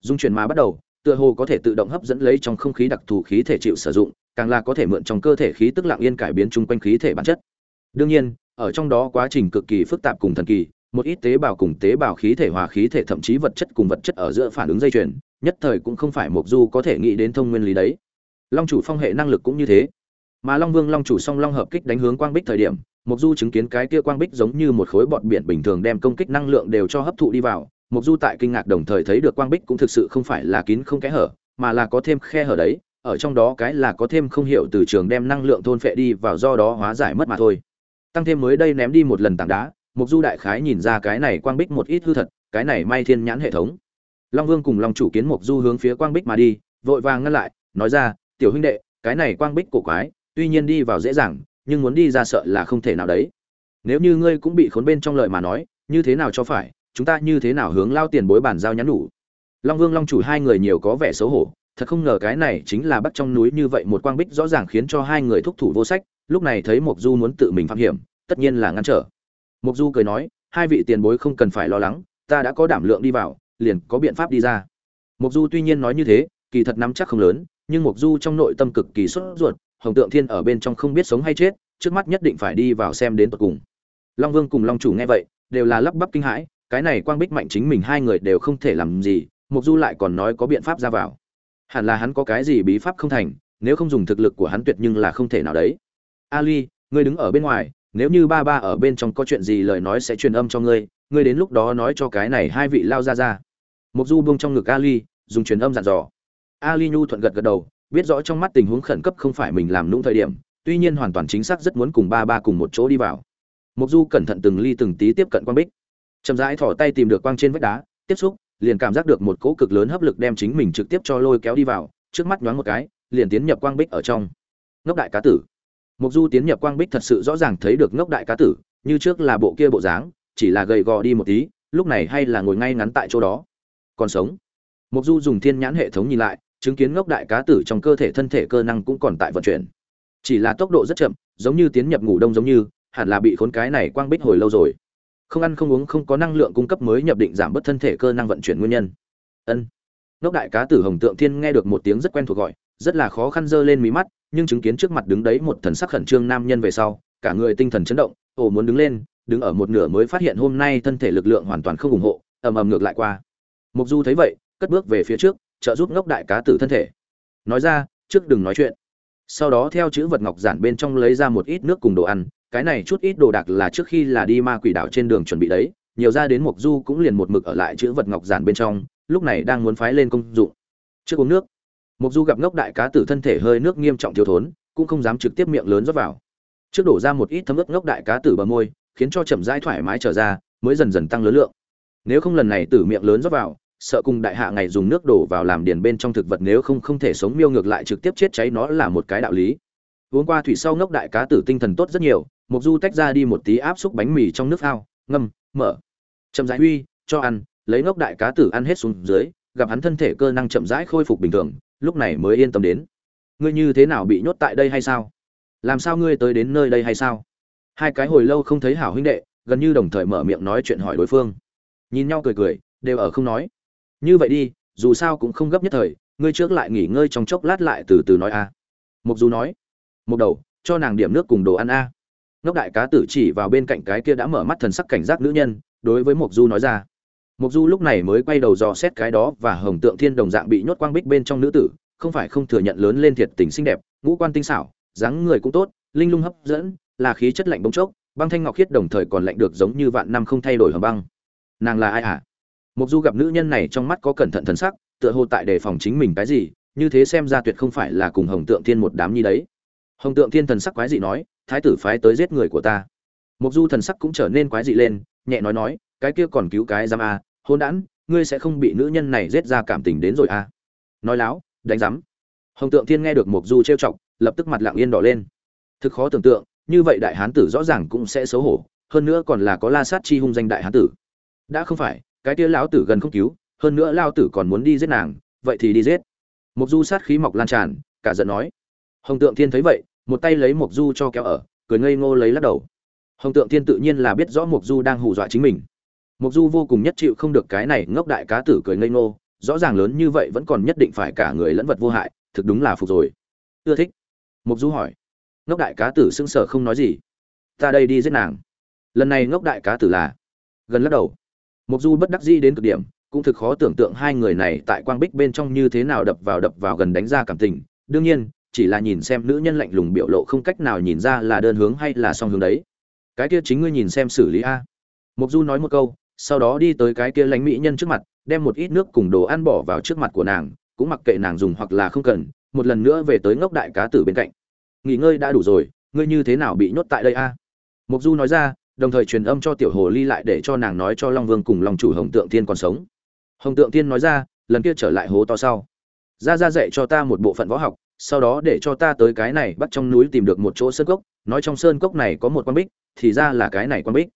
S1: Dung chuyển mà bắt đầu, tựa hồ có thể tự động hấp dẫn lấy trong không khí đặc thù khí thể chịu sử dụng, càng là có thể mượn trong cơ thể khí tức lặng yên cải biến chung quanh khí thể bản chất. Đương nhiên, ở trong đó quá trình cực kỳ phức tạp cùng thần kỳ, một ít tế bào cùng tế bào khí thể hòa khí thể thậm chí vật chất cùng vật chất ở giữa phản ứng dây chuyền, nhất thời cũng không phải Mộc du có thể nghĩ đến thông nguyên lý đấy long chủ phong hệ năng lực cũng như thế. Mà long vương, long chủ song long hợp kích đánh hướng quang bích thời điểm mục du chứng kiến cái kia quang bích giống như một khối bọt biển bình thường đem công kích năng lượng đều cho hấp thụ đi vào. Mục du tại kinh ngạc đồng thời thấy được quang bích cũng thực sự không phải là kín không kẽ hở, mà là có thêm khe hở đấy. Ở trong đó cái là có thêm không hiểu từ trường đem năng lượng thôn phệ đi vào do đó hóa giải mất mà thôi. Tăng thêm mới đây ném đi một lần tảng đá mục du đại khái nhìn ra cái này quang bích một ít hư thật, cái này may thiên nhãn hệ thống. Long vương cùng long chủ kiến mục du hướng phía quang bích mà đi, vội vàng ngăn lại, nói ra tiểu huynh đệ, cái này quang bích cổ quái, tuy nhiên đi vào dễ dàng, nhưng muốn đi ra sợ là không thể nào đấy. Nếu như ngươi cũng bị khốn bên trong lợi mà nói, như thế nào cho phải, chúng ta như thế nào hướng lao tiền bối bàn giao nhắn đủ long vương long chủ hai người nhiều có vẻ xấu hổ, thật không ngờ cái này chính là bắt trong núi như vậy một quang bích rõ ràng khiến cho hai người thúc thủ vô sách, lúc này thấy mộc du muốn tự mình phạm hiểm, tất nhiên là ngăn trở. Mộc du cười nói, hai vị tiền bối không cần phải lo lắng, ta đã có đảm lượng đi vào, liền có biện pháp đi ra. Mộc du tuy nhiên nói như thế, kỳ thật nắm chắc không lớn nhưng mộc du trong nội tâm cực kỳ sốt ruột, hồng tượng thiên ở bên trong không biết sống hay chết, trước mắt nhất định phải đi vào xem đến tận cùng. Long vương cùng long chủ nghe vậy, đều là lắp bắp kinh hãi, cái này quang bích mạnh chính mình hai người đều không thể làm gì mục du lại còn nói có biện pháp ra vào. Hẳn là hắn có cái gì bí pháp không thành, nếu không dùng thực lực của hắn tuyệt nhưng là không thể nào đấy. Ali, ngươi đứng ở bên ngoài, nếu như ba ba ở bên trong có chuyện gì lời nói sẽ truyền âm cho ngươi ngươi đến lúc đó nói cho cái này hai vị lao ra ra mục du buông trong ngực ali, dùng truyền âm dặn dò ali nhu thuận gật gật đầu, biết rõ trong mắt tình huống khẩn cấp không phải mình làm nũng thời điểm, tuy nhiên hoàn toàn chính xác rất muốn cùng ba ba cùng một chỗ đi vào. Mục du cẩn thận từng ly từng tí tiếp cận quang bích. Chậm rãi thỏ tay tìm được quang trên vách đá, tiếp xúc, liền cảm giác được một cỗ cực lớn hấp lực đem chính mình trực tiếp cho lôi kéo đi vào, trước mắt nhoáng một cái, liền tiến nhập quang bích ở trong. Ngốc đại cá tử. Mục du tiến nhập quang bích thật sự rõ ràng thấy được ngốc đại cá tử, như trước là bộ kia bộ dáng, chỉ là gầy gò đi một tí, lúc này hay là ngồi ngay ngắn tại chỗ đó. Còn sống. Mục du dùng thiên nhãn hệ thống nhìn lại chứng kiến ngốc đại cá tử trong cơ thể thân thể cơ năng cũng còn tại vận chuyển. Chỉ là tốc độ rất chậm, giống như tiến nhập ngủ đông giống như, hẳn là bị khốn cái này quang bích hồi lâu rồi. Không ăn không uống không có năng lượng cung cấp mới nhập định giảm bớt thân thể cơ năng vận chuyển nguyên nhân. Ân. Ngốc đại cá tử hồng tượng thiên nghe được một tiếng rất quen thuộc gọi, rất là khó khăn dơ lên mí mắt, nhưng chứng kiến trước mặt đứng đấy một thần sắc khẩn trương nam nhân về sau, cả người tinh thần chấn động, ồ muốn đứng lên, đứng ở một nửa mới phát hiện hôm nay thân thể lực lượng hoàn toàn không ủng hộ, ầm ầm ngược lại qua. Mục du thấy vậy, cất bước về phía trước trợ giúp ngốc đại cá tử thân thể. Nói ra, trước đừng nói chuyện. Sau đó theo chữ vật ngọc giản bên trong lấy ra một ít nước cùng đồ ăn, cái này chút ít đồ đạc là trước khi là đi ma quỷ đảo trên đường chuẩn bị đấy, nhiều ra đến mục du cũng liền một mực ở lại chữ vật ngọc giản bên trong, lúc này đang muốn phái lên công dụng. Trước uống nước. Mục du gặp ngốc đại cá tử thân thể hơi nước nghiêm trọng thiếu thốn, cũng không dám trực tiếp miệng lớn rót vào. Trước đổ ra một ít thấm ướt ngốc đại cá tử bờ môi, khiến cho chậm rãi thoải mái trở ra, mới dần dần tăng lớn lượng. Nếu không lần này tử miệng lớn rót vào sợ cùng đại hạ ngày dùng nước đổ vào làm điền bên trong thực vật nếu không không thể sống miêu ngược lại trực tiếp chết cháy nó là một cái đạo lý. Uống qua thủy sau ngốc đại cá tử tinh thần tốt rất nhiều mục du tách ra đi một tí áp xúc bánh mì trong nước ao, ngâm mở chậm rãi huy cho ăn lấy ngốc đại cá tử ăn hết xuống dưới gặp hắn thân thể cơ năng chậm rãi khôi phục bình thường lúc này mới yên tâm đến. Ngươi như thế nào bị nhốt tại đây hay sao? Làm sao ngươi tới đến nơi đây hay sao? Hai cái hồi lâu không thấy hảo huynh đệ gần như đồng thời mở miệng nói chuyện hỏi đối phương. Nhìn nhau cười cười đều ở không nói như vậy đi, dù sao cũng không gấp nhất thời, ngươi trước lại nghỉ ngơi trong chốc lát lại từ từ nói a. Mục du nói một đầu, cho nàng điểm nước cùng đồ ăn a. Ngốc đại cá tử chỉ vào bên cạnh cái kia đã mở mắt thần sắc cảnh giác nữ nhân, đối với mục du nói ra. Mục du lúc này mới quay đầu dò xét cái đó và hồng tượng thiên đồng dạng bị nhốt quang bích bên trong nữ tử, không phải không thừa nhận lớn lên thiệt tình xinh đẹp, ngũ quan tinh xảo, dáng người cũng tốt, linh lung hấp dẫn, là khí chất lạnh bóng chốc, băng thanh ngọc khiết đồng thời còn lạnh được giống như vạn năm không thay đổi hầm băng. Nàng là ai à mục du gặp nữ nhân này trong mắt có cẩn thận thần sắc, tựa hồ tại đề phòng chính mình cái gì, như thế xem ra tuyệt không phải là cùng hồng tượng thiên một đám nhi đấy. Hồng tượng thiên thần sắc quái dị nói, thái tử phái tới giết người của ta. Mục du thần sắc cũng trở nên quái dị lên, nhẹ nói nói, cái kia còn cứu cái giam a, hôn đản, ngươi sẽ không bị nữ nhân này giết ra cảm tình đến rồi a. Nói láo, đánh giám. Hồng tượng thiên nghe được mục du trêu chọc, lập tức mặt lặng yên đỏ lên. Thực khó tưởng tượng, như vậy đại hán tử rõ ràng cũng sẽ xấu hổ, hơn nữa còn là có la sát chi hung danh đại hán tử. Đã không phải cái kia lão tử gần không cứu, hơn nữa lao tử còn muốn đi giết nàng, vậy thì đi giết. Mục du sát khí mọc lan tràn, cả giận nói. Hồng tượng thiên thấy vậy, một tay lấy mục du cho kéo ở, cười ngây ngô lấy lắc đầu. Hồng tượng thiên tự nhiên là biết rõ mục du đang hù dọa chính mình. Mục du vô cùng nhất chịu không được cái này ngốc đại cá tử cười ngây ngô, rõ ràng lớn như vậy vẫn còn nhất định phải cả người lẫn vật vô hại, thực đúng là phục rồi. Ưa thích. Mục du hỏi. Ngốc đại cá tử sững sờ không nói gì. Ta đây đi giết nàng. Lần này ngốc đại cá tử là? Gần lắc đầu. Mộc du bất đắc dĩ đến cực điểm, cũng thực khó tưởng tượng hai người này tại quang bích bên trong như thế nào đập vào đập vào gần đánh ra cảm tình. Đương nhiên, chỉ là nhìn xem nữ nhân lạnh lùng biểu lộ không cách nào nhìn ra là đơn hướng hay là song hướng đấy. Cái kia chính ngươi nhìn xem xử lý a. Mộc du nói một câu, sau đó đi tới cái kia lãnh mỹ nhân trước mặt, đem một ít nước cùng đồ ăn bỏ vào trước mặt của nàng, cũng mặc kệ nàng dùng hoặc là không cần, một lần nữa về tới ngốc đại cá tử bên cạnh. Nghỉ ngơi đã đủ rồi, ngươi như thế nào bị nhốt tại đây a? Mộc du nói ra đồng thời truyền âm cho tiểu hồ ly lại để cho nàng nói cho long vương cùng long chủ hồng tượng thiên còn sống. Hồng tượng thiên nói ra, lần kia trở lại hố to sau. Ra ra dạy cho ta một bộ phận võ học, sau đó để cho ta tới cái này bắt trong núi tìm được một chỗ sơn cốc, nói trong sơn cốc này có một quan bích, thì ra là cái này quan bích.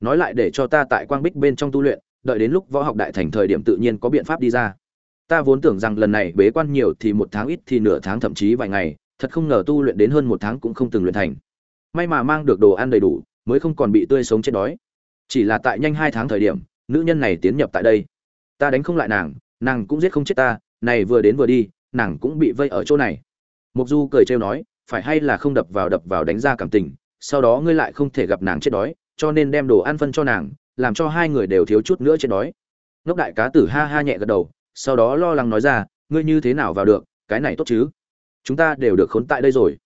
S1: Nói lại để cho ta tại quang bích bên trong tu luyện, đợi đến lúc võ học đại thành thời điểm tự nhiên có biện pháp đi ra. Ta vốn tưởng rằng lần này bế quan nhiều thì một tháng ít thì nửa tháng thậm chí vài ngày, thật không ngờ tu luyện đến hơn một tháng cũng không từng luyện thành. May mà mang được đồ ăn đầy đủ mới không còn bị tươi sống chết đói. Chỉ là tại nhanh hai tháng thời điểm, nữ nhân này tiến nhập tại đây. Ta đánh không lại nàng nàng cũng giết không chết ta, này vừa đến vừa đi, nàng cũng bị vây ở chỗ này. Mục du cười trêu nói, phải hay là không đập vào đập vào đánh ra cảm tình, sau đó ngươi lại không thể gặp nàng chết đói, cho nên đem đồ ăn phân cho nàng, làm cho hai người đều thiếu chút nữa chết đói. Ngốc đại cá tử ha ha nhẹ gật đầu, sau đó lo lắng nói ra, ngươi như thế nào vào được, cái này tốt chứ? Chúng ta đều được khốn tại đây rồi.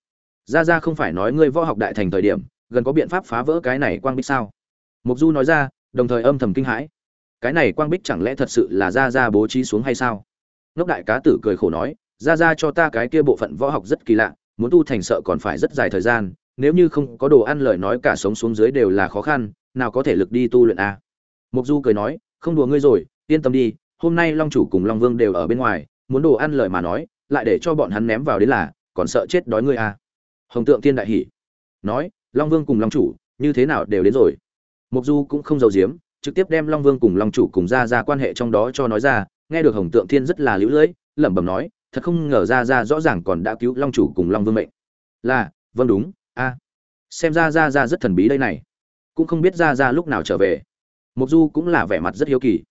S1: Ra ra không phải nói ngươi võ học đại thành thời điểm gần có biện pháp phá vỡ cái này quang bích sao? Mục du nói ra, đồng thời âm thầm kinh hãi. Cái này quang bích chẳng lẽ thật sự là ra ra bố trí xuống hay sao? Ngốc đại cá tử cười khổ nói ra ra cho ta cái kia bộ phận võ học rất kỳ lạ, muốn tu thành sợ còn phải rất dài thời gian, nếu như không có đồ ăn lời nói cả sống xuống dưới đều là khó khăn, nào có thể lực đi tu luyện a à? mục du cười nói, không đùa ngươi rồi, yên tâm đi, hôm nay long chủ cùng long vương đều ở bên ngoài, muốn đồ ăn lời mà nói, lại để cho bọn hắn ném vào đến là, còn sợ chết đói ngươi à? Hồng tượng thiên đại hỉ nói long vương cùng long chủ, như thế nào đều đến rồi. Mục du cũng không giấu giếm, trực tiếp đem long vương cùng long chủ cùng ra ra quan hệ trong đó cho nói ra, nghe được hồng tượng thiên rất là lũ lưỡi, lẩm bẩm nói, thật không ngờ ra ra rõ ràng còn đã cứu long chủ cùng long vương mệnh. Là vâng đúng, a. Xem ra ra ra rất thần bí đây này, cũng không biết ra ra lúc nào trở về. Mục du cũng là vẻ mặt rất hiếu kỳ.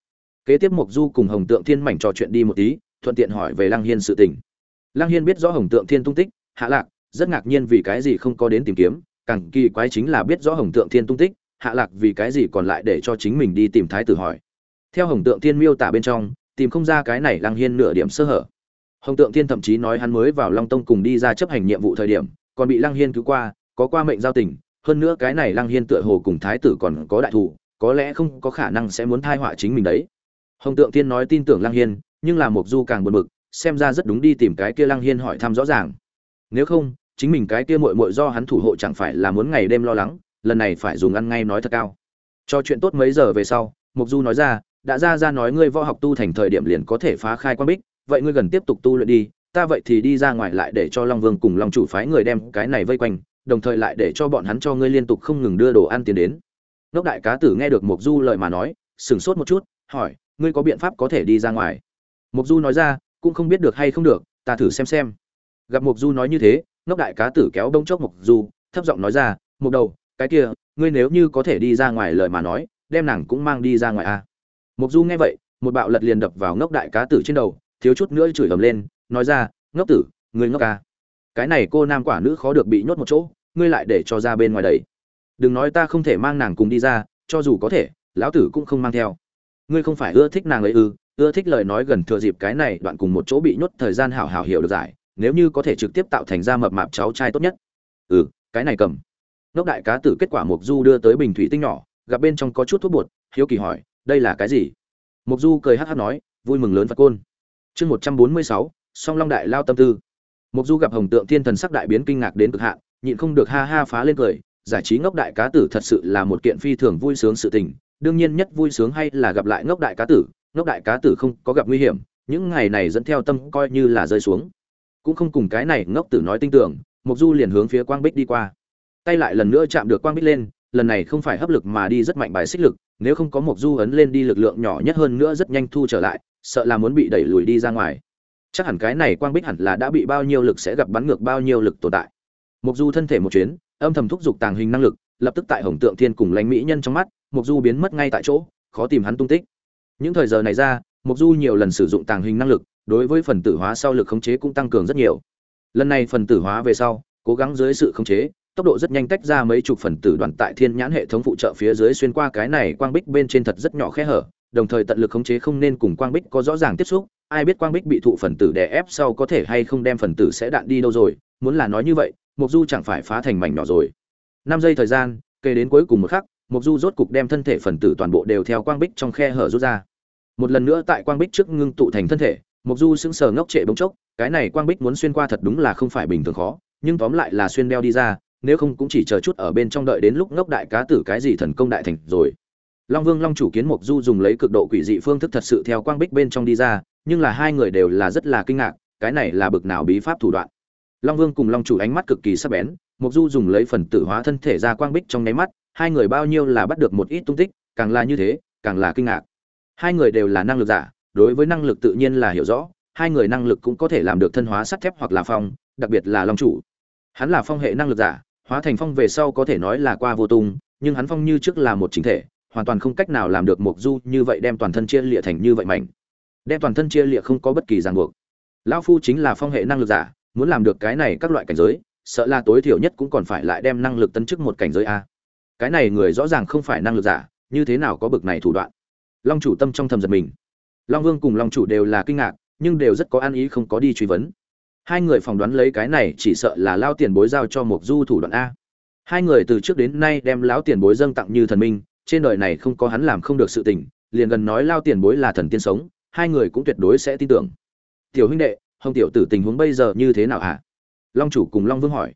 S1: Kế tiếp mục du cùng hồng tượng thiên mảnh trò chuyện đi một tí, thuận tiện hỏi về lăng hiên sự tình. Lăng hiên biết rõ hồng tượng thiên tung tích, hạ lạc, rất ngạc nhiên vì cái gì không có đến tìm kiếm càng kỳ quái chính là biết rõ hồng tượng thiên tung tích, hạ lạc vì cái gì còn lại để cho chính mình đi tìm thái tử hỏi. Theo hồng tượng thiên miêu tả bên trong, tìm không ra cái này lăng hiên nửa điểm sơ hở. Hồng tượng thiên thậm chí nói hắn mới vào long tông cùng đi ra chấp hành nhiệm vụ thời điểm, còn bị lăng hiên cứu qua, có qua mệnh giao tình, hơn nữa cái này lăng hiên tựa hồ cùng thái tử còn có đại thủ có lẽ không có khả năng sẽ muốn thai họa chính mình đấy. Hồng tượng thiên nói tin tưởng lăng hiên, nhưng là mục du càng buồn bực, xem ra rất đúng đi tìm cái kia lăng hiên hỏi thăm rõ ràng. Nếu không chính mình cái kia muội muội do hắn thủ hộ chẳng phải là muốn ngày đêm lo lắng, lần này phải dùng ăn ngay nói thật cao. Cho chuyện tốt mấy giờ về sau mục du nói ra, đã ra ra nói ngươi võ học tu thành thời điểm liền có thể phá khai quan bích, vậy ngươi gần tiếp tục tu luyện đi, ta vậy thì đi ra ngoài lại để cho long vương cùng long chủ phái người đem cái này vây quanh, đồng thời lại để cho bọn hắn cho ngươi liên tục không ngừng đưa đồ ăn tiền đến. Ngốc đại cá tử nghe được mục du lời mà nói sững sốt một chút, hỏi, ngươi có biện pháp có thể đi ra ngoài? Mục du nói ra, cũng không biết được hay không được, ta thử xem xem. Gặp mục du nói như thế ngốc đại cá tử kéo bông chốc mục du, thấp giọng nói ra mục đầu, cái kia, ngươi nếu như có thể đi ra ngoài lời mà nói, đem nàng cũng mang đi ra ngoài a à. mục du nghe vậy, một bạo lật liền đập vào ngốc đại cá tử trên đầu, thiếu chút nữa chửi ầm lên, nói ra, ngốc tử, ngươi ngốc à. cái này cô nam quả nữ khó được bị nhốt một chỗ, ngươi lại để cho ra bên ngoài đấy đừng nói ta không thể mang nàng cùng đi ra, cho dù có thể, lão tử cũng không mang theo ngươi không phải ưa thích nàng ấy ư ưa thích lời nói gần thừa dịp cái này, đoạn cùng một chỗ bị nhốt thời gian hảo hảo hiểu được giải nếu như có thể trực tiếp tạo thành ra mập mạp cháu trai tốt nhất. Ừ cái này cầm. Ngốc đại cá tử kết quả mục du đưa tới bình thủy tinh nhỏ, gặp bên trong có chút thuốc bột, hiếu kỳ hỏi, đây là cái gì? Mục du cười hắc hắc nói, vui mừng lớn phật côn. Chương một trăm bốn mươi sáu, song long đại lao tâm tư. Mục du gặp hồng tượng thiên thần sắc đại biến kinh ngạc đến cực hạn, nhịn không được ha ha phá lên cười, giải trí ngốc đại cá tử thật sự là một kiện phi thường vui sướng sự tình, đương nhiên nhất vui sướng hay là gặp lại ngốc đại cá tử, ngốc đại cá tử không có gặp nguy hiểm, những ngày này dẫn theo tâm coi như là rơi xuống cũng không cùng cái này ngốc tử nói tin tưởng mục du liền hướng phía quang bích đi qua. Tay lại lần nữa chạm được quang bích lên, lần này không phải hấp lực mà đi rất mạnh bài xích lực, nếu không có mục du ấn lên đi lực lượng nhỏ nhất hơn nữa rất nhanh thu trở lại, sợ là muốn bị đẩy lùi đi ra ngoài. Chắc hẳn cái này quang bích hẳn là đã bị bao nhiêu lực sẽ gặp bắn ngược bao nhiêu lực tồn tại. Mục du thân thể một chuyến, âm thầm thúc giục tàng hình năng lực, lập tức tại hồng tượng thiên cùng lãnh mỹ nhân trong mắt mục du biến mất ngay tại chỗ, khó tìm hắn tung tích. Những thời giờ này ra mục du nhiều lần sử dụng tàng hình năng lực đối với phần tử hóa sau lực khống chế cũng tăng cường rất nhiều. Lần này phần tử hóa về sau, cố gắng dưới sự khống chế, tốc độ rất nhanh tách ra mấy chục phần tử đoàn tại thiên nhãn hệ thống phụ trợ phía dưới xuyên qua cái này quang bích bên trên thật rất nhỏ khe hở, đồng thời tận lực khống chế không nên cùng quang bích có rõ ràng tiếp xúc, ai biết quang bích bị thụ phần tử đè ép sau có thể hay không đem phần tử sẽ đạn đi đâu rồi, muốn là nói như vậy mục du chẳng phải phá thành mảnh nhỏ rồi. Năm giây thời gian, kể đến cuối cùng một khắc mục du rốt cục đem thân thể phần tử toàn bộ đều theo quang bích trong khe hở rút ra. Một lần nữa tại quang bích trước ngưng tụ thành thân thể Mộc du sững sờ ngốc trệ bỗng chốc, cái này quang bích muốn xuyên qua thật đúng là không phải bình thường khó, nhưng tóm lại là xuyên đeo đi ra, nếu không cũng chỉ chờ chút ở bên trong đợi đến lúc ngốc đại cá tử cái gì thần công đại thành rồi. Long vương long chủ kiến Mộc du dùng lấy cực độ quỷ dị phương thức thật sự theo quang bích bên trong đi ra, nhưng là hai người đều là rất là kinh ngạc, cái này là bực nào bí pháp thủ đoạn. Long vương cùng long chủ ánh mắt cực kỳ sắc bén, Mộc du dùng lấy phần tử hóa thân thể ra quang bích trong nháy mắt, hai người bao nhiêu là bắt được một ít tung tích, càng là như thế, càng là kinh ngạc. Hai người đều là năng lực giả đối với năng lực tự nhiên là hiểu rõ, hai người năng lực cũng có thể làm được thân hóa sắt thép hoặc là phong, đặc biệt là long chủ. Hắn là phong hệ năng lực giả, hóa thành phong về sau có thể nói là qua vô tung, nhưng hắn phong như trước là một chính thể, hoàn toàn không cách nào làm được mục du như vậy đem toàn thân chia lịa thành như vậy mạnh đem toàn thân chia lịa không có bất kỳ ràng buộc. Lão phu chính là phong hệ năng lực giả, muốn làm được cái này các loại cảnh giới, sợ là tối thiểu nhất cũng còn phải lại đem năng lực tấn chức một cảnh giới a. Cái này người rõ ràng không phải năng lực giả, như thế nào có bực này thủ đoạn? Long chủ tâm trong thầm giật mình long vương cùng long chủ đều là kinh ngạc, nhưng đều rất có ăn ý không có đi truy vấn. Hai người phỏng đoán lấy cái này chỉ sợ là lao tiền bối giao cho mục du thủ đoạn a. Hai người từ trước đến nay đem lão tiền bối dâng tặng như thần minh, trên đời này không có hắn làm không được sự tình, liền gần nói lao tiền bối là thần tiên sống, hai người cũng tuyệt đối sẽ tin tưởng. Tiểu huynh đệ, hồng tiểu tử tình huống bây giờ như thế nào hả? Long chủ cùng long vương hỏi.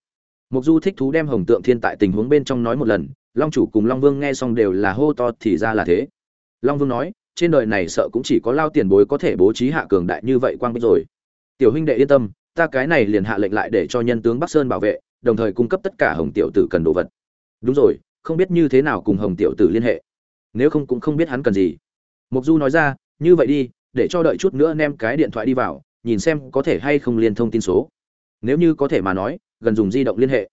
S1: Mục du thích thú đem hồng tượng thiên tại tình huống bên trong nói một lần, long chủ cùng long vương nghe xong đều là hô to thì ra là thế. Long vương nói trên đời này sợ cũng chỉ có lao tiền bối có thể bố trí hạ cường đại như vậy quang bích rồi. Tiểu huynh đệ yên tâm, ta cái này liền hạ lệnh lại để cho nhân tướng bắc sơn bảo vệ, đồng thời cung cấp tất cả hồng tiểu tử cần đồ vật. Đúng rồi, không biết như thế nào cùng hồng tiểu tử liên hệ. Nếu không cũng không biết hắn cần gì. Mục du nói ra, như vậy đi, để cho đợi chút nữa nem cái điện thoại đi vào, nhìn xem có thể hay không liên thông tin số. Nếu như có thể mà nói, gần dùng di động liên hệ.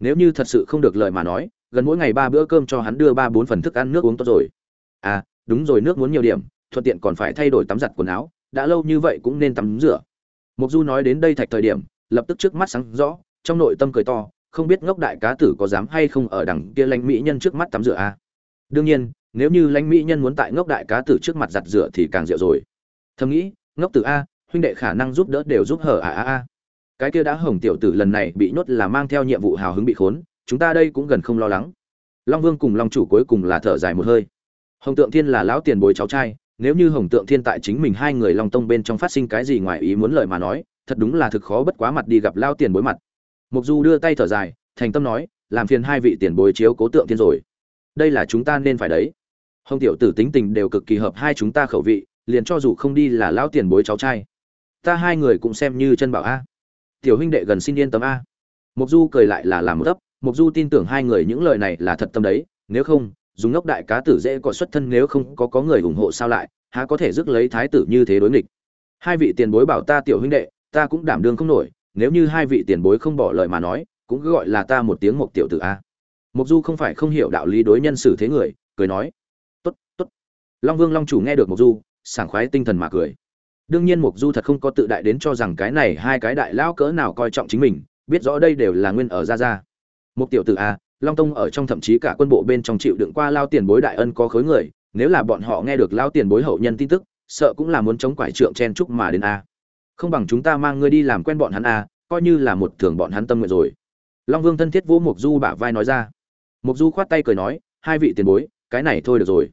S1: Nếu như thật sự không được lời mà nói, gần mỗi ngày ba bữa cơm cho hắn đưa ba bốn phần thức ăn nước uống tốt rồi. À đúng rồi, nước muốn nhiều điểm, thuận tiện còn phải thay đổi tắm giặt quần áo, đã lâu như vậy cũng nên tắm rửa. Mục du nói đến đây thạch thời điểm, lập tức trước mắt sáng rõ, trong nội tâm cười to, không biết ngốc đại cá tử có dám hay không ở đằng kia lãnh mỹ nhân trước mắt tắm rửa a. À? đương nhiên, nếu như lãnh mỹ nhân muốn tại ngốc đại cá tử trước mặt giặt rửa thì càng rượu rồi. Thầm nghĩ, ngốc tử a, huynh đệ khả năng giúp đỡ đều giúp hở à a a. Cái kia đã hồng tiểu tử lần này bị nhốt là mang theo nhiệm vụ hào hứng bị khốn, chúng ta đây cũng gần không lo lắng. Long vương cùng long chủ cuối cùng là thở dài một hơi hồng tượng thiên là lão tiền bối cháu trai, nếu như hồng tượng thiên tại chính mình hai người long tông bên trong phát sinh cái gì ngoài ý muốn lời mà nói, thật đúng là thực khó bất quá mặt đi gặp lao tiền bối mặt. Mục du đưa tay thở dài, thành tâm nói, làm phiền hai vị tiền bối chiếu cố tượng thiên rồi. Đây là chúng ta nên phải đấy. Hồng tiểu tử tính tình đều cực kỳ hợp hai chúng ta khẩu vị, liền cho dù không đi là lão tiền bối cháu trai. Ta hai người cũng xem như chân bảo a. Tiểu huynh đệ gần xin yên tâm a. Mục du cười lại là làm một tấp mục du tin tưởng hai người những lời này là thật tâm đấy, nếu không dùng ngốc đại cá tử dễ có xuất thân nếu không có có người ủng hộ sao lại, há có thể rước lấy thái tử như thế đối nghịch. Hai vị tiền bối bảo ta tiểu huynh đệ, ta cũng đảm đương không nổi, nếu như hai vị tiền bối không bỏ lời mà nói, cũng cứ gọi là ta một tiếng một tiểu tử a. Mục du không phải không hiểu đạo lý đối nhân xử thế người, cười nói, tốt tốt. Long vương long chủ nghe được mục du, sảng khoái tinh thần mà cười. Đương nhiên mục du thật không có tự đại đến cho rằng cái này hai cái đại lão cỡ nào coi trọng chính mình, biết rõ đây đều là nguyên ở gia gia. Một tiểu tử a long tông ở trong thậm chí cả quân bộ bên trong chịu đựng qua lao tiền bối đại ân có khối người, nếu là bọn họ nghe được lao tiền bối hậu nhân tin tức, sợ cũng là muốn chống quải trượng chen chúc mà đến a. Không bằng chúng ta mang ngươi đi làm quen bọn hắn a, coi như là một thường bọn hắn tâm nguyện rồi. Long vương thân thiết vỗ mục du bả vai nói ra. Mục du khoát tay cười nói, hai vị tiền bối, cái này thôi được rồi.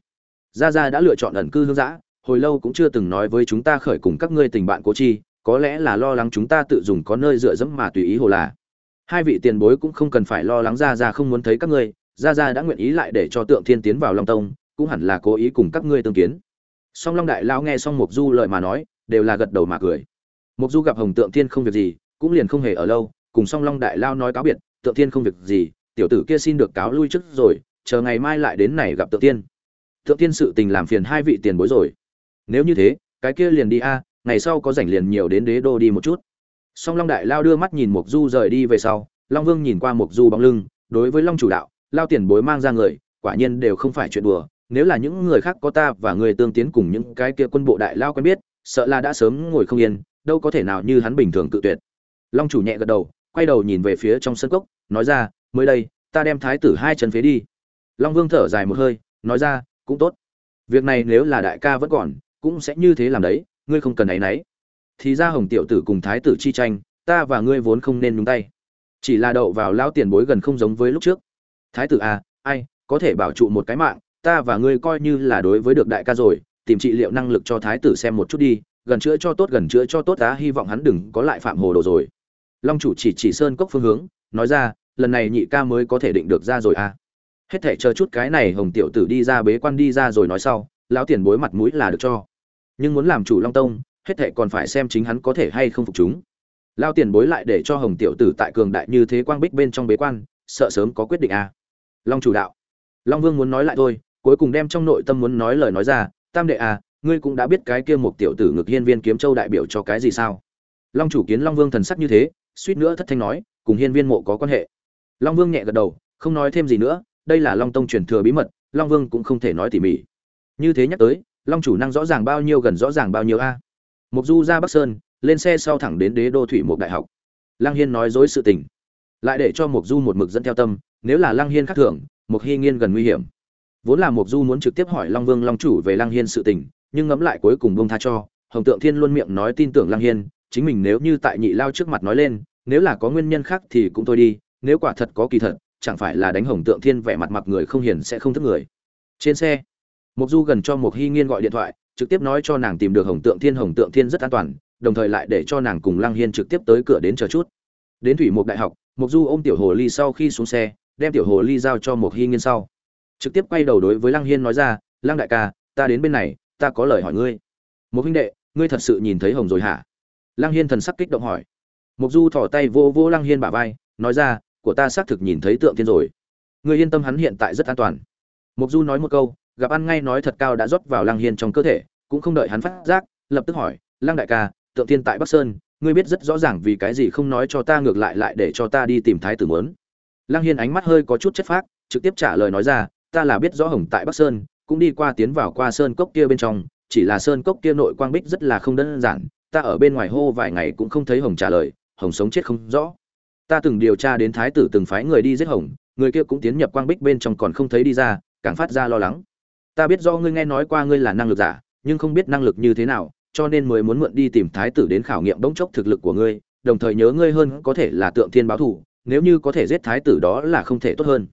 S1: Gia gia đã lựa chọn ẩn cư hương giã hồi lâu cũng chưa từng nói với chúng ta khởi cùng các ngươi tình bạn cố chi, có lẽ là lo lắng chúng ta tự dùng có nơi dựa dẫm mà tùy ý hồ là hai vị tiền bối cũng không cần phải lo lắng ra ra không muốn thấy các ngươi ra ra đã nguyện ý lại để cho tượng thiên tiến vào long tông, cũng hẳn là cố ý cùng các ngươi tương kiến. Song long đại lao nghe xong mục du lời mà nói, đều là gật đầu mà cười. Mục du gặp hồng tượng thiên không việc gì, cũng liền không hề ở lâu, cùng song long đại lao nói cáo biệt, tượng thiên không việc gì, tiểu tử kia xin được cáo lui trước rồi, chờ ngày mai lại đến này gặp tượng tiên tượng tiên sự tình làm phiền hai vị tiền bối rồi. Nếu như thế, cái kia liền đi a, ngày sau có rảnh liền nhiều đến đế đô đi một chút song long đại lao đưa mắt nhìn mục du rời đi về sau, long vương nhìn qua mục du bóng lưng, đối với long chủ đạo, lao tiền bối mang ra người, quả nhiên đều không phải chuyện đùa, nếu là những người khác có ta và người tương tiến cùng những cái kia quân bộ đại lao quen biết, sợ là đã sớm ngồi không yên, đâu có thể nào như hắn bình thường tự tuyệt. Long chủ nhẹ gật đầu, quay đầu nhìn về phía trong sân cốc, nói ra, mới đây, ta đem thái tử hai chân phế đi. Long vương thở dài một hơi, nói ra, cũng tốt. Việc này nếu là đại ca vẫn còn, cũng sẽ như thế làm đấy, ngươi không cần áy náy thì ra hồng tiểu tử cùng thái tử chi tranh, ta và ngươi vốn không nên nhúng tay. Chỉ là đậu vào lao tiền bối gần không giống với lúc trước. Thái tử à ai, có thể bảo trụ một cái mạng, ta và ngươi coi như là đối với được đại ca rồi, tìm trị liệu năng lực cho thái tử xem một chút đi, gần chữa cho tốt, gần chữa cho tốt ta hy vọng hắn đừng có lại phạm hồ đồ rồi. Long chủ chỉ chỉ sơn cốc phương hướng, nói ra, lần này nhị ca mới có thể định được ra rồi à. Hết thể chờ chút cái này hồng tiểu tử đi ra bế quan đi ra rồi nói sau, lão tiền bối mặt mũi là được cho. Nhưng muốn làm chủ long tông hết thệ còn phải xem chính hắn có thể hay không phục chúng. Lao tiền bối lại để cho hồng tiểu tử tại cường đại như thế quang bích bên trong bế quan, sợ sớm có quyết định à. long chủ đạo. Long vương muốn nói lại thôi, cuối cùng đem trong nội tâm muốn nói lời nói ra, tam đệ à ngươi cũng đã biết cái kia một tiểu tử ngực hiên viên kiếm châu đại biểu cho cái gì sao? Long chủ kiến long vương thần sắc như thế, suýt nữa thất thanh nói, cùng hiên viên mộ có quan hệ. Long vương nhẹ gật đầu, không nói thêm gì nữa, đây là long tông truyền thừa bí mật, long vương cũng không thể nói tỉ mỉ. Như thế nhắc tới, long chủ năng rõ ràng bao nhiêu gần rõ ràng bao nhiêu a mục du ra bắc sơn, lên xe sau thẳng đến đế đô thủy một đại học. Lăng hiên nói dối sự tình. Lại để cho mục du một mực dẫn theo tâm, nếu là lăng hiên khác thường mục hy nghiên gần nguy hiểm. Vốn là mục du muốn trực tiếp hỏi long vương long chủ về lăng hiên sự tình, nhưng ngẫm lại cuối cùng bông tha cho, hồng tượng thiên luôn miệng nói tin tưởng lăng hiên, chính mình nếu như tại nhị lao trước mặt nói lên, nếu là có nguyên nhân khác thì cũng thôi đi, nếu quả thật có kỳ thật, chẳng phải là đánh hồng tượng thiên vẻ mặt mặt người không hiền sẽ không thức người. Trên xe mục du gần cho mục hy nghiên gọi điện thoại trực tiếp nói cho nàng tìm được hồng tượng thiên, hồng tượng thiên rất an toàn, đồng thời lại để cho nàng cùng lăng hiên trực tiếp tới cửa đến chờ chút. Đến thủy mục đại học, mục du ôm tiểu hồ ly sau khi xuống xe, đem tiểu hồ ly giao cho một hi nghiên sau. Trực tiếp quay đầu đối với lăng hiên nói ra, lăng đại ca, ta đến bên này, ta có lời hỏi ngươi. "Mục huynh đệ, ngươi thật sự nhìn thấy hồng rồi hả? Lăng hiên thần sắc kích động hỏi. Mục du thò tay vô vô lăng hiên bả vai, nói ra, của ta xác thực nhìn thấy tượng tiên rồi. Ngươi yên tâm hắn hiện tại rất an toàn. Mục du nói một câu gặp ăn ngay nói thật cao đã rót vào lăng hiên trong cơ thể, cũng không đợi hắn phát giác, lập tức hỏi, lăng đại ca, tượng tiên tại bắc sơn, ngươi biết rất rõ ràng vì cái gì không nói cho ta ngược lại lại để cho ta đi tìm thái tử muốn? Lăng hiên ánh mắt hơi có chút chất phác, trực tiếp trả lời nói ra, ta là biết rõ hồng tại bắc sơn, cũng đi qua tiến vào qua sơn cốc kia bên trong, chỉ là sơn cốc kia nội quang bích rất là không đơn giản, ta ở bên ngoài hô vài ngày cũng không thấy hồng trả lời, hồng sống chết không rõ. Ta từng điều tra đến thái tử từng phái người đi giết hồng, người kia cũng tiến nhập quang bích bên trong còn không thấy đi ra, càng phát ra lo lắng ta biết do ngươi nghe nói qua ngươi là năng lực giả, nhưng không biết năng lực như thế nào, cho nên mới muốn mượn đi tìm thái tử đến khảo nghiệm bỗng chốc thực lực của ngươi, đồng thời nhớ ngươi hơn có thể là tượng thiên báo thủ, nếu như có thể giết thái tử đó là không thể tốt hơn.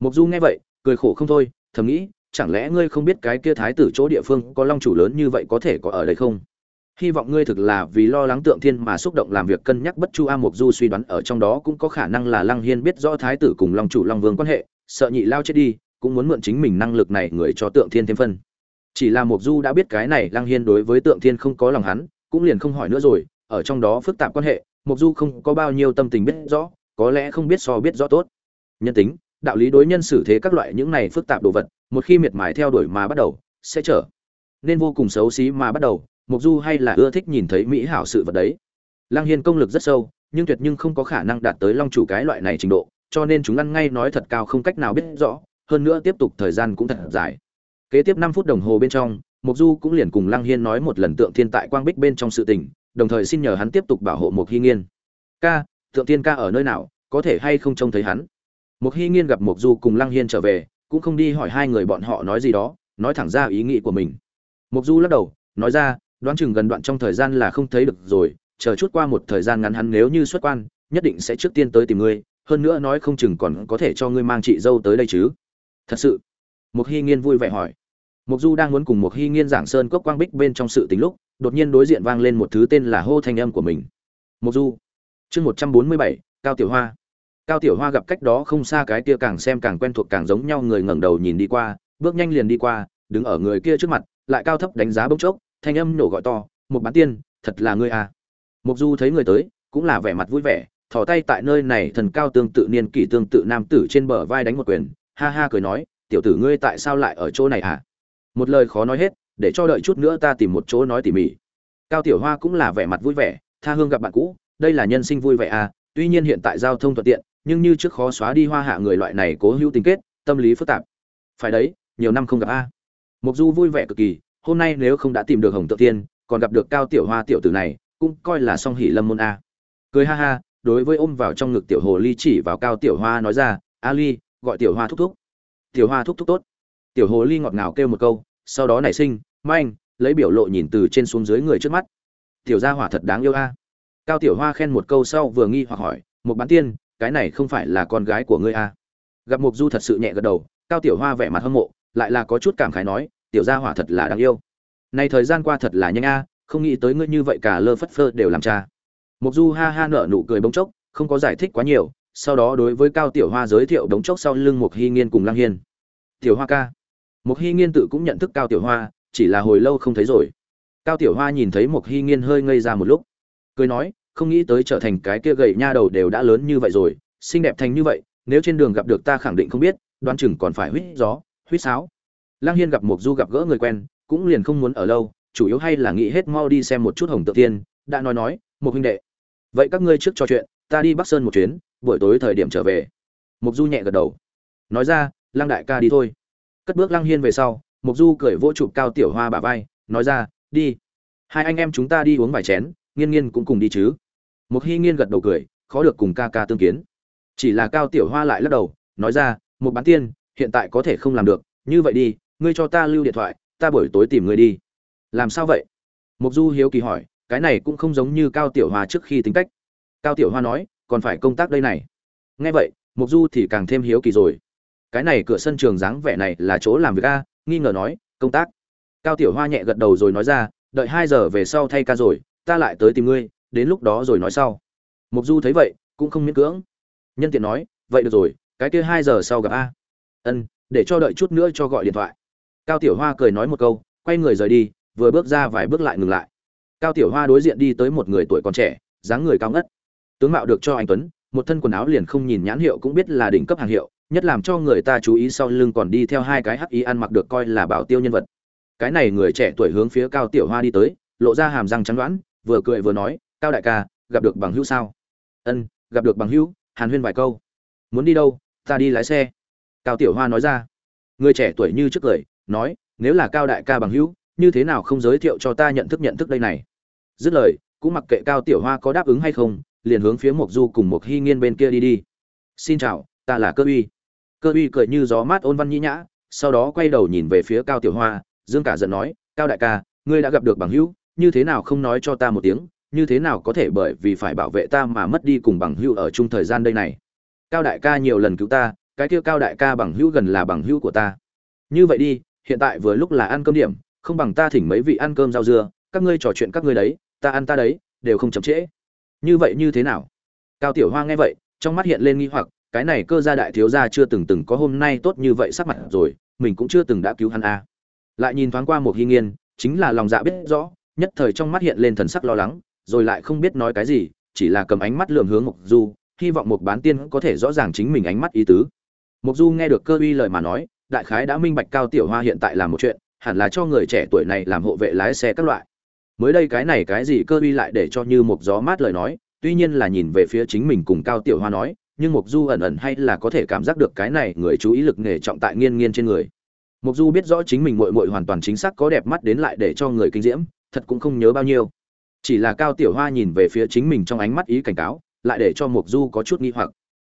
S1: Mục du nghe vậy, cười khổ không thôi, thầm nghĩ, chẳng lẽ ngươi không biết cái kia thái tử chỗ địa phương có long chủ lớn như vậy có thể có ở đây không? Hy vọng ngươi thực là vì lo lắng tượng thiên mà xúc động làm việc cân nhắc bất chu a mục du suy đoán ở trong đó cũng có khả năng là lăng hiên biết rõ thái tử cùng long chủ long vương quan hệ, sợ nhị lao chết đi cũng muốn mượn chính mình năng lực này người cho tượng thiên thêm phân. Chỉ là mục du đã biết cái này lăng hiên đối với tượng thiên không có lòng hắn, cũng liền không hỏi nữa rồi, ở trong đó phức tạp quan hệ mục du không có bao nhiêu tâm tình biết rõ, có lẽ không biết so biết rõ tốt. Nhân tính, đạo lý đối nhân xử thế các loại những này phức tạp đồ vật, một khi miệt mài theo đuổi mà bắt đầu, sẽ trở nên vô cùng xấu xí mà bắt đầu mục du hay là ưa thích nhìn thấy mỹ hảo sự vật đấy. Lăng hiên công lực rất sâu, nhưng tuyệt nhưng không có khả năng đạt tới long chủ cái loại này trình độ, cho nên chúng ăn ngay nói thật cao không cách nào biết rõ hơn nữa tiếp tục thời gian cũng thật dài. Kế tiếp năm phút đồng hồ bên trong mục du cũng liền cùng lăng hiên nói một lần tượng thiên tại quang bích bên trong sự tình, đồng thời xin nhờ hắn tiếp tục bảo hộ mục hy nghiên. Ca, tượng thiên ca ở nơi nào, có thể hay không trông thấy hắn? Mục hy nghiên gặp mục du cùng lăng hiên trở về, cũng không đi hỏi hai người bọn họ nói gì đó, nói thẳng ra ý nghĩ của mình. Mục du lắc đầu, nói ra, đoán chừng gần đoạn trong thời gian là không thấy được rồi, chờ chút qua một thời gian ngắn hắn nếu như xuất quan, nhất định sẽ trước tiên tới tìm ngươi, hơn nữa nói không chừng còn có thể cho ngươi mang chị dâu tới đây chứ thật sự? Mục hy nghiên vui vẻ hỏi. Mục du đang muốn cùng một hy nghiên giảng sơn cốc quang bích bên trong sự tính lúc, đột nhiên đối diện vang lên một thứ tên là hô thanh âm của mình. Mục du, chương một trăm bốn mươi bảy, cao tiểu hoa. Cao tiểu hoa gặp cách đó không xa cái kia càng xem càng quen thuộc càng giống nhau người ngẩng đầu nhìn đi qua, bước nhanh liền đi qua, đứng ở người kia trước mặt, lại cao thấp đánh giá bỗng chốc, thanh âm nổ gọi to một bán tiên, thật là ngươi à? Mục du thấy người tới, cũng là vẻ mặt vui vẻ, thò tay tại nơi này thần cao tương tự niên kỷ tương tự nam tử trên bờ vai đánh một quyền ha ha cười nói, tiểu tử ngươi tại sao lại ở chỗ này à một lời khó nói hết, để cho đợi chút nữa ta tìm một chỗ nói tỉ mỉ. Cao tiểu hoa cũng là vẻ mặt vui vẻ, tha hương gặp bạn cũ, đây là nhân sinh vui vẻ à tuy nhiên hiện tại giao thông thuận tiện, nhưng như trước khó xóa đi hoa hạ người loại này cố hữu tình kết, tâm lý phức tạp. Phải đấy, nhiều năm không gặp a. Mục du vui vẻ cực kỳ, hôm nay nếu không đã tìm được hồng tự tiên, còn gặp được cao tiểu hoa tiểu tử này, cũng coi là song hỷ lâm môn a. Cười ha ha, đối với ôm vào trong ngực tiểu hồ ly chỉ vào cao tiểu hoa nói ra, a ly gọi tiểu hoa thúc thúc. Tiểu hoa thúc thúc tốt. Tiểu hồ ly ngọt ngào kêu một câu, sau đó nảy sinh, manh, lấy biểu lộ nhìn từ trên xuống dưới người trước mắt. Tiểu gia hỏa thật đáng yêu a. Cao tiểu hoa khen một câu sau vừa nghi hoặc hỏi một bán tiên, cái này không phải là con gái của ngươi a? Gặp mục du thật sự nhẹ gật đầu, cao tiểu hoa vẻ mặt hâm mộ, lại là có chút cảm khái nói, tiểu gia hỏa thật là đáng yêu. Này thời gian qua thật là nhanh a, không nghĩ tới ngươi như vậy cả lơ phất phơ đều làm cha. Mục du ha ha nở nụ cười bỗng chốc, không có giải thích quá nhiều sau đó đối với cao tiểu hoa giới thiệu đống chốc sau lưng một hy nghiên cùng lang hiên. Tiểu hoa ca. Một hy nghiên tự cũng nhận thức cao tiểu hoa, chỉ là hồi lâu không thấy rồi. Cao tiểu hoa nhìn thấy một hy nghiên hơi ngây ra một lúc. Cười nói, không nghĩ tới trở thành cái kia gầy nha đầu đều đã lớn như vậy rồi, xinh đẹp thành như vậy, nếu trên đường gặp được ta khẳng định không biết, đoán chừng còn phải huýt gió, huýt sáo. Lang hiên gặp mục du gặp gỡ người quen, cũng liền không muốn ở lâu, chủ yếu hay là nghĩ hết mau đi xem một chút hồng tự tiên đã nói nói một huynh đệ, vậy các ngươi trước trò chuyện, ta đi bắc sơn một chuyến buổi tối thời điểm trở về. Mục du nhẹ gật đầu. Nói ra, lăng đại ca đi thôi. Cất bước lăng hiên về sau, mục du cười vỗ chụp cao tiểu hoa bả vai, nói ra, đi. Hai anh em chúng ta đi uống vài chén, nghiên nghiên cũng cùng đi chứ. Mục hy nghiên gật đầu cười, khó được cùng ca ca tương kiến. Chỉ là cao tiểu hoa lại lắc đầu, nói ra một bán tiên, hiện tại có thể không làm được, như vậy đi, ngươi cho ta lưu điện thoại, ta buổi tối tìm ngươi đi. Làm sao vậy? Mục du hiếu kỳ hỏi, cái này cũng không giống như cao tiểu hoa trước khi tính cách. Cao tiểu hoa nói còn phải công tác đây này. Nghe vậy, mục du thì càng thêm hiếu kỳ rồi. Cái này cửa sân trường dáng vẻ này là chỗ làm việc a? Nghi ngờ nói, công tác. Cao tiểu hoa nhẹ gật đầu rồi nói ra, đợi hai giờ về sau thay ca rồi, ta lại tới tìm ngươi, đến lúc đó rồi nói sau. Mục du thấy vậy, cũng không miễn cưỡng. Nhân tiện nói, vậy được rồi, cái kia hai giờ sau gặp a. Ân, để cho đợi chút nữa cho gọi điện thoại. Cao tiểu hoa cười nói một câu, quay người rời đi, vừa bước ra vài bước lại ngừng lại. Cao tiểu hoa đối diện đi tới một người tuổi còn trẻ, dáng người cao ngất tướng mạo được cho anh tuấn, một thân quần áo liền không nhìn nhãn hiệu cũng biết là đỉnh cấp hàng hiệu, nhất làm cho người ta chú ý sau lưng còn đi theo hai cái hắc ý ăn mặc được coi là bảo tiêu nhân vật. Cái này người trẻ tuổi hướng phía cao tiểu hoa đi tới, lộ ra hàm răng trắng đoán, vừa cười vừa nói, cao đại ca, gặp được bằng hữu sao? Ân, gặp được bằng hữu, hàn huyên vài câu. Muốn đi đâu? Ta đi lái xe. Cao tiểu hoa nói ra. Người trẻ tuổi như trước cười, nói, nếu là cao đại ca bằng hữu, như thế nào không giới thiệu cho ta nhận thức nhận thức đây này? Dứt lời, cũng mặc kệ cao tiểu hoa có đáp ứng hay không liền hướng phía mộc du cùng Mộc Hi nghiên bên kia đi đi. Xin chào, ta là cơ uy. Cơ uy cười như gió mát ôn văn nhĩ nhã, sau đó quay đầu nhìn về phía cao tiểu hoa, dương cả giận nói, cao đại ca, ngươi đã gặp được bằng hữu, như thế nào không nói cho ta một tiếng, như thế nào có thể bởi vì phải bảo vệ ta mà mất đi cùng bằng hữu ở chung thời gian đây này? Cao đại ca nhiều lần cứu ta, cái kia cao đại ca bằng hữu gần là bằng hữu của ta. Như vậy đi, hiện tại vừa lúc là ăn cơm điểm, không bằng ta thỉnh mấy vị ăn cơm rau dưa, các ngươi trò chuyện các ngươi đấy, ta ăn ta đấy, đều không chậm trễ như vậy như thế nào? Cao tiểu hoa nghe vậy, trong mắt hiện lên nghi hoặc, cái này cơ gia đại thiếu gia chưa từng từng có hôm nay tốt như vậy sắc mặt rồi, mình cũng chưa từng đã cứu hắn a. À. lại nhìn thoáng qua một hy nghiên, chính là lòng dạ biết rõ, nhất thời trong mắt hiện lên thần sắc lo lắng, rồi lại không biết nói cái gì, chỉ là cầm ánh mắt lượm hướng mục du, hy vọng một bán tiên có thể rõ ràng chính mình ánh mắt ý tứ. Mục du nghe được cơ uy lời mà nói, đại khái đã minh bạch cao tiểu hoa hiện tại làm một chuyện, hẳn là cho người trẻ tuổi này làm hộ vệ lái xe các loại mới đây cái này cái gì cơ uy lại để cho như một gió mát lời nói, tuy nhiên là nhìn về phía chính mình cùng cao tiểu hoa nói, nhưng mục du ẩn ẩn hay là có thể cảm giác được cái này người chú ý lực nghề trọng tại nghiên nghiên trên người. Mục du biết rõ chính mình muội muội hoàn toàn chính xác có đẹp mắt đến lại để cho người kinh diễm, thật cũng không nhớ bao nhiêu. Chỉ là cao tiểu hoa nhìn về phía chính mình trong ánh mắt ý cảnh cáo, lại để cho mục du có chút nghi hoặc.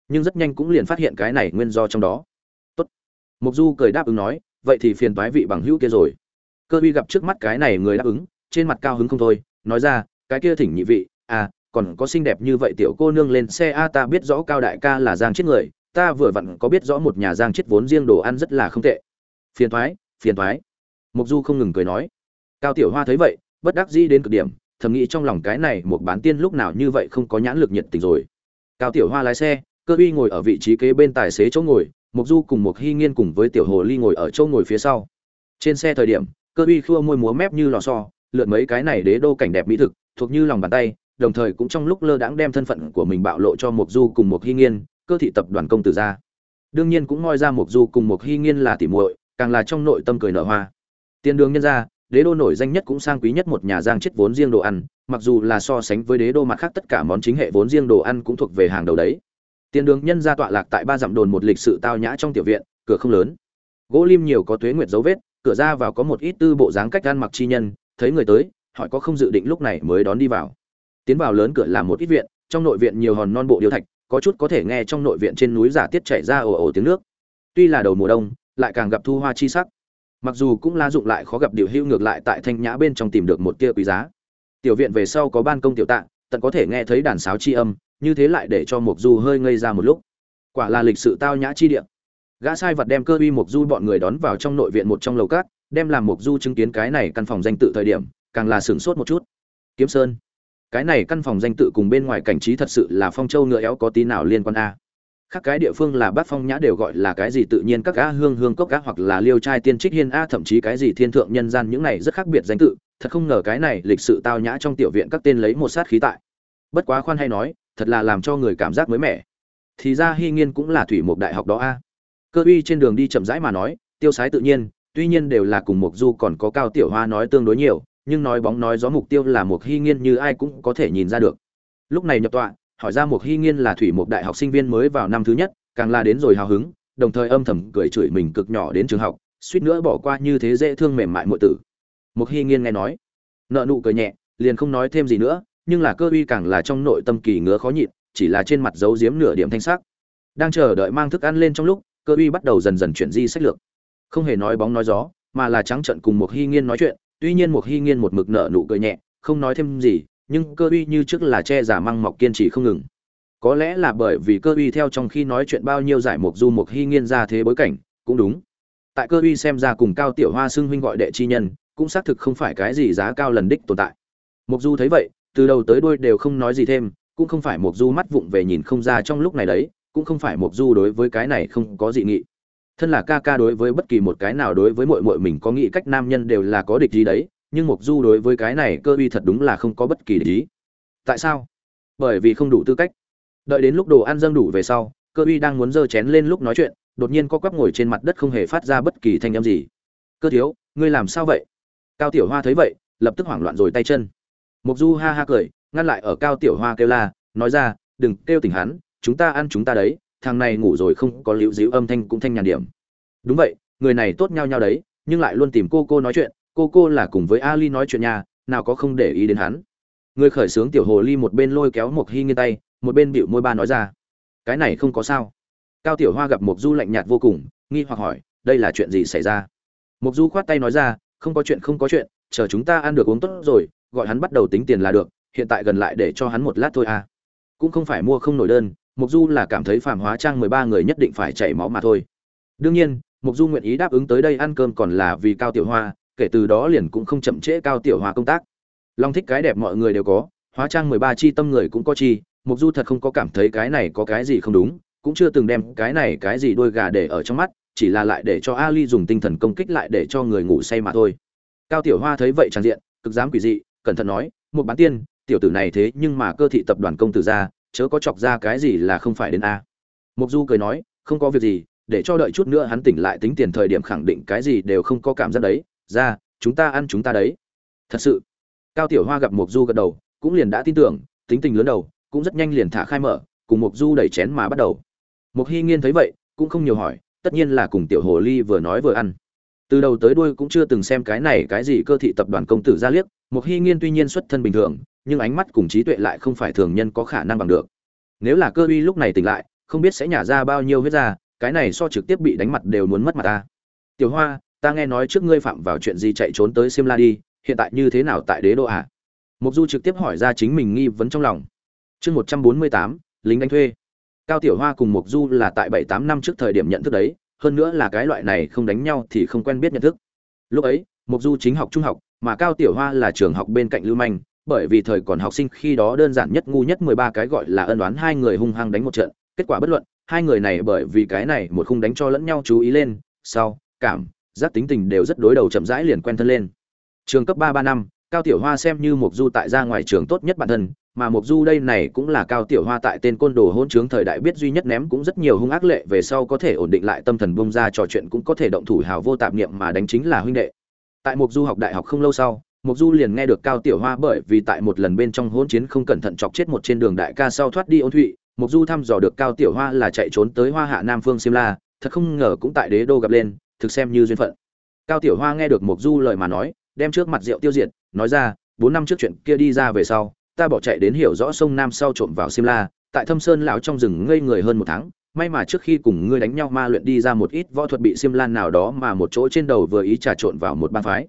S1: Nhưng rất nhanh cũng liền phát hiện cái này nguyên do trong đó. Tốt. Mục du cười đáp ứng nói, vậy thì phiền toái vị bằng hữu kia rồi. Cơ uy gặp trước mắt cái này người đáp ứng trên mặt cao hứng không thôi, nói ra, cái kia thỉnh nhị vị à còn có xinh đẹp như vậy tiểu cô nương lên xe a, ta biết rõ cao đại ca là giang chết người, ta vừa vặn có biết rõ một nhà giang chết vốn riêng đồ ăn rất là không tệ. Phiền thoái phiền thoái. Mục du không ngừng cười nói, cao tiểu hoa thấy vậy, bất đắc dĩ đến cực điểm, thầm nghĩ trong lòng cái này một bán tiên lúc nào như vậy không có nhãn lực nhiệt tình rồi. Cao tiểu hoa lái xe, cơ uy ngồi ở vị trí kế bên tài xế chỗ ngồi, mục du cùng một hy nghiên cùng với tiểu hồ ly ngồi ở chỗ ngồi phía sau. Trên xe thời điểm, cơ uy khua môi múa mép như lò xo lượn mấy cái này đế đô cảnh đẹp mỹ thực, thuộc như lòng bàn tay, đồng thời cũng trong lúc lơ đãng đem thân phận của mình bạo lộ cho mục du cùng một hy nghiên, cơ thị tập đoàn công tử ra. Đương nhiên cũng moi ra mục du cùng một hy nghiên là tỉ muội, càng là trong nội tâm cười nở hoa. Tiền đường nhân ra đế đô nổi danh nhất cũng sang quý nhất một nhà giang chết vốn riêng đồ ăn, mặc dù là so sánh với đế đô mặt khác tất cả món chính hệ vốn riêng đồ ăn cũng thuộc về hàng đầu đấy. Tiền đường nhân ra tọa lạc tại ba dặm đồn một lịch sự tao nhã trong tiểu viện, cửa không lớn. Gỗ lim nhiều có tuế nguyệt dấu vết, cửa ra vào có một ít tư bộ dáng cách ăn mặc chi nhân thấy người tới, hỏi có không dự định lúc này mới đón đi vào. Tiến vào lớn cửa là một ít viện, trong nội viện nhiều hòn non bộ điêu thạch, có chút có thể nghe trong nội viện trên núi giả tiết chảy ra ồ ồ tiếng nước. Tuy là đầu mùa đông, lại càng gặp thu hoa chi sắc. Mặc dù cũng la dụng lại khó gặp điều hưu ngược lại tại thanh nhã bên trong tìm được một kia quý giá. Tiểu viện về sau có ban công tiểu tạ, tận có thể nghe thấy đàn sáo chi âm, như thế lại để cho mục du hơi ngây ra một lúc. Quả là lịch sự tao nhã chi địa. Gã sai vật đem cơ uy mục du bọn người đón vào trong nội viện một trong lầu cát đem làm mục du chứng kiến cái này căn phòng danh tự thời điểm, càng là sửng sốt một chút. Kiếm sơn, cái này căn phòng danh tự cùng bên ngoài cảnh trí thật sự là phong châu ngựa éo có tí nào liên quan a? Khác cái địa phương là bát phong nhã đều gọi là cái gì tự nhiên các gã hương hương cốc gã hoặc là liêu trai tiên trích hiên a, thậm chí cái gì thiên thượng nhân gian những này rất khác biệt danh tự, thật không ngờ cái này lịch sự tao nhã trong tiểu viện các tên lấy một sát khí tại. Bất quá khoan hay nói, thật là làm cho người cảm giác mới mẻ. Thì ra hy nghiên cũng là thủy một đại học đó a. Cơ uy trên đường đi chậm rãi mà nói, tiêu sái tự nhiên tuy nhiên đều là cùng một du còn có cao tiểu hoa nói tương đối nhiều, nhưng nói bóng nói gió mục tiêu là một hy nghiên như ai cũng có thể nhìn ra được. Lúc này nhập tọa, hỏi ra một hy nghiên là thủy một đại học sinh viên mới vào năm thứ nhất, càng là đến rồi hào hứng, đồng thời âm thầm cười chửi mình cực nhỏ đến trường học, suýt nữa bỏ qua như thế dễ thương mềm mại muội tử. Một hy nghiên nghe nói, nợ nụ cười nhẹ, liền không nói thêm gì nữa, nhưng là cơ uy càng là trong nội tâm kỳ ngứa khó nhịn, chỉ là trên mặt giấu giếm nửa điểm thanh sắc. Đang chờ đợi mang thức ăn lên trong lúc, cơ uy bắt đầu dần dần chuyển di sách lược không hề nói bóng nói gió, mà là trắng trận cùng một hy nghiên nói chuyện, tuy nhiên một hy nghiên một mực nợ nụ cười nhẹ, không nói thêm gì, nhưng cơ uy như trước là che giả măng mọc kiên trì không ngừng. Có lẽ là bởi vì cơ uy theo trong khi nói chuyện bao nhiêu giải mục du một hy nghiên ra thế bối cảnh, cũng đúng. Tại cơ uy xem ra cùng cao tiểu hoa xưng huynh gọi đệ chi nhân, cũng xác thực không phải cái gì giá cao lần đích tồn tại. Mục du thấy vậy, từ đầu tới đuôi đều không nói gì thêm, cũng không phải mục du mắt vụng về nhìn không ra trong lúc này đấy, cũng không phải mục du đối với cái này không có dị nghị thân là ca ca đối với bất kỳ một cái nào đối với muội muội mình có nghĩ cách nam nhân đều là có địch gì đấy, nhưng mục du đối với cái này cơ uy thật đúng là không có bất kỳ địch ý. Tại sao? Bởi vì không đủ tư cách. Đợi đến lúc đồ ăn dâng đủ về sau, cơ uy đang muốn giơ chén lên lúc nói chuyện, đột nhiên có quắp ngồi trên mặt đất không hề phát ra bất kỳ thanh âm gì. Cơ thiếu, ngươi làm sao vậy? Cao tiểu hoa thấy vậy, lập tức hoảng loạn rồi tay chân. Mục du ha ha cười, ngăn lại ở cao tiểu hoa kêu la, nói ra, đừng kêu tỉnh hắn, chúng ta ăn chúng ta đấy thằng này ngủ rồi không có liễu díu âm thanh cũng thanh nhàn điểm. Đúng vậy, người này tốt nhau nhau đấy, nhưng lại luôn tìm cô cô nói chuyện, cô cô là cùng với ali nói chuyện nhà nào có không để ý đến hắn. Người khởi sướng tiểu hồ ly một bên lôi kéo một hy nghiêng tay, một bên bịu môi ba nói ra. Cái này không có sao. Cao tiểu hoa gặp mục du lạnh nhạt vô cùng, nghi hoặc hỏi, đây là chuyện gì xảy ra? Mục du khoát tay nói ra, không có chuyện, không có chuyện, chờ chúng ta ăn được uống tốt rồi, gọi hắn bắt đầu tính tiền là được, hiện tại gần lại để cho hắn một lát thôi à. Cũng không phải mua không nổi đơn mục du là cảm thấy phàm hóa trang mười ba người nhất định phải chảy máu mà thôi. Đương nhiên mục du nguyện ý đáp ứng tới đây ăn cơm còn là vì cao tiểu hoa, kể từ đó liền cũng không chậm trễ cao tiểu hoa công tác. Long thích cái đẹp mọi người đều có, hóa trang mười ba chi tâm người cũng có chi mục du thật không có cảm thấy cái này có cái gì không đúng, cũng chưa từng đem cái này cái gì đôi gà để ở trong mắt, chỉ là lại để cho ali dùng tinh thần công kích lại để cho người ngủ say mà thôi. Cao tiểu hoa thấy vậy tràn diện, cực dám quỷ dị, cẩn thận nói một bán tiên, tiểu tử này thế nhưng mà cơ thị tập đoàn công tử ra chớ có chọc ra cái gì là không phải đến a. Mục du cười nói, không có việc gì, để cho đợi chút nữa hắn tỉnh lại tính tiền thời điểm khẳng định cái gì đều không có cảm giác đấy. Ra, chúng ta ăn chúng ta đấy. Thật sự. Cao tiểu hoa gặp mục du gật đầu, cũng liền đã tin tưởng, tính tình lớn đầu, cũng rất nhanh liền thả khai mở, cùng mục du đẩy chén mà bắt đầu. Mục hy nghiên thấy vậy, cũng không nhiều hỏi, tất nhiên là cùng tiểu hồ ly vừa nói vừa ăn. Từ đầu tới đuôi cũng chưa từng xem cái này cái gì cơ thị tập đoàn công tử ra liếc, mục hy nghiên tuy nhiên xuất thân bình thường nhưng ánh mắt cùng trí tuệ lại không phải thường nhân có khả năng bằng được. Nếu là cơ uy lúc này tỉnh lại, không biết sẽ nhả ra bao nhiêu huyết ra, cái này so trực tiếp bị đánh mặt đều muốn mất mặt ta. Tiểu hoa, ta nghe nói trước ngươi phạm vào chuyện gì chạy trốn tới simla đi, hiện tại như thế nào tại đế đô ạ à? mục du trực tiếp hỏi ra chính mình nghi vấn trong lòng. Chương một trăm bốn mươi tám, lính đánh thuê. Cao tiểu hoa cùng mục du là tại bảy tám năm trước thời điểm nhận thức đấy, hơn nữa là cái loại này không đánh nhau thì không quen biết nhận thức. Lúc ấy mục du chính học trung học, mà cao tiểu hoa là trường học bên cạnh lưu manh bởi vì thời còn học sinh khi đó đơn giản nhất ngu nhất mười ba cái gọi là ân đoán hai người hung hăng đánh một trận, kết quả bất luận, hai người này bởi vì cái này một khung đánh cho lẫn nhau chú ý lên, sau, cảm, giác tính tình đều rất đối đầu chậm rãi liền quen thân lên. Trường cấp ba ba năm, cao tiểu hoa xem như Mộc du tại ra ngoài trường tốt nhất bản thân, mà Mộc du đây này cũng là cao tiểu hoa tại tên côn đồ hôn trướng thời đại biết duy nhất ném cũng rất nhiều hung ác lệ về sau có thể ổn định lại tâm thần bung ra trò chuyện cũng có thể động thủ hào vô tạp niệm mà đánh chính là huynh đệ. Tại Mộc du học đại học không lâu sau mục du liền nghe được cao tiểu hoa bởi vì tại một lần bên trong hỗn chiến không cẩn thận chọc chết một trên đường đại ca sau thoát đi ôn thụy mục du thăm dò được cao tiểu hoa là chạy trốn tới hoa hạ nam phương simla thật không ngờ cũng tại đế đô gặp lên, thực xem như duyên phận. Cao tiểu hoa nghe được mục du lời mà nói, đem trước mặt rượu tiêu diệt, nói ra, bốn năm trước chuyện kia đi ra về sau, ta bỏ chạy đến hiểu rõ sông nam sau trộm vào simla tại thâm sơn lão trong rừng ngây người hơn một tháng, may mà trước khi cùng ngươi đánh nhau ma luyện đi ra một ít võ thuật bị simla nào đó mà một chỗ trên đầu vừa ý trà trộn vào một bang phái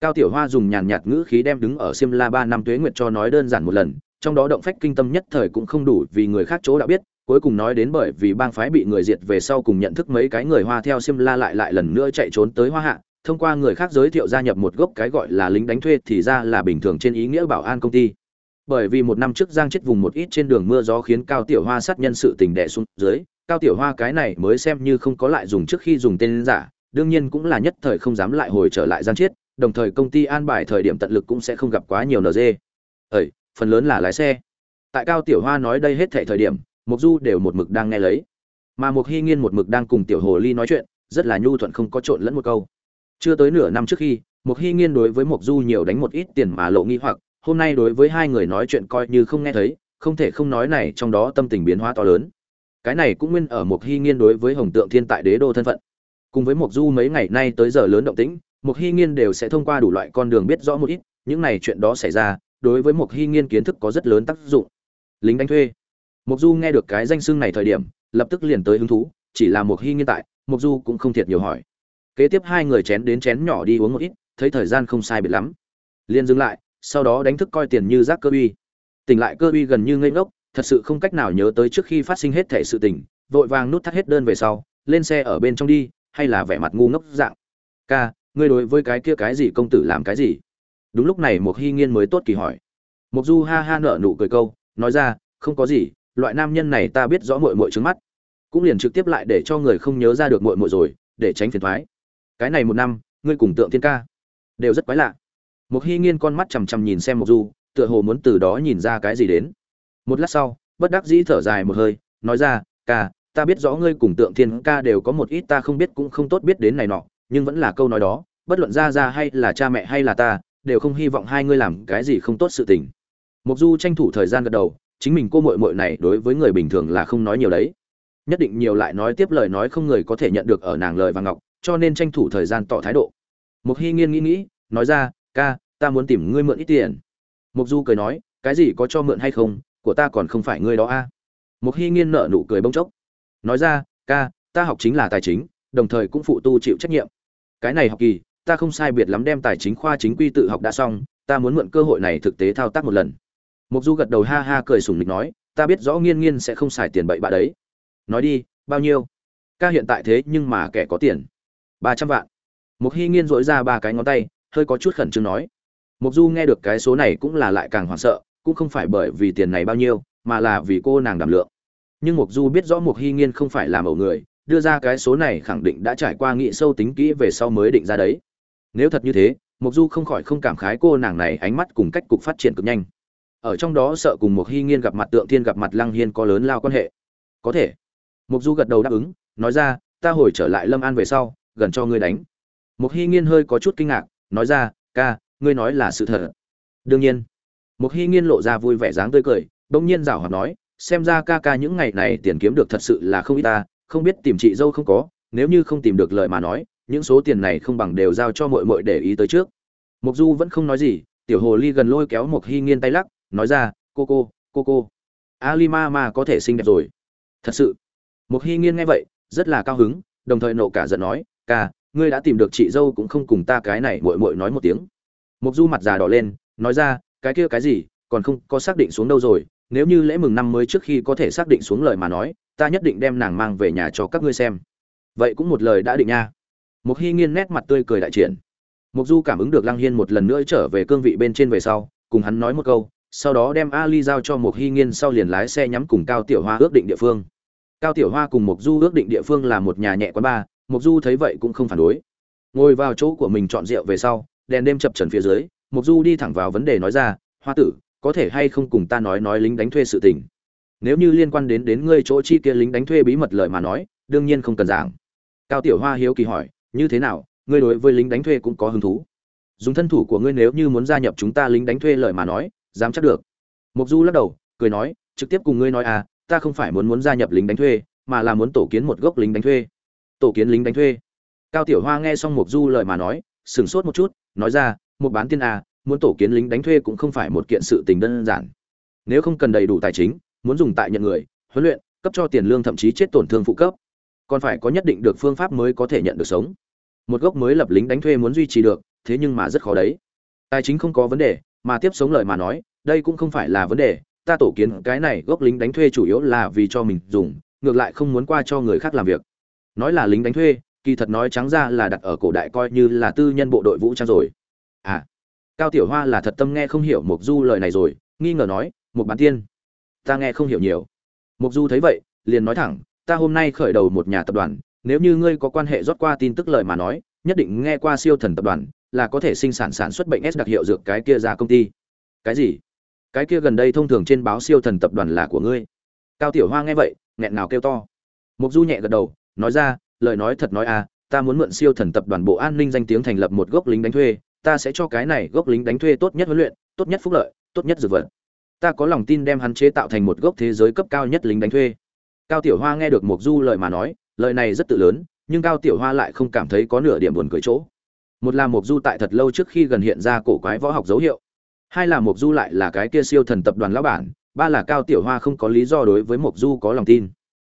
S1: cao tiểu hoa dùng nhàn nhạt ngữ khí đem đứng ở simla ba năm tuế nguyệt cho nói đơn giản một lần, trong đó động phách kinh tâm nhất thời cũng không đủ vì người khác chỗ đã biết, cuối cùng nói đến bởi vì bang phái bị người diệt về sau cùng nhận thức mấy cái người hoa theo simla lại lại lần nữa chạy trốn tới hoa hạ, thông qua người khác giới thiệu gia nhập một gốc cái gọi là lính đánh thuê thì ra là bình thường trên ý nghĩa bảo an công ty. Bởi vì một năm trước giang chết vùng một ít trên đường mưa gió khiến cao tiểu hoa sát nhân sự tình đẻ xuống dưới, cao tiểu hoa cái này mới xem như không có lại dùng trước khi dùng tên giả, đương nhiên cũng là nhất thời không dám lại hồi trở lại giang chết đồng thời công ty an bài thời điểm tận lực cũng sẽ không gặp quá nhiều nd ơi phần lớn là lái xe. Tại cao tiểu hoa nói đây hết thệ thời điểm mục du đều một mực đang nghe lấy. Mà mục hy nghiên một mực đang cùng tiểu hồ ly nói chuyện, rất là nhu thuận không có trộn lẫn một câu. Chưa tới nửa năm trước khi mục hy nghiên đối với mục du nhiều đánh một ít tiền mà lộ nghi hoặc, hôm nay đối với hai người nói chuyện coi như không nghe thấy, không thể không nói này trong đó tâm tình biến hóa to lớn. Cái này cũng nguyên ở mục hy nghiên đối với hồng tượng thiên tại đế đô thân phận. Cùng với mục du mấy ngày nay tới giờ lớn động tĩnh mục hy nghiên đều sẽ thông qua đủ loại con đường biết rõ một ít, những này chuyện đó xảy ra, đối với mục hy nghiên kiến thức có rất lớn tác dụng. Lính đánh thuê. Mục du nghe được cái danh xưng này thời điểm, lập tức liền tới hứng thú, chỉ là mục hy nghiên tại mục du cũng không thiệt nhiều hỏi. Kế tiếp hai người chén đến chén nhỏ đi uống một ít, thấy thời gian không sai biệt lắm. Liền dừng lại, sau đó đánh thức coi tiền như rác cơ uy. Tỉnh lại cơ uy gần như ngây ngốc, thật sự không cách nào nhớ tới trước khi phát sinh hết thể sự tình, vội vàng nút thắt hết đơn về sau, lên xe ở bên trong đi, hay là vẻ mặt ngu ngốc dạng. Ca ngươi đối với cái kia cái gì công tử làm cái gì? Đúng lúc này một hy nghiên mới tốt kỳ hỏi. Mục du ha ha nở nụ cười câu, nói ra, không có gì, loại nam nhân này ta biết rõ mội mội trước mắt. Cũng liền trực tiếp lại để cho người không nhớ ra được mội mội rồi, để tránh phiền thoái. Cái này một năm, ngươi cùng tượng thiên ca đều rất quái lạ. Một hy nghiên con mắt chằm chằm nhìn xem mục du, tựa hồ muốn từ đó nhìn ra cái gì đến. Một lát sau, bất đắc dĩ thở dài một hơi, nói ra, ca, ta biết rõ ngươi cùng tượng thiên ca đều có một ít ta không biết cũng không tốt biết đến này nọ nhưng vẫn là câu nói đó, bất luận ra ra hay là cha mẹ hay là ta, đều không hy vọng hai ngươi làm cái gì không tốt sự tình. Mục du tranh thủ thời gian gật đầu, chính mình cô muội muội này đối với người bình thường là không nói nhiều đấy. Nhất định nhiều lại nói tiếp lời nói không người có thể nhận được ở nàng lời và ngọc, cho nên tranh thủ thời gian tỏ thái độ. Mục hy nghiên nghĩ nghĩ, nói ra, ca, ta muốn tìm ngươi mượn ít tiền. Mục du cười nói, cái gì có cho mượn hay không, của ta còn không phải ngươi đó a. À? mục hy nghiên nợ nụ cười bông chốc. Nói ra, ca, ta học chính là tài chính, đồng thời cũng phụ tu chịu trách nhiệm cái này học kỳ, ta không sai biệt lắm đem tài chính khoa chính quy tự học đã xong, ta muốn mượn cơ hội này thực tế thao tác một lần. Mục du gật đầu ha ha cười sùng lịch nói, ta biết rõ nghiên nghiên sẽ không xài tiền bậy bạ đấy. Nói đi, bao nhiêu? Ca hiện tại thế nhưng mà kẻ có tiền. Ba trăm vạn. Mục hy nghiên dỗi ra ba cái ngón tay, hơi có chút khẩn trương nói. Mục du nghe được cái số này cũng là lại càng hoảng sợ, cũng không phải bởi vì tiền này bao nhiêu, mà là vì cô nàng đảm lượng. Nhưng mục du biết rõ mục hy nghiên không phải làm mẫu người đưa ra cái số này khẳng định đã trải qua nghị sâu tính kỹ về sau mới định ra đấy. Nếu thật như thế mục du không khỏi không cảm khái cô nàng này ánh mắt cùng cách cục phát triển cực nhanh. Ở trong đó sợ cùng một hy nghiên gặp mặt tượng thiên gặp mặt lăng hiên có lớn lao quan hệ. Có thể. Mục du gật đầu đáp ứng, nói ra, ta hồi trở lại lâm an về sau, gần cho ngươi đánh. Một hy nghiên hơi có chút kinh ngạc, nói ra, ca, ngươi nói là sự thật. Đương nhiên. Một hy nghiên lộ ra vui vẻ dáng tươi cười, bỗng nhiên rảo hoạt nói, xem ra ca ca những ngày này tiền kiếm được thật sự là không ít ta không biết tìm chị dâu không có, nếu như không tìm được lời mà nói, những số tiền này không bằng đều giao cho mội mội để ý tới trước. Mục du vẫn không nói gì, tiểu hồ ly gần lôi kéo Mục hy nghiên tay lắc, nói ra, cô cô cô cô alima ma có thể xinh đẹp rồi. Thật sự? Mục hy nghiên nghe vậy, rất là cao hứng, đồng thời nộ cả giận nói, ca, ngươi đã tìm được chị dâu cũng không cùng ta cái này mội mội nói một tiếng. Mục du mặt già đỏ lên, nói ra, cái kia cái gì, còn không có xác định xuống đâu rồi, nếu như lễ mừng năm mới trước khi có thể xác định xuống lời mà nói ta nhất định đem nàng mang về nhà cho các ngươi xem. Vậy cũng một lời đã định nha. Mục hy nghiên nét mặt tươi cười đại triển. Mục du cảm ứng được lăng hiên một lần nữa trở về cương vị bên trên về sau, cùng hắn nói một câu, sau đó đem ali giao cho mục hy nghiên sau liền lái xe nhắm cùng cao tiểu hoa ước định địa phương. Cao tiểu hoa cùng mục du ước định địa phương là một nhà nhẹ quán bar mục du thấy vậy cũng không phản đối. Ngồi vào chỗ của mình chọn rượu về sau, đèn đêm chập trần phía dưới mục du đi thẳng vào vấn đề nói ra, hoa tử, có thể hay không cùng ta nói nói lính đánh thuê sự tình? Nếu như liên quan đến đến ngươi chỗ chi kia lính đánh thuê bí mật lời mà nói, đương nhiên không cần giảng. Cao tiểu hoa hiếu kỳ hỏi, như thế nào, ngươi đối với lính đánh thuê cũng có hứng thú? Dùng thân thủ của ngươi nếu như muốn gia nhập chúng ta lính đánh thuê lời mà nói, dám chắc được. Mục du lắc đầu, cười nói, trực tiếp cùng ngươi nói à ta không phải muốn muốn gia nhập lính đánh thuê, mà là muốn tổ kiến một gốc lính đánh thuê. Tổ kiến lính đánh thuê. Cao tiểu hoa nghe xong mục du lời mà nói, sửng sốt một chút, nói ra một bán tiên à muốn tổ kiến lính đánh thuê cũng không phải một kiện sự tình đơn giản. Nếu không cần đầy đủ tài chính muốn dùng tại nhận người, huấn luyện, cấp cho tiền lương thậm chí chết tổn thương phụ cấp. Còn phải có nhất định được phương pháp mới có thể nhận được sống. Một gốc mới lập lính đánh thuê muốn duy trì được, thế nhưng mà rất khó đấy. Tài chính không có vấn đề, mà tiếp sống lời mà nói, đây cũng không phải là vấn đề. Ta tổ kiến cái này gốc lính đánh thuê chủ yếu là vì cho mình dùng, ngược lại không muốn qua cho người khác làm việc. Nói là lính đánh thuê, kỳ thật nói trắng ra là đặt ở cổ đại coi như là tư nhân bộ đội vũ trang rồi. À cao tiểu hoa là thật tâm nghe không hiểu mục du lời này rồi, nghi ngờ nói một bán tiên ta nghe không hiểu nhiều. Mục du thấy vậy, liền nói thẳng, ta hôm nay khởi đầu một nhà tập đoàn, nếu như ngươi có quan hệ rót qua tin tức lời mà nói, nhất định nghe qua siêu thần tập đoàn, là có thể sinh sản sản xuất bệnh s đặc hiệu dược cái kia ra công ty. Cái gì? Cái kia gần đây thông thường trên báo siêu thần tập đoàn là của ngươi. Cao tiểu hoa nghe vậy, nghẹn nào kêu to. Mục du nhẹ gật đầu, nói ra, lời nói thật nói à ta muốn mượn siêu thần tập đoàn bộ an ninh danh tiếng thành lập một gốc lính đánh thuê, ta sẽ cho cái này gốc lính đánh thuê tốt nhất huấn luyện, tốt nhất phúc lợi, tốt nhất dược vật ta có lòng tin đem hắn chế tạo thành một gốc thế giới cấp cao nhất lính đánh thuê. Cao tiểu hoa nghe được mục du lời mà nói, lời này rất tự lớn, nhưng cao tiểu hoa lại không cảm thấy có nửa điểm buồn cười chỗ. Một là mục du tại thật lâu trước khi gần hiện ra cổ quái võ học dấu hiệu, hai là mục du lại là cái kia siêu thần tập đoàn lão bản, ba là cao tiểu hoa không có lý do đối với mục du có lòng tin.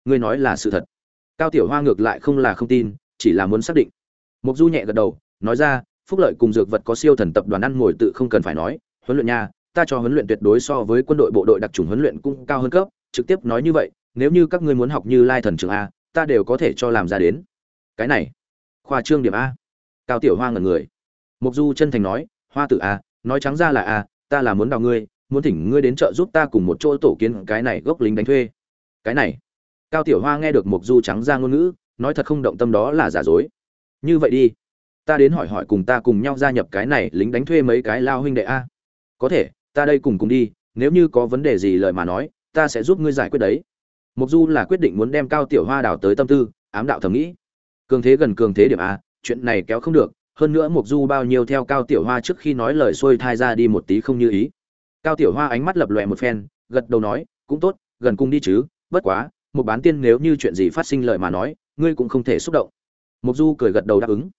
S1: Ngươi nói là sự thật. Cao tiểu hoa ngược lại không là không tin, chỉ là muốn xác định. Mục du nhẹ gật đầu, nói ra, phúc lợi cùng dược vật có siêu thần tập đoàn ăn ngồi tự không cần phải nói, huấn luyện nha ta cho huấn luyện tuyệt đối so với quân đội bộ đội đặc trùng huấn luyện cũng cao hơn cấp, trực tiếp nói như vậy, nếu như các ngươi muốn học như lai thần trường a, ta đều có thể cho làm ra đến. Cái này, khoa trương điểm a. Cao tiểu hoa ngẩn người. Mục du chân thành nói, hoa tử a, nói trắng ra là a, ta là muốn đào ngươi, muốn thỉnh ngươi đến chợ giúp ta cùng một chỗ tổ kiến cái này gốc lính đánh thuê. Cái này, cao tiểu hoa nghe được mục du trắng ra ngôn ngữ, nói thật không động tâm đó là giả dối. Như vậy đi, ta đến hỏi hỏi cùng ta cùng nhau gia nhập cái này lính đánh thuê mấy cái lao huynh đệ a. Có thể ta đây cùng cùng đi, nếu như có vấn đề gì lời mà nói, ta sẽ giúp ngươi giải quyết đấy. Mục du là quyết định muốn đem cao tiểu hoa đào tới tâm tư, ám đạo thầm nghĩ. Cường thế gần cường thế điểm a, chuyện này kéo không được, hơn nữa mục du bao nhiêu theo cao tiểu hoa trước khi nói lời xuôi thai ra đi một tí không như ý. Cao tiểu hoa ánh mắt lập lòe một phen, gật đầu nói, cũng tốt, gần cung đi chứ, bất quá một bán tiên nếu như chuyện gì phát sinh lời mà nói, ngươi cũng không thể xúc động. Mục du cười gật đầu đáp ứng.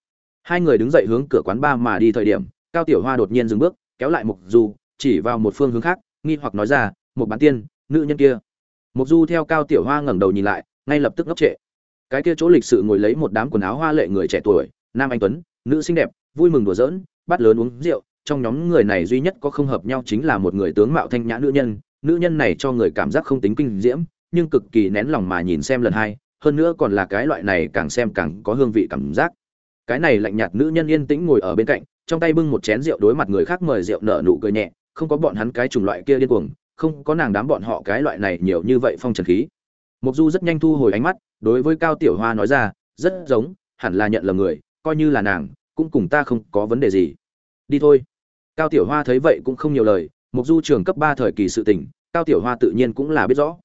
S1: Hai người đứng dậy hướng cửa quán ba mà đi thời điểm, cao tiểu hoa đột nhiên dừng bước, kéo lại mục du chỉ vào một phương hướng khác, nghi hoặc nói ra, một bán tiên, nữ nhân kia. Mục du theo cao tiểu hoa ngẩng đầu nhìn lại, ngay lập tức ngốc trệ. Cái kia chỗ lịch sự ngồi lấy một đám quần áo hoa lệ người trẻ tuổi, nam anh tuấn, nữ xinh đẹp, vui mừng đùa giỡn, bắt lớn uống rượu, trong nhóm người này duy nhất có không hợp nhau chính là một người tướng mạo thanh nhã nữ nhân. Nữ nhân này cho người cảm giác không tính kinh diễm, nhưng cực kỳ nén lòng mà nhìn xem lần hai, hơn nữa còn là cái loại này càng xem càng có hương vị cảm giác. Cái này lạnh nhạt nữ nhân yên tĩnh ngồi ở bên cạnh, trong tay bưng một chén rượu đối mặt người khác mời rượu nở nụ cười nhẹ không có bọn hắn cái chủng loại kia điên cuồng, không có nàng đám bọn họ cái loại này nhiều như vậy phong trần khí. Mục du rất nhanh thu hồi ánh mắt, đối với cao tiểu hoa nói ra, rất giống, hẳn là nhận là người, coi như là nàng, cũng cùng ta không có vấn đề gì. Đi thôi. Cao tiểu hoa thấy vậy cũng không nhiều lời mục du trường cấp ba thời kỳ sự tình, cao tiểu hoa tự nhiên cũng là biết rõ.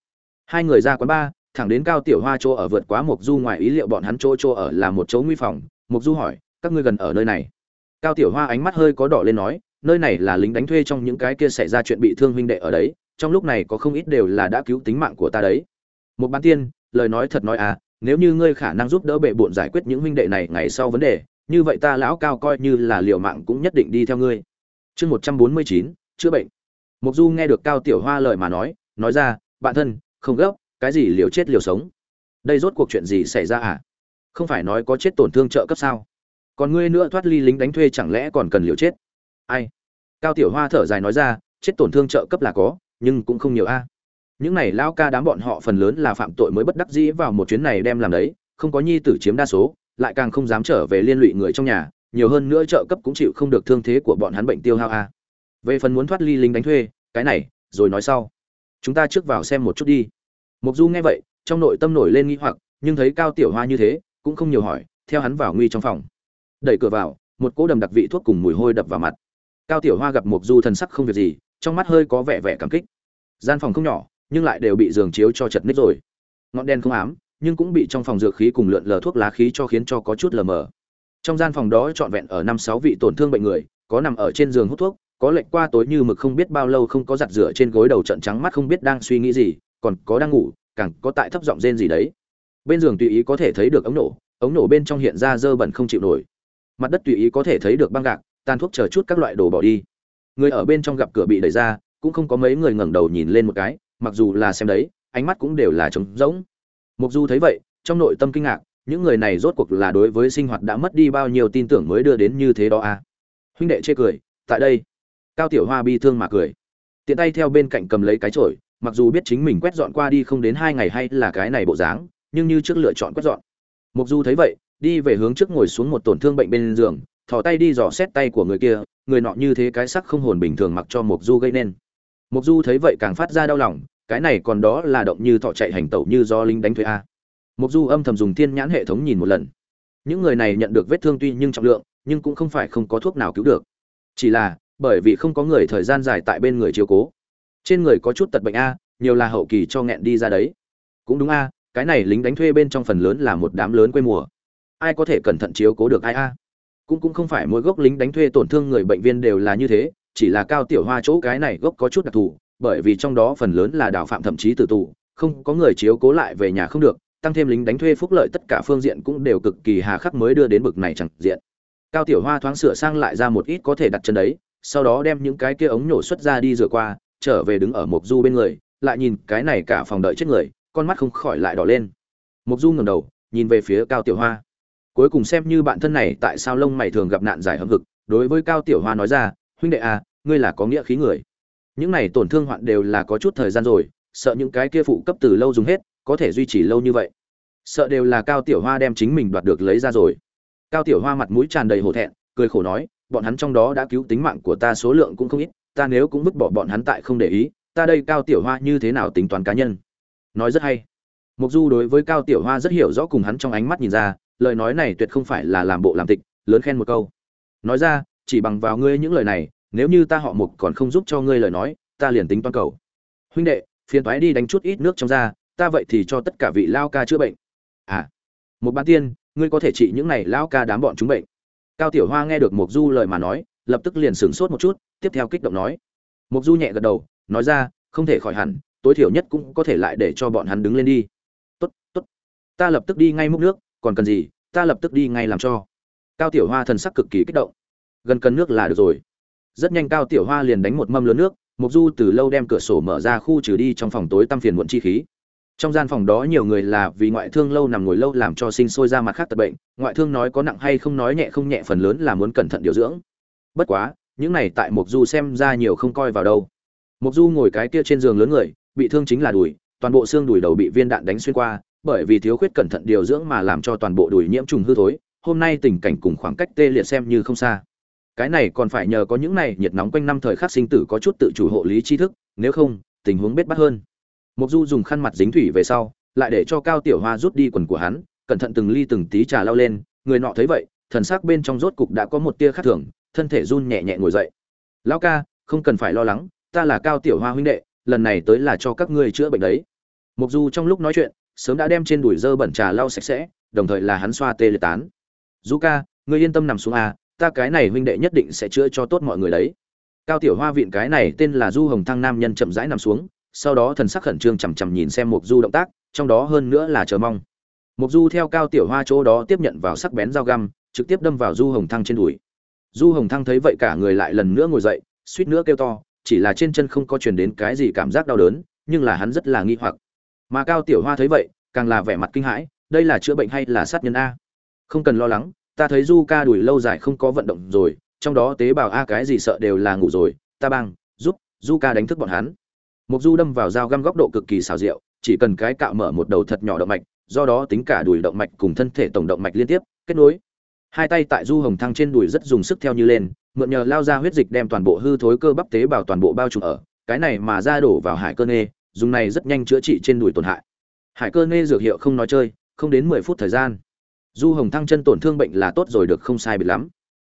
S1: Hai người ra quán ba, thẳng đến cao tiểu hoa chỗ ở vượt quá mục du ngoài ý liệu bọn hắn chỗ chỗ ở là một chỗ nguy phòng mục du hỏi, các ngươi gần ở nơi này? Cao tiểu hoa ánh mắt hơi có đỏ lên nói nơi này là lính đánh thuê trong những cái kia xảy ra chuyện bị thương huynh đệ ở đấy, trong lúc này có không ít đều là đã cứu tính mạng của ta đấy. Một bán tiên, lời nói thật nói à nếu như ngươi khả năng giúp đỡ bệ bộn giải quyết những huynh đệ này ngày sau vấn đề, như vậy ta lão cao coi như là liều mạng cũng nhất định đi theo ngươi. Chương một trăm bốn mươi chín, chữa bệnh. Mục du nghe được cao tiểu hoa lời mà nói nói ra, bạn thân, không gấp, cái gì liều chết liều sống? Đây rốt cuộc chuyện gì xảy ra à? Không phải nói có chết tổn thương trợ cấp sao? Còn ngươi nữa thoát ly lính đánh thuê chẳng lẽ còn cần liều chết? Ai? Cao tiểu hoa thở dài nói ra, chết tổn thương trợ cấp là có, nhưng cũng không nhiều a. Những này lão ca đám bọn họ phần lớn là phạm tội mới bất đắc dĩ vào một chuyến này đem làm đấy, không có nhi tử chiếm đa số, lại càng không dám trở về liên lụy người trong nhà, nhiều hơn nữa trợ cấp cũng chịu không được thương thế của bọn hắn bệnh tiêu hao a. Về phần muốn thoát ly lính đánh thuê, cái này, rồi nói sau. Chúng ta trước vào xem một chút đi. Mục du nghe vậy, trong nội tâm nổi lên nghi hoặc, nhưng thấy cao tiểu hoa như thế, cũng không nhiều hỏi, theo hắn vào nguy trong phòng. Đẩy cửa vào, một cỗ đầm đặc vị thuốc cùng mùi hôi đập vào mặt cao tiểu hoa gặp mục du thần sắc không việc gì, trong mắt hơi có vẻ vẻ cảm kích. Gian phòng không nhỏ, nhưng lại đều bị giường chiếu cho chật ních rồi. Ngọn đèn không ám, nhưng cũng bị trong phòng dược khí cùng lượn lờ thuốc lá khí cho khiến cho có chút lờ mờ. Trong gian phòng đó trọn vẹn ở năm sáu vị tổn thương bệnh người, có nằm ở trên giường hút thuốc, có lệch qua tối như mực không biết bao lâu không có giặt rửa trên gối đầu trận trắng mắt không biết đang suy nghĩ gì, còn có đang ngủ, càng có tại thấp giọng rên gì đấy. Bên giường tùy ý có thể thấy được ống nổ ống nổ bên trong hiện ra dơ bẩn không chịu nổi. Mặt đất tùy ý có thể thấy được băng gạc tàn thuốc chờ chút các loại đồ bỏ đi. Người ở bên trong gặp cửa bị đẩy ra, cũng không có mấy người ngẩng đầu nhìn lên một cái, mặc dù là xem đấy, ánh mắt cũng đều là trống rỗng. Mục du thấy vậy, trong nội tâm kinh ngạc, những người này rốt cuộc là đối với sinh hoạt đã mất đi bao nhiêu tin tưởng mới đưa đến như thế đó à? Huynh đệ chê cười, tại đây. Cao tiểu hoa bi thương mà cười. Tiện tay theo bên cạnh cầm lấy cái chổi, mặc dù biết chính mình quét dọn qua đi không đến hai ngày hay là cái này bộ dáng, nhưng như trước lựa chọn quét dọn. Mục du thấy vậy, đi về hướng trước ngồi xuống một tổn thương bệnh bên giường thò tay đi dò xét tay của người kia, người nọ như thế cái sắc không hồn bình thường mặc cho mục du gây nên. Mục du thấy vậy càng phát ra đau lòng, cái này còn đó là động như thọ chạy hành tẩu như do linh đánh thuê a. Mục du âm thầm dùng thiên nhãn hệ thống nhìn một lần. Những người này nhận được vết thương tuy nhưng trọng lượng, nhưng cũng không phải không có thuốc nào cứu được. Chỉ là, bởi vì không có người thời gian dài tại bên người chiếu cố. Trên người có chút tật bệnh a, nhiều là hậu kỳ cho nghẹn đi ra đấy. Cũng đúng a, cái này lính đánh thuê bên trong phần lớn là một đám lớn quê mùa. Ai có thể cẩn thận chiếu cố được ai a? Cũng cũng không phải mỗi gốc lính đánh thuê tổn thương người bệnh viên đều là như thế, chỉ là cao tiểu hoa chỗ cái này gốc có chút đặc thù, bởi vì trong đó phần lớn là đào phạm thậm chí tử tù, không có người chiếu cố lại về nhà không được, tăng thêm lính đánh thuê phúc lợi tất cả phương diện cũng đều cực kỳ hà khắc mới đưa đến bực này chẳng diện. Cao tiểu hoa thoáng sửa sang lại ra một ít có thể đặt chân đấy, sau đó đem những cái kia ống nhổ xuất ra đi rửa qua, trở về đứng ở mộc du bên người, lại nhìn cái này cả phòng đợi chết người, con mắt không khỏi lại đỏ lên. Mộc du ngẩng đầu, nhìn về phía cao tiểu hoa cuối cùng xem như bạn thân này tại sao lông mày thường gặp nạn giải hâm hực, đối với cao tiểu hoa nói ra, huynh đệ à ngươi là có nghĩa khí người. Những này tổn thương hoạn đều là có chút thời gian rồi, sợ những cái kia phụ cấp từ lâu dùng hết, có thể duy trì lâu như vậy. Sợ đều là cao tiểu hoa đem chính mình đoạt được lấy ra rồi. Cao tiểu hoa mặt mũi tràn đầy hổ thẹn, cười khổ nói, bọn hắn trong đó đã cứu tính mạng của ta số lượng cũng không ít, ta nếu cũng vứt bỏ bọn hắn tại không để ý, ta đây cao tiểu hoa như thế nào tính toán cá nhân? Nói rất hay. Mục du đối với cao tiểu hoa rất hiểu rõ cùng hắn trong ánh mắt nhìn ra lời nói này tuyệt không phải là làm bộ làm tịch, lớn khen một câu. Nói ra, chỉ bằng vào ngươi những lời này, nếu như ta họ mục còn không giúp cho ngươi lời nói, ta liền tính toán cầu. Huynh đệ, phiền thoái đi đánh chút ít nước trong da, ta vậy thì cho tất cả vị lao ca chữa bệnh. À một bán tiên, ngươi có thể trị những này lao ca đám bọn chúng bệnh. Cao tiểu hoa nghe được mục du lời mà nói, lập tức liền sửng sốt một chút, tiếp theo kích động nói. Mục du nhẹ gật đầu, nói ra, không thể khỏi hẳn, tối thiểu nhất cũng có thể lại để cho bọn hắn đứng lên đi. Tốt tốt. Ta lập tức đi ngay múc nước còn cần gì, ta lập tức đi ngay làm cho. Cao tiểu hoa thần sắc cực kỳ kích động. Gần cần nước là được rồi. Rất nhanh cao tiểu hoa liền đánh một mâm lớn nước mục du từ lâu đem cửa sổ mở ra khu trừ đi trong phòng tối tăm phiền muộn chi khí. Trong gian phòng đó nhiều người là vì ngoại thương lâu nằm ngồi lâu làm cho sinh sôi ra mặt khác tật bệnh, ngoại thương nói có nặng hay không nói nhẹ không nhẹ phần lớn là muốn cẩn thận điều dưỡng. Bất quá, những này tại mục du xem ra nhiều không coi vào đâu. Mục du ngồi cái kia trên giường lớn người, bị thương chính là đùi, toàn bộ xương đùi đầu bị viên đạn đánh xuyên qua bởi vì thiếu khuyết cẩn thận điều dưỡng mà làm cho toàn bộ đùi nhiễm trùng hư thối, hôm nay tình cảnh cùng khoảng cách tê liệt xem như không xa. Cái này còn phải nhờ có những này nhiệt nóng quanh năm thời khắc sinh tử có chút tự chủ hộ lý tri thức, nếu không, tình huống bết bắt hơn. Mục du dùng khăn mặt dính thủy về sau, lại để cho cao tiểu hoa rút đi quần của hắn, cẩn thận từng ly từng tí trà lao lên, người nọ thấy vậy, thần sắc bên trong rốt cục đã có một tia khác thường, thân thể run nhẹ nhẹ ngồi dậy. Lão ca, không cần phải lo lắng, ta là cao tiểu hoa huynh đệ, lần này tới là cho các ngươi chữa bệnh đấy. Mục du trong lúc nói chuyện sớm đã đem trên đùi dơ bẩn trà lau sạch sẽ, đồng thời là hắn xoa tê liệt tán. Du ca ngươi yên tâm nằm xuống a ta cái này huynh đệ nhất định sẽ chữa cho tốt mọi người đấy. Cao tiểu hoa viện cái này tên là du hồng thăng nam nhân chậm rãi nằm xuống, sau đó thần sắc khẩn trương chằm chằm nhìn xem mục du động tác, trong đó hơn nữa là chờ mong. Mục du theo cao tiểu hoa chỗ đó tiếp nhận vào sắc bén dao găm, trực tiếp đâm vào du hồng thăng trên đùi. Du hồng thăng thấy vậy cả người lại lần nữa ngồi dậy, suýt nữa kêu to, chỉ là trên chân không có truyền đến cái gì cảm giác đau đớn, nhưng là hắn rất là nghi hoặc mà cao tiểu hoa thấy vậy, càng là vẻ mặt kinh hãi, đây là chữa bệnh hay là sát nhân a? Không cần lo lắng, ta thấy du ca đuổi lâu dài không có vận động rồi, trong đó tế bào a cái gì sợ đều là ngủ rồi, ta bang, giúp, du ca đánh thức bọn hắn. Mục du đâm vào dao găm góc độ cực kỳ xào rượu chỉ cần cái cạo mở một đầu thật nhỏ động mạch, do đó tính cả đùi động mạch cùng thân thể tổng động mạch liên tiếp, kết nối. Hai tay tại du hồng thăng trên đùi rất dùng sức theo như lên, mượn nhờ lao ra huyết dịch đem toàn bộ hư thối cơ bắp tế bào toàn bộ bao trùm ở, cái này mà ra đổ vào hải cơ nê dùng này rất nhanh chữa trị trên đùi tổn hại. Hải cơ nê dược hiệu không nói chơi, không đến mười phút thời gian. Du hồng thăng chân tổn thương bệnh là tốt rồi được không sai biệt lắm.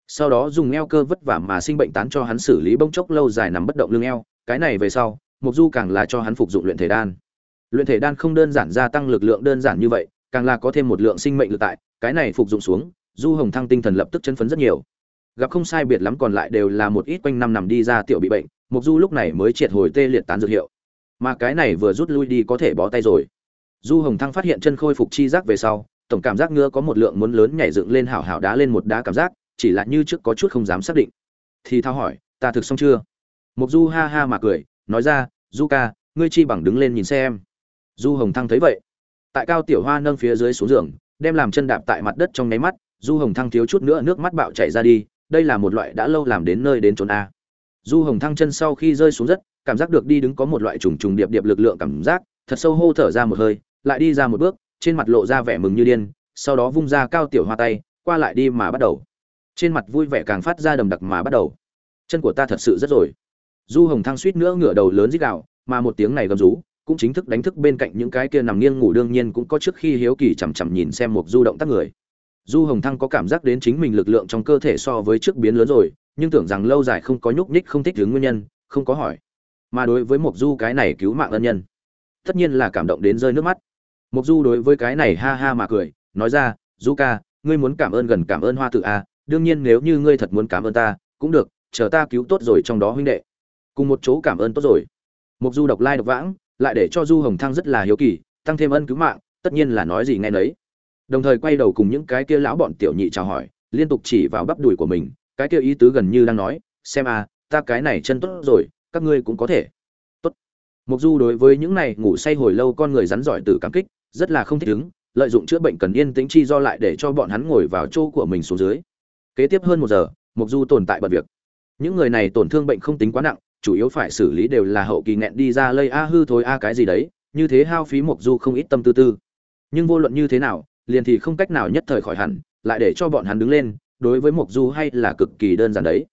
S1: Sau đó dùng eo cơ vất vả mà sinh bệnh tán cho hắn xử lý bông chốc lâu dài nằm bất động lưng eo, cái này về sau mục du càng là cho hắn phục dụng luyện thể đan. Luyện thể đan không đơn giản gia tăng lực lượng đơn giản như vậy, càng là có thêm một lượng sinh mệnh lực tại, cái này phục dụng xuống, du hồng thăng tinh thần lập tức chân phấn rất nhiều. Gặp không sai biệt lắm còn lại đều là một ít quanh năm nằm đi ra tiểu bị bệnh mục du lúc này mới triệt hồi tê liệt tán dược hiệu mà cái này vừa rút lui đi có thể bó tay rồi. Du hồng thăng phát hiện chân khôi phục chi giác về sau, tổng cảm giác ngứa có một lượng muốn lớn nhảy dựng lên hảo hảo đá lên một đá cảm giác, chỉ là như trước có chút không dám xác định. Thì thao hỏi, ta thực xong chưa? Mục du ha ha mà cười, nói ra, du ca, ngươi chi bằng đứng lên nhìn xem. Du hồng thăng thấy vậy, tại cao tiểu hoa nâng phía dưới xuống giường, đem làm chân đạp tại mặt đất trong nháy mắt, du hồng thăng thiếu chút nữa nước mắt bạo chảy ra đi, đây là một loại đã lâu làm đến nơi đến trốn a. Du hồng thăng chân sau khi rơi xuống đất cảm giác được đi đứng có một loại trùng trùng điệp điệp lực lượng cảm giác thật sâu hô thở ra một hơi lại đi ra một bước trên mặt lộ ra vẻ mừng như điên sau đó vung ra cao tiểu hoa tay qua lại đi mà bắt đầu. Trên mặt vui vẻ càng phát ra đầm đặc mà bắt đầu. Chân của ta thật sự rất rồi. Du hồng thăng suýt nữa ngửa đầu lớn rít gào, mà một tiếng này gầm rú cũng chính thức đánh thức bên cạnh những cái kia nằm nghiêng ngủ đương nhiên cũng có trước khi hiếu kỳ chằm chằm nhìn xem một du động tác người. Du hồng thăng có cảm giác đến chính mình lực lượng trong cơ thể so với trước biến lớn rồi nhưng tưởng rằng lâu dài không có nhúc nhích không thích ứng nguyên nhân không có hỏi mà đối với mộc du cái này cứu mạng ân nhân, tất nhiên là cảm động đến rơi nước mắt. Mộc du đối với cái này ha ha mà cười, nói ra, du ca, ngươi muốn cảm ơn gần cảm ơn hoa tự a à, đương nhiên nếu như ngươi thật muốn cảm ơn ta, cũng được, chờ ta cứu tốt rồi trong đó huynh đệ. Cùng một chỗ cảm ơn tốt rồi. Mộc du độc lai độc vãng, lại để cho du hồng thăng rất là hiếu kỳ, tăng thêm ân cứu mạng, tất nhiên là nói gì nghe nấy. Đồng thời quay đầu cùng những cái kia lão bọn tiểu nhị chào hỏi, liên tục chỉ vào bắp đùi của mình, cái kia ý tứ gần như đang nói, xem à ta cái này chân tốt rồi các ngươi cũng có thể. Tốt. Mục du đối với những này ngủ say hồi lâu con người rắn giỏi từ cảm kích, rất là không thích ứng, lợi dụng chữa bệnh cần yên tĩnh chi do lại để cho bọn hắn ngồi vào chỗ của mình xuống dưới. Kế tiếp hơn một giờ mục du tồn tại bận việc. Những người này tổn thương bệnh không tính quá nặng, chủ yếu phải xử lý đều là hậu kỳ nghẹn đi ra lây a hư thối a cái gì đấy, như thế hao phí mục du không ít tâm tư tư. Nhưng vô luận như thế nào, liền thì không cách nào nhất thời khỏi hẳn, lại để cho bọn hắn đứng lên, đối với mục du hay là cực kỳ đơn giản đấy.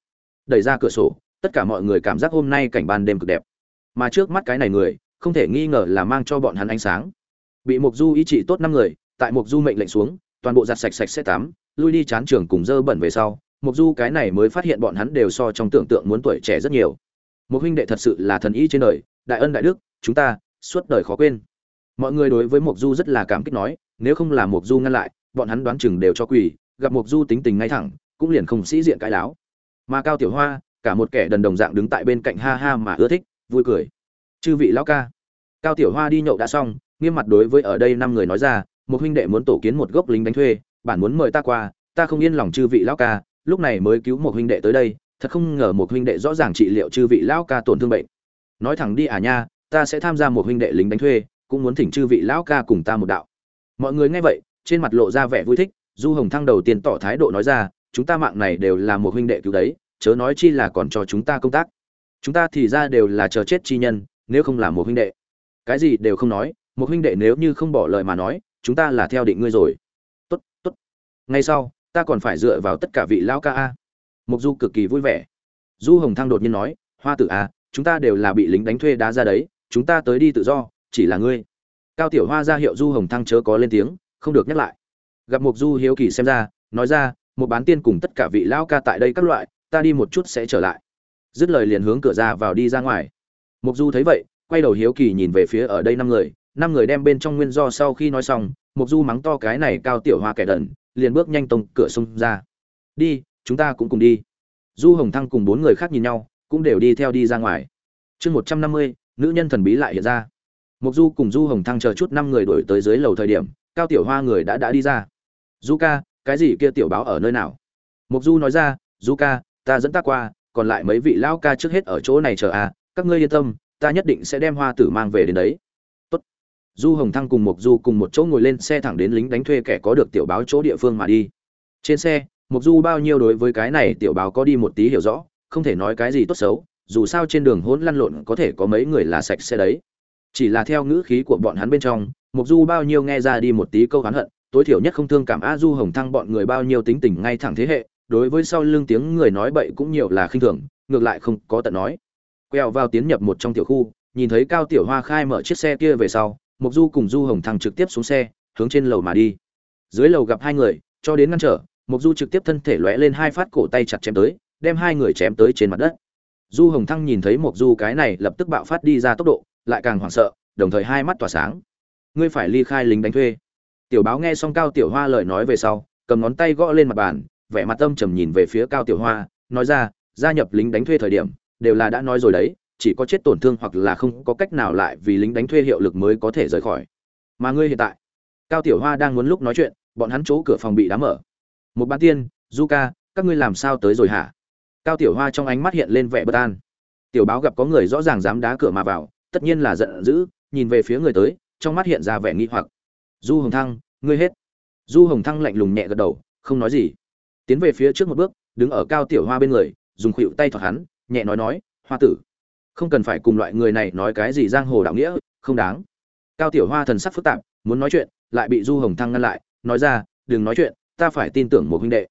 S1: Đẩy ra cửa sổ tất cả mọi người cảm giác hôm nay cảnh ban đêm cực đẹp. Mà trước mắt cái này người, không thể nghi ngờ là mang cho bọn hắn ánh sáng. Bị mục du ý trị tốt năm người, tại mục du mệnh lệnh xuống, toàn bộ giặt sạch sạch sẽ tắm, lui đi chán trường cùng dơ bẩn về sau mục du cái này mới phát hiện bọn hắn đều so trong tưởng tượng muốn tuổi trẻ rất nhiều. Một huynh đệ thật sự là thần ý trên đời, đại ân đại đức, chúng ta, suốt đời khó quên. Mọi người đối với mục du rất là cảm kích nói, nếu không là mục du ngăn lại, bọn hắn đoán chừng đều cho quỳ, gặp mục du tính tình ngay thẳng, cũng liền không sĩ diện cái láo. Mà cao tiểu hoa cả một kẻ đần đồng dạng đứng tại bên cạnh ha ha mà ưa thích, vui cười. Chư vị lão ca. Cao tiểu hoa đi nhậu đã xong, nghiêm mặt đối với ở đây năm người nói ra, một huynh đệ muốn tổ kiến một gốc lính đánh thuê bản muốn mời ta qua, ta không yên lòng chư vị lão ca, lúc này mới cứu một huynh đệ tới đây, thật không ngờ một huynh đệ rõ ràng trị liệu chư vị lão ca tổn thương bệnh. Nói thẳng đi à nha, ta sẽ tham gia một huynh đệ lính đánh thuê, cũng muốn thỉnh chư vị lão ca cùng ta một đạo. Mọi người nghe vậy, trên mặt lộ ra vẻ vui thích, du hồng thăng đầu tiên tỏ thái độ nói ra, chúng ta mạng này đều là một huynh đệ cứu đấy chớ nói chi là còn cho chúng ta công tác. Chúng ta thì ra đều là chờ chết chi nhân, nếu không là một huynh đệ. Cái gì đều không nói, một huynh đệ nếu như không bỏ lời mà nói, chúng ta là theo định ngươi rồi. Tốt tốt. Ngay sau, ta còn phải dựa vào tất cả vị lão ca a. Mục du cực kỳ vui vẻ. Du hồng thăng đột nhiên nói, hoa tử a, chúng ta đều là bị lính đánh thuê đá ra đấy, chúng ta tới đi tự do, chỉ là ngươi. Cao tiểu hoa ra hiệu du hồng thăng chớ có lên tiếng, không được nhắc lại. Gặp mục du hiếu kỳ xem ra, nói ra một bán tiên cùng tất cả vị lão ca tại đây các loại ta đi một chút sẽ trở lại. Dứt lời liền hướng cửa ra vào đi ra ngoài. Mục du thấy vậy, quay đầu hiếu kỳ nhìn về phía ở đây năm người. Năm người đem bên trong nguyên do sau khi nói xong, mục du mắng to cái này cao tiểu hoa kẻ đần, liền bước nhanh tông cửa sông ra. Đi, chúng ta cũng cùng đi. Du hồng thăng cùng bốn người khác nhìn nhau, cũng đều đi theo đi ra ngoài. Chương một trăm năm mươi, nữ nhân thần bí lại hiện ra. Mục du cùng du hồng thăng chờ chút năm người đổi tới dưới lầu thời điểm, cao tiểu hoa người đã đã đi ra. Du ca cái gì kia tiểu báo ở nơi nào? Mục du nói ra du ca ta dẫn ta qua, còn lại mấy vị lão ca trước hết ở chỗ này chờ à các ngươi yên tâm, ta nhất định sẽ đem hoa tử mang về đến đấy. Tốt. du hồng thăng cùng mục du cùng một chỗ ngồi lên xe thẳng đến lính đánh thuê kẻ có được tiểu báo chỗ địa phương mà đi. Trên xe mục du bao nhiêu đối với cái này tiểu báo có đi một tí hiểu rõ, không thể nói cái gì tốt xấu, dù sao trên đường hỗn lăn lộn có thể có mấy người là sạch xe đấy. Chỉ là theo ngữ khí của bọn hắn bên trong mục du bao nhiêu nghe ra đi một tí câu hắn hận, tối thiểu nhất không thương cảm a du hồng thăng bọn người bao nhiêu tính tình ngay thẳng thế hệ đối với sau lưng tiếng người nói bậy cũng nhiều là khinh thường, ngược lại không có tận nói. Quẹo vào tiến nhập một trong tiểu khu, nhìn thấy cao tiểu hoa khai mở chiếc xe kia về sau mục du cùng du hồng thăng trực tiếp xuống xe, hướng trên lầu mà đi. Dưới lầu gặp hai người, cho đến ngăn trở mục du trực tiếp thân thể lóe lên hai phát cổ tay chặt chém tới, đem hai người chém tới trên mặt đất. Du hồng thăng nhìn thấy mục du cái này lập tức bạo phát đi ra tốc độ, lại càng hoảng sợ, đồng thời hai mắt tỏa sáng. Ngươi phải ly khai lính đánh thuê. Tiểu báo nghe xong cao tiểu hoa lời nói về sau, cầm ngón tay gõ lên mặt bàn vẻ mặt tâm trầm nhìn về phía cao tiểu hoa, nói ra, gia nhập lính đánh thuê thời điểm, đều là đã nói rồi đấy, chỉ có chết tổn thương hoặc là không có cách nào lại vì lính đánh thuê hiệu lực mới có thể rời khỏi. Mà ngươi hiện tại, cao tiểu hoa đang muốn lúc nói chuyện, bọn hắn chỗ cửa phòng bị đá mở. Một ban tiên du ca các ngươi làm sao tới rồi hả? Cao tiểu hoa trong ánh mắt hiện lên vẻ bất an. Tiểu báo gặp có người rõ ràng dám đá cửa mà vào, tất nhiên là giận dữ, nhìn về phía người tới, trong mắt hiện ra vẻ nghi hoặc. Du hồng thăng, ngươi hết. Du hồng thăng lạnh lùng nhẹ gật đầu, không nói gì tiến về phía trước một bước, đứng ở cao tiểu hoa bên người, dùng khuỵu tay thoạt hắn, nhẹ nói nói, hoa tử, không cần phải cùng loại người này nói cái gì giang hồ đạo nghĩa, không đáng. Cao tiểu hoa thần sắc phức tạp, muốn nói chuyện, lại bị du hồng thăng ngăn lại, nói ra, đừng nói chuyện, ta phải tin tưởng một huynh đệ.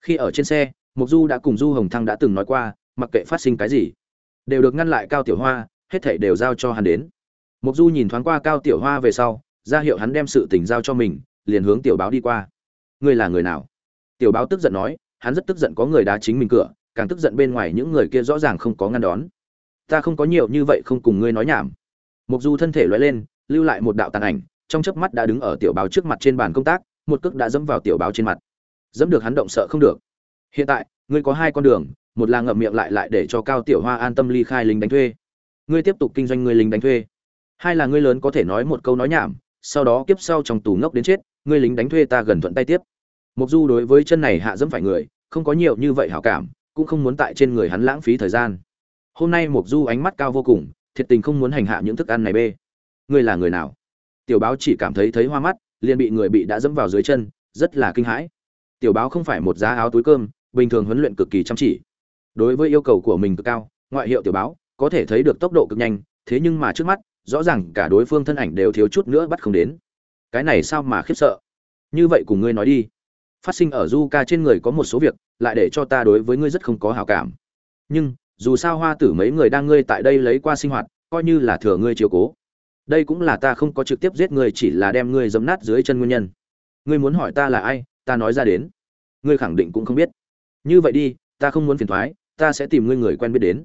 S1: Khi ở trên xe mục du đã cùng du hồng thăng đã từng nói qua, mặc kệ phát sinh cái gì, đều được ngăn lại cao tiểu hoa, hết thảy đều giao cho hắn đến. Mục du nhìn thoáng qua cao tiểu hoa về sau, ra hiệu hắn đem sự tình giao cho mình, liền hướng tiểu báo đi qua. Ngươi là người nào? Tiểu báo tức giận nói, hắn rất tức giận có người đá chính mình cửa, càng tức giận bên ngoài những người kia rõ ràng không có ngăn đón. Ta không có nhiều như vậy không cùng ngươi nói nhảm. Mục du thân thể loay lên, lưu lại một đạo tàn ảnh, trong chớp mắt đã đứng ở tiểu báo trước mặt trên bàn công tác, một cước đã dẫm vào tiểu báo trên mặt. Dẫm được hắn động sợ không được. Hiện tại, ngươi có hai con đường, một là ngậm miệng lại lại để cho cao tiểu hoa an tâm ly khai lính đánh thuê. Ngươi tiếp tục kinh doanh ngươi lính đánh thuê. Hai là ngươi lớn có thể nói một câu nói nhảm, sau đó kiếp sau trong tù ngốc đến chết, ngươi lính đánh thuê ta gần thuận tay tiếp mục du đối với chân này hạ dẫm phải người, không có nhiều như vậy hảo cảm, cũng không muốn tại trên người hắn lãng phí thời gian. Hôm nay mục du ánh mắt cao vô cùng, thiệt tình không muốn hành hạ những thức ăn này bê. Ngươi là người nào? Tiểu báo chỉ cảm thấy thấy hoa mắt, liền bị người bị đã dẫm vào dưới chân, rất là kinh hãi. Tiểu báo không phải một giá áo túi cơm, bình thường huấn luyện cực kỳ chăm chỉ. Đối với yêu cầu của mình cực cao, ngoại hiệu tiểu báo có thể thấy được tốc độ cực nhanh, thế nhưng mà trước mắt, rõ ràng cả đối phương thân ảnh đều thiếu chút nữa bắt không đến. Cái này sao mà khiếp sợ? Như vậy cùng ngươi nói đi phát sinh ở du ca trên người có một số việc, lại để cho ta đối với ngươi rất không có hào cảm. Nhưng, dù sao hoa tử mấy người đang ngươi tại đây lấy qua sinh hoạt, coi như là thừa ngươi chiều cố. Đây cũng là ta không có trực tiếp giết ngươi, chỉ là đem ngươi dấm nát dưới chân nguyên nhân. Ngươi muốn hỏi ta là ai, ta nói ra đến. Ngươi khẳng định cũng không biết. Như vậy đi, ta không muốn phiền thoái, ta sẽ tìm ngươi người quen biết đến.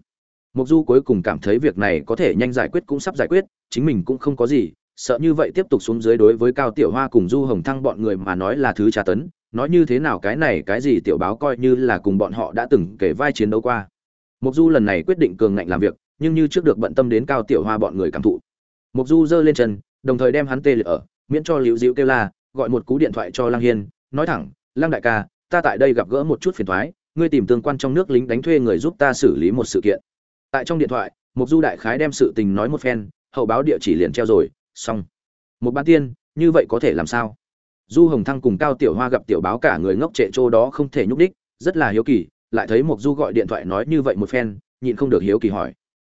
S1: Mục du cuối cùng cảm thấy việc này có thể nhanh giải quyết cũng sắp giải quyết, chính mình cũng không có gì, sợ như vậy tiếp tục xuống dưới đối với cao tiểu hoa cùng du hồng thăng bọn người mà nói là thứ tra tấn nói như thế nào cái này cái gì tiểu báo coi như là cùng bọn họ đã từng kể vai chiến đấu qua. Mục du lần này quyết định cường ngạnh làm việc, nhưng như trước được bận tâm đến cao tiểu hoa bọn người cảm thụ. Mục du giơ lên chân, đồng thời đem hắn tê liệt ở, miễn cho liễu diễu kêu la, gọi một cú điện thoại cho lang hiên, nói thẳng lang đại ca, ta tại đây gặp gỡ một chút phiền toái, ngươi tìm tương quan trong nước lính đánh thuê người giúp ta xử lý một sự kiện. Tại trong điện thoại mục du đại khái đem sự tình nói một phen, hậu báo địa chỉ liền treo rồi, xong. Một bán tiên, như vậy có thể làm sao? Du hồng thăng cùng cao tiểu hoa gặp tiểu báo cả người ngốc trệ chỗ đó không thể nhúc đích rất là hiếu kỳ, lại thấy mục du gọi điện thoại nói như vậy một phen, nhịn không được hiếu kỳ hỏi.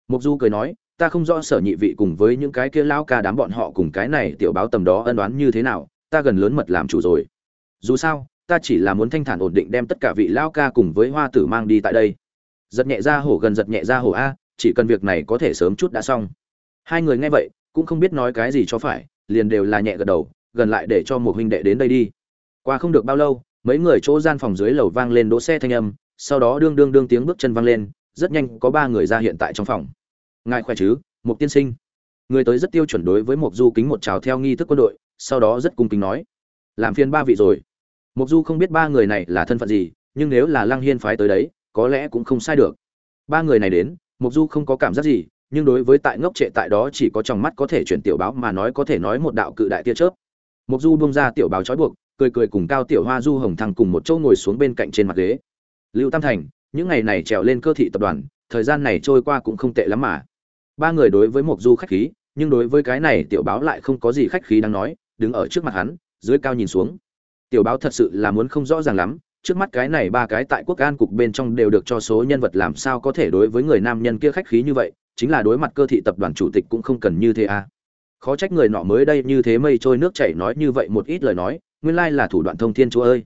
S1: Mục du cười nói, ta không rõ sở nhị vị cùng với những cái kia lao ca đám bọn họ cùng cái này tiểu báo tầm đó ân đoán như thế nào, ta gần lớn mật làm chủ rồi. Dù sao, ta chỉ là muốn thanh thản ổn định đem tất cả vị lao ca cùng với hoa tử mang đi tại đây. Giật nhẹ ra hổ gần giật nhẹ ra hổ a, chỉ cần việc này có thể sớm chút đã xong. Hai người nghe vậy, cũng không biết nói cái gì cho phải, liền đều là nhẹ gật đầu gần lại để cho một huynh đệ đến đây đi. Qua không được bao lâu, mấy người chỗ gian phòng dưới lầu vang lên đỗ xe thanh âm, sau đó đương đương đương tiếng bước chân vang lên, rất nhanh có ba người ra hiện tại trong phòng. Ngài khỏe chứ một tiên sinh? Người tới rất tiêu chuẩn đối với một du kính một chào theo nghi thức quân đội, sau đó rất cung kính nói. Làm phiên ba vị rồi. Mục du không biết ba người này là thân phận gì, nhưng nếu là lăng hiên phái tới đấy, có lẽ cũng không sai được. Ba người này đến, mục du không có cảm giác gì, nhưng đối với tại ngốc trệ tại đó chỉ có trong mắt có thể chuyển tiểu báo mà nói có thể nói một đạo cự đại tia chớp mục du buông ra tiểu báo trói buộc, cười cười cùng cao tiểu hoa, du hồng thăng cùng một chỗ ngồi xuống bên cạnh trên mặt ghế. Lưu tam thành, những ngày này trèo lên cơ thị tập đoàn, thời gian này trôi qua cũng không tệ lắm mà. Ba người đối với mục du khách khí, nhưng đối với cái này tiểu báo lại không có gì khách khí đang nói, đứng ở trước mặt hắn, dưới cao nhìn xuống. Tiểu báo thật sự là muốn không rõ ràng lắm, trước mắt cái này ba cái tại quốc an cục bên trong đều được cho số nhân vật làm sao có thể đối với người nam nhân kia khách khí như vậy, chính là đối mặt cơ thị tập đoàn chủ tịch cũng không cần như thế à khó trách người nọ mới đây như thế mây trôi nước chảy nói như vậy một ít lời nói, nguyên lai là thủ đoạn thông thiên chúa ơi.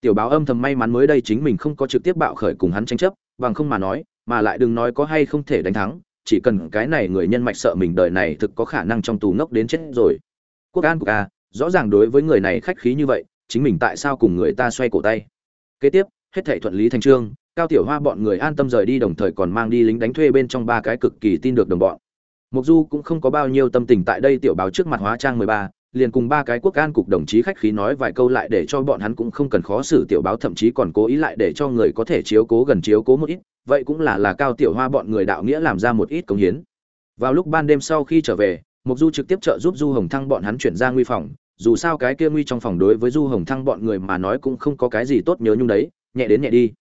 S1: Tiểu báo âm thầm may mắn mới đây chính mình không có trực tiếp bạo khởi cùng hắn tranh chấp, bằng không mà nói, mà lại đừng nói có hay không thể đánh thắng, chỉ cần cái này người nhân mạch sợ mình đời này thực có khả năng trong tù ngốc đến chết rồi. Quốc an của ca rõ ràng đối với người này khách khí như vậy, chính mình tại sao cùng người ta xoay cổ tay? Kế tiếp, hết thảy thuận lý thành trương, cao tiểu hoa bọn người an tâm rời đi đồng thời còn mang đi lính đánh thuê bên trong ba cái cực kỳ tin được đồng bọn. Mộc du cũng không có bao nhiêu tâm tình tại đây tiểu báo trước mặt hóa trang mười ba, liền cùng ba cái quốc an cục đồng chí khách khí nói vài câu lại để cho bọn hắn cũng không cần khó xử tiểu báo, thậm chí còn cố ý lại để cho người có thể chiếu cố gần chiếu cố một ít, vậy cũng là là cao tiểu hoa bọn người đạo nghĩa làm ra một ít công hiến. Vào lúc ban đêm sau khi trở về Mộc du trực tiếp trợ giúp du hồng thăng bọn hắn chuyển ra nguy phòng, dù sao cái kia nguy trong phòng đối với du hồng thăng bọn người mà nói cũng không có cái gì tốt nhớ nhung đấy, nhẹ đến nhẹ đi.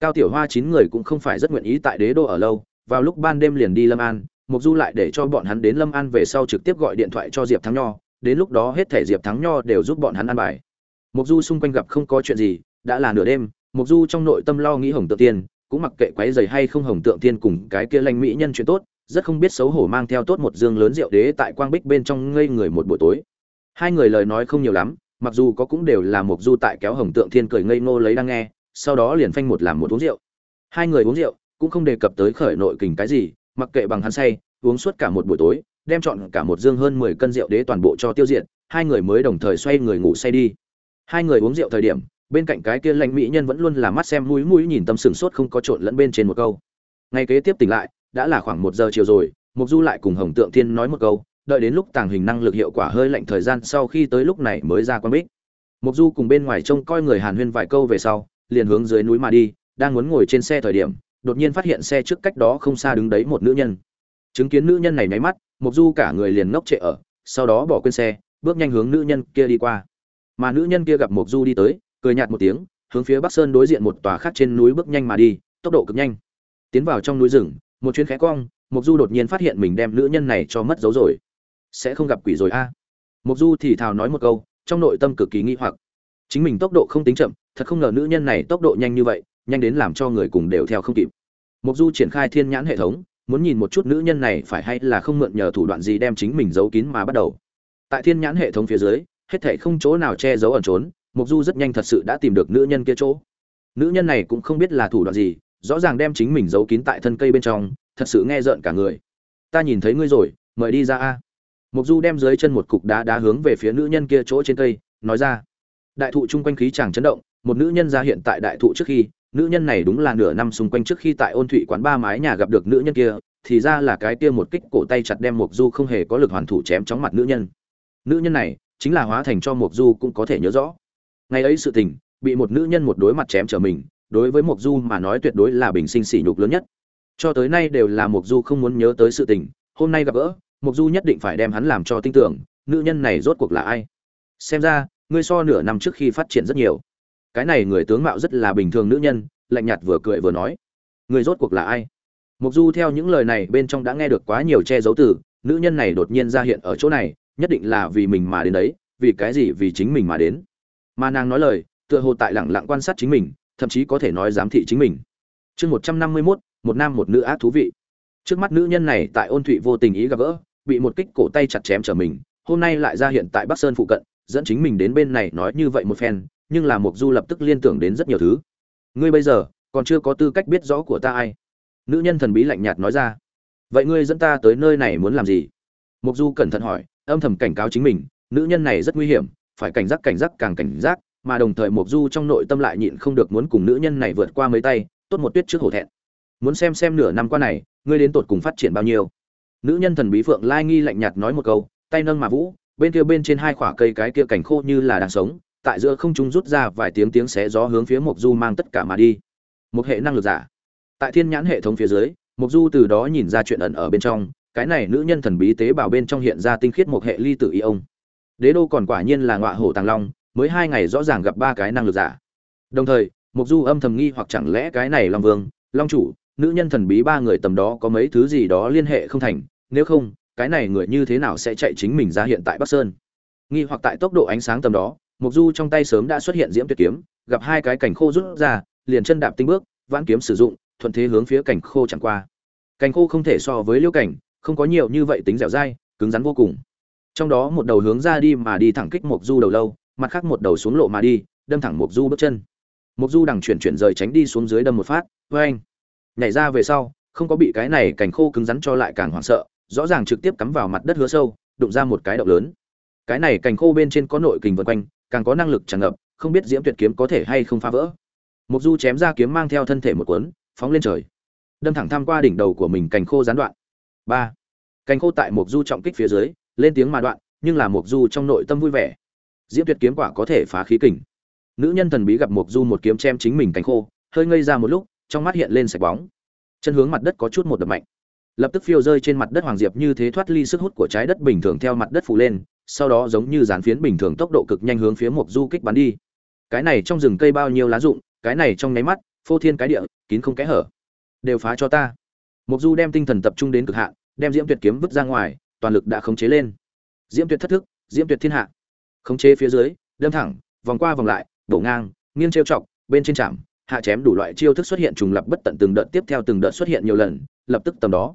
S1: Cao tiểu hoa chín người cũng không phải rất nguyện ý tại đế đô ở lâu, vào lúc ban đêm liền đi lâm an Mộc du lại để cho bọn hắn đến lâm an về sau trực tiếp gọi điện thoại cho diệp thắng nho, đến lúc đó hết thể diệp thắng nho đều giúp bọn hắn ăn bài. Mộc du xung quanh gặp không có chuyện gì, đã là nửa đêm, Mộc du trong nội tâm lo nghĩ hồng tượng tiên, cũng mặc kệ quấy giày hay không hồng tượng tiên cùng cái kia lanh mỹ nhân chuyện tốt, rất không biết xấu hổ mang theo tốt một dương lớn rượu đế tại quang bích bên trong ngây người một buổi tối. Hai người lời nói không nhiều lắm, mặc dù có cũng đều là Mộc du tại kéo hồng tượng thiên cười ngây ngô lấy đang nghe, sau đó liền phanh một làm một uống rượu. Hai người uống rượu, cũng không đề cập tới khởi nội kình cái gì mặc kệ bằng hắn say, uống suốt cả một buổi tối, đem chọn cả một dương hơn mười cân rượu đế toàn bộ cho tiêu diệt, hai người mới đồng thời xoay người ngủ say đi. Hai người uống rượu thời điểm, bên cạnh cái kia lãnh mỹ nhân vẫn luôn là mắt xem mũi mũi nhìn tâm sừng sốt không có trộn lẫn bên trên một câu. Ngày kế tiếp tỉnh lại, đã là khoảng một giờ chiều rồi, mục du lại cùng hồng tượng thiên nói một câu, đợi đến lúc tàng hình năng lực hiệu quả hơi lạnh thời gian sau khi tới lúc này mới ra quan bích. Mục du cùng bên ngoài trông coi người hàn huyên vài câu về sau, liền hướng dưới núi mà đi, đang muốn ngồi trên xe thời điểm đột nhiên phát hiện xe trước cách đó không xa đứng đấy một nữ nhân. Chứng kiến nữ nhân này nháy mắt mục du cả người liền ngốc trệ ở, sau đó bỏ quên xe, bước nhanh hướng nữ nhân kia đi qua. Mà nữ nhân kia gặp mục du đi tới, cười nhạt một tiếng, hướng phía bắc sơn đối diện một tòa khác trên núi bước nhanh mà đi, tốc độ cực nhanh. Tiến vào trong núi rừng, một chuyến khẽ cong mục du đột nhiên phát hiện mình đem nữ nhân này cho mất dấu rồi. Sẽ không gặp quỷ rồi a. À. mục du thì thào nói một câu, trong nội tâm cực kỳ nghi hoặc. Chính mình tốc độ không tính chậm, thật không ngờ nữ nhân này tốc độ nhanh như vậy nhanh đến làm cho người cùng đều theo không kịp. Mục du triển khai thiên nhãn hệ thống, muốn nhìn một chút nữ nhân này phải hay là không mượn nhờ thủ đoạn gì đem chính mình giấu kín mà bắt đầu. Tại thiên nhãn hệ thống phía dưới, hết thảy không chỗ nào che giấu ẩn trốn mục du rất nhanh thật sự đã tìm được nữ nhân kia chỗ. Nữ nhân này cũng không biết là thủ đoạn gì, rõ ràng đem chính mình giấu kín tại thân cây bên trong, thật sự nghe rợn cả người. Ta nhìn thấy ngươi rồi, mời đi ra a. Mục du đem dưới chân một cục đá đá hướng về phía nữ nhân kia chỗ trên cây, nói ra. Đại thụ chung quanh khí chàng chấn động, một nữ nhân ra hiện tại đại thụ trước khi nữ nhân này đúng là nửa năm xung quanh trước khi tại ôn thụy quán ba mái nhà gặp được nữ nhân kia, thì ra là cái kia một kích cổ tay chặt đem mộc du không hề có lực hoàn thủ chém chóng mặt nữ nhân. Nữ nhân này chính là hóa thành cho mộc du cũng có thể nhớ rõ. Ngày ấy sự tình, bị một nữ nhân một đối mặt chém trở mình, đối với mộc du mà nói tuyệt đối là bình sinh sỉ nhục lớn nhất. Cho tới nay đều là mộc du không muốn nhớ tới sự tình, hôm nay gặp gỡ, mộc du nhất định phải đem hắn làm cho tin tưởng, nữ nhân này rốt cuộc là ai? Xem ra, ngươi so nửa năm trước khi phát triển rất nhiều cái này người tướng mạo rất là bình thường nữ nhân, lạnh nhạt vừa cười vừa nói. Người rốt cuộc là ai? Mục du theo những lời này bên trong đã nghe được quá nhiều che giấu từ, nữ nhân này đột nhiên ra hiện ở chỗ này, nhất định là vì mình mà đến đấy, vì cái gì? Vì chính mình mà đến. Mà nàng nói lời, tựa hồ tại lặng lặng quan sát chính mình, thậm chí có thể nói giám thị chính mình. Chương một trăm năm mươi mốt, một nam một nữ ác thú vị. Trước mắt nữ nhân này tại ôn thụy vô tình ý gặp gỡ, bị một kích cổ tay chặt chém trở mình, hôm nay lại ra hiện tại bắc sơn phụ cận, dẫn chính mình đến bên này nói như vậy một phen nhưng là mục du lập tức liên tưởng đến rất nhiều thứ. Ngươi bây giờ, còn chưa có tư cách biết rõ của ta ai? Nữ nhân thần bí lạnh nhạt nói ra. Vậy ngươi dẫn ta tới nơi này muốn làm gì? Mục du cẩn thận hỏi, âm thầm cảnh cáo chính mình, nữ nhân này rất nguy hiểm, phải cảnh giác cảnh giác, càng cảnh giác, mà đồng thời mục du trong nội tâm lại nhịn không được muốn cùng nữ nhân này vượt qua mấy tay, tốt một tuyết trước hổ thẹn. Muốn xem xem nửa năm qua này, ngươi đến tột cùng phát triển bao nhiêu? Nữ nhân thần bí phượng lai nghi lạnh nhạt nói một câu, tay nâng mà vũ, bên kia bên trên hai quả cây cái kia cảnh khô như là đang sống tại giữa không trung rút ra vài tiếng tiếng xé gió hướng phía mộc du mang tất cả mà đi. Một hệ năng lực giả. Tại thiên nhãn hệ thống phía dưới, mộc du từ đó nhìn ra chuyện ẩn ở bên trong, cái này nữ nhân thần bí tế bào bên trong hiện ra tinh khiết một hệ ly tử y ông. Đế đô còn quả nhiên là ngọa hổ tàng long, mới hai ngày rõ ràng gặp ba cái năng lực giả. Đồng thời, mộc du âm thầm nghi hoặc chẳng lẽ cái này long vương, long chủ, nữ nhân thần bí ba người tầm đó có mấy thứ gì đó liên hệ không thành, nếu không, cái này người như thế nào sẽ chạy chính mình ra hiện tại bắc sơn? Nghi hoặc tại tốc độ ánh sáng tầm đó Mộc du trong tay sớm đã xuất hiện diễm tuyệt kiếm, gặp hai cái cảnh khô rút ra, liền chân đạp tinh bước, vãn kiếm sử dụng, thuận thế hướng phía cảnh khô chẳng qua. Cảnh khô không thể so với liêu cảnh không có nhiều như vậy tính dẻo dai, cứng rắn vô cùng. Trong đó một đầu hướng ra đi mà đi thẳng kích Mộc du đầu lâu, mặt khác một đầu xuống lộ mà đi, đâm thẳng Mộc du bước chân. Mộc du đằng chuyển chuyển rời tránh đi xuống dưới đâm một phát, oeng. nhảy ra về sau, không có bị cái này cảnh khô cứng rắn cho lại càng hoảng sợ, rõ ràng trực tiếp cắm vào mặt đất hứa sâu, đụng ra một cái động lớn. Cái này cảnh khô bên trên có nội kình vân quanh càng có năng lực tràn ngập, không biết diễm tuyệt kiếm có thể hay không phá vỡ. Mộc du chém ra kiếm mang theo thân thể một cuốn, phóng lên trời. Đâm thẳng tham qua đỉnh đầu của mình cành khô gián đoạn. Ba. Cành khô tại Mộc du trọng kích phía dưới, lên tiếng mà đoạn, nhưng là Mộc du trong nội tâm vui vẻ. Diễm tuyệt kiếm quả có thể phá khí kình. Nữ nhân thần bí gặp Mộc du một kiếm chém chính mình cành khô, hơi ngây ra một lúc, trong mắt hiện lên sạch bóng. Chân hướng mặt đất có chút một đập mạnh. Lập tức phiêu rơi trên mặt đất hoàng diệp như thế thoát ly sức hút của trái đất bình thường theo mặt đất phủ lên sau đó giống như dán phiến bình thường tốc độ cực nhanh hướng phía mục du kích bắn đi. Cái này trong rừng cây bao nhiêu lá rụng, cái này trong nháy mắt, phô thiên cái địa, kín không kẽ hở. Đều phá cho ta. Mục du đem tinh thần tập trung đến cực hạn, đem diễm tuyệt kiếm vứt ra ngoài, toàn lực đã khống chế lên. Diễm tuyệt thất thức, diễm tuyệt thiên hạ. Khống chế phía dưới, đâm thẳng, vòng qua vòng lại, đổ ngang, nghiêng trêu chọc, bên trên chạm, hạ chém đủ loại chiêu thức xuất hiện trùng lập bất tận từng đợt tiếp theo từng đợt xuất hiện nhiều lần, lập tức tầm đó.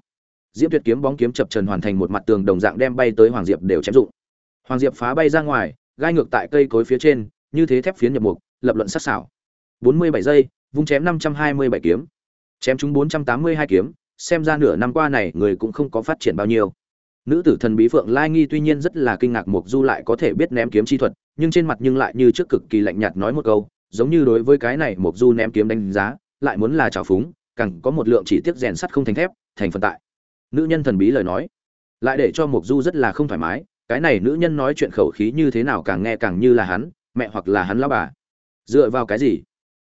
S1: Diễm tuyệt kiếm bóng kiếm chập trần hoàn thành một mặt tường đồng dạng đem bay tới hoàng diệp đều chém dụng hoàng diệp phá bay ra ngoài, gai ngược tại cây cối phía trên, như thế thép phiến nhập mục, lập luận sắc sảo. Bốn mươi bảy giây, vung chém năm trăm hai mươi bảy kiếm. Chém chúng bốn trăm tám mươi hai kiếm, xem ra nửa năm qua này người cũng không có phát triển bao nhiêu. Nữ tử thần bí phượng lai nghi tuy nhiên rất là kinh ngạc mục du lại có thể biết ném kiếm chi thuật, nhưng trên mặt nhưng lại như trước cực kỳ lạnh nhạt nói một câu, giống như đối với cái này mục du ném kiếm đánh giá, lại muốn là trào phúng, càng có một lượng chỉ tiếc rèn sắt không thành thép, thành phần tại. Nữ nhân thần bí lời nói, lại để cho mục du rất là không thoải mái cái này nữ nhân nói chuyện khẩu khí như thế nào càng nghe càng như là hắn, mẹ hoặc là hắn lao bà. Dựa vào cái gì?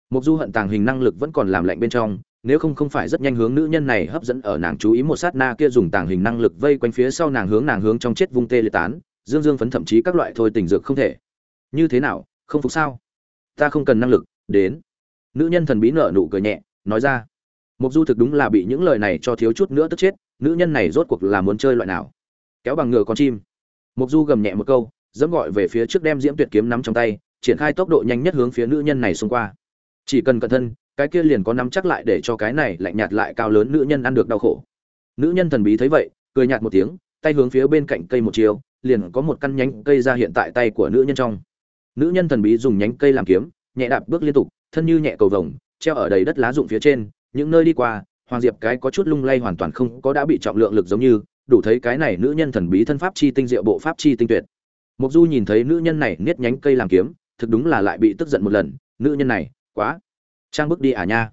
S1: Mục du hận tàng hình năng lực vẫn còn làm lạnh bên trong, nếu không không phải rất nhanh hướng nữ nhân này hấp dẫn ở nàng chú ý một sát na kia dùng tàng hình năng lực vây quanh phía sau nàng hướng nàng hướng trong chết vung tê liệt tán, dương dương phấn thậm chí các loại thôi tình dược không thể. Như thế nào? Không phục sao? Ta không cần năng lực, đến. Nữ nhân thần bí nở nụ cười nhẹ, nói ra. Mục du thực đúng là bị những lời này cho thiếu chút nữa tức chết, nữ nhân này rốt cuộc là muốn chơi loại nào? Kéo bằng ngựa con chim mục du gầm nhẹ một câu, dẫm gọi về phía trước đem diễm tuyệt kiếm nắm trong tay, triển khai tốc độ nhanh nhất hướng phía nữ nhân này xung qua. Chỉ cần cẩn thân, cái kia liền có nắm chắc lại để cho cái này lạnh nhạt lại cao lớn nữ nhân ăn được đau khổ. Nữ nhân thần bí thấy vậy, cười nhạt một tiếng, tay hướng phía bên cạnh cây một chiều liền có một căn nhánh cây ra hiện tại tay của nữ nhân trong. Nữ nhân thần bí dùng nhánh cây làm kiếm, nhẹ đạp bước liên tục, thân như nhẹ cầu vồng, treo ở đầy đất lá rụng phía trên, những nơi đi qua, hoàng diệp cái có chút lung lay hoàn toàn không có đã bị trọng lượng lực giống như đủ thấy cái này nữ nhân thần bí thân pháp chi tinh diệu bộ pháp chi tinh tuyệt. Mục du nhìn thấy nữ nhân này niết nhánh cây làm kiếm, thực đúng là lại bị tức giận một lần, nữ nhân này, quá trang bước đi à nha.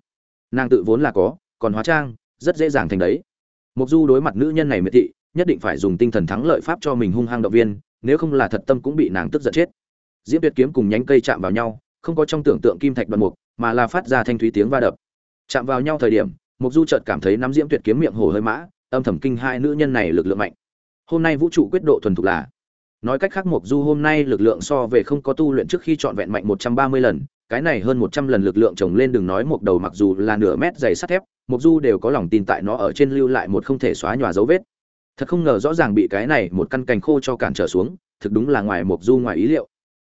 S1: Nàng tự vốn là có, còn hóa trang, rất dễ dàng thành đấy. Mục du đối mặt nữ nhân này miệt thị, nhất định phải dùng tinh thần thắng lợi pháp cho mình hung hăng động viên, nếu không là thật tâm cũng bị nàng tức giận chết. Diễm tuyệt kiếm cùng nhánh cây chạm vào nhau, không có trong tưởng tượng kim thạch đoạn mục, mà là phát ra thanh thúy tiếng va đập. Chạm vào nhau thời điểm mục du chợt cảm thấy nắm diễm tuyệt kiếm miệng hổ hơi mã âm thầm kinh hai nữ nhân này lực lượng mạnh. Hôm nay vũ trụ quyết độ thuần thục là, nói cách khác mục du hôm nay lực lượng so về không có tu luyện trước khi chọn vẹn mạnh một trăm ba mươi lần, cái này hơn một trăm lần lực lượng chồng lên đừng nói một đầu mặc dù là nửa mét dày sắt thép mục du đều có lòng tin tại nó ở trên lưu lại một không thể xóa nhòa dấu vết. Thật không ngờ rõ ràng bị cái này một căn cành khô cho cản trở xuống, thực đúng là ngoài mục du ngoài ý liệu.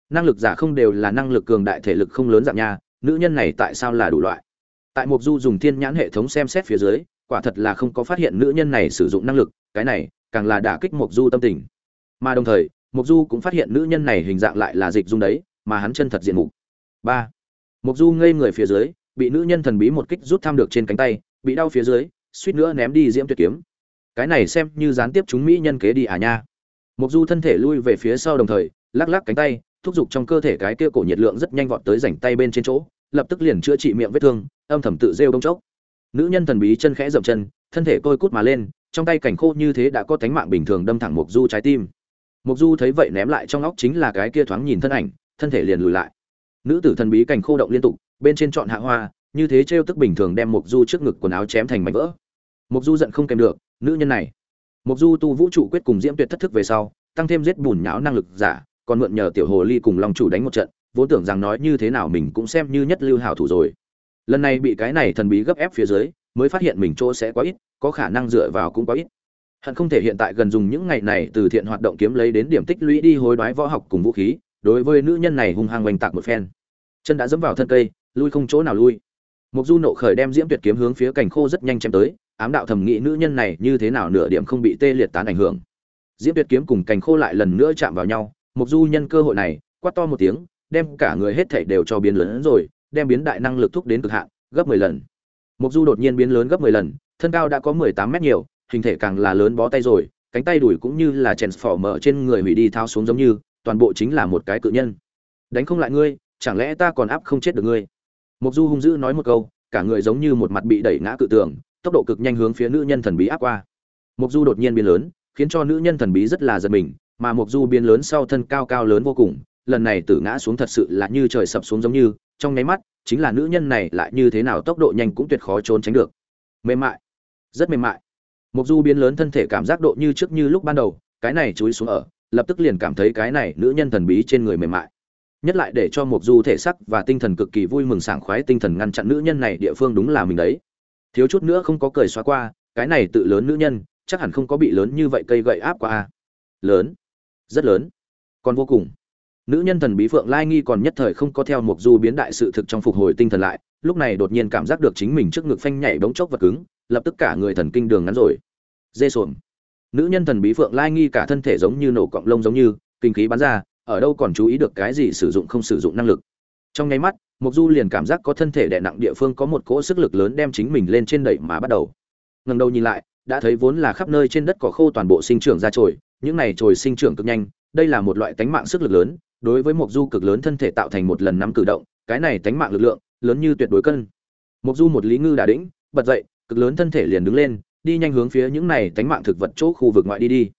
S1: Năng lực giả không đều là năng lực cường đại thể lực không lớn dạng nha, nữ nhân này tại sao là đủ loại? Tại mục du dùng thiên nhãn hệ thống xem xét phía dưới quả thật là không có phát hiện nữ nhân này sử dụng năng lực, cái này càng là đả kích mộc du tâm tình. Mà đồng thời, mộc du cũng phát hiện nữ nhân này hình dạng lại là dịch dung đấy, mà hắn chân thật diện mục. Ba. Mộc du ngây người phía dưới, bị nữ nhân thần bí một kích rút tham được trên cánh tay, bị đau phía dưới, suýt nữa ném đi diễm tuyệt kiếm. Cái này xem như gián tiếp chúng mỹ nhân kế đi à nha. Mộc du thân thể lui về phía sau đồng thời, lắc lắc cánh tay, thúc giục trong cơ thể cái kia cổ nhiệt lượng rất nhanh vọt tới rảnh tay bên trên chỗ, lập tức liền chữa trị miệng vết thương, âm thầm tự rêu đông chốc nữ nhân thần bí chân khẽ dậm chân, thân thể côi cút mà lên, trong tay cảnh khô như thế đã có tánh mạng bình thường đâm thẳng mục du trái tim. Mục du thấy vậy ném lại trong óc chính là cái kia thoáng nhìn thân ảnh, thân thể liền lùi lại. Nữ tử thần bí cảnh khô động liên tục, bên trên chọn hạ hoa, như thế trêu tức bình thường đem mục du trước ngực quần áo chém thành mảnh vỡ. Mục du giận không kèm được, nữ nhân này. Mục du tu vũ trụ quyết cùng diễm tuyệt thất thức về sau, tăng thêm giết bùn nhão năng lực giả, còn mượn nhờ tiểu hồ ly cùng long chủ đánh một trận, vốn tưởng rằng nói như thế nào mình cũng xem như nhất lưu hảo thủ rồi lần này bị cái này thần bí gấp ép phía dưới, mới phát hiện mình chỗ sẽ quá ít, có khả năng dựa vào cũng quá ít. Hận không thể hiện tại gần dùng những ngày này từ thiện hoạt động kiếm lấy đến điểm tích lũy đi hối đoái võ học cùng vũ khí, đối với nữ nhân này hung hăng oanh tạc một phen. Chân đã dẫm vào thân cây, lui không chỗ nào lui. Mục du nộ khởi đem diễm tuyệt kiếm hướng phía cành khô rất nhanh chém tới, ám đạo thẩm nghĩ nữ nhân này như thế nào nửa điểm không bị tê liệt tán ảnh hưởng. Diễm tuyệt kiếm cùng cành khô lại lần nữa chạm vào nhau, mục du nhân cơ hội này, quát to một tiếng, đem cả người hết thảy đều cho biến lớn rồi đem biến đại năng lực thúc đến cực hạn, gấp 10 lần. Mục du đột nhiên biến lớn gấp 10 lần, thân cao đã có 18 mét nhiều, hình thể càng là lớn bó tay rồi, cánh tay đùi cũng như là chèn mở trên người hủy đi thao xuống giống như, toàn bộ chính là một cái cự nhân. Đánh không lại ngươi, chẳng lẽ ta còn áp không chết được ngươi? Mục du hung dữ nói một câu, cả người giống như một mặt bị đẩy ngã cự tường, tốc độ cực nhanh hướng phía nữ nhân thần bí áp qua. Mục du đột nhiên biến lớn, khiến cho nữ nhân thần bí rất là giật mình, mà mục du biến lớn sau thân cao cao lớn vô cùng, lần này tử ngã xuống thật sự là như trời sập xuống giống như trong nháy mắt, chính là nữ nhân này lại như thế nào tốc độ nhanh cũng tuyệt khó trốn tránh được. Mềm mại. Rất mềm mại. Mục du biến lớn thân thể cảm giác độ như trước như lúc ban đầu, cái này chúi xuống ở, lập tức liền cảm thấy cái này nữ nhân thần bí trên người mềm mại. Nhất lại để cho mục du thể sắc và tinh thần cực kỳ vui mừng sảng khoái tinh thần ngăn chặn nữ nhân này địa phương đúng là mình đấy. Thiếu chút nữa không có cười xóa qua, cái này tự lớn nữ nhân, chắc hẳn không có bị lớn như vậy cây gậy áp qua a. Lớn. Rất lớn. Còn vô cùng nữ nhân thần bí phượng lai nghi còn nhất thời không có theo mục du biến đại sự thực trong phục hồi tinh thần lại, lúc này đột nhiên cảm giác được chính mình trước ngực phanh nhảy bỗng chốc vật cứng, lập tức cả người thần kinh đường ngắn rồi. Dê xuồng. Nữ nhân thần bí phượng lai nghi cả thân thể giống như nổ cọng lông giống như, kinh khí bắn ra, ở đâu còn chú ý được cái gì sử dụng không sử dụng năng lực. Trong nháy mắt mục du liền cảm giác có thân thể đè nặng địa phương có một cỗ sức lực lớn đem chính mình lên trên đẩy mà bắt đầu. Ngẩng đầu nhìn lại, đã thấy vốn là khắp nơi trên đất cỏ khô toàn bộ sinh trưởng ra trồi những này trồi sinh trưởng cực nhanh, đây là một loại tánh mạng sức lực lớn đối với mục du cực lớn thân thể tạo thành một lần nắm cử động, cái này tánh mạng lực lượng, lớn như tuyệt đối cân. Mục du một lý ngư đà đĩnh, bật dậy, cực lớn thân thể liền đứng lên, đi nhanh hướng phía những này tánh mạng thực vật chỗ khu vực ngoại đi đi.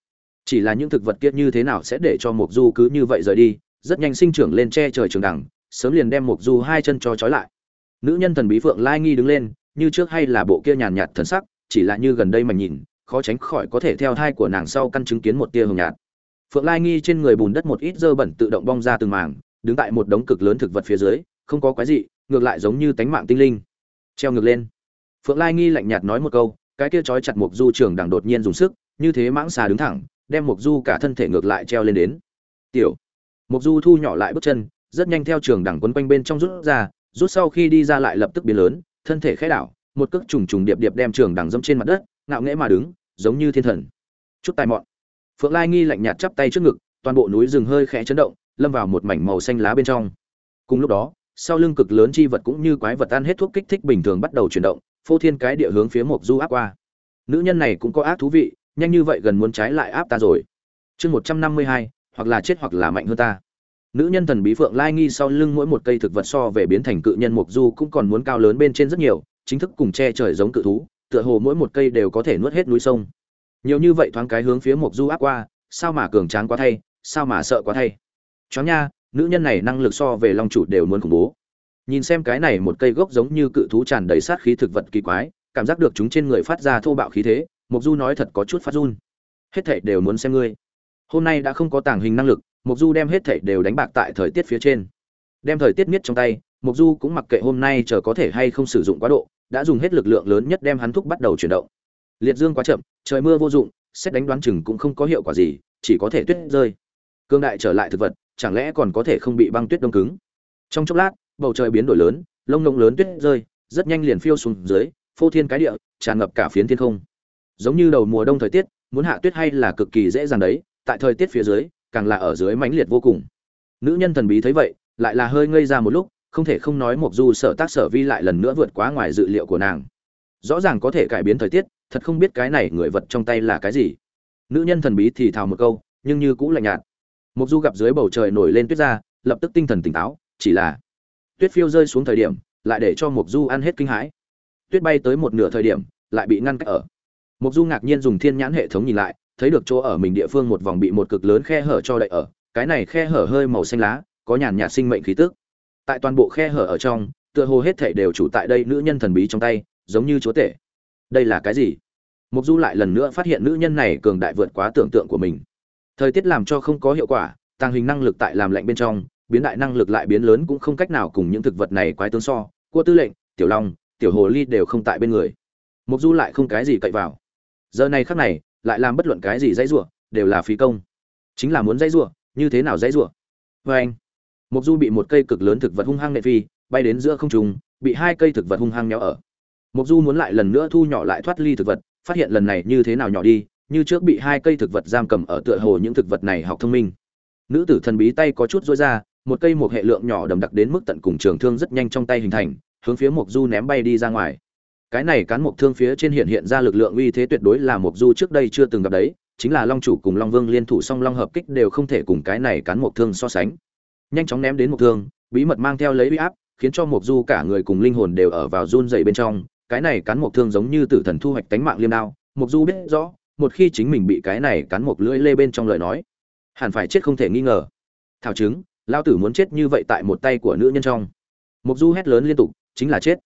S1: Chỉ là những thực vật kia như thế nào sẽ để cho mục du cứ như vậy rời đi, rất nhanh sinh trưởng lên che trời trường đẳng, sớm liền đem mục du hai chân cho trói lại. Nữ nhân thần bí phượng lai nghi đứng lên, như trước hay là bộ kia nhàn nhạt thần sắc, chỉ là như gần đây mà nhìn, khó tránh khỏi có thể theo thai của nàng sau căn chứng kiến một tia hồng nhạt phượng lai nghi trên người bùn đất một ít dơ bẩn tự động bong ra từng mảng, đứng tại một đống cực lớn thực vật phía dưới, không có quái gì ngược lại giống như tánh mạng tinh linh. Treo ngược lên. Phượng lai nghi lạnh nhạt nói một câu, cái kia trói chặt mục du trường đằng đột nhiên dùng sức, như thế mãng xà đứng thẳng, đem mục du cả thân thể ngược lại treo lên đến. Tiểu. Mục du thu nhỏ lại bước chân, rất nhanh theo trường đằng quấn quanh bên trong rút ra, rút sau khi đi ra lại lập tức biến lớn, thân thể khẽ đảo, một cước trùng trùng điệp điệp đem trường đằng dẫm trên mặt đất, ngạo nghễ mà đứng, giống như thiên thần. Chút tài mọn phượng lai nghi lạnh nhạt chắp tay trước ngực, toàn bộ núi rừng hơi khẽ chấn động, lâm vào một mảnh màu xanh lá bên trong. Cùng lúc đó, sau lưng cực lớn chi vật cũng như quái vật ăn hết thuốc kích thích bình thường bắt đầu chuyển động, phô thiên cái địa hướng phía mộc du áp qua. Nữ nhân này cũng có ác thú vị, nhanh như vậy gần muốn trái lại áp ta rồi. Chương một trăm năm mươi hai, hoặc là chết hoặc là mạnh hơn ta. Nữ nhân thần bí phượng lai nghi sau lưng mỗi một cây thực vật so về biến thành cự nhân mộc du cũng còn muốn cao lớn bên trên rất nhiều, chính thức cùng che trời giống cự thú, tựa hồ mỗi một cây đều có thể nuốt hết núi sông nhiều như vậy thoáng cái hướng phía mộc du áp qua, sao mà cường tráng quá thay, sao mà sợ quá thay? Chó nha, nữ nhân này năng lực so về long chủ đều muốn khủng bố. Nhìn xem cái này một cây gốc giống như cự thú tràn đầy sát khí thực vật kỳ quái, cảm giác được chúng trên người phát ra thô bạo khí thế mục du nói thật có chút phát run. Hết thảy đều muốn xem ngươi. Hôm nay đã không có tàng hình năng lực mục du đem hết thảy đều đánh bạc tại thời tiết phía trên. Đem thời tiết miết trong tay mục du cũng mặc kệ hôm nay chờ có thể hay không sử dụng quá độ, đã dùng hết lực lượng lớn nhất đem hắn thúc bắt đầu chuyển động liệt dương quá chậm, trời mưa vô dụng, xét đánh đoán chừng cũng không có hiệu quả gì, chỉ có thể tuyết rơi. Cương đại trở lại thực vật, chẳng lẽ còn có thể không bị băng tuyết đông cứng? Trong chốc lát, bầu trời biến đổi lớn, lông lông lớn tuyết rơi, rất nhanh liền phiêu xuống dưới, phô thiên cái địa, tràn ngập cả phiến thiên không. Giống như đầu mùa đông thời tiết, muốn hạ tuyết hay là cực kỳ dễ dàng đấy, tại thời tiết phía dưới, càng là ở dưới mãnh liệt vô cùng. Nữ nhân thần bí thấy vậy, lại là hơi ngây ra một lúc, không thể không nói một du sở tác sở vi lại lần nữa vượt quá ngoài dự liệu của nàng rõ ràng có thể cải biến thời tiết, thật không biết cái này người vật trong tay là cái gì. Nữ nhân thần bí thì thào một câu, nhưng như cũng lạnh nhạt. Mục du gặp dưới bầu trời nổi lên tuyết ra, lập tức tinh thần tỉnh táo, chỉ là tuyết phiêu rơi xuống thời điểm, lại để cho mục du ăn hết kinh hãi. Tuyết bay tới một nửa thời điểm, lại bị ngăn cách ở. Mục du ngạc nhiên dùng thiên nhãn hệ thống nhìn lại, thấy được chỗ ở mình địa phương một vòng bị một cực lớn khe hở cho đậy ở, cái này khe hở hơi màu xanh lá, có nhàn nhạt sinh mệnh khí tức. Tại toàn bộ khe hở ở trong, tựa hồ hết thảy đều chủ tại đây nữ nhân thần bí trong tay giống như chúa tể. Đây là cái gì? Mục du lại lần nữa phát hiện nữ nhân này cường đại vượt quá tưởng tượng của mình. Thời tiết làm cho không có hiệu quả tăng hình năng lực tại làm lạnh bên trong, biến đại năng lực lại biến lớn cũng không cách nào cùng những thực vật này quái tương so. Cua tư lệnh, tiểu long, tiểu hồ ly đều không tại bên người. Mục du lại không cái gì cậy vào. Giờ này khắc này, lại làm bất luận cái gì dãy rủa, đều là phí công. Chính là muốn dãy rủa, như thế nào dãy rủa? Vê anh, mục du bị một cây cực lớn thực vật hung hăng nệ phi, bay đến giữa không trung, bị hai cây thực vật hung hăng nhau ở. Mộc du muốn lại lần nữa thu nhỏ lại thoát ly thực vật, phát hiện lần này như thế nào nhỏ đi, như trước bị hai cây thực vật giam cầm ở tựa hồ những thực vật này học thông minh. Nữ tử thần bí tay có chút rối ra, một cây một hệ lượng nhỏ đầm đặc đến mức tận cùng trường thương rất nhanh trong tay hình thành, hướng phía mộc du ném bay đi ra ngoài. Cái này cán mộc thương phía trên hiện hiện ra lực lượng uy thế tuyệt đối là mộc du trước đây chưa từng gặp đấy, chính là long chủ cùng long vương liên thủ song long hợp kích đều không thể cùng cái này cán mộc thương so sánh. Nhanh chóng ném đến mộc thương, bí mật mang theo lấy uy áp, khiến cho mộc du cả người cùng linh hồn đều ở vào run rẩy bên trong cái này cán mộc thương giống như tử thần thu hoạch tánh mạng liêm đao, mộc du biết rõ, một khi chính mình bị cái này cán mộc lưỡi lê bên trong lời nói, hẳn phải chết không thể nghi ngờ. Thảo chứng, lao tử muốn chết như vậy tại một tay của nữ nhân trong. Mộc du hét lớn liên tục, chính là chết.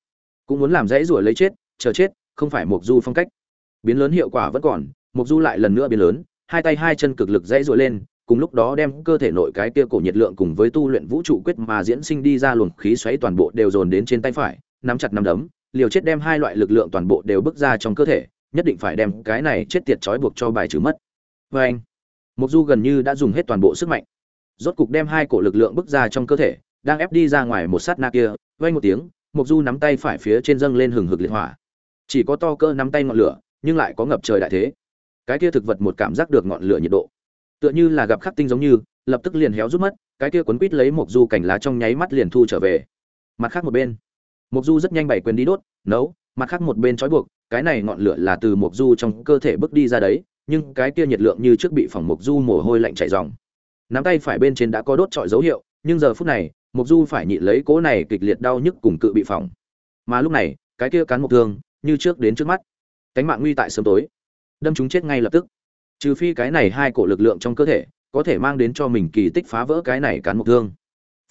S1: Cũng muốn làm dãy rủa lấy chết, chờ chết, không phải mộc du phong cách. Biến lớn hiệu quả vẫn còn, mộc du lại lần nữa biến lớn, hai tay hai chân cực lực dãy rủa lên, cùng lúc đó đem cơ thể nội cái kia cổ nhiệt lượng cùng với tu luyện vũ trụ quyết mà diễn sinh đi ra luồng khí xoáy toàn bộ đều dồn đến trên tay phải, nắm chặt nắm đấm liều chết đem hai loại lực lượng toàn bộ đều bước ra trong cơ thể, nhất định phải đem cái này chết tiệt trói buộc cho bài trừ mất. Vê anh mục du gần như đã dùng hết toàn bộ sức mạnh. Rốt cục đem hai cổ lực lượng bước ra trong cơ thể, đang ép đi ra ngoài một sát na kia, vang một tiếng mục du nắm tay phải phía trên dâng lên hừng hực liệt hỏa. Chỉ có to cơ nắm tay ngọn lửa, nhưng lại có ngập trời đại thế. Cái kia thực vật một cảm giác được ngọn lửa nhiệt độ, tựa như là gặp khắc tinh giống như, lập tức liền héo rút mất, cái kia quấn quít lấy mục du cảnh lá trong nháy mắt liền thu trở về. Mặt khác một bên mục du rất nhanh bày quyền đi đốt, nấu, mặt khác một bên trói buộc, cái này ngọn lửa là từ mục du trong cơ thể bước đi ra đấy, nhưng cái kia nhiệt lượng như trước bị phòng mục du mồ hôi lạnh chảy ròng. Nắm tay phải bên trên đã có đốt trọi dấu hiệu, nhưng giờ phút này mục du phải nhịn lấy cỗ này kịch liệt đau nhức cùng cự bị phòng mà lúc này, cái kia cán mục thương, như trước đến trước mắt. Cánh mạng nguy tại sớm tối. Đâm chúng chết ngay lập tức. Trừ phi cái này hai cổ lực lượng trong cơ thể, có thể mang đến cho mình kỳ tích phá vỡ cái này cán mục thương.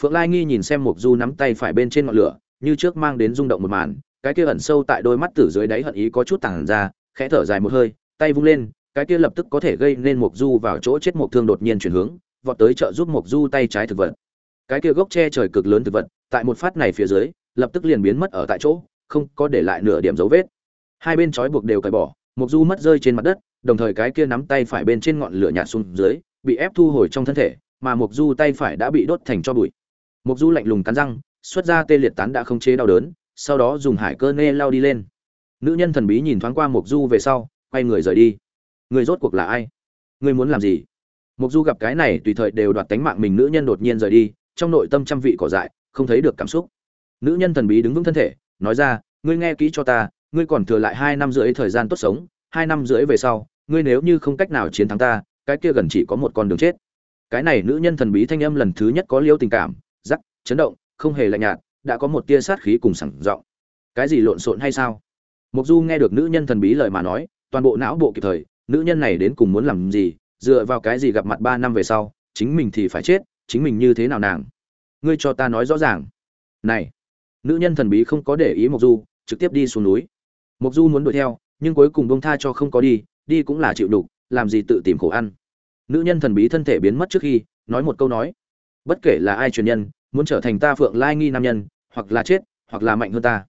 S1: Phượng lai nghi nhìn xem mục du nắm tay phải bên trên ngọn lửa như trước mang đến rung động một màn, cái kia ẩn sâu tại đôi mắt tử dưới đáy hận ý có chút tàng ra, khẽ thở dài một hơi, tay vung lên, cái kia lập tức có thể gây nên mục du vào chỗ chết mục thương đột nhiên chuyển hướng, vọt tới trợ giúp mục du tay trái thực vật. Cái kia gốc che trời cực lớn thực vật, tại một phát này phía dưới, lập tức liền biến mất ở tại chỗ, không có để lại nửa điểm dấu vết. Hai bên trói buộc đều cởi bỏ mục du mất rơi trên mặt đất, đồng thời cái kia nắm tay phải bên trên ngọn lửa nhạt xuống dưới, bị ép thu hồi trong thân thể, mà mục du tay phải đã bị đốt thành cho bụi. Mục du lạnh lùng cắn răng xuất ra tê liệt tán đã không chế đau đớn, sau đó dùng hải cơ nê lao đi lên. Nữ nhân thần bí nhìn thoáng qua Mộc du về sau, quay người rời đi. Người rốt cuộc là ai? Người muốn làm gì? Mộc du gặp cái này tùy thời đều đoạt tánh mạng mình, nữ nhân đột nhiên rời đi, trong nội tâm trăm vị cỏ dại, không thấy được cảm xúc. Nữ nhân thần bí đứng vững thân thể, nói ra, ngươi nghe kỹ cho ta, ngươi còn thừa lại hai năm rưỡi thời gian tốt sống, hai năm rưỡi về sau, ngươi nếu như không cách nào chiến thắng ta, cái kia gần chỉ có một con đường chết. Cái này nữ nhân thần bí thanh âm lần thứ nhất có liêu tình cảm, rắc, chấn động không hề lạnh nhạt, đã có một tia sát khí cùng sẳng giọng. Cái gì lộn xộn hay sao? Mục du nghe được nữ nhân thần bí lời mà nói, toàn bộ não bộ kịp thời, nữ nhân này đến cùng muốn làm gì, dựa vào cái gì gặp mặt ba năm về sau, chính mình thì phải chết, chính mình như thế nào nàng? Ngươi cho ta nói rõ ràng. Này, nữ nhân thần bí không có để ý mục du, trực tiếp đi xuống núi. Mục du muốn đuổi theo, nhưng cuối cùng bông tha cho không có đi đi cũng là chịu đục, làm gì tự tìm khổ ăn. Nữ nhân thần bí thân thể biến mất trước khi, nói một câu nói. Bất kể là ai truyền nhân muốn trở thành ta phượng lai nghi nam nhân, hoặc là chết, hoặc là mạnh hơn ta.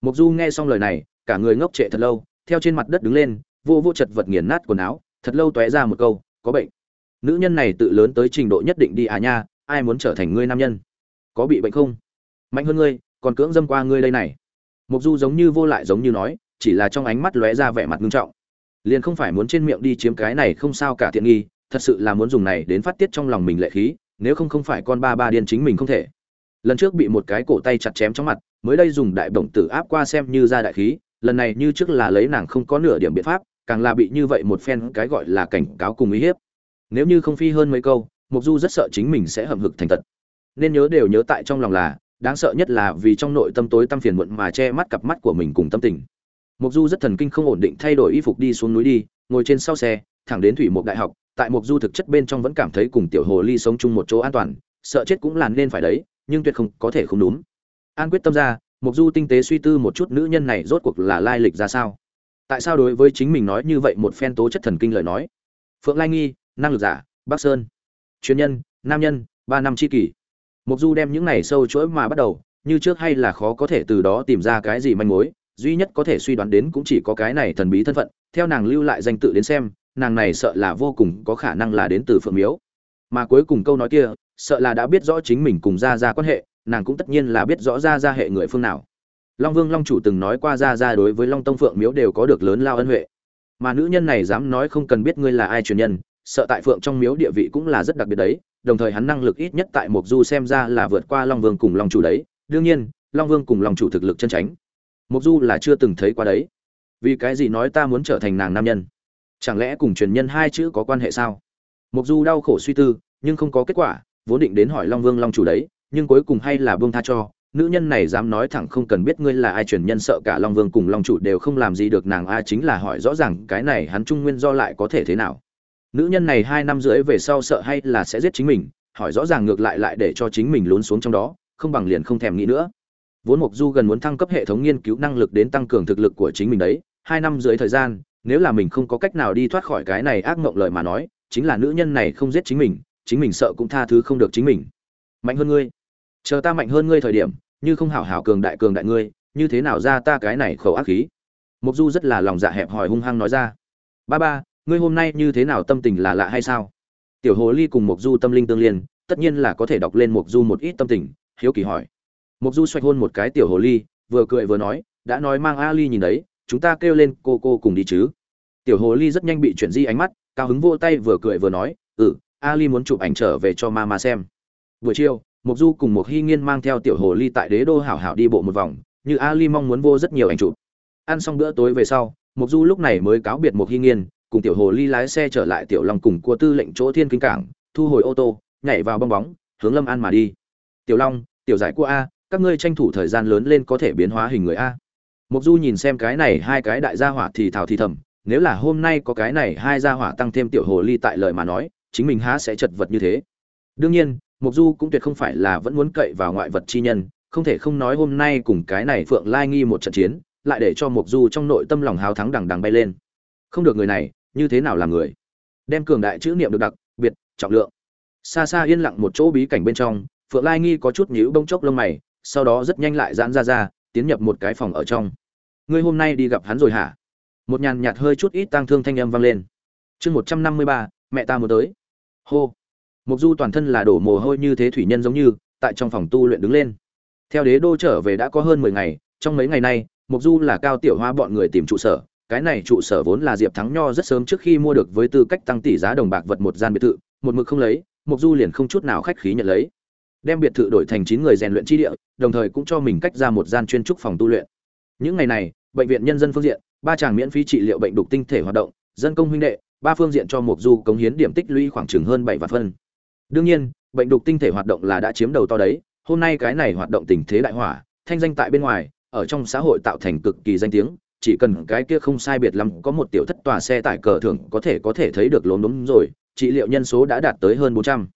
S1: Mục du nghe xong lời này, cả người ngốc trệ thật lâu, theo trên mặt đất đứng lên, vô vô chật vật nghiền nát quần áo, thật lâu tóe ra một câu, có bệnh. Nữ nhân này tự lớn tới trình độ nhất định đi à nha, ai muốn trở thành ngươi nam nhân? Có bị bệnh không? Mạnh hơn ngươi, còn cưỡng dâm qua ngươi đây này. Mục du giống như vô lại giống như nói, chỉ là trong ánh mắt lóe ra vẻ mặt nghiêm trọng. Liền không phải muốn trên miệng đi chiếm cái này không sao cả tiện nghi, thật sự là muốn dùng này đến phát tiết trong lòng mình lệ khí nếu không không phải con ba ba điên chính mình không thể. Lần trước bị một cái cổ tay chặt chém trong mặt, mới đây dùng đại bổng tử áp qua xem như ra đại khí, lần này như trước là lấy nàng không có nửa điểm biện pháp, càng là bị như vậy một phen cái gọi là cảnh cáo cùng uy hiếp. Nếu như không phi hơn mấy câu mục du rất sợ chính mình sẽ hầm hực thành tật nên nhớ đều nhớ tại trong lòng là, đáng sợ nhất là vì trong nội tâm tối tâm phiền muộn mà che mắt cặp mắt của mình cùng tâm tình. Mục du rất thần kinh không ổn định thay đổi y phục đi xuống núi đi, ngồi trên sau xe, thẳng đến thủy mục đại học tại mục du thực chất bên trong vẫn cảm thấy cùng tiểu hồ ly sống chung một chỗ an toàn, sợ chết cũng là nên phải đấy, nhưng tuyệt không có thể không đúng an quyết tâm ra mục du tinh tế suy tư một chút nữ nhân này rốt cuộc là lai lịch ra sao. Tại sao đối với chính mình nói như vậy một phen tố chất thần kinh lời nói? Phượng lai nghi, năng lực giả, bắc sơn. Chuyên nhân, nam nhân, ba năm tri kỷ. Mục du đem những này sâu chuỗi mà bắt đầu, như trước hay là khó có thể từ đó tìm ra cái gì manh mối, duy nhất có thể suy đoán đến cũng chỉ có cái này thần bí thân phận, theo nàng lưu lại danh tự đến xem nàng này sợ là vô cùng có khả năng là đến từ phượng miếu. Mà cuối cùng câu nói kia, sợ là đã biết rõ chính mình cùng ra ra quan hệ, nàng cũng tất nhiên là biết rõ ra ra hệ người phương nào. Long vương long chủ từng nói qua ra ra đối với long tông phượng miếu đều có được lớn lao ân huệ. Mà nữ nhân này dám nói không cần biết ngươi là ai truyền nhân, sợ tại phượng trong miếu địa vị cũng là rất đặc biệt đấy, đồng thời hắn năng lực ít nhất tại mục du xem ra là vượt qua long vương cùng long chủ đấy. Đương nhiên, long vương cùng long chủ thực lực chân tránh mục du là chưa từng thấy qua đấy. Vì cái gì nói ta muốn trở thành nàng nam nhân? Chẳng lẽ cùng truyền nhân hai chữ có quan hệ sao? Mục du đau khổ suy tư, nhưng không có kết quả, vốn định đến hỏi long vương long chủ đấy, nhưng cuối cùng hay là buông tha cho. Nữ nhân này dám nói thẳng không cần biết ngươi là ai, truyền nhân sợ cả long vương cùng long chủ đều không làm gì được nàng a, chính là hỏi rõ ràng cái này hắn trung nguyên do lại có thể thế nào. Nữ nhân này hai năm rưỡi về sau sợ hay là sẽ giết chính mình, hỏi rõ ràng ngược lại lại để cho chính mình lún xuống trong đó, không bằng liền không thèm nghĩ nữa. Vốn mục du gần muốn thăng cấp hệ thống nghiên cứu năng lực đến tăng cường thực lực của chính mình đấy, hai năm rưỡi thời gian nếu là mình không có cách nào đi thoát khỏi cái này ác mộng lời mà nói, chính là nữ nhân này không giết chính mình chính mình sợ cũng tha thứ không được chính mình. Mạnh hơn ngươi. Chờ ta mạnh hơn ngươi thời điểm, như không hảo hảo cường đại cường đại ngươi, như thế nào ra ta cái này khẩu ác khí? Mục du rất là lòng dạ hẹp hòi hung hăng nói ra. Ba ba, ngươi hôm nay như thế nào tâm tình là lạ hay sao? Tiểu hồ ly cùng mục du tâm linh tương liên, tất nhiên là có thể đọc lên mục du một ít tâm tình, hiếu kỳ hỏi. Mục du xoay hôn một cái tiểu hồ ly, vừa cười vừa nói, đã nói mang a ly nhìn đấy chúng ta kêu lên cô cô cùng đi chứ. Tiểu hồ ly rất nhanh bị chuyển di ánh mắt, cao hứng vô tay vừa cười vừa nói ừ ali muốn chụp ảnh trở về cho mama xem. Buổi chiều mục du cùng một hy nghiên mang theo tiểu hồ ly tại đế đô hảo hảo đi bộ một vòng, như ali mong muốn vô rất nhiều ảnh chụp. Ăn xong bữa tối về sau mục du lúc này mới cáo biệt một hy nghiên, cùng tiểu hồ ly lái xe trở lại tiểu long cùng cua tư lệnh chỗ thiên kinh cảng, thu hồi ô tô, nhảy vào bong bóng, hướng lâm an mà đi. Tiểu long, tiểu giải của a, các ngươi tranh thủ thời gian lớn lên có thể biến hóa hình người a. Mộc du nhìn xem cái này hai cái đại gia hỏa thì thào thì thầm, nếu là hôm nay có cái này hai gia hỏa tăng thêm tiểu hồ ly tại lời mà nói, chính mình há sẽ chật vật như thế. Đương nhiên, Mộc du cũng tuyệt không phải là vẫn muốn cậy vào ngoại vật chi nhân, không thể không nói hôm nay cùng cái này phượng lai nghi một trận chiến, lại để cho Mộc du trong nội tâm lòng hào thắng đằng đằng bay lên. Không được người này, như thế nào là người? Đem cường đại chữ niệm được đặc, biệt, trọng lượng. Xa xa yên lặng một chỗ bí cảnh bên trong, phượng lai nghi có chút nhíu bông chốc lông mày, sau đó rất nhanh lại giãn ra ra, tiến nhập một cái phòng ở trong ngươi hôm nay đi gặp hắn rồi hả? Một nhàn nhạt hơi chút ít tang thương thanh âm vang lên. Chương một trăm năm mươi ba, mẹ ta muốn tới. Hô. Mục du toàn thân là đổ mồ hôi như thế thủy nhân giống như, tại trong phòng tu luyện đứng lên. Theo đế đô trở về đã có hơn mười ngày, trong mấy ngày nay mục du là cao tiểu hoa bọn người tìm trụ sở. Cái này trụ sở vốn là diệp thắng nho rất sớm trước khi mua được với tư cách tăng tỷ giá đồng bạc vật một gian biệt thự, một mực không lấy mục du liền không chút nào khách khí nhận lấy. Đem biệt thự đổi thành chín người rèn luyện chi địa, đồng thời cũng cho mình cách ra một gian chuyên trúc phòng tu luyện những ngày này, bệnh viện nhân dân phương diện, ba chàng miễn phí trị liệu bệnh đục tinh thể hoạt động, dân công huynh đệ, ba phương diện cho mục du cống hiến điểm tích lũy khoảng chừng hơn bảy vạn phân. Đương nhiên, bệnh đục tinh thể hoạt động là đã chiếm đầu to đấy, hôm nay cái này hoạt động tình thế đại hỏa, thanh danh tại bên ngoài, ở trong xã hội tạo thành cực kỳ danh tiếng, chỉ cần cái kia không sai biệt lắm có một tiểu thất tòa xe tải cờ thưởng có thể có thể thấy được lốm đốm rồi, trị liệu nhân số đã đạt tới hơn bốn trăm.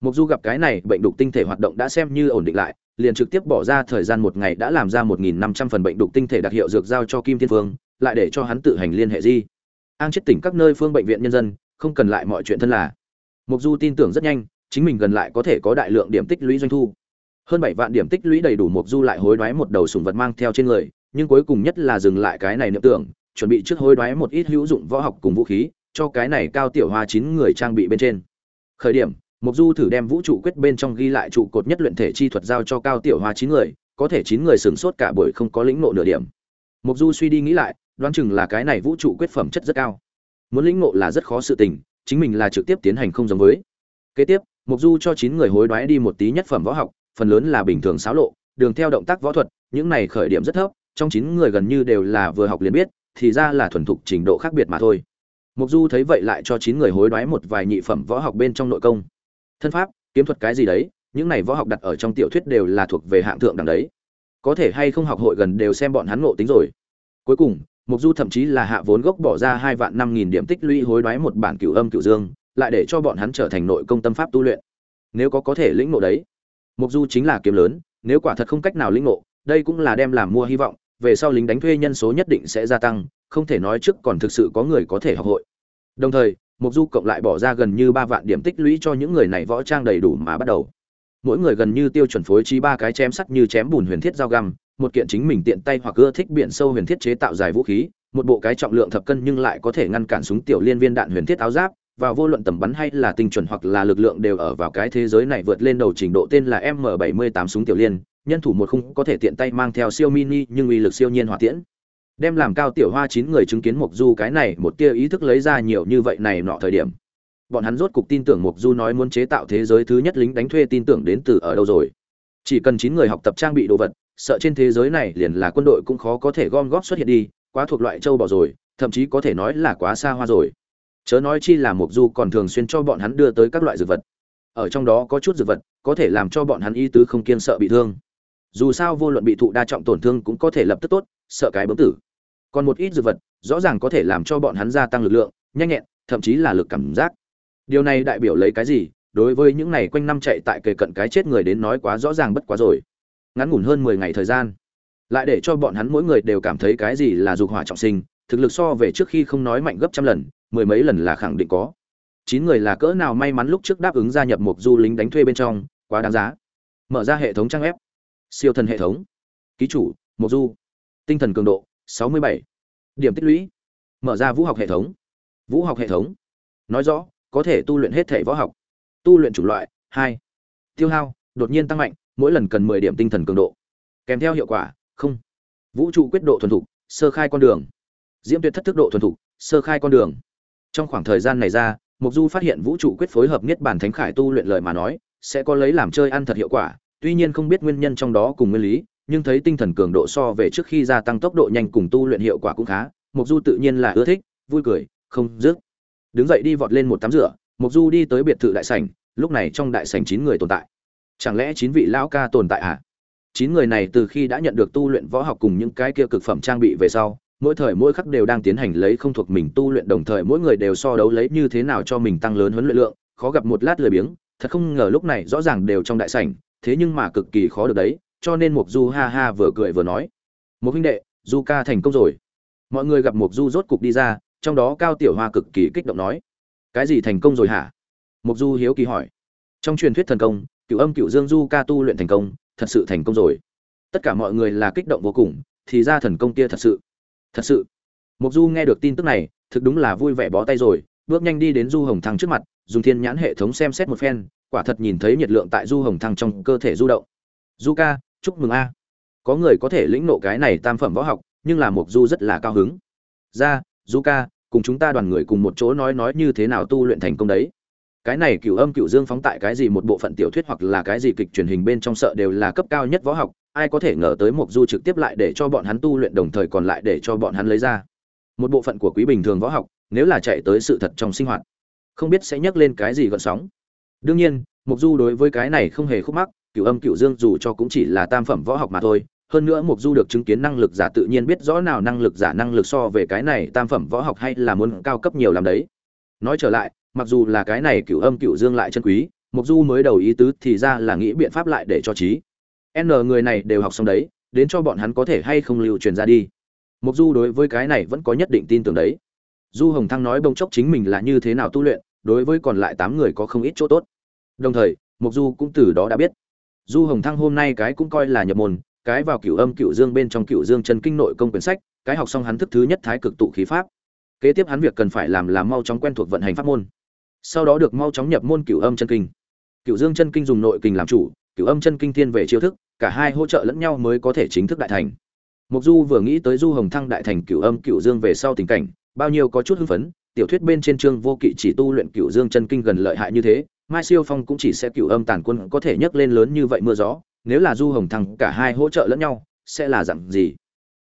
S1: Mục Du gặp cái này bệnh đục tinh thể hoạt động đã xem như ổn định lại, liền trực tiếp bỏ ra thời gian một ngày đã làm ra 1500 phần bệnh đục tinh thể đặc hiệu dược giao cho Kim Thiên Vương, lại để cho hắn tự hành liên hệ di. An chết tỉnh các nơi phương bệnh viện nhân dân, không cần lại mọi chuyện thân là. Mục Du tin tưởng rất nhanh, chính mình gần lại có thể có đại lượng điểm tích lũy doanh thu. Hơn 7 vạn điểm tích lũy đầy đủ Mục Du lại hối đoái một đầu sủng vật mang theo trên người, nhưng cuối cùng nhất là dừng lại cái này niệm tưởng, chuẩn bị trước hối đoái một ít hữu dụng võ học cùng vũ khí, cho cái này cao tiểu hoa chín người trang bị bên trên. Khởi điểm, Mộc Du thử đem vũ trụ quyết bên trong ghi lại trụ cột nhất luyện thể chi thuật giao cho cao tiểu hoa chín người, có thể chín người sửng sốt cả buổi không có lĩnh ngộ nửa điểm. Mộc Du suy đi nghĩ lại, đoán chừng là cái này vũ trụ quyết phẩm chất rất cao. Muốn lĩnh ngộ là rất khó sự tình, chính mình là trực tiếp tiến hành không giống với. Kế tiếp, Mộc Du cho chín người hối đoái đi một tí nhất phẩm võ học, phần lớn là bình thường xáo lộ, đường theo động tác võ thuật, những này khởi điểm rất thấp, trong chín người gần như đều là vừa học liền biết, thì ra là thuần thục trình độ khác biệt mà thôi. Mộc Du thấy vậy lại cho chín người hối đoái một vài nhị phẩm võ học bên trong nội công thân pháp, kiếm thuật cái gì đấy, những này võ học đặt ở trong tiểu thuyết đều là thuộc về hạng thượng đẳng đấy. Có thể hay không học hội gần đều xem bọn hắn ngộ tính rồi. Cuối cùng, mục du thậm chí là hạ vốn gốc bỏ ra hai vạn năm nghìn điểm tích lũy hối đoái một bản cửu âm cửu dương, lại để cho bọn hắn trở thành nội công tâm pháp tu luyện. Nếu có có thể lĩnh ngộ đấy. Mục du chính là kiếm lớn, nếu quả thật không cách nào lĩnh ngộ, đây cũng là đem làm mua hy vọng, về sau lính đánh thuê nhân số nhất định sẽ gia tăng, không thể nói trước còn thực sự có người có thể học hội. Đồng thời Mộc Du cộng lại bỏ ra gần như ba vạn điểm tích lũy cho những người này võ trang đầy đủ mà bắt đầu. Mỗi người gần như tiêu chuẩn phối trí ba cái chém sắt như chém bùn huyền thiết dao găm, một kiện chính mình tiện tay hoặc ưa thích biển sâu huyền thiết chế tạo dài vũ khí, một bộ cái trọng lượng thập cân nhưng lại có thể ngăn cản súng tiểu liên viên đạn huyền thiết áo giáp, và vô luận tầm bắn hay là tinh chuẩn hoặc là lực lượng đều ở vào cái thế giới này vượt lên đầu trình độ tên là M78 súng tiểu liên, nhân thủ một khung có thể tiện tay mang theo siêu mini nhưng uy lực siêu nhiên hỏa tiễn đem làm cao tiểu hoa chín người chứng kiến mục du cái này một tia ý thức lấy ra nhiều như vậy này nọ thời điểm. Bọn hắn rốt cục tin tưởng mục du nói muốn chế tạo thế giới thứ nhất lính đánh thuê tin tưởng đến từ ở đâu rồi. Chỉ cần chín người học tập trang bị đồ vật, sợ trên thế giới này liền là quân đội cũng khó có thể gom góp xuất hiện đi, quá thuộc loại châu bò rồi, thậm chí có thể nói là quá xa hoa rồi. Chớ nói chi là mục du còn thường xuyên cho bọn hắn đưa tới các loại dược vật. Ở trong đó có chút dược vật, có thể làm cho bọn hắn y tứ không kiên sợ bị thương. Dù sao vô luận bị thụ đa trọng tổn thương cũng có thể lập tức tốt, sợ cái bấm tử còn một ít dược vật, rõ ràng có thể làm cho bọn hắn gia tăng lực lượng, nhanh nhẹn, thậm chí là lực cảm giác. Điều này đại biểu lấy cái gì? Đối với những này quanh năm chạy tại kề cận cái chết người đến nói quá rõ ràng bất quá rồi. Ngắn ngủn hơn mười ngày thời gian. Lại để cho bọn hắn mỗi người đều cảm thấy cái gì là dục hỏa trọng sinh, thực lực so về trước khi không nói mạnh gấp trăm lần, mười mấy lần là khẳng định có. Chín người là cỡ nào may mắn lúc trước đáp ứng gia nhập một du lính đánh thuê bên trong, quá đáng giá. Mở ra hệ thống trang web. Siêu thần hệ thống. Ký chủ một du. Tinh thần cường độ 67. điểm tích lũy. Mở ra vũ học hệ thống. Vũ học hệ thống. Nói rõ, có thể tu luyện hết thể võ học. Tu luyện chủng loại, hai. Tiêu hao, đột nhiên tăng mạnh, mỗi lần cần 10 điểm tinh thần cường độ. Kèm theo hiệu quả, không. Vũ trụ quyết độ thuần thục, sơ khai con đường. Diễm tuyệt thất thức độ thuần thục, sơ khai con đường. Trong khoảng thời gian này ra mục du phát hiện vũ trụ quyết phối hợp nhất bản thánh khải tu luyện lời mà nói, sẽ có lấy làm chơi ăn thật hiệu quả, tuy nhiên không biết nguyên nhân trong đó cùng nguyên lý nhưng thấy tinh thần cường độ so về trước khi gia tăng tốc độ nhanh cùng tu luyện hiệu quả cũng khá mục du tự nhiên là ưa thích, vui cười, không dứt. Đứng dậy đi vọt lên một tắm rửa mục du đi tới biệt thự đại sảnh, lúc này trong đại sảnh chín người tồn tại. Chẳng lẽ chín vị lão ca tồn tại à chín người này từ khi đã nhận được tu luyện võ học cùng những cái kia cực phẩm trang bị về sau, mỗi thời mỗi khắc đều đang tiến hành lấy không thuộc mình tu luyện, đồng thời mỗi người đều so đấu lấy như thế nào cho mình tăng lớn huấn luyện lượng, khó gặp một lát lười biếng, thật không ngờ lúc này rõ ràng đều trong đại sảnh, thế nhưng mà cực kỳ khó được đấy cho nên mục du ha ha vừa cười vừa nói. Một huynh đệ, du ca thành công rồi. Mọi người gặp mục du rốt cục đi ra, trong đó cao tiểu hoa cực kỳ kích động nói. Cái gì thành công rồi hả? Mục du hiếu kỳ hỏi. Trong truyền thuyết thần công cựu âm cựu dương du ca tu luyện thành công, thật sự thành công rồi. Tất cả mọi người là kích động vô cùng, thì ra thần công kia thật sự. Thật sự. Mục du nghe được tin tức này, thực đúng là vui vẻ bó tay rồi, bước nhanh đi đến du hồng thăng trước mặt, dùng thiên nhãn hệ thống xem xét một phen, quả thật nhìn thấy nhiệt lượng tại du hồng thăng trong cơ thể du động. Du ca chúc mừng a. Có người có thể lĩnh nộ cái này tam phẩm võ học, nhưng là mục du rất là cao hứng. Ra du ca cùng chúng ta đoàn người cùng một chỗ nói nói như thế nào tu luyện thành công đấy. Cái này cửu âm cửu dương phóng tại cái gì một bộ phận tiểu thuyết hoặc là cái gì kịch truyền hình bên trong sợ đều là cấp cao nhất võ học, ai có thể ngờ tới mục du trực tiếp lại để cho bọn hắn tu luyện đồng thời còn lại để cho bọn hắn lấy ra. Một bộ phận của quý bình thường võ học, nếu là chạy tới sự thật trong sinh hoạt, không biết sẽ nhắc lên cái gì gợn sóng. Đương nhiên mục du đối với cái này không hề khúc mắc cửu âm cửu dương dù cho cũng chỉ là tam phẩm võ học mà thôi, hơn nữa mục du được chứng kiến năng lực giả tự nhiên biết rõ nào năng lực giả năng lực so về cái này tam phẩm võ học hay là muốn cao cấp nhiều làm đấy. Nói trở lại, mặc dù là cái này cửu âm cửu dương lại chân quý mục du mới đầu ý tứ thì ra là nghĩ biện pháp lại để cho trí n người này đều học xong đấy, đến cho bọn hắn có thể hay không lưu truyền ra đi. Mục du đối với cái này vẫn có nhất định tin tưởng đấy. Du hồng thăng nói bông chốc chính mình là như thế nào tu luyện, đối với còn lại tám người có không ít chỗ tốt. Đồng thời mục du cũng từ đó đã biết du hồng thăng hôm nay cái cũng coi là nhập môn, cái vào cửu âm cửu dương bên trong cửu dương chân kinh nội công quyển sách, cái học xong hắn thức thứ nhất thái cực tụ khí pháp. Kế tiếp hắn việc cần phải làm là mau chóng quen thuộc vận hành pháp môn. Sau đó được mau chóng nhập môn cửu âm chân kinh. Cửu dương chân kinh dùng nội kinh làm chủ, cửu âm chân kinh thiên về chiêu thức, cả hai hỗ trợ lẫn nhau mới có thể chính thức đại thành. Mục du vừa nghĩ tới du hồng thăng đại thành cửu âm cửu dương về sau tình cảnh, bao nhiêu có chút hưng phấn, tiểu thuyết bên trên chương vô kỵ chỉ tu luyện cửu dương chân kinh gần lợi hại như thế mai siêu phong cũng chỉ sẽ cựu âm tàn quân có thể nhấc lên lớn như vậy mưa gió, nếu là du hồng thăng cả hai hỗ trợ lẫn nhau, sẽ là dạng gì?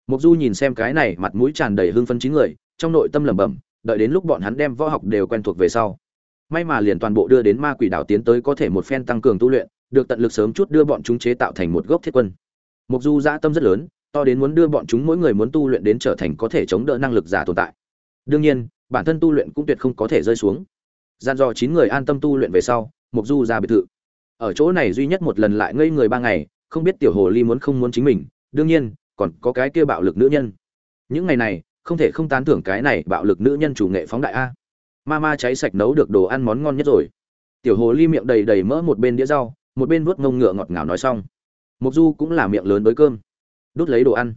S1: Mục du nhìn xem cái này mặt mũi tràn đầy hưng phấn chín người, trong nội tâm lẩm bẩm, đợi đến lúc bọn hắn đem võ học đều quen thuộc về sau. May mà liền toàn bộ đưa đến ma quỷ đảo tiến tới có thể một phen tăng cường tu luyện, được tận lực sớm chút đưa bọn chúng chế tạo thành một gốc thiết quân. Mục du dã tâm rất lớn, to đến muốn đưa bọn chúng mỗi người muốn tu luyện đến trở thành có thể chống đỡ năng lực giả tồn tại. Đương nhiên, bản thân tu luyện cũng tuyệt không có thể rơi xuống gian dò chín người an tâm tu luyện về sau mục du ra biệt thự. Ở chỗ này duy nhất một lần lại ngây người ba ngày, không biết tiểu hồ ly muốn không muốn chính mình, đương nhiên, còn có cái kia bạo lực nữ nhân. Những ngày này, không thể không tán thưởng cái này bạo lực nữ nhân chủ nghệ phóng đại a. Ma ma cháy sạch nấu được đồ ăn món ngon nhất rồi. Tiểu hồ ly miệng đầy đầy mỡ một bên đĩa rau, một bên vuốt ngông ngựa ngọt ngào nói xong. Mục du cũng là miệng lớn với cơm. Đút lấy đồ ăn.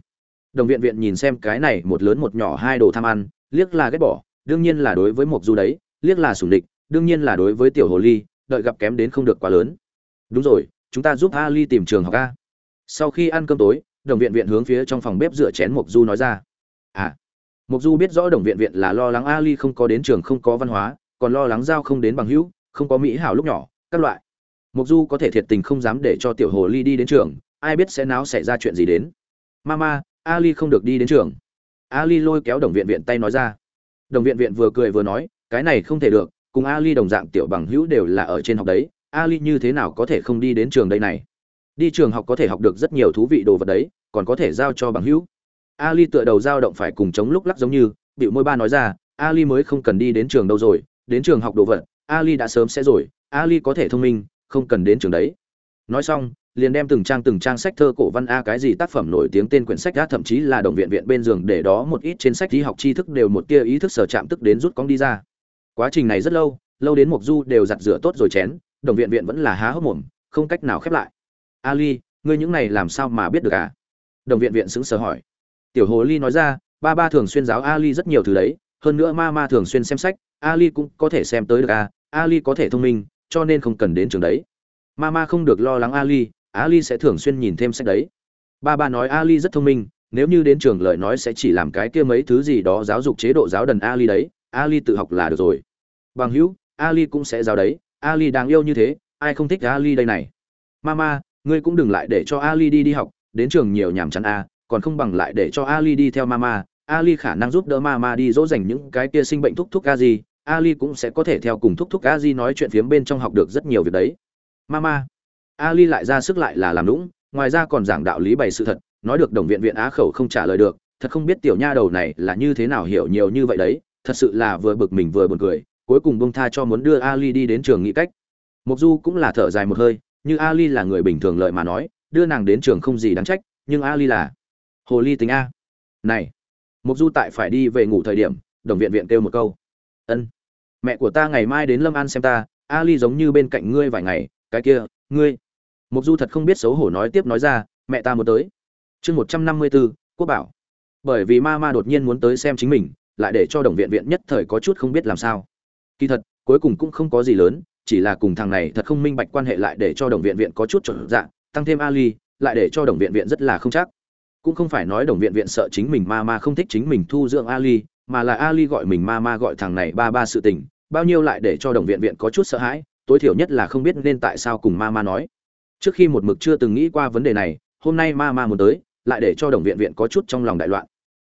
S1: Đồng viện viện nhìn xem cái này một lớn một nhỏ hai đồ tham ăn, liếc là ghét bỏ, đương nhiên là đối với mục du đấy, liếc là sủng địch đương nhiên là đối với tiểu hồ ly, đợi gặp kém đến không được quá lớn. Đúng rồi, chúng ta giúp a ly tìm trường học a. Sau khi ăn cơm tối, đồng viện viện hướng phía trong phòng bếp rửa chén mục du nói ra. À mục du biết rõ đồng viện viện là lo lắng a ly không có đến trường không có văn hóa, còn lo lắng giao không đến bằng hữu, không có mỹ hảo lúc nhỏ, các loại. Mục du có thể thiệt tình không dám để cho tiểu hồ ly đi đến trường, ai biết sẽ náo xảy ra chuyện gì đến. Mama ly không được đi đến trường. A ly lôi kéo đồng viện viện tay nói ra. Đồng viện viện vừa cười vừa nói, cái này không thể được cùng ali đồng dạng tiểu bằng hữu đều là ở trên học đấy, ali như thế nào có thể không đi đến trường đây này? Đi trường học có thể học được rất nhiều thú vị đồ vật đấy, còn có thể giao cho bằng hữu. Ali tựa đầu dao động phải cùng chống lúc lắc giống như bịu môi ba nói ra, ali mới không cần đi đến trường đâu rồi, đến trường học đồ vật, ali đã sớm sẽ rồi, ali có thể thông minh, không cần đến trường đấy. Nói xong, liền đem từng trang từng trang sách thơ cổ văn a cái gì tác phẩm nổi tiếng tên quyển sách đã thậm chí là đồng viện viện bên giường để đó một ít trên sách đi học tri thức đều một tia ý thức sở chạm tức đến rút cong đi ra quá trình này rất lâu lâu đến mộc du đều giặt rửa tốt rồi chén, đồng viện viện vẫn là há hốc mồm, không cách nào khép lại. Ali, ngươi những này làm sao mà biết được à? Đồng viện viện sững sờ hỏi. Tiểu hồ ly nói ra, ba ba thường xuyên giáo ali rất nhiều thứ đấy, hơn nữa ma ma thường xuyên xem sách, ali cũng có thể xem tới được à ali có thể thông minh, cho nên không cần đến trường đấy. Ma ma không được lo lắng ali ali sẽ thường xuyên nhìn thêm sách đấy. Ba ba nói ali rất thông minh, nếu như đến trường lời nói sẽ chỉ làm cái kia mấy thứ gì đó giáo dục chế độ giáo đần ali đấy ali tự học là được rồi. Bằng hữu, ali cũng sẽ giáo đấy, ali đáng yêu như thế, ai không thích ali đây này? Mama, ngươi cũng đừng lại để cho ali đi đi học, đến trường nhiều nhàm chán a còn không bằng lại để cho ali đi theo mama. Ali khả năng giúp đỡ mama đi dỗ dành những cái kia sinh bệnh thúc thúc a gì ali cũng sẽ có thể theo cùng thúc thúc a gì nói chuyện phiếm bên trong học được rất nhiều việc đấy. Mama, ali lại ra sức lại là làm lũng ngoài ra còn giảng đạo lý bày sự thật, nói được đồng viện viện á khẩu không trả lời được, thật không biết tiểu nha đầu này là như thế nào hiểu nhiều như vậy đấy thật sự là vừa bực mình vừa buồn cười, cuối cùng buông tha cho muốn đưa ali đi đến trường nghị cách. Mộc du cũng là thở dài một hơi, như ali là người bình thường lợi mà nói, đưa nàng đến trường không gì đáng trách, nhưng ali là hồ ly tính a. Này, Mộc du tại phải đi về ngủ thời điểm, đồng viện viện kêu một câu. Ân. Mẹ của ta ngày mai đến lâm an xem ta, ali giống như bên cạnh ngươi vài ngày, cái kia, ngươi. Mộc du thật không biết xấu hổ nói tiếp nói ra, mẹ ta muốn tới. Chương một trăm năm mươi bốn quốc bảo. Bởi vì ma ma đột nhiên muốn tới xem chính mình lại để cho đồng viện viện nhất thời có chút không biết làm sao. Kỳ thật, cuối cùng cũng không có gì lớn, chỉ là cùng thằng này thật không minh bạch quan hệ lại để cho đồng viện viện có chút trở dạng tăng thêm ali, lại để cho đồng viện viện rất là không chắc. Cũng không phải nói đồng viện viện sợ chính mình ma ma không thích chính mình thu dưỡng ali, mà là ali gọi mình ma ma gọi thằng này ba ba sự tình, bao nhiêu lại để cho đồng viện viện có chút sợ hãi, tối thiểu nhất là không biết nên tại sao cùng ma ma nói. Trước khi một mực chưa từng nghĩ qua vấn đề này, hôm nay ma ma muốn tới, lại để cho đồng viện viện có chút trong lòng đại loạn.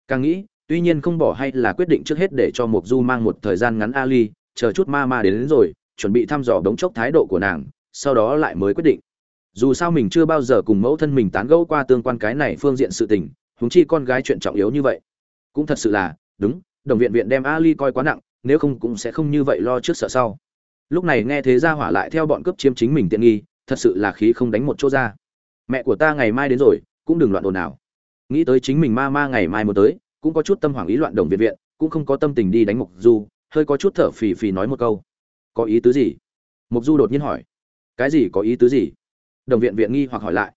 S1: Càng nghĩ tuy nhiên không bỏ hay là quyết định trước hết để cho mục du mang một thời gian ngắn ali chờ chút ma ma đến, đến rồi chuẩn bị thăm dò đống chốc thái độ của nàng sau đó lại mới quyết định. Dù sao mình chưa bao giờ cùng mẫu thân mình tán gẫu qua tương quan cái này phương diện sự tình huống chi con gái chuyện trọng yếu như vậy. Cũng thật sự là đúng đồng viện viện đem ali coi quá nặng nếu không cũng sẽ không như vậy lo trước sợ sau. Lúc này nghe thế ra hỏa lại theo bọn cướp chiếm chính mình tiện nghi thật sự là khí không đánh một chỗ ra. Mẹ của ta ngày mai đến rồi cũng đừng loạn ồn nào nghĩ tới chính mình ma ma ngày mai một tới cũng có chút tâm hoảng ý loạn đồng viện viện, cũng không có tâm tình đi đánh mục du, hơi có chút thở phì phì nói một câu. Có ý tứ gì? Mục du đột nhiên hỏi. Cái gì có ý tứ gì? Đồng viện viện nghi hoặc hỏi lại.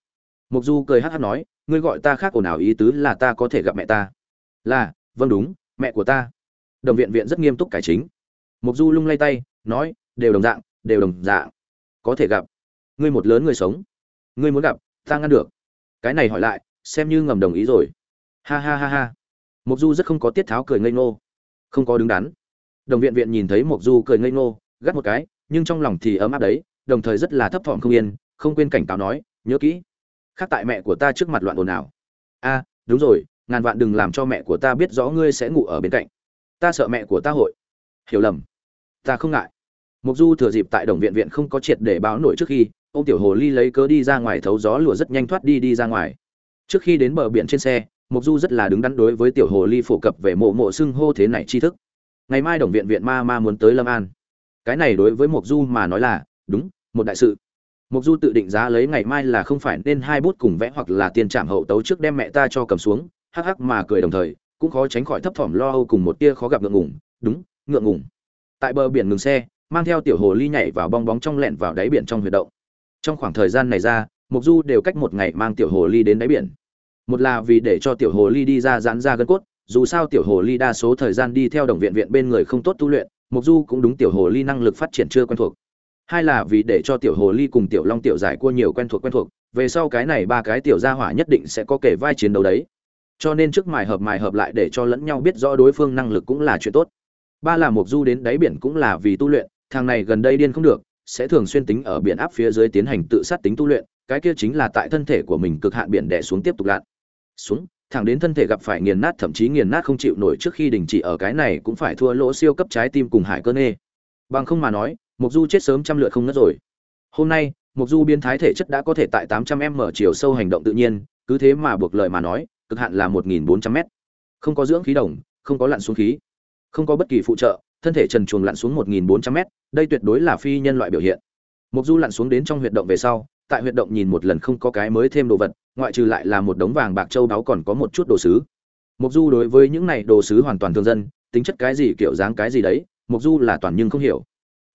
S1: Mục du cười hát hát nói, ngươi gọi ta khác ồn ào ý tứ là ta có thể gặp mẹ ta. Là vâng đúng, mẹ của ta. Đồng viện viện rất nghiêm túc cải chính. Mục du lung lay tay, nói, đều đồng dạng, đều đồng dạng. Có thể gặp. Ngươi một lớn người sống. Ngươi muốn gặp, ta ngăn được. Cái này hỏi lại, xem như ngầm đồng ý rồi. Ha ha ha ha mục du rất không có tiết tháo cười ngây ngô. Không có đứng đắn. Đồng viện viện nhìn thấy mục du cười ngây ngô, gắt một cái, nhưng trong lòng thì ấm áp đấy, đồng thời rất là thấp thỏm không yên, không quên cảnh cáo nói, nhớ kỹ, khác tại mẹ của ta trước mặt loạn ồn ào. A, đúng rồi, ngàn vạn đừng làm cho mẹ của ta biết rõ ngươi sẽ ngủ ở bên cạnh. Ta sợ mẹ của ta hội. Hiểu lầm. Ta không ngại. Mục du thừa dịp tại đồng viện viện không có triệt để báo nổi trước khi, ông tiểu hồ ly lấy cớ đi ra ngoài thấu gió lùa rất nhanh thoát đi đi ra ngoài. Trước khi đến bờ biển trên xe mục du rất là đứng đắn đối với tiểu hồ ly phổ cập về mộ mộ xưng hô thế này tri thức. Ngày mai đồng viện viện ma ma muốn tới lâm an. Cái này đối với mục du mà nói là, đúng, một đại sự. Mục du tự định giá lấy ngày mai là không phải nên hai bút cùng vẽ hoặc là tiền trảm hậu tấu trước đem mẹ ta cho cầm xuống, hắc hắc mà cười đồng thời, cũng khó tránh khỏi thấp thỏm lo âu cùng một tia khó gặp ngượng ngùng, đúng, ngượng ngùng. Tại bờ biển ngừng xe, mang theo tiểu hồ ly nhảy vào bong bóng trong lẹn vào đáy biển trong huyệt động. Trong khoảng thời gian này ra mục du đều cách một ngày mang tiểu hồ ly đến đáy biển một là vì để cho tiểu hồ ly đi ra giãn ra gân cốt, dù sao tiểu hồ ly đa số thời gian đi theo đồng viện viện bên người không tốt tu luyện mục du cũng đúng tiểu hồ ly năng lực phát triển chưa quen thuộc. Hai là vì để cho tiểu hồ ly cùng tiểu long tiểu giải cua nhiều quen thuộc quen thuộc, về sau cái này ba cái tiểu gia hỏa nhất định sẽ có kể vai chiến đấu đấy. Cho nên trước mài hợp mài hợp lại để cho lẫn nhau biết rõ đối phương năng lực cũng là chuyện tốt. Ba là mục du đến đáy biển cũng là vì tu luyện, thằng này gần đây điên không được, sẽ thường xuyên tính ở biển áp phía dưới tiến hành tự sát tính tu luyện, cái kia chính là tại thân thể của mình cực hạn biển đè xuống tiếp tục lặn xuống, thẳng đến thân thể gặp phải nghiền nát, thậm chí nghiền nát không chịu nổi trước khi đình chỉ ở cái này cũng phải thua lỗ siêu cấp trái tim cùng hải cơn nê. Bằng không mà nói mục du chết sớm trăm lượt không ngất rồi. Hôm nay mục du biến thái thể chất đã có thể tại 800 m chiều sâu hành động tự nhiên, cứ thế mà buộc lời mà nói, cực hạn là 1.400 m. Không có dưỡng khí đồng, không có lặn xuống khí, không có bất kỳ phụ trợ, thân thể trần chuồng lặn xuống 1.400 m, đây tuyệt đối là phi nhân loại biểu hiện. Mục du lặn xuống đến trong huyệt động về sau tại huyệt động nhìn một lần không có cái mới thêm đồ vật, ngoại trừ lại là một đống vàng bạc châu báu còn có một chút đồ sứ. Mục du đối với những này đồ sứ hoàn toàn thường dân, tính chất cái gì kiểu dáng cái gì đấy mục du là toàn nhưng không hiểu.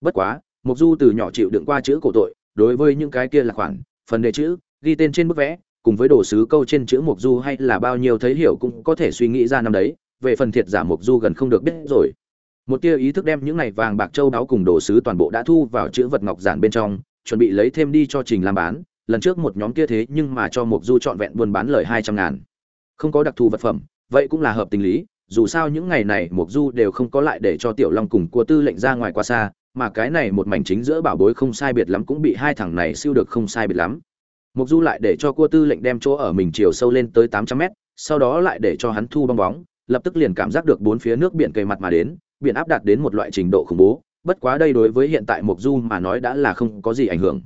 S1: Bất quá mục du từ nhỏ chịu đựng qua chữ cổ tội, đối với những cái kia là khoản, phần đề chữ, ghi tên trên bức vẽ, cùng với đồ sứ câu trên chữ mục du hay là bao nhiêu thấy hiểu cũng có thể suy nghĩ ra năm đấy, về phần thiệt giả mục du gần không được biết rồi. Một tia ý thức đem những này vàng bạc châu đáo cùng đồ sứ toàn bộ đã thu vào chữ vật ngọc giản bên trong chuẩn bị lấy thêm đi cho trình làm bán, lần trước một nhóm kia thế nhưng mà cho mục du trọn vẹn buôn bán lời hai trăm ngàn. Không có đặc thù vật phẩm, vậy cũng là hợp tình lý, dù sao những ngày này mục du đều không có lại để cho tiểu long cùng cua tư lệnh ra ngoài qua xa, mà cái này một mảnh chính giữa bảo bối không sai biệt lắm cũng bị hai thằng này siêu được không sai biệt lắm. Mục du lại để cho cua tư lệnh đem chỗ ở mình chiều sâu lên tới tám trăm mét, sau đó lại để cho hắn thu bong bóng, lập tức liền cảm giác được bốn phía nước biển cây mặt mà đến, biển áp đạt đến một loại trình độ khủng bố bất quá đây đối với hiện tại mục du mà nói đã là không có gì ảnh hưởng.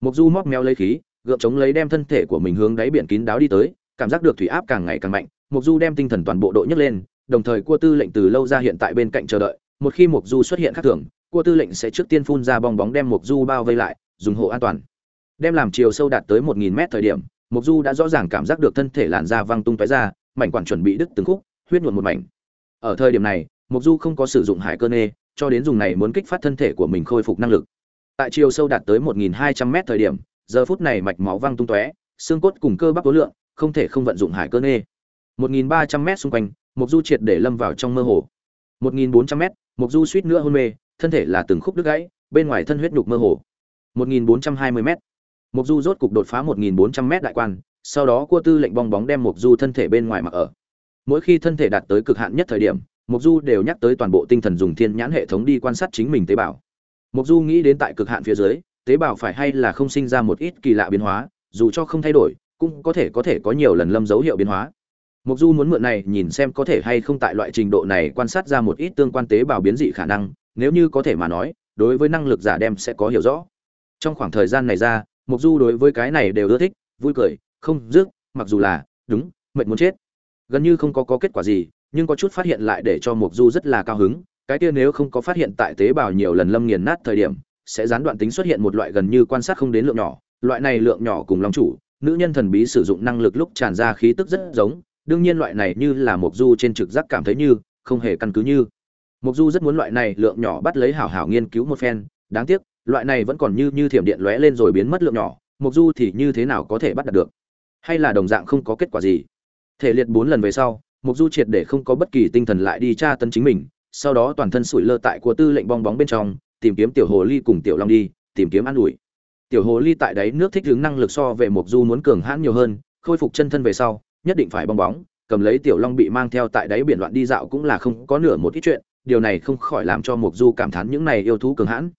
S1: Mục du móc méo lấy khí, gượng chống lấy đem thân thể của mình hướng đáy biển kín đáo đi tới, cảm giác được thủy áp càng ngày càng mạnh mục du đem tinh thần toàn bộ độ nhấc lên, đồng thời cua tư lệnh từ lâu ra hiện tại bên cạnh chờ đợi, một khi mục du xuất hiện khác thường, cua tư lệnh sẽ trước tiên phun ra bong bóng đem mục du bao vây lại, dùng hộ an toàn. Đem làm chiều sâu đạt tới một nghìn mét thời điểm mục du đã rõ ràng cảm giác được thân thể làn da văng tung tóe ra, mảnh quản chuẩn bị đứt từng khúc, huyết nhuộn một mảnh. Ở thời điểm này mục du không có sử dụng hải cơ nê cho đến dùng này muốn kích phát thân thể của mình khôi phục năng lực. Tại chiều sâu đạt tới 1200m thời điểm giờ phút này mạch máu văng tung tóe xương cốt cùng cơ bắp tố lượng không thể không vận dụng hải cơ nê. 1300m xung quanh Mộc du triệt để lâm vào trong mơ hồ. 1400m, Mộc du suýt nữa hôn mê thân thể là từng khúc đứt gãy bên ngoài thân huyết nhục mơ hồ. 1420m. Mộc du rốt cục đột phá 1400m đại quan sau đó cua tư lệnh bong bóng đem Mộc du thân thể bên ngoài mặc ở. Mỗi khi thân thể đạt tới cực hạn nhất thời điểm mục du đều nhắc tới toàn bộ tinh thần dùng thiên nhãn hệ thống đi quan sát chính mình tế bào. Mục du nghĩ đến tại cực hạn phía dưới tế bào phải hay là không sinh ra một ít kỳ lạ biến hóa dù cho không thay đổi cũng có thể có thể có nhiều lần lâm dấu hiệu biến hóa. Mục du muốn mượn này nhìn xem có thể hay không tại loại trình độ này quan sát ra một ít tương quan tế bào biến dị khả năng nếu như có thể mà nói đối với năng lực giả đem sẽ có hiểu rõ. Trong khoảng thời gian này ra mục du đối với cái này đều ưa thích vui cười không dứt mặc dù là đúng mệt muốn chết. Gần như không có, có kết quả gì nhưng có chút phát hiện lại để cho mục du rất là cao hứng, cái kia nếu không có phát hiện tại tế bào nhiều lần lâm nghiền nát thời điểm, sẽ gián đoạn tính xuất hiện một loại gần như quan sát không đến lượng nhỏ, loại này lượng nhỏ cùng long chủ, nữ nhân thần bí sử dụng năng lực lúc tràn ra khí tức rất giống, đương nhiên loại này như là mục du trên trực giác cảm thấy như, không hề căn cứ như. Mục du rất muốn loại này lượng nhỏ bắt lấy hảo hảo nghiên cứu một phen, đáng tiếc, loại này vẫn còn như như thiểm điện lóe lên rồi biến mất lượng nhỏ mục du thì như thế nào có thể bắt được? Hay là đồng dạng không có kết quả gì? Thể liệt bốn lần về sau mục du triệt để không có bất kỳ tinh thần lại đi tra tấn chính mình, sau đó toàn thân sủi lơ tại của tư lệnh bong bóng bên trong, tìm kiếm tiểu hồ ly cùng tiểu long đi, tìm kiếm an ủi. Tiểu hồ ly tại đáy nước thích ứng năng lực so về mục du muốn cường hãn nhiều hơn, khôi phục chân thân về sau, nhất định phải bong bóng, cầm lấy tiểu long bị mang theo tại đáy biển loạn đi dạo cũng là không có nửa một ít chuyện, điều này không khỏi làm cho mục du cảm thán những này yêu thú cường hãn.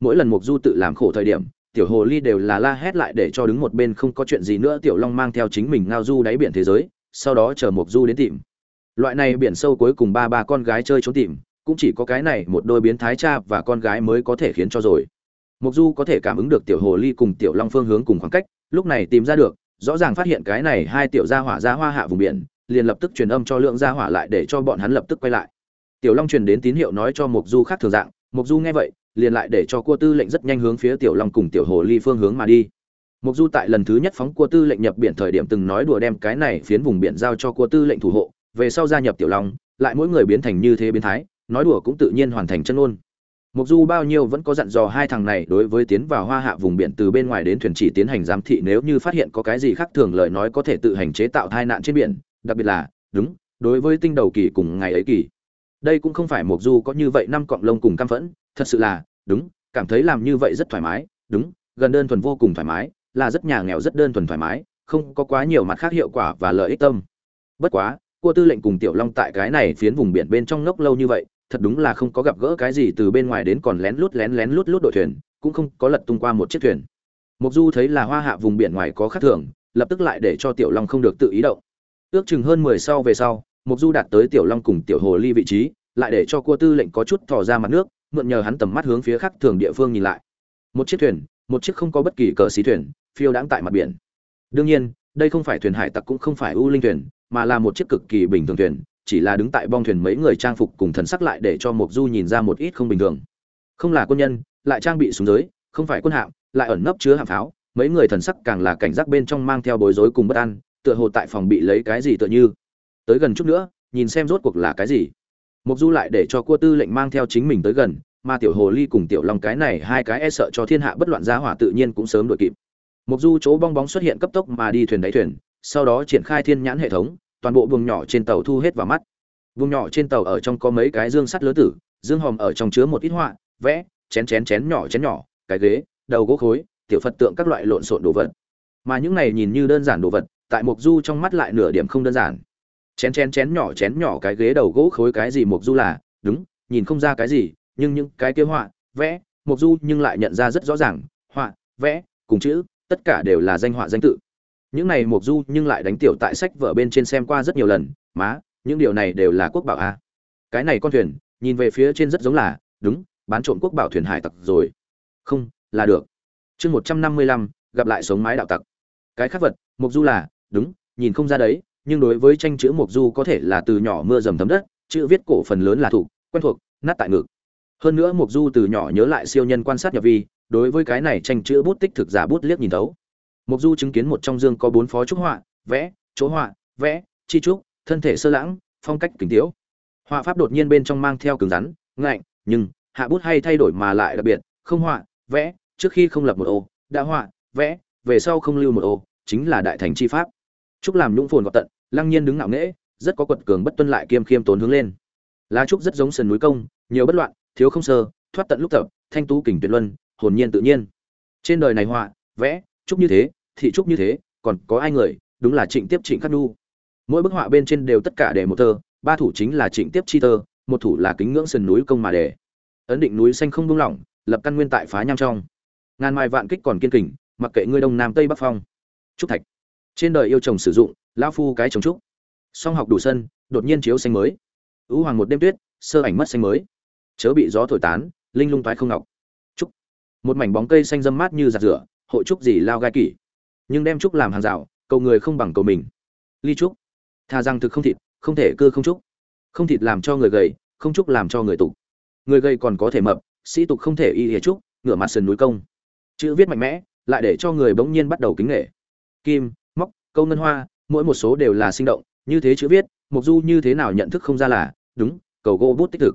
S1: Mỗi lần mục du tự làm khổ thời điểm, tiểu hồ ly đều là la hét lại để cho đứng một bên không có chuyện gì nữa, tiểu long mang theo chính mình ngao du đáy biển thế giới sau đó chờ mục du đến tìm. Loại này biển sâu cuối cùng ba ba con gái chơi trốn tìm, cũng chỉ có cái này một đôi biến thái cha và con gái mới có thể khiến cho rồi. Mục du có thể cảm ứng được tiểu hồ ly cùng tiểu long phương hướng cùng khoảng cách, lúc này tìm ra được, rõ ràng phát hiện cái này hai tiểu gia hỏa ra hoa hạ vùng biển, liền lập tức truyền âm cho lượng gia hỏa lại để cho bọn hắn lập tức quay lại. Tiểu long truyền đến tín hiệu nói cho mục du khác thường dạng mục du nghe vậy, liền lại để cho cua tư lệnh rất nhanh hướng phía tiểu long cùng tiểu hồ ly phương hướng mà đi mục du tại lần thứ nhất phóng cua tư lệnh nhập biển thời điểm từng nói đùa đem cái này phiến vùng biển giao cho cua tư lệnh thủ hộ về sau gia nhập tiểu long lại mỗi người biến thành như thế biến thái nói đùa cũng tự nhiên hoàn thành chân ôn Mục Du bao nhiêu vẫn có dặn dò hai thằng này đối với tiến vào hoa hạ vùng biển từ bên ngoài đến thuyền chỉ tiến hành giám thị nếu như phát hiện có cái gì khác thường lời nói có thể tự hành chế tạo tai nạn trên biển, đặc biệt là, đúng, đối với tinh đầu kỳ cùng ngày ấy kỳ. Đây cũng không phải Mục Du có như vậy năm cọng lông cùng cam phẫn, thật sự là, đúng, cảm thấy làm như vậy rất thoải mái, đúng, gần đơn thuần vô cùng thoải mái, là rất nhà nghèo rất đơn thuần thoải mái, không có quá nhiều mặt khác hiệu quả và lợi ích tâm. Bất quá, cua tư lệnh cùng tiểu long tại cái này phiến vùng biển bên trong ngốc lâu như vậy, thật đúng là không có gặp gỡ cái gì từ bên ngoài đến còn lén lút lén lén lút lút đội thuyền cũng không có lật tung qua một chiếc thuyền. Mục du thấy là hoa hạ vùng biển ngoài có khác thường lập tức lại để cho tiểu long không được tự ý động. Ước chừng hơn mười sau về sau mục du đạt tới tiểu long cùng tiểu hồ ly vị trí lại để cho cua tư lệnh có chút thò ra mặt nước mượn nhờ hắn tầm mắt hướng phía khác thường địa phương nhìn lại. Một chiếc thuyền một chiếc không có bất kỳ cờ xí thuyền phiêu đãng tại mặt biển. Đương nhiên, đây không phải thuyền hải tặc cũng không phải u linh thuyền, mà là một chiếc cực kỳ bình thường thuyền, chỉ là đứng tại bong thuyền mấy người trang phục cùng thần sắc lại để cho mộc du nhìn ra một ít không bình thường. Không là quân nhân, lại trang bị súng giới, không phải quân hạm, lại ẩn nấp chứa hạm pháo, mấy người thần sắc càng là cảnh giác bên trong mang theo bối rối cùng bất an, tựa hồ tại phòng bị lấy cái gì tựa như. Tới gần chút nữa, nhìn xem rốt cuộc là cái gì. Mộc du lại để cho cua tư lệnh mang theo chính mình tới gần, mà tiểu hồ ly cùng tiểu long cái này hai cái e sợ cho thiên hạ bất loạn giá hỏa tự nhiên cũng sớm đuổi kịp mục du chỗ bong bóng xuất hiện cấp tốc mà đi thuyền đáy thuyền, sau đó triển khai thiên nhãn hệ thống, toàn bộ vùng nhỏ trên tàu thu hết vào mắt. Vùng nhỏ trên tàu ở trong có mấy cái dương sắt lớn tử, dương hòm ở trong chứa một ít họa, vẽ, chén chén chén nhỏ chén nhỏ, cái ghế, đầu gỗ khối, tiểu phật tượng các loại lộn xộn đồ vật. Mà những này nhìn như đơn giản đồ vật, tại mục du trong mắt lại nửa điểm không đơn giản. Chén chén chén nhỏ chén nhỏ cái ghế đầu gỗ khối cái gì mục du là, đúng, nhìn không ra cái gì, nhưng những cái kia họa, vẽ, mục du nhưng lại nhận ra rất rõ ràng, họa, vẽ, cùng chữ tất cả đều là danh họa danh tự. Những này mục du nhưng lại đánh tiểu tại sách vở bên trên xem qua rất nhiều lần, má, những điều này đều là quốc bảo a. Cái này con thuyền, nhìn về phía trên rất giống là, đúng, bán trộm quốc bảo thuyền hải tặc rồi. Không, là được. Chương một trăm năm mươi lăm, gặp lại sống mái đạo tặc. Cái khác vật mục du là, đúng, nhìn không ra đấy, nhưng đối với tranh chữ mục du có thể là từ nhỏ mưa dầm thấm đất, chữ viết cổ phần lớn là thủ quen thuộc, nát tại ngực. Hơn nữa mục du từ nhỏ nhớ lại siêu nhân quan sát nhập vi đối với cái này tranh chữ bút tích thực giả bút liếc nhìn thấu. Mục du chứng kiến một trong dương có bốn phó trúc họa, vẽ, chỗ họa, vẽ, chi trúc, thân thể sơ lãng, phong cách kính tiếu. Họa pháp đột nhiên bên trong mang theo cứng rắn, ngạnh, nhưng hạ bút hay thay đổi mà lại đặc biệt, không họa, vẽ, trước khi không lập một ô, đã họa, vẽ, về sau không lưu một ô, chính là đại thành chi pháp. Trúc làm nhũng phồn gọt tận, lăng nhiên đứng ngạo nghễ, rất có quật cường bất tuân lại kiêm khiêm tốn hướng lên. Lá trúc rất giống sườn núi công, nhiều bất loạn, thiếu không sơ, thoát tận lúc tập, thanh tú kình tuyệt luân hồn nhiên tự nhiên. Trên đời này họa, vẽ, trúc như thế, thị trúc như thế, còn có ai người, đúng là trịnh tiếp trịnh khắc đu mỗi bức họa bên trên đều tất cả để một thơ, ba thủ chính là trịnh tiếp chi tơ một thủ là kính ngưỡng sườn núi công mà đề. Ấn định núi xanh không buông lỏng, lập căn nguyên tại phá nham trong. Ngàn mai vạn kích còn kiên kình, mặc kệ ngươi đông nam tây bắc phong. Trúc thạch. Trên đời yêu chồng sử dụng, lão phu cái trồng trúc. Song học đủ sân, đột nhiên chiếu xanh mới. Ưu hoàng một đêm tuyết, sơ ảnh mất xanh mới. Chớ bị gió thổi tán, linh lung toái không ngọc một mảnh bóng cây xanh dâm mát như giặt rửa, hội trúc gì lao gai kỷ. Nhưng đem trúc làm hàng rào, cầu người không bằng cầu mình. Ly trúc. Thà rằng thực không thịt, không thể cưa không trúc. Không thịt làm cho người gầy, không trúc làm cho người tục người gầy còn có thể mập, sĩ tục không thể y hề trúc, ngửa mặt sườn núi công. Chữ viết mạnh mẽ, lại để cho người bỗng nhiên bắt đầu kính nghệ kim, móc, câu ngân hoa, mỗi một số đều là sinh động, như thế chữ viết mục du như thế nào nhận thức không ra là, đúng, cầu gỗ bút tích thực.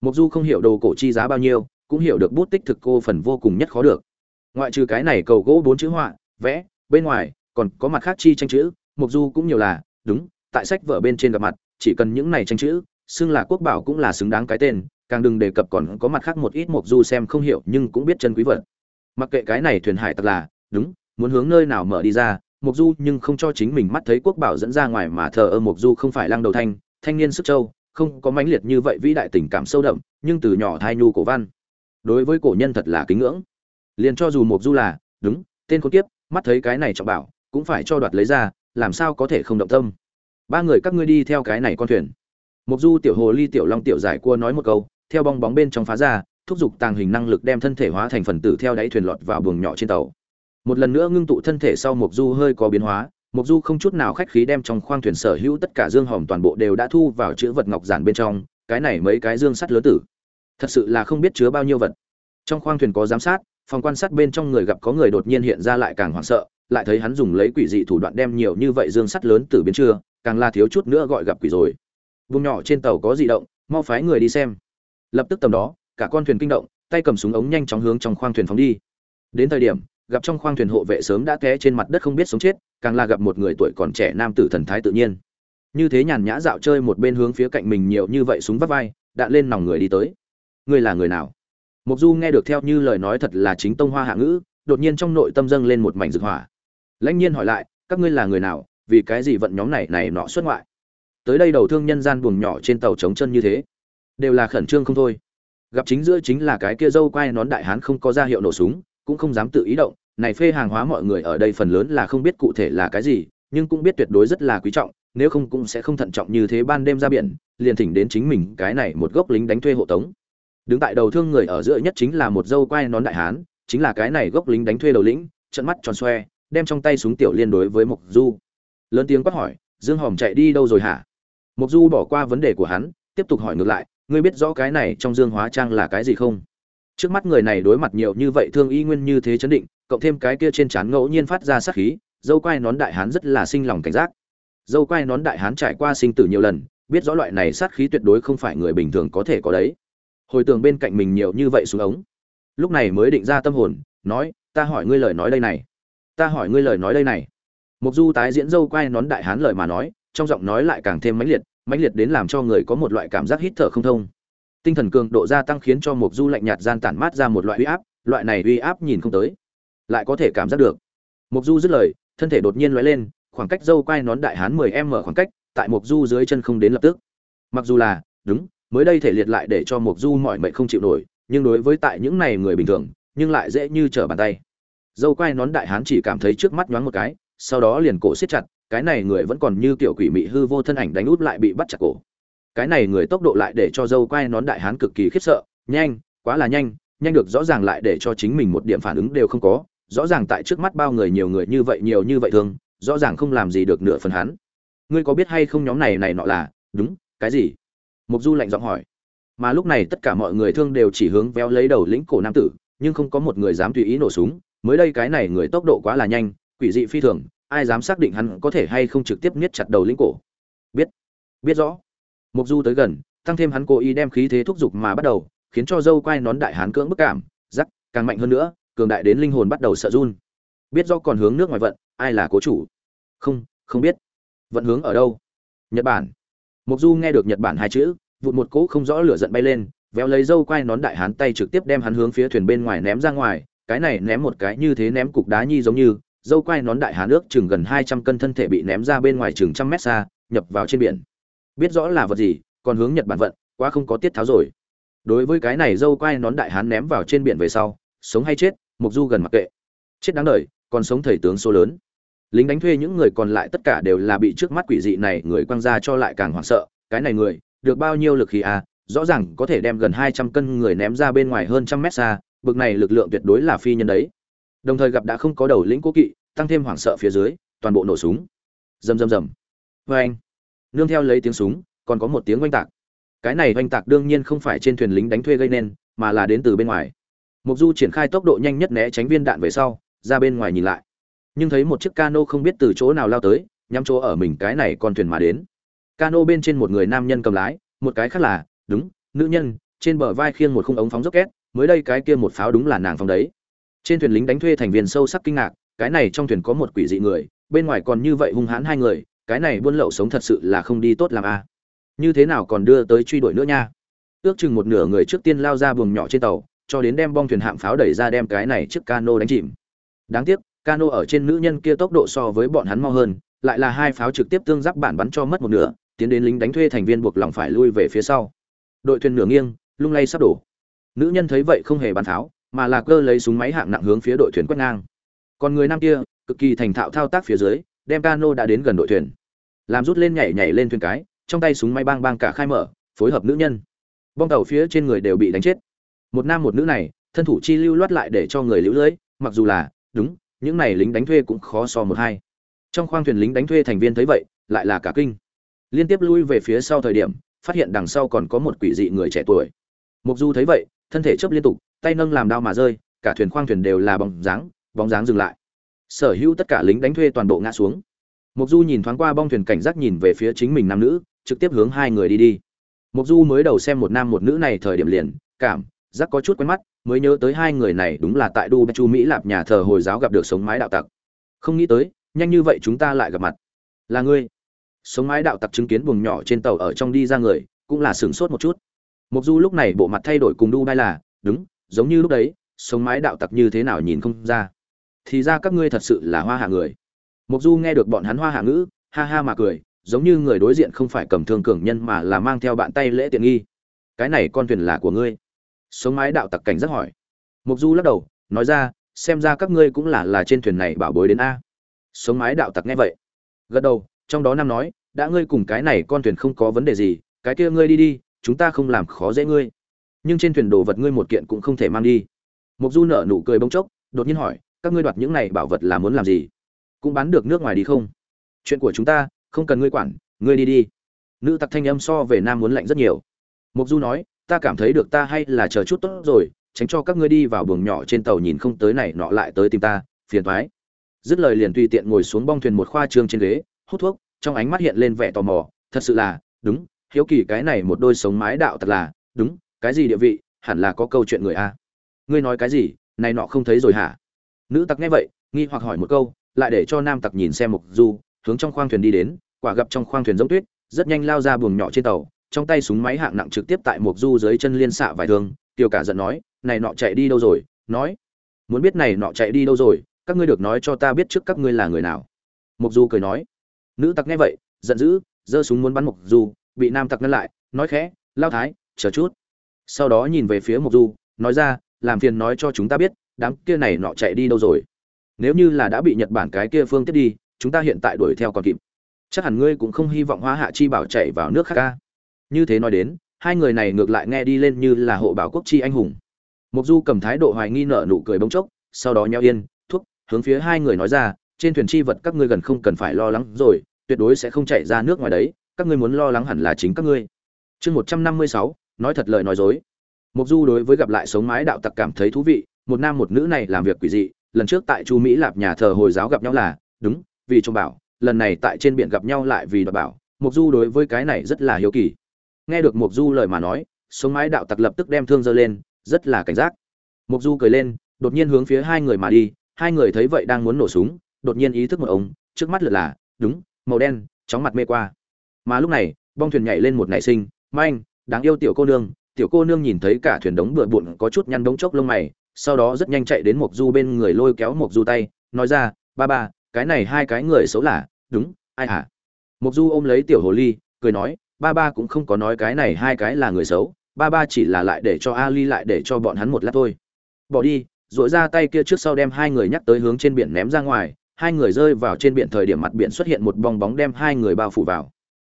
S1: Mục du không hiểu đồ cổ chi giá bao nhiêu cũng hiểu được bút tích thực cô phần vô cùng nhất khó được. Ngoại trừ cái này cầu gỗ bốn chữ họa, vẽ, bên ngoài, còn có mặt khác chi tranh chữ, mục du cũng nhiều là, đúng, tại sách vở bên trên gặp mặt, chỉ cần những này tranh chữ, xưng là quốc bảo cũng là xứng đáng cái tên, càng đừng đề cập còn có mặt khác một ít mục du xem không hiểu nhưng cũng biết chân quý vật. Mặc kệ cái này thuyền hải tặc là, đúng, muốn hướng nơi nào mở đi ra, mục du nhưng không cho chính mình mắt thấy quốc bảo dẫn ra ngoài mà thờ ơ mục du không phải lăng đầu thanh thanh niên sức châu không có mãnh liệt như vậy vĩ đại tình cảm sâu đậm, nhưng từ nhỏ thai nhu cổ văn đối với cổ nhân thật là kính ngưỡng. Liền cho dù mục du là, đúng, tên con kiếp, mắt thấy cái này trọng bảo, cũng phải cho đoạt lấy ra, làm sao có thể không động tâm. Ba người các ngươi đi theo cái này con thuyền. Mục du, tiểu hồ ly, tiểu long, tiểu giải cua nói một câu, theo bong bóng bên trong phá ra, thúc giục tàng hình năng lực đem thân thể hóa thành phần tử theo đáy thuyền lọt vào buồng nhỏ trên tàu. Một lần nữa ngưng tụ thân thể sau mục du hơi có biến hóa mục du không chút nào khách khí đem trong khoang thuyền sở hữu tất cả dương hòm toàn bộ đều đã thu vào chữ vật ngọc giản bên trong, cái này mấy cái dương sắt lớn tử thật sự là không biết chứa bao nhiêu vật. Trong khoang thuyền có giám sát, phòng quan sát bên trong người gặp có người đột nhiên hiện ra lại càng hoảng sợ, lại thấy hắn dùng lấy quỷ dị thủ đoạn đem nhiều như vậy dương sắt lớn tử biến chưa càng là thiếu chút nữa gọi gặp quỷ rồi. Vùng nhỏ trên tàu có dị động, mau phái người đi xem. Lập tức tầm đó, cả con thuyền kinh động, tay cầm súng ống nhanh chóng hướng trong khoang thuyền phóng đi. Đến thời điểm, gặp trong khoang thuyền hộ vệ sớm đã té trên mặt đất không biết sống chết, càng là gặp một người tuổi còn trẻ nam tử thần thái tự nhiên. Như thế nhàn nhã dạo chơi một bên hướng phía cạnh mình nhiều như vậy súng vắt vai, đạn lên nòng người đi tới ngươi là người nào? Mục du nghe được theo như lời nói thật là chính tông hoa hạ ngữ, đột nhiên trong nội tâm dâng lên một mảnh rực hỏa. Lãnh nhiên hỏi lại, các ngươi là người nào, vì cái gì vận nhóm này này nọ xuất ngoại? Tới đây đầu thương nhân gian buồng nhỏ trên tàu trống chân như thế, đều là khẩn trương không thôi. Gặp chính giữa chính là cái kia dâu quai nón đại hán không có ra hiệu nổ súng, cũng không dám tự ý động, này phê hàng hóa mọi người ở đây phần lớn là không biết cụ thể là cái gì, nhưng cũng biết tuyệt đối rất là quý trọng, nếu không cũng sẽ không thận trọng như thế ban đêm ra biển, liền thỉnh đến chính mình cái này một gốc lính đánh thuê hộ tống đứng tại đầu thương người ở giữa nhất chính là một dâu quai nón đại hán, chính là cái này gốc lính đánh thuê đầu lĩnh trận mắt tròn xoe, đem trong tay súng tiểu liên đối với mộc du. Lớn tiếng quát hỏi, dương hòm chạy đi đâu rồi hả? Mộc du bỏ qua vấn đề của hắn, tiếp tục hỏi ngược lại, ngươi biết rõ cái này trong dương hóa trang là cái gì không? Trước mắt người này đối mặt nhiều như vậy thương y nguyên như thế chấn định, cộng thêm cái kia trên trán ngẫu nhiên phát ra sát khí, dâu quai nón đại hán rất là sinh lòng cảnh giác. Dâu quai nón đại hán trải qua sinh tử nhiều lần, biết rõ loại này sát khí tuyệt đối không phải người bình thường có thể có đấy hồi tưởng bên cạnh mình nhiều như vậy xuống ống. Lúc này mới định ra tâm hồn, nói, ta hỏi ngươi lời nói đây này. Ta hỏi ngươi lời nói đây này. Mục du tái diễn dâu quai nón đại hán lời mà nói, trong giọng nói lại càng thêm mãnh liệt mãnh liệt đến làm cho người có một loại cảm giác hít thở không thông. Tinh thần cường độ gia tăng khiến cho mục du lạnh nhạt gian tản mát ra một loại uy áp, loại này uy áp nhìn không tới, lại có thể cảm giác được. Mục du dứt lời, thân thể đột nhiên lóe lên, khoảng cách dâu quai nón đại hán 10 m khoảng cách, tại mục du dưới chân không đến lập tức. Mặc dù là, đúng mới đây thể liệt lại để cho mục du mọi mệnh không chịu nổi, nhưng đối với tại những này người bình thường, nhưng lại dễ như trở bàn tay. Dâu quai nón đại hán chỉ cảm thấy trước mắt nhoáng một cái, sau đó liền cổ siết chặt, cái này người vẫn còn như kiểu quỷ mị hư vô thân ảnh đánh út lại bị bắt chặt cổ. Cái này người tốc độ lại để cho dâu quai nón đại hán cực kỳ khiếp sợ, nhanh, quá là nhanh nhanh được rõ ràng lại để cho chính mình một điểm phản ứng đều không có, rõ ràng tại trước mắt bao người nhiều người như vậy, nhiều như vậy thường rõ ràng không làm gì được nửa phần hắn. Ngươi có biết hay không nhóm này này nọ là, đúng, cái gì? Mục du lạnh giọng hỏi. Mà lúc này tất cả mọi người thương đều chỉ hướng véo lấy đầu lĩnh cổ nam tử, nhưng không có một người dám tùy ý nổ súng. Mới đây cái này người tốc độ quá là nhanh, quỷ dị phi thường, ai dám xác định hắn có thể hay không trực tiếp niết chặt đầu lĩnh cổ? Biết. Biết rõ. Mục du tới gần, tăng thêm hắn cố ý đem khí thế thúc giục mà bắt đầu, khiến cho dâu quai nón đại hán cưỡng bức cảm giắc càng mạnh hơn nữa, cường đại đến linh hồn bắt đầu sợ run. Biết rõ còn hướng nước ngoài vận, ai là cố chủ? Không không biết. Vận hướng ở đâu? Nhật bản mục du nghe được nhật bản hai chữ, vụt một cỗ không rõ lửa giận bay lên, véo lấy dâu quai nón đại hán tay trực tiếp đem hắn hướng phía thuyền bên ngoài ném ra ngoài, cái này ném một cái như thế ném cục đá nhi giống như, dâu quai nón đại hán ước chừng gần hai trăm cân thân thể bị ném ra bên ngoài chừng trăm mét xa, nhập vào trên biển. Biết rõ là vật gì, còn hướng nhật bản vận, quá không có tiết tháo rồi. Đối với cái này dâu quai nón đại hán ném vào trên biển về sau, sống hay chết mục du gần mặc kệ. Chết đáng đời, còn sống thầy tướng số lớn lính đánh thuê những người còn lại tất cả đều là bị trước mắt quỷ dị này người quăng ra cho lại càng hoảng sợ. Cái này người, được bao nhiêu lực khí à? Rõ ràng có thể đem gần hai trăm cân người ném ra bên ngoài hơn trăm mét xa, bực này lực lượng tuyệt đối là phi nhân đấy. Đồng thời gặp đã không có đầu lĩnh cố kỵ, tăng thêm hoảng sợ phía dưới, toàn bộ nổ súng. Rầm rầm rầm. Vê anh. Nương theo lấy tiếng súng, còn có một tiếng oanh tạc. Cái này oanh tạc đương nhiên không phải trên thuyền lính đánh thuê gây nên, mà là đến từ bên ngoài. Mục du triển khai tốc độ nhanh nhất né tránh viên đạn về sau, ra bên ngoài nhìn lại nhưng thấy một chiếc cano không biết từ chỗ nào lao tới, nhắm chỗ ở mình cái này con thuyền mà đến. Cano bên trên một người nam nhân cầm lái, một cái khác là, đúng, nữ nhân, trên bờ vai khiêng một khung ống phóng rocket mới đây cái kia một pháo đúng là nàng phóng đấy. Trên thuyền lính đánh thuê thành viên sâu sắc kinh ngạc, cái này trong thuyền có một quỷ dị người, bên ngoài còn như vậy hung hãn hai người, cái này buôn lậu sống thật sự là không đi tốt làm a. Như thế nào còn đưa tới truy đuổi nữa nha? Ước chừng một nửa người trước tiên lao ra buồng nhỏ trên tàu, cho đến đem bong thuyền hạm pháo đẩy ra đem cái này chiếc cano đánh chìm. Đáng tiếc cano ở trên nữ nhân kia tốc độ so với bọn hắn mau hơn, lại là hai pháo trực tiếp tương giáp bản bắn cho mất một nửa, tiến đến lính đánh thuê thành viên buộc lòng phải lui về phía sau. Đội thuyền nửa nghiêng, lung lay sắp đổ. Nữ nhân thấy vậy không hề bắn tháo mà là cơ lấy súng máy hạng nặng hướng phía đội thuyền quét ngang. Còn người nam kia, cực kỳ thành thạo thao tác phía dưới, đem cano đã đến gần đội thuyền. Làm rút lên nhảy nhảy lên thuyền cái, trong tay súng máy bang bang cả khai mở, phối hợp nữ nhân. Bong tàu phía trên người đều bị đánh chết. Một nam một nữ này, thân thủ chi lưu loát lại để cho người lưu lưỡi mặc dù là, đúng những này lính đánh thuê cũng khó so một hai. Trong khoang thuyền lính đánh thuê thành viên thấy vậy, lại là cả kinh. Liên tiếp lui về phía sau thời điểm, phát hiện đằng sau còn có một quỷ dị người trẻ tuổi. Mục du thấy vậy, thân thể chớp liên tục, tay nâng làm đao mà rơi, cả thuyền khoang thuyền đều là bóng dáng bóng dáng dừng lại. Sở hữu tất cả lính đánh thuê toàn bộ ngã xuống. Mục du nhìn thoáng qua bong thuyền cảnh giác nhìn về phía chính mình nam nữ, trực tiếp hướng hai người đi đi. Mục du mới đầu xem một nam một nữ này thời điểm liền, cảm, giác có chút quen mắt mới nhớ tới hai người này đúng là tại đu chu mỹ lạp nhà thờ hồi giáo gặp được sống mái đạo tặc. Không nghĩ tới, nhanh như vậy chúng ta lại gặp mặt. Là ngươi. Sống mái đạo tặc chứng kiến buồng nhỏ trên tàu ở trong đi ra người, cũng là sửng sốt một chút. Mục du lúc này bộ mặt thay đổi cùng đu bay là, đúng, giống như lúc đấy, sống mái đạo tặc như thế nào nhìn không ra. Thì ra các ngươi thật sự là hoa hạ người. Mục du nghe được bọn hắn hoa hạ ngữ, ha ha mà cười, giống như người đối diện không phải cầm thương cường nhân mà là mang theo bạn tay lễ tiện nghi. Cái này con thuyền là của ngươi sống mái đạo tặc cảnh rất hỏi. Mục du lắc đầu, nói ra, xem ra các ngươi cũng là là trên thuyền này bảo bối đến a. Sống mái đạo tặc nghe vậy. Gật đầu, trong đó nam nói, đã ngươi cùng cái này con thuyền không có vấn đề gì, cái kia ngươi đi đi, chúng ta không làm khó dễ ngươi. Nhưng trên thuyền đồ vật ngươi một kiện cũng không thể mang đi. Mục du nở nụ cười bông chốc, đột nhiên hỏi, các ngươi đoạt những này bảo vật là muốn làm gì? Cũng bán được nước ngoài đi không? Chuyện của chúng ta, không cần ngươi quản, ngươi đi đi. Nữ tặc thanh âm so về nam muốn lạnh rất nhiều. Mục du nói ta cảm thấy được ta hay là chờ chút tốt rồi, tránh cho các ngươi đi vào buồng nhỏ trên tàu nhìn không tới này nọ lại tới tìm ta, phiền thoái dứt lời liền tùy tiện ngồi xuống bong thuyền một khoa trương trên ghế, hút thuốc, trong ánh mắt hiện lên vẻ tò mò, thật sự là, đúng, hiếu kỳ cái này một đôi sống mái đạo thật là, đúng, cái gì địa vị, hẳn là có câu chuyện người a. Ngươi nói cái gì, này nọ không thấy rồi hả? Nữ tặc nghe vậy, nghi hoặc hỏi một câu, lại để cho nam tặc nhìn xem mục du, hướng trong khoang thuyền đi đến, quả gặp trong khoang thuyền giống tuyết, rất nhanh lao ra buồng nhỏ trên tàu trong tay súng máy hạng nặng trực tiếp tại Mộc du dưới chân liên xạ vài thương tiêu cả giận nói, này nọ chạy đi đâu rồi? Nói, muốn biết này nọ chạy đi đâu rồi, các ngươi được nói cho ta biết trước các ngươi là người nào. Mộc du cười nói, nữ tặc nghe vậy, giận dữ, giơ súng muốn bắn Mộc du, bị nam tặc ngăn lại, nói khẽ, lao thái, chờ chút. Sau đó nhìn về phía Mộc du, nói ra, làm phiền nói cho chúng ta biết, đám kia này nọ chạy đi đâu rồi? Nếu như là đã bị nhật bản cái kia phương tiếp đi, chúng ta hiện tại đuổi theo còn kịp. Chắc hẳn ngươi cũng không hy vọng Hoa hạ chi bảo chạy vào nước khác ca như thế nói đến, hai người này ngược lại nghe đi lên như là hộ bảo quốc chi anh hùng. Mục du cầm thái độ hoài nghi nở nụ cười bỗng chốc, sau đó nheo yên, thuốc, hướng phía hai người nói ra, trên thuyền chi vật các ngươi gần không cần phải lo lắng rồi, tuyệt đối sẽ không chạy ra nước ngoài đấy, các ngươi muốn lo lắng hẳn là chính các ngươi. Chương một trăm năm mươi sáu, nói thật lời nói dối. Mục du đối với gặp lại sống mái đạo tặc cảm thấy thú vị, một nam một nữ này làm việc quỷ dị, lần trước tại chu mỹ lạp nhà thờ hồi giáo gặp nhau là, đúng, vì trông bảo, lần này tại trên biển gặp nhau lại vì đọc bảo mục du đối với cái này rất là hiếu kỳ nghe được mục du lời mà nói, sống mái đạo tặc lập tức đem thương giơ lên, rất là cảnh giác. Mục du cười lên, đột nhiên hướng phía hai người mà đi, hai người thấy vậy đang muốn nổ súng, đột nhiên ý thức một ống trước mắt lượt là, đúng, màu đen, chóng mặt mê qua. Mà lúc này, bong thuyền nhảy lên một nảy sinh, manh, đáng yêu tiểu cô nương. Tiểu cô nương nhìn thấy cả thuyền đống bừa bộn, có chút nhăn đống chốc lông mày, sau đó rất nhanh chạy đến mộc du bên người lôi kéo mộc du tay, nói ra, ba ba, cái này hai cái người xấu là, đúng, ai hả? Mộc du ôm lấy tiểu hồ ly, cười nói ba ba cũng không có nói cái này hai cái là người xấu, ba ba chỉ là lại để cho ali lại để cho bọn hắn một lát thôi. Bỏ đi dội ra tay kia trước sau đem hai người nhắc tới hướng trên biển ném ra ngoài, hai người rơi vào trên biển thời điểm mặt biển xuất hiện một bong bóng đem hai người bao phủ vào.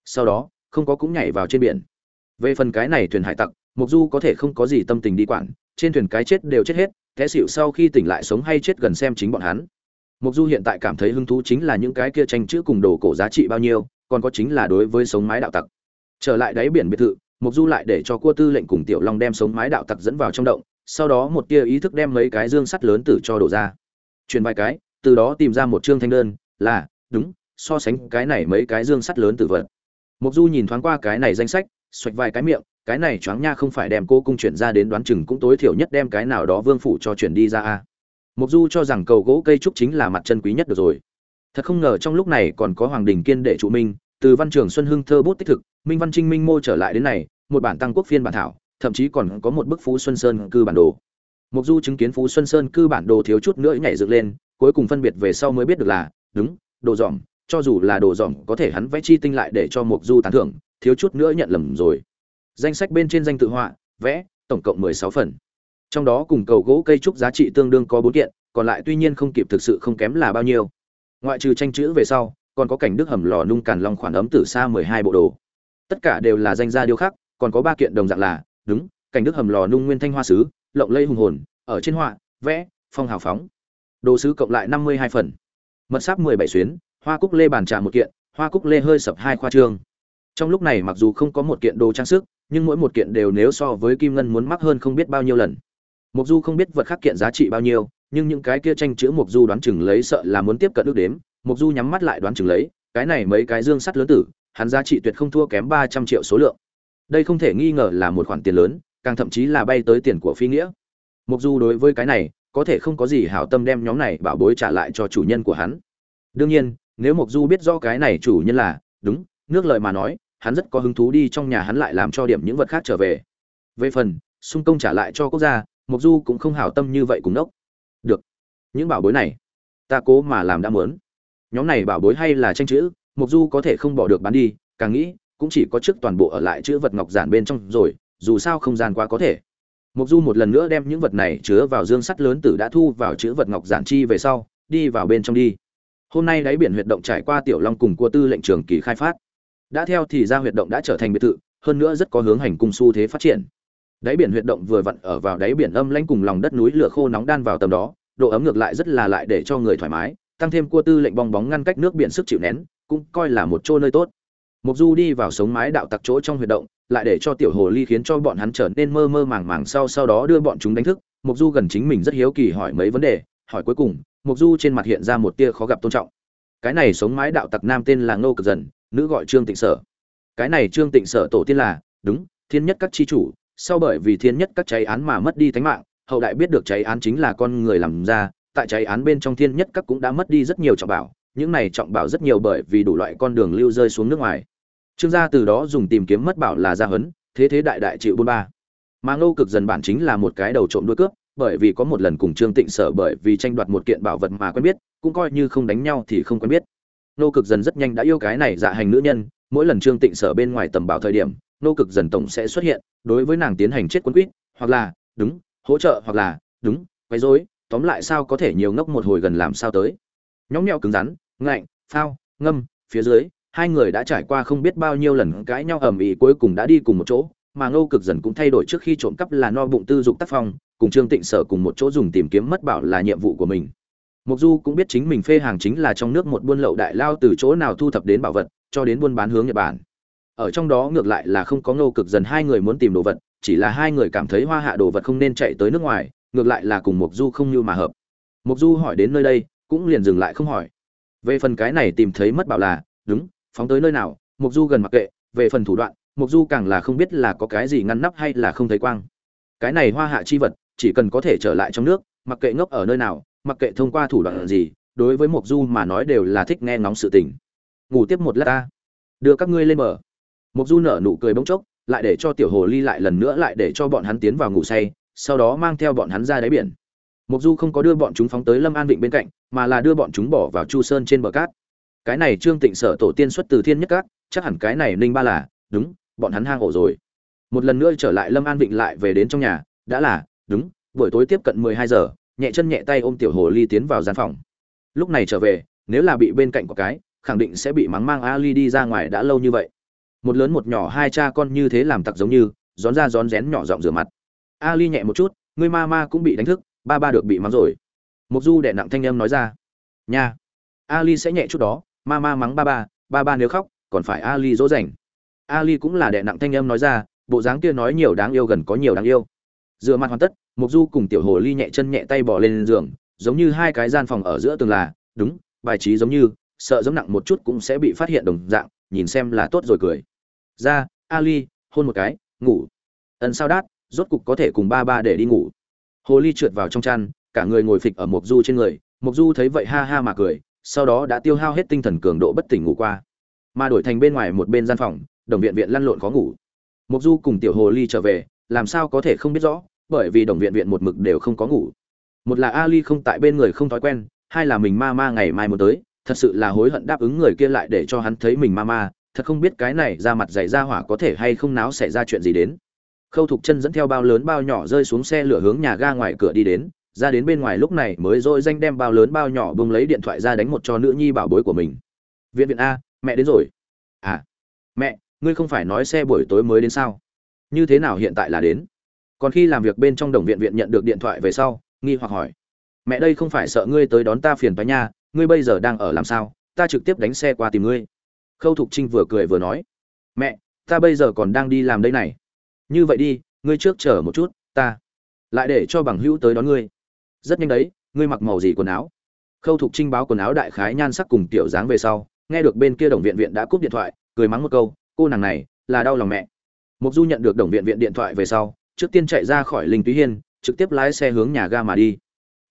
S1: Sau đó, không có cũng nhảy vào trên biển. Về phần cái này thuyền hải tặc mục du có thể không có gì tâm tình đi quản, trên thuyền cái chết đều chết hết, té xịu sau khi tỉnh lại sống hay chết gần xem chính bọn hắn. Mục du hiện tại cảm thấy hứng thú chính là những cái kia tranh chữ cùng đồ cổ giá trị bao nhiêu, còn có chính là đối với sống mái đạo tặc trở lại đáy biển biệt thự mục du lại để cho cua tư lệnh cùng tiểu long đem sống mái đạo tặc dẫn vào trong động, sau đó một tia ý thức đem mấy cái dương sắt lớn tử cho đổ ra. Truyền vài cái, từ đó tìm ra một chương thanh đơn, là, đúng, so sánh cái này mấy cái dương sắt lớn tử vật. Mục du nhìn thoáng qua cái này danh sách, xoạch vài cái miệng, cái này choáng nha không phải đem cô cung chuyển ra đến đoán chừng cũng tối thiểu nhất đem cái nào đó vương phủ cho chuyển đi ra a. Mục du cho rằng cầu gỗ cây trúc chính là mặt chân quý nhất được rồi. Thật không ngờ trong lúc này còn có hoàng đình kiên để trụ minh, từ văn trường xuân hưng thơ bút tích thực minh văn trinh minh mô trở lại đến này, một bản tăng quốc phiên bản thảo, thậm chí còn có một bức phú xuân sơn cư bản đồ. Mục du chứng kiến phú xuân sơn cư bản đồ thiếu chút nữa nhảy dựng lên, cuối cùng phân biệt về sau mới biết được là, đúng, đồ dòm cho dù là đồ dòm có thể hắn vẽ chi tinh lại để cho mục du tán thưởng, thiếu chút nữa nhận lầm rồi. Danh sách bên trên danh tự họa, vẽ, tổng cộng mười sáu phần. Trong đó cùng cầu gỗ cây trúc giá trị tương đương có bốn kiện, còn lại tuy nhiên không kịp thực sự không kém là bao nhiêu. Ngoại trừ tranh chữ về sau, còn có cảnh đức hầm lò nung càn long khoản ấm từ xa mười hai bộ đồ tất cả đều là danh gia điêu khắc, còn có ba kiện đồng dạng là, đúng, cảnh đức hầm lò nung nguyên thanh hoa sứ, lộng lây hùng hồn, ở trên họa, vẽ, phong hào phóng. Đồ sứ cộng lại năm mươi hai phần. Mật sáp mười bảy xuyến, hoa cúc lê bàn trà một kiện, hoa cúc lê hơi sập hai khoa trương. Trong lúc này mặc dù không có một kiện đồ trang sức, nhưng mỗi một kiện đều nếu so với kim ngân muốn mắc hơn không biết bao nhiêu lần. Mục du không biết vật khác kiện giá trị bao nhiêu, nhưng những cái kia tranh chữ mục du đoán chừng lấy sợ là muốn tiếp cận ước đếm. Mục du nhắm mắt lại đoán chừng lấy, cái này mấy cái dương sắt lớn tử hắn giá trị tuyệt không thua kém ba trăm triệu số lượng. Đây không thể nghi ngờ là một khoản tiền lớn, càng thậm chí là bay tới tiền của phi nghĩa. Mục du đối với cái này, có thể không có gì hảo tâm đem nhóm này bảo bối trả lại cho chủ nhân của hắn. Đương nhiên, nếu mục du biết rõ cái này chủ nhân là, đúng, nước lời mà nói, hắn rất có hứng thú đi trong nhà hắn lại làm cho điểm những vật khác trở về. Về phần, xung công trả lại cho quốc gia, mục du cũng không hảo tâm như vậy cùng đốc. Được, những bảo bối này, ta cố mà làm đã muốn. Nhóm này bảo bối hay là tranh chữ mục du có thể không bỏ được bán đi, càng nghĩ, cũng chỉ có trước toàn bộ ở lại chữ vật ngọc giản bên trong rồi, dù sao không gian quá có thể. Mục du một lần nữa đem những vật này chứa vào dương sắt lớn tử đã thu vào chữ vật ngọc giản chi về sau, đi vào bên trong đi. Hôm nay đáy biển huyệt động trải qua tiểu long cùng cua tư lệnh trường kỳ khai phát. Đã theo thì ra huyệt động đã trở thành biệt thự, hơn nữa rất có hướng hành cung xu thế phát triển. Đáy biển huyệt động vừa vặn ở vào đáy biển âm lãnh cùng lòng đất núi lửa khô nóng đan vào tầm đó, độ ấm ngược lại rất là lại để cho người thoải mái, tăng thêm cua tư lệnh bong bóng ngăn cách nước biển sức chịu nén cũng coi là một chỗ nơi tốt. Mục du đi vào sống mái đạo tặc chỗ trong huyệt động, lại để cho tiểu hồ ly khiến cho bọn hắn trở nên mơ mơ màng màng sau sau đó đưa bọn chúng đánh thức. Mục du gần chính mình rất hiếu kỳ hỏi mấy vấn đề, hỏi cuối cùng mục du trên mặt hiện ra một tia khó gặp tôn trọng. Cái này sống mái đạo tặc nam tên là ngô cực dần, nữ gọi trương tịnh sở. Cái này trương tịnh sở tổ tiên là, đúng, thiên nhất các chi chủ, sau bởi vì thiên nhất các cháy án mà mất đi tính mạng, hậu đại biết được cháy án chính là con người làm ra, tại cháy án bên trong thiên nhất các cũng đã mất đi rất nhiều trọng bảo những này trọng bảo rất nhiều bởi vì đủ loại con đường lưu rơi xuống nước ngoài. Trương gia từ đó dùng tìm kiếm mất bảo là gia hấn thế thế đại đại chịu bôn ba. Mà ngô cực dần bản chính là một cái đầu trộm đuôi cướp, bởi vì có một lần cùng trương tịnh sở bởi vì tranh đoạt một kiện bảo vật mà quen biết, cũng coi như không đánh nhau thì không quen biết. Ngô cực dần rất nhanh đã yêu cái này dạ hành nữ nhân, mỗi lần trương tịnh sở bên ngoài tầm bảo thời điểm, ngô cực dần tổng sẽ xuất hiện, đối với nàng tiến hành chết quân quýt, hoặc là, đúng, hỗ trợ, hoặc là, đúng, quấy rối, tóm lại sao có thể nhiều ngốc một hồi gần làm sao tới? Nhõng nhẽo cứng rắn ngạnh, phao, ngâm, phía dưới, hai người đã trải qua không biết bao nhiêu lần cãi nhau ầm ĩ cuối cùng đã đi cùng một chỗ, mà ngô cực dần cũng thay đổi trước khi trộm cắp là no bụng tư dục tác phong, cùng trương tịnh sở cùng một chỗ dùng tìm kiếm mất bảo là nhiệm vụ của mình. Mục du cũng biết chính mình phê hàng chính là trong nước một buôn lậu đại lao từ chỗ nào thu thập đến bảo vật, cho đến buôn bán hướng nhật bản. Ở trong đó ngược lại là không có ngô cực dần hai người muốn tìm đồ vật, chỉ là hai người cảm thấy hoa hạ đồ vật không nên chạy tới nước ngoài, ngược lại là cùng mục du không như mà hợp. Mục du hỏi đến nơi đây, cũng liền dừng lại không hỏi về phần cái này tìm thấy mất bảo là, đúng, phóng tới nơi nào mục du gần mặc kệ, về phần thủ đoạn mục du càng là không biết là có cái gì ngăn nắp hay là không thấy quang. Cái này hoa hạ chi vật, chỉ cần có thể trở lại trong nước, mặc kệ ngốc ở nơi nào, mặc kệ thông qua thủ đoạn gì, đối với mục du mà nói đều là thích nghe ngóng sự tình. Ngủ tiếp một lát ta. Đưa các ngươi lên bờ. Mục du nở nụ cười bỗng chốc, lại để cho tiểu hồ ly lại lần nữa lại để cho bọn hắn tiến vào ngủ say, sau đó mang theo bọn hắn ra đáy biển mục du không có đưa bọn chúng phóng tới lâm an vịnh bên cạnh, mà là đưa bọn chúng bỏ vào chu sơn trên bờ cát. Cái này trương tịnh sở tổ tiên xuất từ thiên nhất cát chắc hẳn cái này ninh ba là, đúng, bọn hắn hang ổ rồi. Một lần nữa trở lại lâm an vịnh lại về đến trong nhà, đã là, đúng, buổi tối tiếp cận mười hai giờ, nhẹ chân nhẹ tay ôm tiểu hồ ly tiến vào gian phòng. Lúc này trở về, nếu là bị bên cạnh có cái, khẳng định sẽ bị mắng mang ali đi ra ngoài đã lâu như vậy. Một lớn một nhỏ hai cha con như thế làm tặc giống như rón ra rón rén nhỏ giọng rửa mặt. Ali nhẹ một chút người ma ma cũng bị đánh thức ba ba được bị mắng rồi. Mục du đẻ nặng thanh âm nói ra. Nha. Ali sẽ nhẹ chút đó, ma ma mắng ba ba ba ba nếu khóc, còn phải ali dỗ dành. Ali cũng là đẻ nặng thanh âm nói ra, bộ dáng kia nói nhiều đáng yêu gần có nhiều đáng yêu. Dựa mặt hoàn tất, mục du cùng tiểu hồ ly nhẹ chân nhẹ tay bỏ lên giường, giống như hai cái gian phòng ở giữa tường là, đúng, bài trí giống như, sợ giống nặng một chút cũng sẽ bị phát hiện đồng dạng, nhìn xem là tốt rồi cười. Ra, ali, hôn một cái, ngủ. Ẩn sao đát, rốt cục có thể cùng ba ba để đi ngủ hồ ly trượt vào trong chăn, cả người ngồi phịch ở mộc du trên người, mộc du thấy vậy ha ha mà cười, sau đó đã tiêu hao hết tinh thần cường độ bất tỉnh ngủ qua. Mà đổi thành bên ngoài một bên gian phòng, đồng viện viện lăn lộn khó ngủ. Mộc du cùng tiểu hồ ly trở về, làm sao có thể không biết rõ, bởi vì đồng viện viện một mực đều không có ngủ. Một là ali không tại bên người không thói quen, hai là mình ma ma ngày mai muốn tới, thật sự là hối hận đáp ứng người kia lại để cho hắn thấy mình ma ma, thật không biết cái này ra mặt dày ra hỏa có thể hay không náo xảy ra chuyện gì đến khâu thục chân dẫn theo bao lớn bao nhỏ rơi xuống xe lửa hướng nhà ga ngoài cửa đi đến, ra đến bên ngoài lúc này mới dội danh đem bao lớn bao nhỏ bông lấy điện thoại ra đánh một cho nữ nhi bảo bối của mình. Viện viện a, mẹ đến rồi. À mẹ, ngươi không phải nói xe buổi tối mới đến sao? Như thế nào hiện tại là đến? Còn khi làm việc bên trong đồng viện viện nhận được điện thoại về sau, nghi hoặc hỏi. Mẹ đây không phải sợ ngươi tới đón ta phiền toái nha, ngươi bây giờ đang ở làm sao? Ta trực tiếp đánh xe qua tìm ngươi. Khâu thục trinh vừa cười vừa nói. Mẹ, ta bây giờ còn đang đi làm đây này như vậy đi, ngươi trước chờ một chút, ta lại để cho bằng hữu tới đón ngươi. Rất nhanh đấy, ngươi mặc màu gì quần áo? Khâu thục trinh báo quần áo đại khái nhan sắc cùng tiểu dáng về sau, nghe được bên kia đồng viện viện đã cúp điện thoại, cười mắng một câu, cô nàng này là đau lòng mẹ. Mục du nhận được đồng viện viện điện thoại về sau, trước tiên chạy ra khỏi linh túy hiên, trực tiếp lái xe hướng nhà ga mà đi.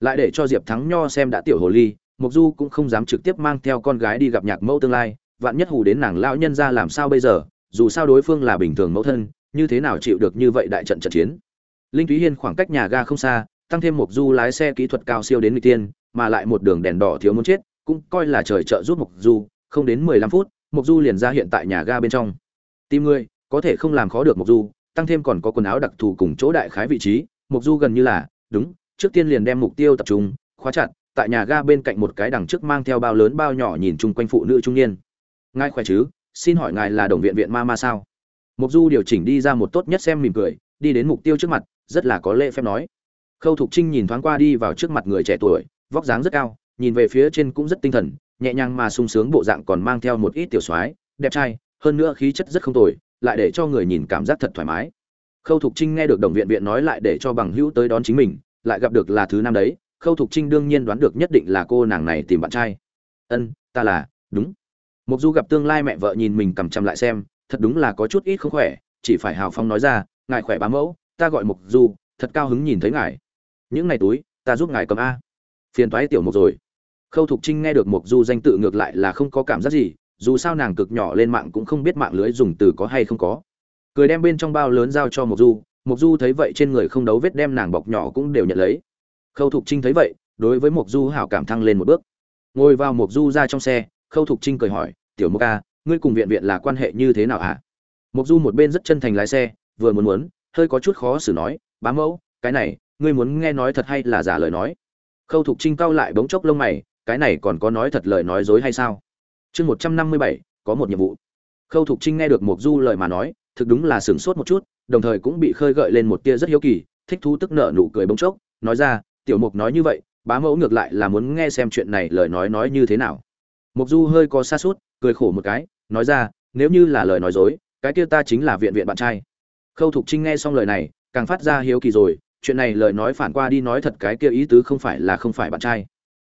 S1: Lại để cho diệp thắng nho xem đã tiểu hồ ly, mục du cũng không dám trực tiếp mang theo con gái đi gặp nhạc mẫu tương lai, vạn nhất hù đến nàng lão nhân ra làm sao bây giờ, dù sao đối phương là bình thường mẫu thân như thế nào chịu được như vậy đại trận trận chiến? Linh thúy hiên khoảng cách nhà ga không xa, tăng thêm một du lái xe kỹ thuật cao siêu đến người tiên, mà lại một đường đèn đỏ thiếu muốn chết, cũng coi là trời trợ giúp mục du, không đến mười lăm phút mục du liền ra hiện tại nhà ga bên trong. Tìm người, có thể không làm khó được mục du, tăng thêm còn có quần áo đặc thù cùng chỗ đại khái vị trí mục du gần như là, đúng, trước tiên liền đem mục tiêu tập trung, khóa chặt, tại nhà ga bên cạnh một cái đằng trước mang theo bao lớn bao nhỏ nhìn chung quanh phụ nữ trung niên. Ngài khỏe chứ? Xin hỏi ngài là đồng viện viện ma ma sao? Mục du điều chỉnh đi ra một tốt nhất xem mỉm cười, đi đến mục tiêu trước mặt, rất là có lễ phép nói. Khâu thục trinh nhìn thoáng qua đi vào trước mặt người trẻ tuổi, vóc dáng rất cao, nhìn về phía trên cũng rất tinh thần, nhẹ nhàng mà sung sướng bộ dạng còn mang theo một ít tiểu soái, đẹp trai, hơn nữa khí chất rất không tồi, lại để cho người nhìn cảm giác thật thoải mái. Khâu thục trinh nghe được đồng viện viện nói lại để cho bằng hữu tới đón chính mình, lại gặp được là thứ năm đấy, khâu thục trinh đương nhiên đoán được nhất định là cô nàng này tìm bạn trai. Ân, ta là, đúng. Mục du gặp tương lai mẹ vợ nhìn mình cầm chằm lại xem thật đúng là có chút ít không khỏe, chỉ phải hào phong nói ra, ngài khỏe bá mẫu, ta gọi mục du, thật cao hứng nhìn thấy ngài. Những ngày túi, ta giúp ngài cầm a. Phiền toái tiểu mục rồi. Khâu thục trinh nghe được mục du danh tự ngược lại là không có cảm giác gì, dù sao nàng cực nhỏ lên mạng cũng không biết mạng lưới dùng từ có hay không có. Cười đem bên trong bao lớn giao cho mục du mục du thấy vậy trên người không đấu vết đem nàng bọc nhỏ cũng đều nhận lấy. Khâu thục trinh thấy vậy, đối với mục du hảo cảm thăng lên một bước. Ngồi vào mục du ra trong xe, khâu thục trinh cười hỏi, tiểu mục ca ngươi cùng viện viện là quan hệ như thế nào à? mục du một bên rất chân thành lái xe, vừa muốn muốn, hơi có chút khó xử nói, bá mẫu, cái này, ngươi muốn nghe nói thật hay là giả lời nói? Khâu thục trinh cao lại bỗng chốc lông mày, cái này còn có nói thật lời nói dối hay sao? Chương một trăm năm mươi bảy, có một nhiệm vụ. Khâu thục trinh nghe được mục du lời mà nói, thực đúng là sửng sốt một chút, đồng thời cũng bị khơi gợi lên một tia rất hiếu kỳ, thích thú tức nợ nụ cười bỗng chốc, nói ra, tiểu mục nói như vậy, bá mẫu ngược lại là muốn nghe xem chuyện này lời nói nói như thế nào. Mục du hơi có xa suốt cười khổ một cái nói ra, nếu như là lời nói dối, cái kia ta chính là viện viện bạn trai. Khâu thục trinh nghe xong lời này, càng phát ra hiếu kỳ rồi, chuyện này lời nói phản qua đi nói thật cái kia ý tứ không phải là không phải bạn trai.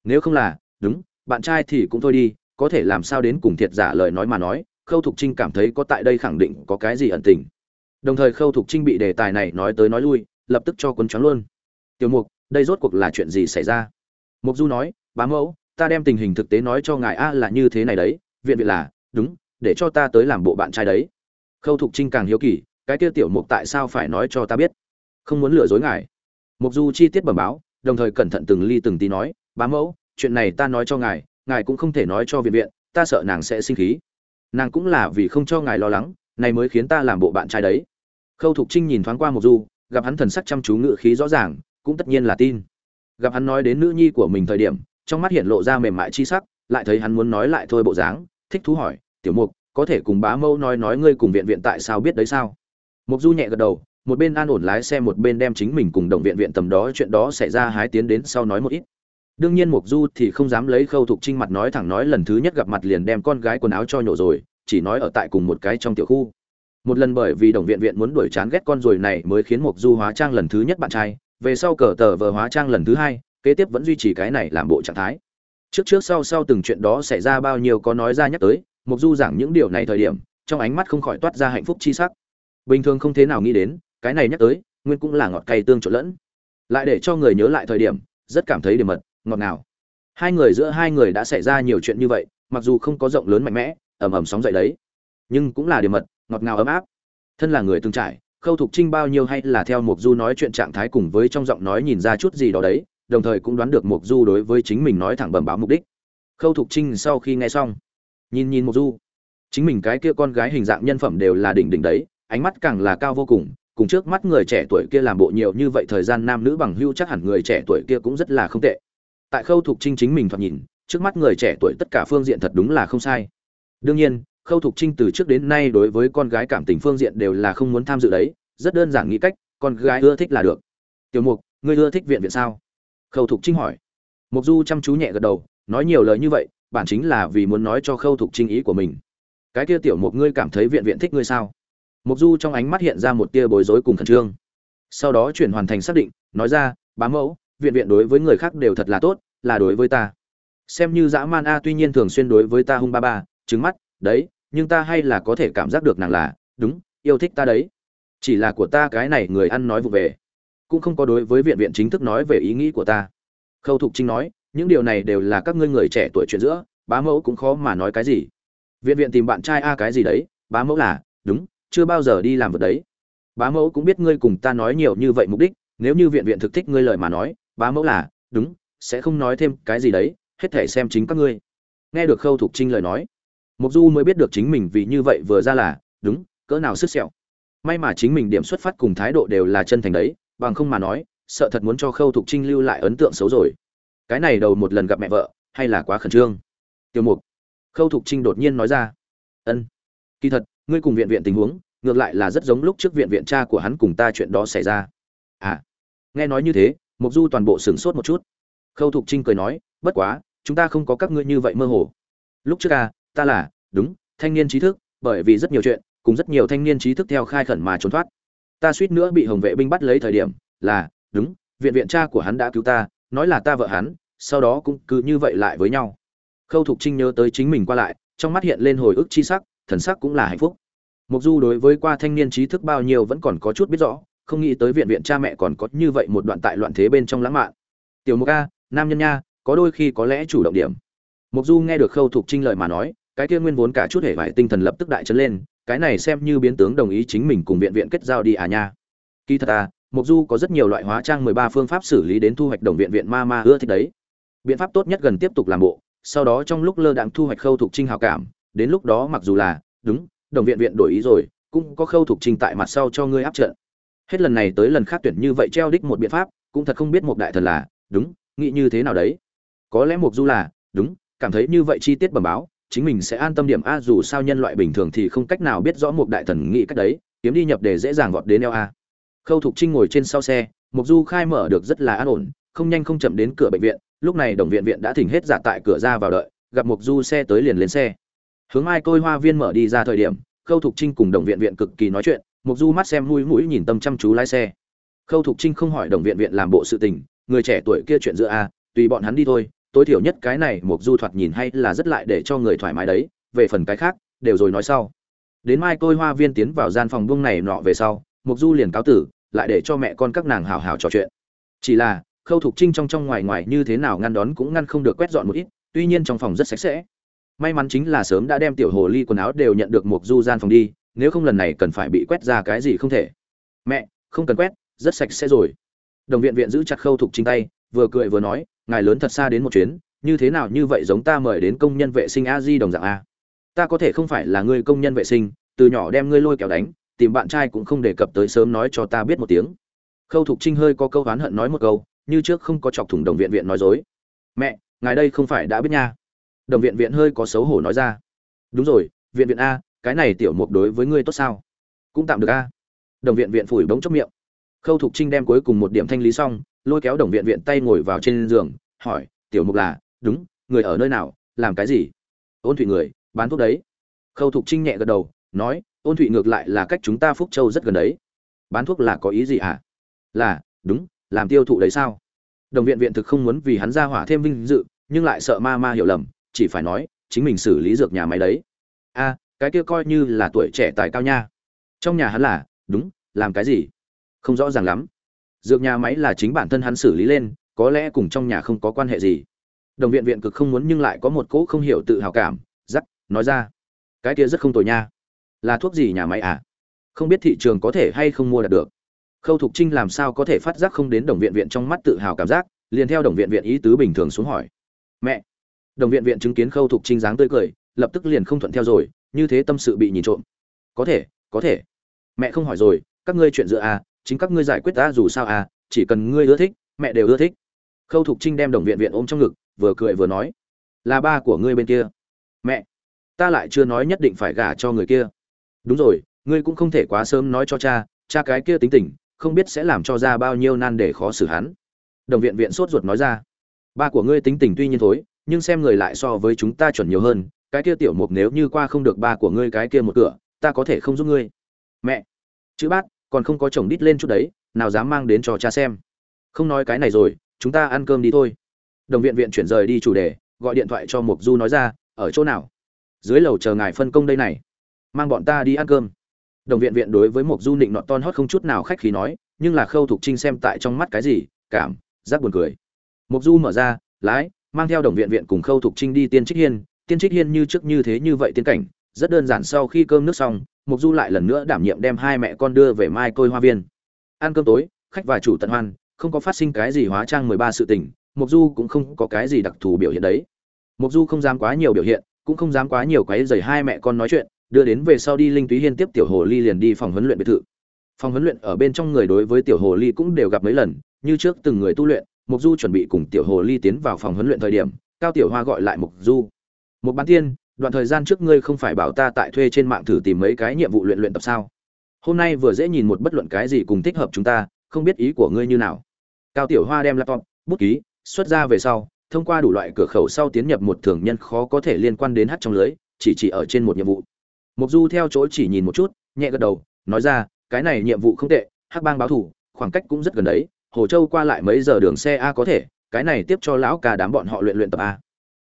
S1: Nếu không là, đúng, bạn trai thì cũng thôi đi, có thể làm sao đến cùng thiệt giả lời nói mà nói. Khâu thục trinh cảm thấy có tại đây khẳng định có cái gì ẩn tình. Đồng thời khâu thục trinh bị đề tài này nói tới nói lui, lập tức cho quân choáng luôn. Tiểu mục, đây rốt cuộc là chuyện gì xảy ra? Mục du nói, bá mẫu, ta đem tình hình thực tế nói cho ngài a là như thế này đấy, viện viện là đúng, để cho ta tới làm bộ bạn trai đấy. Khâu thục trinh càng hiếu kỳ, cái kia tiểu mục tại sao phải nói cho ta biết? Không muốn lừa dối ngài. Mục du chi tiết bẩm báo, đồng thời cẩn thận từng ly từng tí nói, bá mẫu, chuyện này ta nói cho ngài ngài cũng không thể nói cho viện viện, ta sợ nàng sẽ sinh khí. Nàng cũng là vì không cho ngài lo lắng, này mới khiến ta làm bộ bạn trai đấy. Khâu thục trinh nhìn thoáng qua mục du, gặp hắn thần sắc chăm chú ngự khí rõ ràng, cũng tất nhiên là tin. Gặp hắn nói đến nữ nhi của mình thời điểm, trong mắt hiện lộ ra mềm mại chi sắc, lại thấy hắn muốn nói lại thôi bộ dáng, thích thú hỏi tiểu mục, có thể cùng bá mẫu nói nói ngươi cùng viện viện tại sao biết đấy sao? Mục du nhẹ gật đầu, một bên an ổn lái xe một bên đem chính mình cùng đồng viện viện tầm đó chuyện đó xảy ra hái tiến đến sau nói một ít. Đương nhiên mục du thì không dám lấy khâu thục trinh mặt nói thẳng nói lần thứ nhất gặp mặt liền đem con gái quần áo cho nhổ rồi, chỉ nói ở tại cùng một cái trong tiểu khu. Một lần bởi vì đồng viện viện muốn đuổi chán ghét con ruồi này mới khiến mục du hóa trang lần thứ nhất bạn trai, về sau cờ tờ vờ hóa trang lần thứ hai, kế tiếp vẫn duy trì cái này làm bộ trạng thái. Trước trước sau sau từng chuyện đó xảy ra bao nhiêu có nói ra nhắc tới mục du giảng những điều này thời điểm, trong ánh mắt không khỏi toát ra hạnh phúc chi sắc. Bình thường không thế nào nghĩ đến, cái này nhắc tới, nguyên cũng là ngọt cay tương trộn lẫn. Lại để cho người nhớ lại thời điểm, rất cảm thấy điểm mật, ngọt ngào. Hai người giữa hai người đã xảy ra nhiều chuyện như vậy, mặc dù không có rộng lớn mạnh mẽ, ầm ầm sóng dậy đấy, nhưng cũng là điểm mật, ngọt ngào ấm áp. Thân là người từng trải, khâu thục trinh bao nhiêu hay là theo mục du nói chuyện trạng thái cùng với trong giọng nói nhìn ra chút gì đó đấy, đồng thời cũng đoán được mục du đối với chính mình nói thẳng bẩm báo mục đích. Khâu thục trinh sau khi nghe xong nhìn nhìn Mộc du. Chính mình cái kia con gái hình dạng nhân phẩm đều là đỉnh đỉnh đấy, ánh mắt càng là cao vô cùng cùng trước mắt người trẻ tuổi kia làm bộ nhiều như vậy thời gian nam nữ bằng hưu chắc hẳn người trẻ tuổi kia cũng rất là không tệ. Tại khâu thục trinh chính mình thoạt nhìn, trước mắt người trẻ tuổi tất cả phương diện thật đúng là không sai. Đương nhiên, khâu thục trinh từ trước đến nay đối với con gái cảm tình phương diện đều là không muốn tham dự đấy, rất đơn giản nghĩ cách, con gái ưa thích là được. Tiểu mục, ngươi ưa thích viện viện sao? Khâu thục trinh hỏi. Mục du chăm chú nhẹ gật đầu, nói nhiều lời như vậy bản chính là vì muốn nói cho khâu thục trinh ý của mình. Cái kia tiểu mục ngươi cảm thấy viện viện thích ngươi sao? Mục du trong ánh mắt hiện ra một tia bối rối cùng khẩn trương. Sau đó chuyển hoàn thành xác định, nói ra bám mẫu, viện viện đối với người khác đều thật là tốt, là đối với ta. Xem như dã man a tuy nhiên thường xuyên đối với ta hung ba ba trứng mắt, đấy, nhưng ta hay là có thể cảm giác được nàng là, đúng, yêu thích ta đấy. Chỉ là của ta cái này người ăn nói vụ về, cũng không có đối với viện viện chính thức nói về ý nghĩ của ta. Khâu thục trinh nói những điều này đều là các ngươi người trẻ tuổi chuyện giữa, bá mẫu cũng khó mà nói cái gì. Viện viện tìm bạn trai a à cái gì đấy, bá mẫu là, đúng, chưa bao giờ đi làm vật đấy. Bá mẫu cũng biết ngươi cùng ta nói nhiều như vậy mục đích, nếu như viện viện thực thích ngươi lời mà nói, bá mẫu là, đúng, sẽ không nói thêm cái gì đấy, hết thể xem chính các ngươi. Nghe được khâu thục trinh lời nói, mục du mới biết được chính mình vì như vậy vừa ra là, đúng, cỡ nào sức sẹo. May mà chính mình điểm xuất phát cùng thái độ đều là chân thành đấy, bằng không mà nói, sợ thật muốn cho khâu thục trinh lưu lại ấn tượng xấu rồi cái này đầu một lần gặp mẹ vợ, hay là quá khẩn trương? Tiểu mục, khâu thục trinh đột nhiên nói ra. Ân, kỳ thật, ngươi cùng viện viện tình huống, ngược lại là rất giống lúc trước viện viện cha của hắn cùng ta chuyện đó xảy ra. À nghe nói như thế, mục du toàn bộ sửng sốt một chút. Khâu thục trinh cười nói, bất quá, chúng ta không có các ngươi như vậy mơ hồ. Lúc trước à ta là, đúng, thanh niên trí thức, bởi vì rất nhiều chuyện, cùng rất nhiều thanh niên trí thức theo khai khẩn mà trốn thoát. Ta suýt nữa bị hồng vệ binh bắt lấy thời điểm, là, đúng, viện viện cha của hắn đã cứu ta nói là ta vợ hắn sau đó cũng cứ như vậy lại với nhau khâu thục trinh nhớ tới chính mình qua lại trong mắt hiện lên hồi ức chi sắc thần sắc cũng là hạnh phúc Mục Du đối với qua thanh niên trí thức bao nhiêu vẫn còn có chút biết rõ, không nghĩ tới viện viện cha mẹ còn có như vậy một đoạn tại loạn thế bên trong lãng mạn. Tiểu Mục a, nam nhân nha, có đôi khi có lẽ chủ động điểm. Mục Du nghe được Khâu Thục Trinh lời mà nói, cái kia nguyên vốn cả chút hề vải tinh thần lập tức đại chấn lên, cái này xem như biến tướng đồng ý chính mình cùng viện viện kết giao đi à nha. Kỳ thật à, Mục Du có rất nhiều loại hóa trang 13 phương pháp xử lý đến thu hoạch đồng viện viện ma ma ưa thích đấy. Biện pháp tốt nhất gần tiếp tục làm bộ, sau đó trong lúc lơ đãng thu hoạch Khâu thuộc Trinh hào cảm, đến lúc đó mặc dù là, đúng, đồng viện viện đổi ý rồi cũng có khâu thuộc trình tại mặt sau cho ngươi áp trận. Hết lần này tới lần khác tuyển như vậy treo đích một biện pháp cũng thật không biết một đại thần là đúng nghĩ như thế nào đấy? Có lẽ mục du là đúng cảm thấy như vậy chi tiết bẩm báo chính mình sẽ an tâm điểm a dù sao nhân loại bình thường thì không cách nào biết rõ một đại thần nghĩ cách đấy kiếm đi nhập để dễ dàng vọt đến eo a khâu thục trinh ngồi trên sau xe, mục du khai mở được rất là an ổn, không nhanh không chậm đến cửa bệnh viện, lúc này đồng viện viện đã thỉnh hết giả tại cửa ra vào đợi, gặp mục du xe tới liền lên xe. Hướng ai côi hoa viên mở đi ra thời điểm, khâu thục trinh cùng đồng viện viện cực kỳ nói chuyện, mục du mắt xem mũi mũi nhìn tâm chăm chú lái xe. Khâu thục trinh không hỏi đồng viện viện làm bộ sự tình, người trẻ tuổi kia chuyện giữa a, tùy bọn hắn đi thôi, tối thiểu nhất cái này mục du thoạt nhìn hay là rất lại để cho người thoải mái đấy, về phần cái khác, đều rồi nói sau. Đến mai côi hoa viên tiến vào gian phòng buông này nọ về sau mục du liền cáo tử, lại để cho mẹ con các nàng hào hào trò chuyện. Chỉ là, khâu thục trinh trong trong ngoài ngoài như thế nào ngăn đón cũng ngăn không được quét dọn một ít, tuy nhiên trong phòng rất sạch sẽ. May mắn chính là sớm đã đem tiểu hồ ly quần áo đều nhận được mục du gian phòng đi, nếu không lần này cần phải bị quét ra cái gì không thể. Mẹ, không cần quét, rất sạch sẽ rồi. Đồng viện viện giữ chặt khâu thục trinh tay, vừa cười vừa nói, ngài lớn thật xa đến một chuyến, như thế nào như vậy giống ta mời đến công nhân vệ sinh a di đồng dạng a. Ta có thể không phải là người công nhân vệ sinh, từ nhỏ đem ngươi lôi kéo đánh tìm bạn trai cũng không đề cập tới sớm nói cho ta biết một tiếng. Khâu thục trinh hơi có câu oán hận nói một câu, như trước không có chọc thủng đồng viện viện nói dối. Mẹ, ngài đây không phải đã biết nha. Đồng viện viện hơi có xấu hổ nói ra. Đúng rồi, viện viện a, cái này tiểu mục đối với ngươi tốt sao? Cũng tạm được a. Đồng viện viện phủi bóng chốc miệng. Khâu thục trinh đem cuối cùng một điểm thanh lý xong, lôi kéo đồng viện viện tay ngồi vào trên giường, hỏi, tiểu mục là, đúng, người ở nơi nào, làm cái gì? Ôn thủy người, bán thuốc đấy. Khâu thục trinh nhẹ gật đầu, nói ôn thụy ngược lại là cách chúng ta phúc châu rất gần đấy. Bán thuốc là có ý gì hả? Là, đúng, làm tiêu thụ đấy sao? Đồng viện viện thực không muốn vì hắn ra hỏa thêm vinh dự, nhưng lại sợ ma ma hiểu lầm, chỉ phải nói, chính mình xử lý dược nhà máy đấy. A cái kia coi như là tuổi trẻ tài cao nha. Trong nhà hắn là, đúng, làm cái gì? Không rõ ràng lắm. Dược nhà máy là chính bản thân hắn xử lý lên, có lẽ cùng trong nhà không có quan hệ gì. Đồng viện viện cực không muốn nhưng lại có một cỗ không hiểu tự hào cảm giắc nói ra. Cái kia rất không tồi nha là thuốc gì nhà máy à? Không biết thị trường có thể hay không mua được. Khâu thục trinh làm sao có thể phát giác không đến đồng viện viện trong mắt tự hào cảm giác liền theo đồng viện viện ý tứ bình thường xuống hỏi. Mẹ! Đồng viện viện chứng kiến khâu thục trinh dáng tươi cười lập tức liền không thuận theo rồi như thế tâm sự bị nhìn trộm. Có thể có thể. Mẹ không hỏi rồi các ngươi chuyện giữa a à, chính các ngươi giải quyết ta dù sao a à, chỉ cần ngươi ưa thích mẹ đều ưa thích. Khâu thục trinh đem đồng viện viện ôm trong ngực vừa cười vừa nói. Là ba của ngươi bên kia. Mẹ! Ta lại chưa nói nhất định phải gả cho người kia đúng rồi, ngươi cũng không thể quá sớm nói cho cha cha cái kia tính tình, không biết sẽ làm cho ra bao nhiêu nan để khó xử hắn. Đồng viện viện sốt ruột nói ra. Ba của ngươi tính tình tuy nhiên thối, nhưng xem người lại so với chúng ta chuẩn nhiều hơn, cái kia tiểu mục nếu như qua không được ba của ngươi cái kia một cửa, ta có thể không giúp ngươi. Mẹ! Chữ bát, còn không có chồng đít lên chút đấy, nào dám mang đến cho cha xem. Không nói cái này rồi, chúng ta ăn cơm đi thôi. Đồng viện viện chuyển rời đi chủ đề, gọi điện thoại cho mục du nói ra, ở chỗ nào? Dưới lầu chờ ngài phân công đây này mang bọn ta đi ăn cơm. Đồng viện viện đối với một du nịnh nọt ton hót không chút nào khách khí nói, nhưng là khâu thục trinh xem tại trong mắt cái gì, cảm, giác buồn cười. Mục du mở ra, lái, mang theo đồng viện viện cùng khâu thục trinh đi tiên trích hiên. Tiên trích hiên như trước như thế như vậy tiên cảnh, rất đơn giản sau khi cơm nước xong mục du lại lần nữa đảm nhiệm đem hai mẹ con đưa về mai côi hoa viên. Ăn cơm tối, khách và chủ tận hoan, không có phát sinh cái gì hóa trang mười ba sự tình mục du cũng không có cái gì đặc thù biểu hiện đấy. Mục du không dám quá nhiều biểu hiện, cũng không dám quá nhiều quấy rầy hai mẹ con nói chuyện đưa đến về sau đi linh túy hiên tiếp tiểu hồ ly liền đi phòng huấn luyện biệt thự. Phòng huấn luyện ở bên trong người đối với tiểu hồ ly cũng đều gặp mấy lần, như trước từng người tu luyện, mục du chuẩn bị cùng tiểu hồ ly tiến vào phòng huấn luyện thời điểm, cao tiểu hoa gọi lại mục du. Một bán tiên, đoạn thời gian trước ngươi không phải bảo ta tại thuê trên mạng thử tìm mấy cái nhiệm vụ luyện luyện tập sao? Hôm nay vừa dễ nhìn một bất luận cái gì cùng thích hợp chúng ta, không biết ý của ngươi như nào. Cao tiểu hoa đem laptop, bút ký, xuất ra về sau, thông qua đủ loại cửa khẩu sau tiến nhập một thường nhân khó có thể liên quan đến hát trong lưới, chỉ chỉ ở trên một nhiệm vụ mục du theo chỗ chỉ nhìn một chút, nhẹ gật đầu, nói ra, cái này nhiệm vụ không tệ, hắc bang báo thủ, khoảng cách cũng rất gần đấy, hồ châu qua lại mấy giờ đường xe a có thể, cái này tiếp cho lão ca đám bọn họ luyện luyện tập a.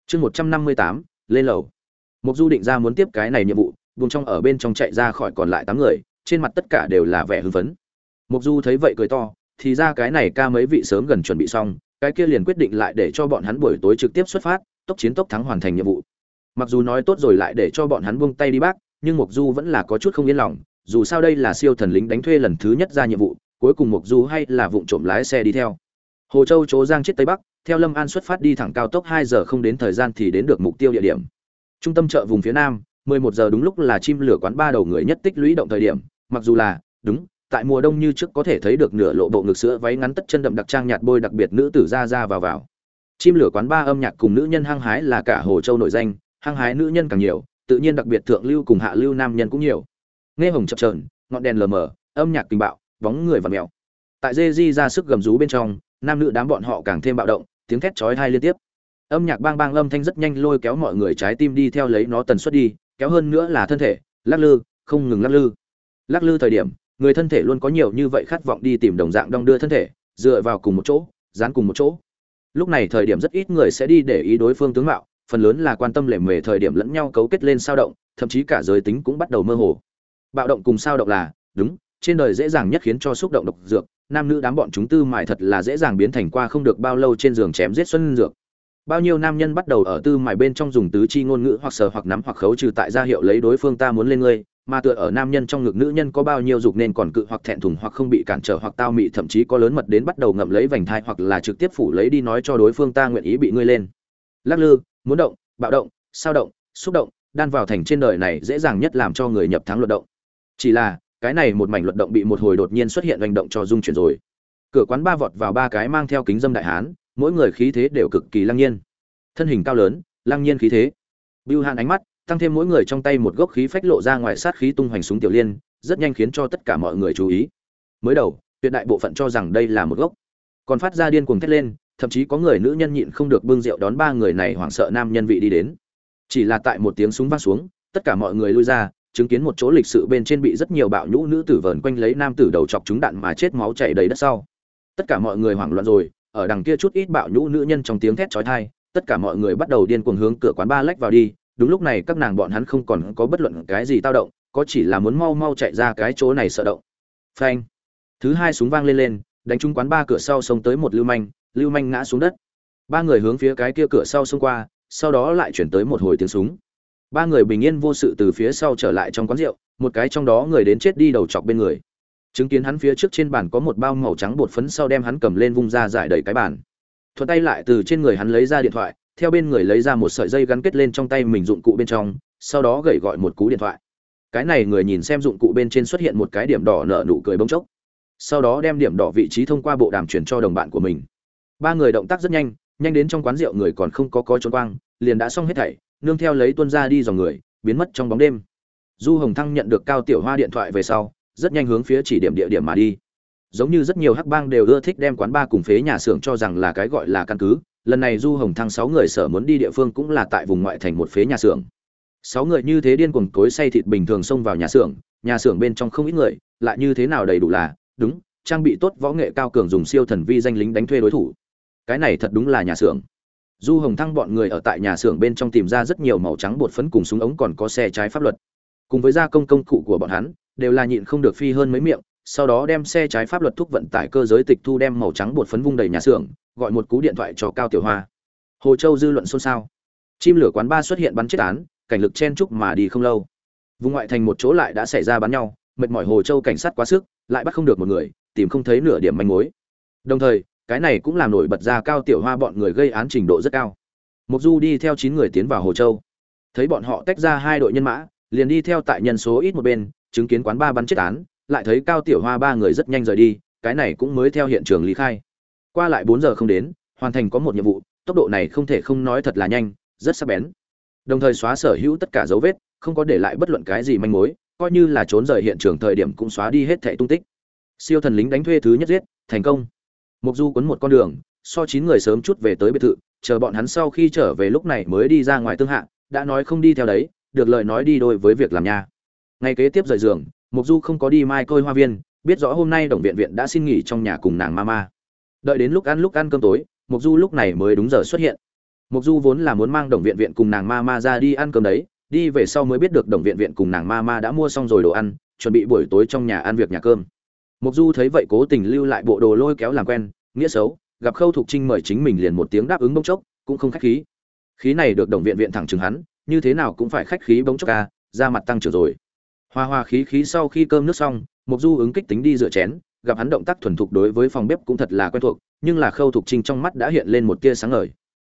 S1: Chương một trăm năm mươi tám, lên lầu. Mục du định ra muốn tiếp cái này nhiệm vụ, vùng trong ở bên trong chạy ra khỏi còn lại tám người, trên mặt tất cả đều là vẻ hưng phấn. Mục du thấy vậy cười to, thì ra cái này ca mấy vị sớm gần chuẩn bị xong, cái kia liền quyết định lại để cho bọn hắn buổi tối trực tiếp xuất phát, tốc chiến tốc thắng hoàn thành nhiệm vụ. Mặc dù nói tốt rồi lại để cho bọn hắn buông tay đi bác nhưng mục du vẫn là có chút không yên lòng, dù sao đây là siêu thần lính đánh thuê lần thứ nhất ra nhiệm vụ, cuối cùng mục du hay là vụ trộm lái xe đi theo. Hồ châu chỗ giang chết tây bắc, theo lâm an xuất phát đi thẳng cao tốc hai giờ không đến thời gian thì đến được mục tiêu địa điểm. Trung tâm chợ vùng phía nam 11 giờ đúng lúc là chim lửa quán ba đầu người nhất tích lũy động thời điểm, mặc dù là, đúng, tại mùa đông như trước có thể thấy được nửa lộ bộ ngực sữa váy ngắn tất chân đậm đặc trang nhạt bôi đặc biệt nữ tử ra ra vào vào. Chim lửa quán ba âm nhạc cùng nữ nhân hăng hái là cả hồ châu nổi danh, hăng hái nữ nhân càng nhiều tự nhiên đặc biệt thượng lưu cùng hạ lưu nam nhân cũng nhiều. Nghe hồng chập trờn, ngọn đèn lờ mờ âm nhạc kinh bạo bóng người và mèo. Tại dê di ra sức gầm rú bên trong nam nữ đám bọn họ càng thêm bạo động tiếng thét chói tai liên tiếp. Âm nhạc bang bang âm thanh rất nhanh lôi kéo mọi người trái tim đi theo lấy nó tần suất đi kéo hơn nữa là thân thể lắc lư không ngừng lắc lư. Lắc lư thời điểm người thân thể luôn có nhiều như vậy khát vọng đi tìm đồng dạng đong đưa thân thể dựa vào cùng một chỗ dán cùng một chỗ. Lúc này thời điểm rất ít người sẽ đi để ý đối phương tướng mạo phần lớn là quan tâm lề mề thời điểm lẫn nhau cấu kết lên sao động, thậm chí cả giới tính cũng bắt đầu mơ hồ. Bạo động cùng sao động là, đúng, trên đời dễ dàng nhất khiến cho xúc động độc dược, nam nữ đám bọn chúng tư mài thật là dễ dàng biến thành qua không được bao lâu trên giường chém giết xuân dược. Bao nhiêu nam nhân bắt đầu ở tư mài bên trong dùng tứ chi ngôn ngữ hoặc sờ hoặc nắm hoặc khấu trừ tại gia hiệu lấy đối phương ta muốn lên ngươi, mà tựa ở nam nhân trong ngực nữ nhân có bao nhiêu dục nên còn cự hoặc thẹn thùng hoặc không bị cản trở hoặc tao mị, thậm chí có lớn mật đến bắt đầu ngậm lấy vành thai hoặc là trực tiếp phủ lấy đi nói cho đối phương ta nguyện ý bị ngươi lên. Lắc lư muốn động, bạo động, sao động, xúc động, đan vào thành trên đời này dễ dàng nhất làm cho người nhập thắng luận động. Chỉ là, cái này một mảnh luận động bị một hồi đột nhiên xuất hiện hành động cho dung chuyển rồi. Cửa quán ba vọt vào ba cái mang theo kính dâm đại hán, mỗi người khí thế đều cực kỳ lăng nhiên. Thân hình cao lớn, lăng nhiên khí thế. Bưu hàn ánh mắt, tăng thêm mỗi người trong tay một gốc khí phách lộ ra ngoài sát khí tung hoành súng tiểu liên, rất nhanh khiến cho tất cả mọi người chú ý. Mới đầu, tuyệt đại bộ phận cho rằng đây là một gốc. Còn phát ra điên cuồng thét lên thậm chí có người nữ nhân nhịn không được bưng rượu đón ba người này hoảng sợ nam nhân vị đi đến. Chỉ là tại một tiếng súng vang xuống, tất cả mọi người lui ra, chứng kiến một chỗ lịch sự bên trên bị rất nhiều bạo nhũ nữ tử vờn quanh lấy nam tử đầu chọc trúng đạn mà chết máu chảy đầy đất sau. Tất cả mọi người hoảng loạn rồi, ở đằng kia chút ít bạo nhũ nữ nhân trong tiếng thét chói tai, tất cả mọi người bắt đầu điên cuồng hướng cửa quán ba lách vào đi. Đúng lúc này các nàng bọn hắn không còn có bất luận cái gì tao động, có chỉ là muốn mau mau chạy ra cái chỗ này sợ động. Phanh. Thứ hai súng vang lên lên, đánh trúng quán ba cửa sau xông tới một lưu manh lưu manh ngã xuống đất. Ba người hướng phía cái kia cửa sau xông qua, sau đó lại chuyển tới một hồi tiếng súng. Ba người bình yên vô sự từ phía sau trở lại trong quán rượu, một cái trong đó người đến chết đi đầu chọc bên người. Chứng kiến hắn phía trước trên bàn có một bao màu trắng bột phấn sau đem hắn cầm lên vung ra giải đầy cái bàn. Thuận tay lại từ trên người hắn lấy ra điện thoại, theo bên người lấy ra một sợi dây gắn kết lên trong tay mình dụng cụ bên trong, sau đó gậy gọi một cú điện thoại. Cái này người nhìn xem dụng cụ bên trên xuất hiện một cái điểm đỏ nở nụ cười bông chốc. Sau đó đem điểm đỏ vị trí thông qua bộ đàm chuyển cho đồng bạn của mình ba người động tác rất nhanh nhanh đến trong quán rượu người còn không có có trốn quang, liền đã xong hết thảy, nương theo lấy tuân ra đi dòng người, biến mất trong bóng đêm. Du hồng thăng nhận được cao tiểu hoa điện thoại về sau, rất nhanh hướng phía chỉ điểm địa điểm mà đi. Giống như rất nhiều hắc bang đều ưa thích đem quán ba cùng phế nhà xưởng cho rằng là cái gọi là căn cứ, lần này du hồng thăng sáu người sở muốn đi địa phương cũng là tại vùng ngoại thành một phế nhà xưởng. Sáu người như thế điên cuồng cối say thịt bình thường xông vào nhà xưởng nhà xưởng bên trong không ít người, lại như thế nào đầy đủ là, đúng, trang bị tốt võ nghệ cao cường dùng siêu thần vi danh lính đánh thuê đối thủ cái này thật đúng là nhà xưởng. Du hồng thăng bọn người ở tại nhà xưởng bên trong tìm ra rất nhiều màu trắng bột phấn cùng súng ống còn có xe trái pháp luật. Cùng với gia công công cụ của bọn hắn, đều là nhịn không được phi hơn mấy miệng, sau đó đem xe trái pháp luật thúc vận tải cơ giới tịch thu đem màu trắng bột phấn vung đầy nhà xưởng, gọi một cú điện thoại cho cao tiểu hoa. Hồ châu dư luận xôn xao. Chim lửa quán ba xuất hiện bắn chết án, cảnh lực chen chúc mà đi không lâu. Vùng ngoại thành một chỗ lại đã xảy ra bắn nhau, mệt mỏi hồ châu cảnh sát quá sức, lại bắt không được một người, tìm không thấy nửa điểm manh mối. Đồng thời cái này cũng làm nổi bật ra cao tiểu hoa bọn người gây án trình độ rất cao. Mục du đi theo chín người tiến vào hồ châu. Thấy bọn họ tách ra hai đội nhân mã, liền đi theo tại nhân số ít một bên, chứng kiến quán ba bắn chết án, lại thấy cao tiểu hoa ba người rất nhanh rời đi, cái này cũng mới theo hiện trường lý khai. Qua lại bốn giờ không đến, hoàn thành có một nhiệm vụ, tốc độ này không thể không nói thật là nhanh, rất sắc bén. Đồng thời xóa sở hữu tất cả dấu vết, không có để lại bất luận cái gì manh mối, coi như là trốn rời hiện trường thời điểm cũng xóa đi hết thẻ tung tích. Siêu thần lính đánh thuê thứ nhất giết, thành công mục du quấn một con đường, so chín người sớm chút về tới biệt thự, chờ bọn hắn sau khi trở về lúc này mới đi ra ngoài tương hạ, đã nói không đi theo đấy, được lời nói đi đôi với việc làm nha. Ngày kế tiếp rời giường, mục du không có đi mai côi hoa viên, biết rõ hôm nay đồng viện viện đã xin nghỉ trong nhà cùng nàng mama. Đợi đến lúc ăn lúc ăn cơm tối, mục du lúc này mới đúng giờ xuất hiện. Mục du vốn là muốn mang đồng viện viện cùng nàng mama ra đi ăn cơm đấy, đi về sau mới biết được đồng viện viện cùng nàng mama đã mua xong rồi đồ ăn, chuẩn bị buổi tối trong nhà ăn việc nhà cơm. Mục du thấy vậy cố tình lưu lại bộ đồ lôi kéo làm quen nghĩa xấu, gặp khâu thục trinh mời chính mình liền một tiếng đáp ứng bông chốc, cũng không khách khí. Khí này được đồng viện viện thẳng chừng hắn, như thế nào cũng phải khách khí bông chốc à, ca ra mặt tăng trưởng rồi. Hoa hoa khí khí sau khi cơm nước xong mục du ứng kích tính đi rửa chén, gặp hắn động tác thuần thục đối với phòng bếp cũng thật là quen thuộc, nhưng là khâu thục trinh trong mắt đã hiện lên một tia sáng ngời.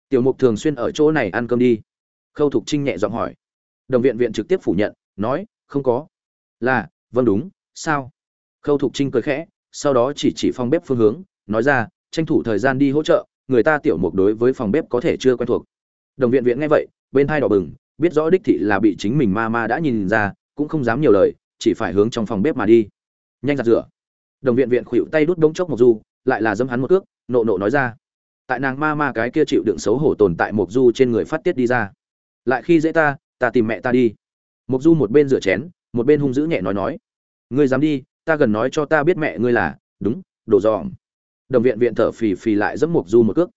S1: Tiểu mục thường xuyên ở chỗ này ăn cơm đi. Khâu thục trinh nhẹ giọng hỏi. Đồng viện viện trực tiếp phủ nhận, nói, không có. Là vâng đúng, sao? Khâu thục trinh cười khẽ, sau đó chỉ chỉ phòng bếp phương hướng nói ra, tranh thủ thời gian đi hỗ trợ, người ta tiểu mục đối với phòng bếp có thể chưa quen thuộc. Đồng viện viện nghe vậy, bên thai đỏ bừng, biết rõ đích thị là bị chính mình ma ma đã nhìn ra, cũng không dám nhiều lời, chỉ phải hướng trong phòng bếp mà đi. Nhanh giặt rửa. Đồng viện viện khuỵu tay đút đống chốc mộc du, lại là dâm hắn một cước, nộ nộ nói ra. Tại nàng ma ma cái kia chịu đựng xấu hổ tồn tại mộc du trên người phát tiết đi ra. Lại khi dễ ta ta tìm mẹ ta đi. Mộc du một bên rửa chén, một bên hung dữ nhẹ nói nói. Ngươi dám đi, ta gần nói cho ta biết mẹ ngươi là, đúng đồ dòm đồng viện viện thở phì phì lại dẫm mộc du một cước.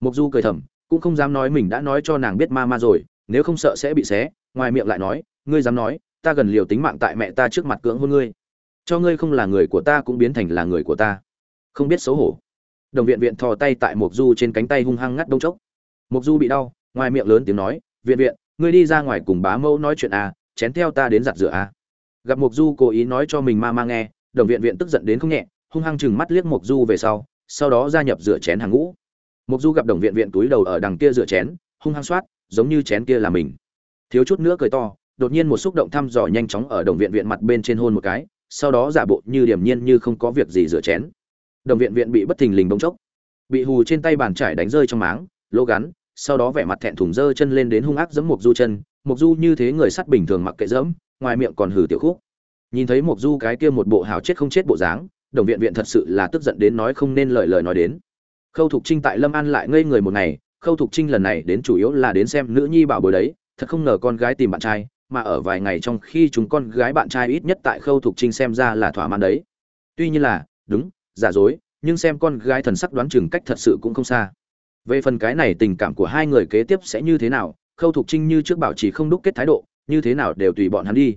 S1: Mộc du cười thầm, cũng không dám nói mình đã nói cho nàng biết ma ma rồi, nếu không sợ sẽ bị xé, ngoài miệng lại nói, ngươi dám nói, ta gần liều tính mạng tại mẹ ta trước mặt cưỡng hôn ngươi. Cho ngươi không là người của ta cũng biến thành là người của ta. Không biết xấu hổ. Đồng viện viện thò tay tại mộc du trên cánh tay hung hăng ngắt đông chốc. Mộc du bị đau, ngoài miệng lớn tiếng nói, viện viện, ngươi đi ra ngoài cùng bá mẫu nói chuyện à chén theo ta đến giặt rửa à. Gặp mộc du cố ý nói cho mình ma ma nghe, đồng viện viện tức giận đến không nhẹ, hung hăng chừng mắt liếc mộc du về sau sau đó gia nhập rửa chén hàng ngũ. Mục du gặp đồng viện viện túi đầu ở đằng kia rửa chén, hung hăng soát, giống như chén kia là mình. Thiếu chút nữa cười to, đột nhiên một xúc động thăm dò nhanh chóng ở đồng viện viện mặt bên trên hôn một cái, sau đó giả bộ như điềm nhiên như không có việc gì rửa chén. Đồng viện viện bị bất thình lình bỗng chốc, bị hù trên tay bàn trải đánh rơi trong máng lỗ gắn, sau đó vẻ mặt thẹn thùng dơ chân lên đến hung ác giẫm mục du chân. Mục du như thế người sắt bình thường mặc kệ dẫm ngoài miệng còn hừ tiểu khúc. Nhìn thấy mục du cái kia một bộ hào chết không chết bộ dáng đồng viện viện thật sự là tức giận đến nói không nên lời lời nói đến. Khâu thục trinh tại lâm an lại ngây người một ngày, khâu thục trinh lần này đến chủ yếu là đến xem nữ nhi bảo bối đấy, thật không ngờ con gái tìm bạn trai, mà ở vài ngày trong khi chúng con gái bạn trai ít nhất tại khâu thục trinh xem ra là thỏa mãn đấy. Tuy nhiên là, đúng, giả dối, nhưng xem con gái thần sắc đoán chừng cách thật sự cũng không xa. Về phần cái này tình cảm của hai người kế tiếp sẽ như thế nào, khâu thục trinh như trước bảo chỉ không đúc kết thái độ, như thế nào đều tùy bọn hắn đi.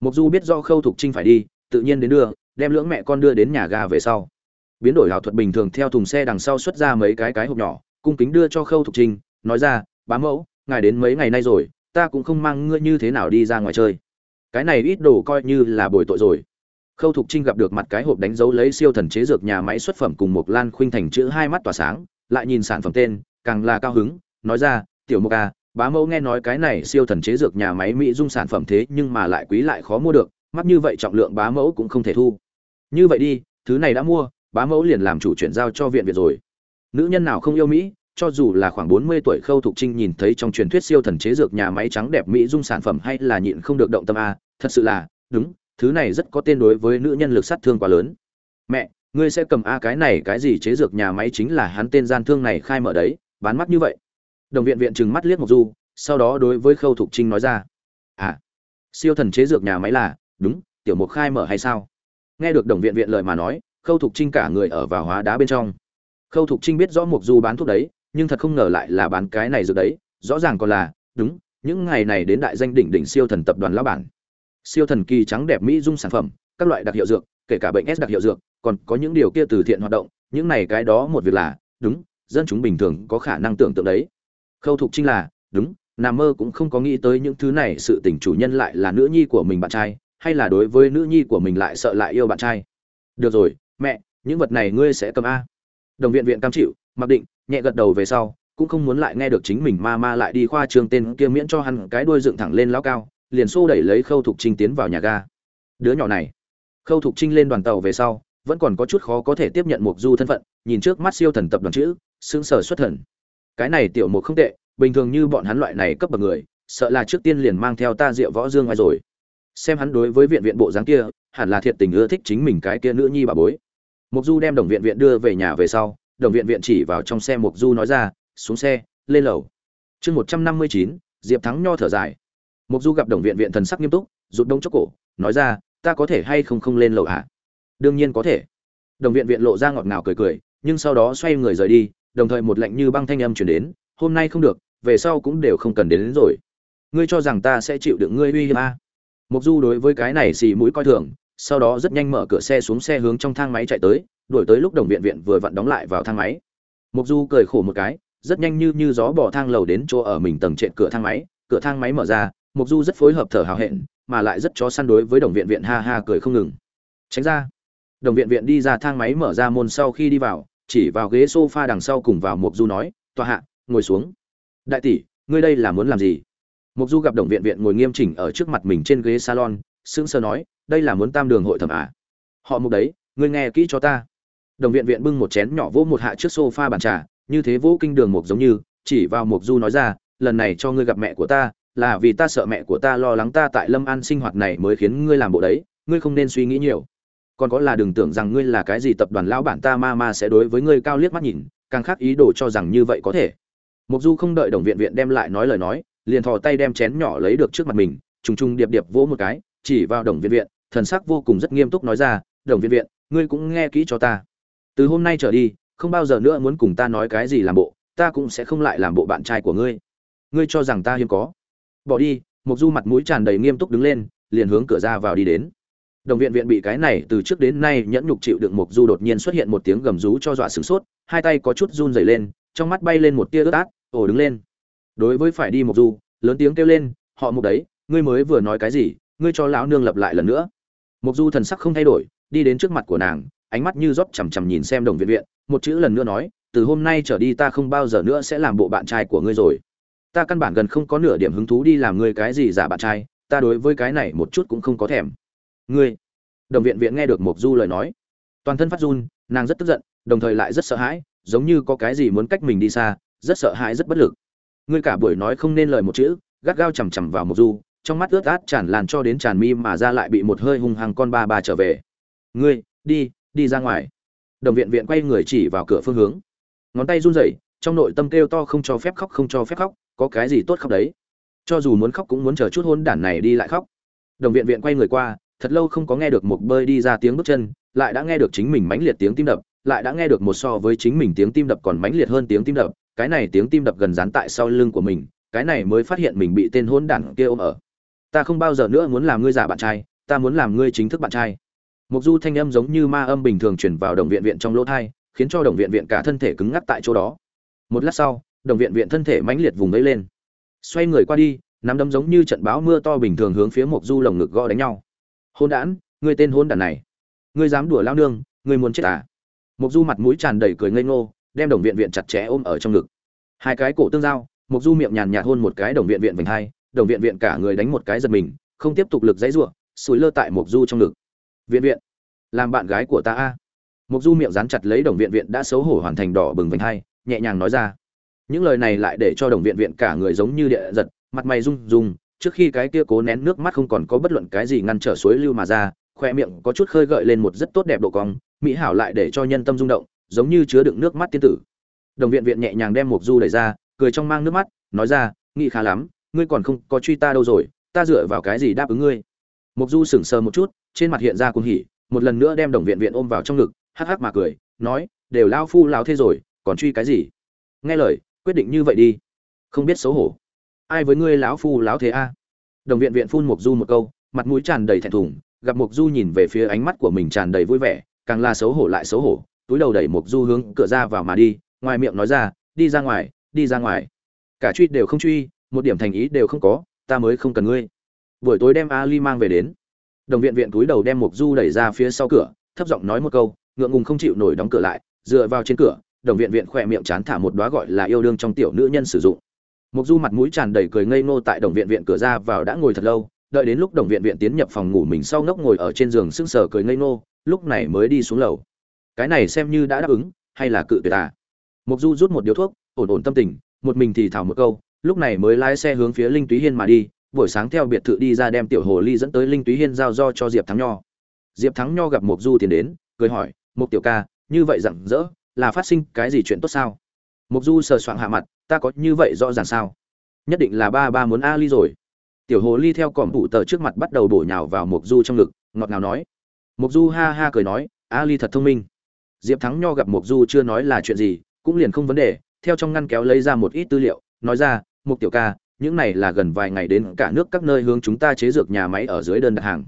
S1: Mục du biết do khâu thục trinh phải đi, tự nhiên đến đưa đem lưỡng mẹ con đưa đến nhà ga về sau. Biến đổi ảo thuật bình thường theo thùng xe đằng sau xuất ra mấy cái cái hộp nhỏ, cung kính đưa cho khâu thục trinh, nói ra, bá mẫu, ngài đến mấy ngày nay rồi, ta cũng không mang ngươi như thế nào đi ra ngoài chơi. Cái này ít đồ coi như là bồi tội rồi. Khâu thục trinh gặp được mặt cái hộp đánh dấu lấy siêu thần chế dược nhà máy xuất phẩm cùng một lan khuynh thành chữ hai mắt tỏa sáng, lại nhìn sản phẩm tên, càng là cao hứng, nói ra, tiểu Mộc à bá mẫu nghe nói cái này siêu thần chế dược nhà máy mỹ dung sản phẩm thế nhưng mà lại quý lại khó mua được mắt như vậy trọng lượng bá mẫu cũng không thể thu như vậy đi thứ này đã mua bá mẫu liền làm chủ chuyển giao cho viện việt rồi nữ nhân nào không yêu mỹ cho dù là khoảng 40 tuổi Khâu Thục Trinh nhìn thấy trong truyền thuyết siêu thần chế dược nhà máy trắng đẹp mỹ dung sản phẩm hay là nhịn không được động tâm a, thật sự là, đúng, thứ này rất có tên đối với nữ nhân lực sát thương quá lớn. Mẹ, ngươi sẽ cầm a cái này cái gì chế dược nhà máy chính là hắn tên gian thương này khai mở đấy, bán mắt như vậy. Đồng viện viện trừng mắt liếc Mộc Du, sau đó đối với Khâu Thục Trinh nói ra, "À, siêu thần chế dược nhà máy là, đúng, tiểu Mục khai mở hay sao?" Nghe được Đồng viện viện lời mà nói, Khâu Thục Trinh cả người ở vào hóa đá bên trong. Khâu Thục Trinh biết rõ mục Du bán thuốc đấy, nhưng thật không ngờ lại là bán cái này dược đấy. Rõ ràng còn là đúng những ngày này đến đại danh đỉnh đỉnh siêu thần tập đoàn lão bản. Siêu thần kỳ trắng đẹp mỹ dung sản phẩm các loại đặc hiệu dược kể cả bệnh s đặc hiệu dược còn có những điều kia từ thiện hoạt động những này cái đó một việc là đúng dân chúng bình thường có khả năng tưởng tượng đấy. Khâu thục trinh là đúng nằm mơ cũng không có nghĩ tới những thứ này sự tình chủ nhân lại là nữ nhi của mình bạn trai hay là đối với nữ nhi của mình lại sợ lại yêu bạn trai? Được rồi, mẹ, những vật này ngươi sẽ cầm a. Đồng viện viện cam chịu, mặc định, nhẹ gật đầu về sau, cũng không muốn lại nghe được chính mình ma ma lại đi khoa trương tên kia miễn cho hắn cái đuôi dựng thẳng lên lao cao, liền xô đẩy lấy khâu thục trinh tiến vào nhà ga. Đứa nhỏ này. Khâu thục trinh lên đoàn tàu về sau, vẫn còn có chút khó có thể tiếp nhận mục du thân phận, nhìn trước mắt siêu thần tập đoàn chữ xứng sở xuất thần. Cái này tiểu mục không tệ, bình thường như bọn hắn loại này cấp bậc người, sợ là trước tiên liền mang theo ta rượu võ dương ai rồi xem hắn đối với viện viện bộ dáng kia hẳn là thiệt tình ưa thích chính mình cái kia nữ nhi bà bối. Mục du đem đồng viện viện đưa về nhà về sau đồng viện viện chỉ vào trong xe mục du nói ra xuống xe lên lầu. Chương một trăm năm mươi chín diệp thắng nho thở dài. Mục du gặp đồng viện viện thần sắc nghiêm túc rụt đông chốc cổ nói ra ta có thể hay không không lên lầu hả? Đương nhiên có thể. Đồng viện viện lộ ra ngọt ngào cười cười nhưng sau đó xoay người rời đi đồng thời một lệnh như băng thanh âm chuyển đến hôm nay không được về sau cũng đều không cần đến, đến rồi. Ngươi cho rằng ta sẽ chịu đựng ngươi uy hiếp a mục du đối với cái này xì mũi coi thường, sau đó rất nhanh mở cửa xe xuống xe hướng trong thang máy chạy tới, đuổi tới lúc đồng viện viện vừa vặn đóng lại vào thang máy. Mục du cười khổ một cái, rất nhanh như như gió bỏ thang lầu đến chỗ ở mình tầng trệt cửa thang máy, cửa thang máy mở ra mục du rất phối hợp thở hào hẹn, mà lại rất chó săn đối với đồng viện viện ha ha cười không ngừng. Tránh ra. Đồng viện viện đi ra thang máy mở ra môn sau khi đi vào, chỉ vào ghế sofa đằng sau cùng vào mục du nói, tòa hạ, ngồi xuống. Đại tỷ, ngươi đây là muốn làm gì? Mục du gặp đồng viện viện ngồi nghiêm chỉnh ở trước mặt mình trên ghế salon, sững sờ nói, đây là muốn tam đường hội thẩm à? Họ mục đấy, ngươi nghe kỹ cho ta. Đồng viện viện bưng một chén nhỏ vỗ một hạ trước sofa bàn trà, như thế vỗ kinh đường mục giống như, chỉ vào mục du nói ra, lần này cho ngươi gặp mẹ của ta, là vì ta sợ mẹ của ta lo lắng ta tại lâm an sinh hoạt này mới khiến ngươi làm bộ đấy, ngươi không nên suy nghĩ nhiều. Còn có là đừng tưởng rằng ngươi là cái gì tập đoàn lão bản ta ma ma sẽ đối với ngươi cao liếc mắt nhìn, càng khác ý đồ cho rằng như vậy có thể. Mục du không đợi đồng viện viện đem lại nói lời nói liền thò tay đem chén nhỏ lấy được trước mặt mình, trùng trùng điệp điệp vỗ một cái, chỉ vào đồng viện viện, thần sắc vô cùng rất nghiêm túc nói ra, đồng viện viện, ngươi cũng nghe kỹ cho ta. Từ hôm nay trở đi, không bao giờ nữa muốn cùng ta nói cái gì làm bộ, ta cũng sẽ không lại làm bộ bạn trai của ngươi. Ngươi cho rằng ta hiếm có. Bỏ đi mục du mặt mũi tràn đầy nghiêm túc đứng lên, liền hướng cửa ra vào đi đến. Đồng viện viện bị cái này từ trước đến nay nhẫn nhục chịu đựng mục du đột nhiên xuất hiện một tiếng gầm rú cho dọa sửng sốt, hai tay có chút run rẩy lên, trong mắt bay lên một tia ướt át, ồ đứng lên đối với phải đi mục du, lớn tiếng kêu lên, họ mục đấy, ngươi mới vừa nói cái gì, ngươi cho lão nương lập lại lần nữa. Mục du thần sắc không thay đổi, đi đến trước mặt của nàng, ánh mắt như rót chằm chằm nhìn xem đồng viện viện, một chữ lần nữa nói, từ hôm nay trở đi ta không bao giờ nữa sẽ làm bộ bạn trai của ngươi rồi. Ta căn bản gần không có nửa điểm hứng thú đi làm ngươi cái gì giả bạn trai, ta đối với cái này một chút cũng không có thèm. Ngươi? Đồng viện viện nghe được mục du lời nói. Toàn thân phát run, nàng rất tức giận, đồng thời lại rất sợ hãi, giống như có cái gì muốn cách mình đi xa, rất sợ hãi, rất bất lực ngươi cả buổi nói không nên lời một chữ, gắt gao chằm chằm vào mục du, trong mắt ướt át tràn lan cho đến tràn mi mà ra lại bị một hơi hung hăng con ba ba trở về. Ngươi, đi đi ra ngoài. Đồng viện viện quay người chỉ vào cửa phương hướng. Ngón tay run rẩy, trong nội tâm kêu to không cho phép khóc, không cho phép khóc, có cái gì tốt khóc đấy? Cho dù muốn khóc cũng muốn chờ chút hôn đản này đi lại khóc. Đồng viện viện quay người qua, thật lâu không có nghe được một bơi đi ra tiếng bước chân, lại đã nghe được chính mình mãnh liệt tiếng tim đập lại đã nghe được một so với chính mình tiếng tim đập còn mãnh liệt hơn tiếng tim đập cái này tiếng tim đập gần dán tại sau lưng của mình cái này mới phát hiện mình bị tên hôn đản kia ôm ở. Ta không bao giờ nữa muốn làm ngươi giả bạn trai ta muốn làm ngươi chính thức bạn trai. Mục du thanh âm giống như ma âm bình thường truyền vào đồng viện viện trong lỗ tai, khiến cho đồng viện viện cả thân thể cứng ngắc tại chỗ đó. Một lát sau đồng viện viện thân thể mãnh liệt vùng ấy lên. Xoay người qua đi nắm đấm giống như trận bão mưa to bình thường hướng phía mục du lồng ngực gõ đánh nhau. Hôn đản ngươi tên hôn đản này. Ngươi dám đùa lao nương ngươi muốn chết à? Mục du mặt mũi tràn đầy cười ngây ngô, đem đồng viện viện chặt chẽ ôm ở trong ngực. Hai cái cổ tương giao mục du miệng nhàn nhạt hôn một cái đồng viện viện vành hai, đồng viện viện cả người đánh một cái giật mình, không tiếp tục lực dãy giụa, sủi lơ tại mục du trong ngực. Viện viện, làm bạn gái của ta a. Mục du miệng dán chặt lấy đồng viện viện đã xấu hổ hoàn thành đỏ bừng vành hai, nhẹ nhàng nói ra. Những lời này lại để cho đồng viện viện cả người giống như địa giật, mặt mày rung rung, trước khi cái kia cố nén nước mắt không còn có bất luận cái gì ngăn trở suối lưu mà ra, khoe miệng có chút khơi gợi lên một rất tốt đẹp độ cong mỹ hảo lại để cho nhân tâm rung động, giống như chứa đựng nước mắt tiên tử. Đồng viện viện nhẹ nhàng đem mục du đẩy ra, cười trong mang nước mắt, nói ra, nghĩ khá lắm, ngươi còn không có truy ta đâu rồi, ta dựa vào cái gì đáp ứng ngươi? Mục du sững sờ một chút, trên mặt hiện ra cuồng hỉ, một lần nữa đem đồng viện viện ôm vào trong ngực, hắc hắc mà cười, nói, đều lao phu lao thế rồi, còn truy cái gì? Nghe lời, quyết định như vậy đi. Không biết xấu hổ. Ai với ngươi lão phu lão thế a? Đồng viện viện phun mục du một câu, mặt mũi tràn đầy thẹn thùng, gặp mục du nhìn về phía ánh mắt của mình tràn đầy vui vẻ càng là xấu hổ lại xấu hổ, túi đầu đẩy mục du hướng cửa ra vào mà đi, ngoài miệng nói ra, đi ra ngoài, đi ra ngoài. Cả truy đều không truy, một điểm thành ý đều không có, ta mới không cần ngươi. Buổi tối đem ali mang về đến. Đồng viện viện túi đầu đem mục du đẩy ra phía sau cửa, thấp giọng nói một câu, ngượng ngùng không chịu nổi đóng cửa lại, dựa vào trên cửa, đồng viện viện khỏe miệng chán thả một đóa gọi là yêu đương trong tiểu nữ nhân sử dụng. Mục du mặt mũi tràn đầy cười ngây ngô tại đồng viện viện cửa ra vào đã ngồi thật lâu, đợi đến lúc đồng viện viện tiến nhập phòng ngủ mình sau ngốc ngồi ở trên giường sững sờ cười ngây ngô lúc này mới đi xuống lầu. Cái này xem như đã đáp ứng, hay là cự tuyệt à? Mục du rút một điếu thuốc, ổn ổn tâm tình, một mình thì thảo một câu, lúc này mới lái xe hướng phía linh túy hiên mà đi, buổi sáng theo biệt thự đi ra đem tiểu hồ ly dẫn tới linh túy hiên giao do cho diệp thắng nho. Diệp thắng nho gặp mục du tiến đến, cười hỏi mục tiểu ca, như vậy rặng rỡ, là phát sinh cái gì chuyện tốt sao? Mục du sờ soạng hạ mặt, ta có như vậy rõ ràng sao? Nhất định là ba ba muốn a ly rồi. Tiểu hồ ly theo còm bụ tờ trước mặt bắt đầu bổ nhào vào mục du trong ngực, ngọt ngào nói mục du ha ha cười nói a ly thật thông minh. Diệp thắng nho gặp mục du chưa nói là chuyện gì, cũng liền không vấn đề, theo trong ngăn kéo lấy ra một ít tư liệu, nói ra mục tiểu ca, những này là gần vài ngày đến cả nước các nơi hướng chúng ta chế dược nhà máy ở dưới đơn đặt hàng.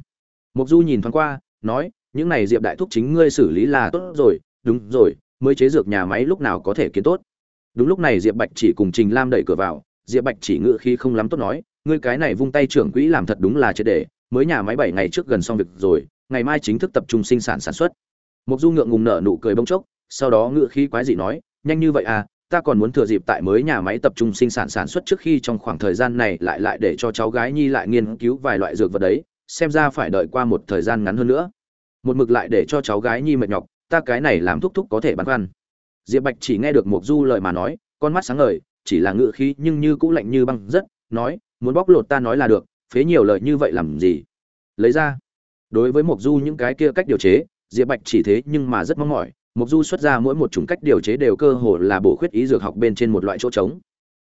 S1: Mục du nhìn thoáng qua, nói, những này diệp đại thúc chính ngươi xử lý là tốt rồi, đúng rồi, mới chế dược nhà máy lúc nào có thể kiến tốt. Đúng lúc này diệp bạch chỉ cùng trình lam đẩy cửa vào, diệp bạch chỉ ngự khí không lắm tốt nói, ngươi cái này vung tay trưởng quỹ làm thật đúng là chết để, mới nhà máy bảy ngày trước gần xong việc rồi ngày mai chính thức tập trung sinh sản sản xuất. Mục du ngượng ngùng nở nụ cười bông chốc, sau đó ngựa khí quái dị nói, nhanh như vậy à ta còn muốn thừa dịp tại mới nhà máy tập trung sinh sản sản xuất trước khi trong khoảng thời gian này lại lại để cho cháu gái nhi lại nghiên cứu vài loại dược vật đấy, xem ra phải đợi qua một thời gian ngắn hơn nữa. Một mực lại để cho cháu gái nhi mệt nhọc, ta cái này làm thúc thúc có thể băn khoăn. Diệp bạch chỉ nghe được mục du lời mà nói, con mắt sáng ngời, chỉ là ngự khí nhưng như cũng lạnh như băng rất, nói, muốn bóc lột ta nói là được, phế nhiều lời như vậy làm gì? Lấy ra đối với Mộc du những cái kia cách điều chế, diệp bạch chỉ thế nhưng mà rất mong mỏi. Mộc du xuất ra mỗi một chủng cách điều chế đều cơ hồ là bổ khuyết ý dược học bên trên một loại chỗ trống.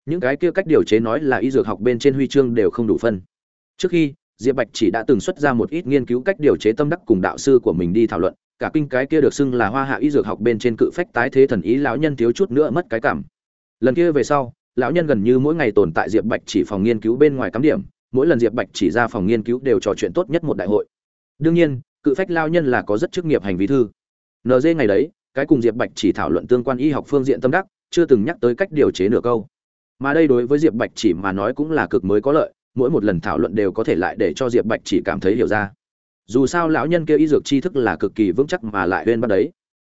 S1: Những cái kia cách điều chế nói là y dược học bên trên huy chương đều không đủ phân. Trước khi, diệp bạch chỉ đã từng xuất ra một ít nghiên cứu cách điều chế tâm đắc cùng đạo sư của mình đi thảo luận. Cả kinh cái kia được xưng là hoa hạ y dược học bên trên cự phách tái thế thần ý lão nhân thiếu chút nữa mất cái cảm. Lần kia về sau, lão nhân gần như mỗi ngày tồn tại diệp bạch chỉ phòng nghiên cứu bên ngoài cắm điểm. Mỗi lần diệp bạch chỉ ra phòng nghiên cứu đều trò chuyện tốt nhất một đại hội đương nhiên, cự phách lao nhân là có rất chức nghiệp hành vi thư. Nd ngày đấy, cái cùng diệp bạch chỉ thảo luận tương quan y học phương diện tâm đắc, chưa từng nhắc tới cách điều chế nửa câu. Mà đây đối với diệp bạch chỉ mà nói cũng là cực mới có lợi, mỗi một lần thảo luận đều có thể lại để cho diệp bạch chỉ cảm thấy hiểu ra. Dù sao lão nhân kia y dược tri thức là cực kỳ vững chắc mà lại huyên bắt đấy.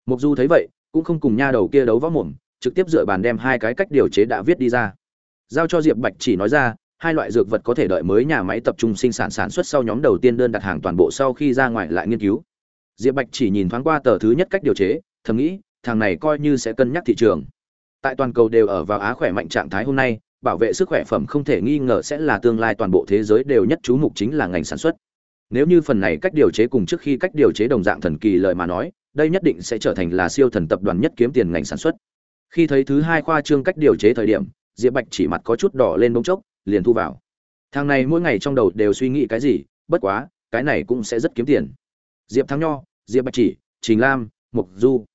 S1: Mục du thấy vậy, cũng không cùng nha đầu kia đấu võ mồm, trực tiếp dựa bàn đem hai cái cách điều chế đã viết đi ra. Giao cho diệp bạch chỉ nói ra hai loại dược vật có thể đợi mới nhà máy tập trung sinh sản sản xuất sau nhóm đầu tiên đơn đặt hàng toàn bộ sau khi ra ngoài lại nghiên cứu. Diệp bạch chỉ nhìn thoáng qua tờ thứ nhất cách điều chế, thầm nghĩ, thằng này coi như sẽ cân nhắc thị trường. Tại toàn cầu đều ở vào á khỏe mạnh trạng thái hôm nay, bảo vệ sức khỏe phẩm không thể nghi ngờ sẽ là tương lai toàn bộ thế giới đều nhất chú mục chính là ngành sản xuất. Nếu như phần này cách điều chế cùng trước khi cách điều chế đồng dạng thần kỳ lời mà nói, đây nhất định sẽ trở thành là siêu thần tập đoàn nhất kiếm tiền ngành sản xuất. Khi thấy thứ hai khoa trương cách điều chế thời điểm, diệp bạch chỉ mặt có chút đỏ lên bông chốc liền thu vào. Thằng này mỗi ngày trong đầu đều suy nghĩ cái gì, bất quá, cái này cũng sẽ rất kiếm tiền. Diệp thắng nho, diệp bạch chỉ, trình lam mục du.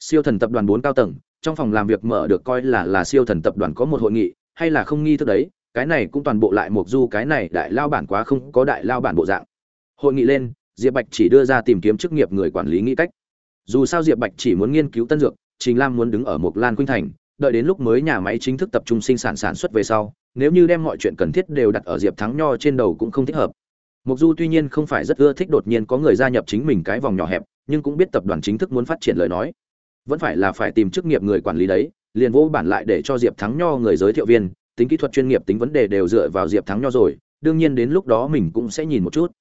S1: Siêu thần tập đoàn bốn cao tầng, trong phòng làm việc mở được coi là là siêu thần tập đoàn có một hội nghị, hay là không nghi thức đấy, cái này cũng toàn bộ lại mục du, cái này đại lao bản quá không có đại lao bản bộ dạng. Hội nghị lên, diệp bạch chỉ đưa ra tìm kiếm chức nghiệp người quản lý nghĩ cách. Dù sao diệp bạch chỉ muốn nghiên cứu tân dược, trình lam muốn đứng ở Mộc lan khuynh thành, đợi đến lúc mới nhà máy chính thức tập trung sinh sản sản xuất về sau nếu như đem mọi chuyện cần thiết đều đặt ở diệp thắng nho trên đầu cũng không thích hợp. Mục du tuy nhiên không phải rất ưa thích đột nhiên có người gia nhập chính mình cái vòng nhỏ hẹp, nhưng cũng biết tập đoàn chính thức muốn phát triển lời nói. Vẫn phải là phải tìm chức nghiệp người quản lý đấy, liền vô bản lại để cho diệp thắng nho người giới thiệu viên, tính kỹ thuật chuyên nghiệp tính vấn đề đều dựa vào diệp thắng nho rồi, đương nhiên đến lúc đó mình cũng sẽ nhìn một chút.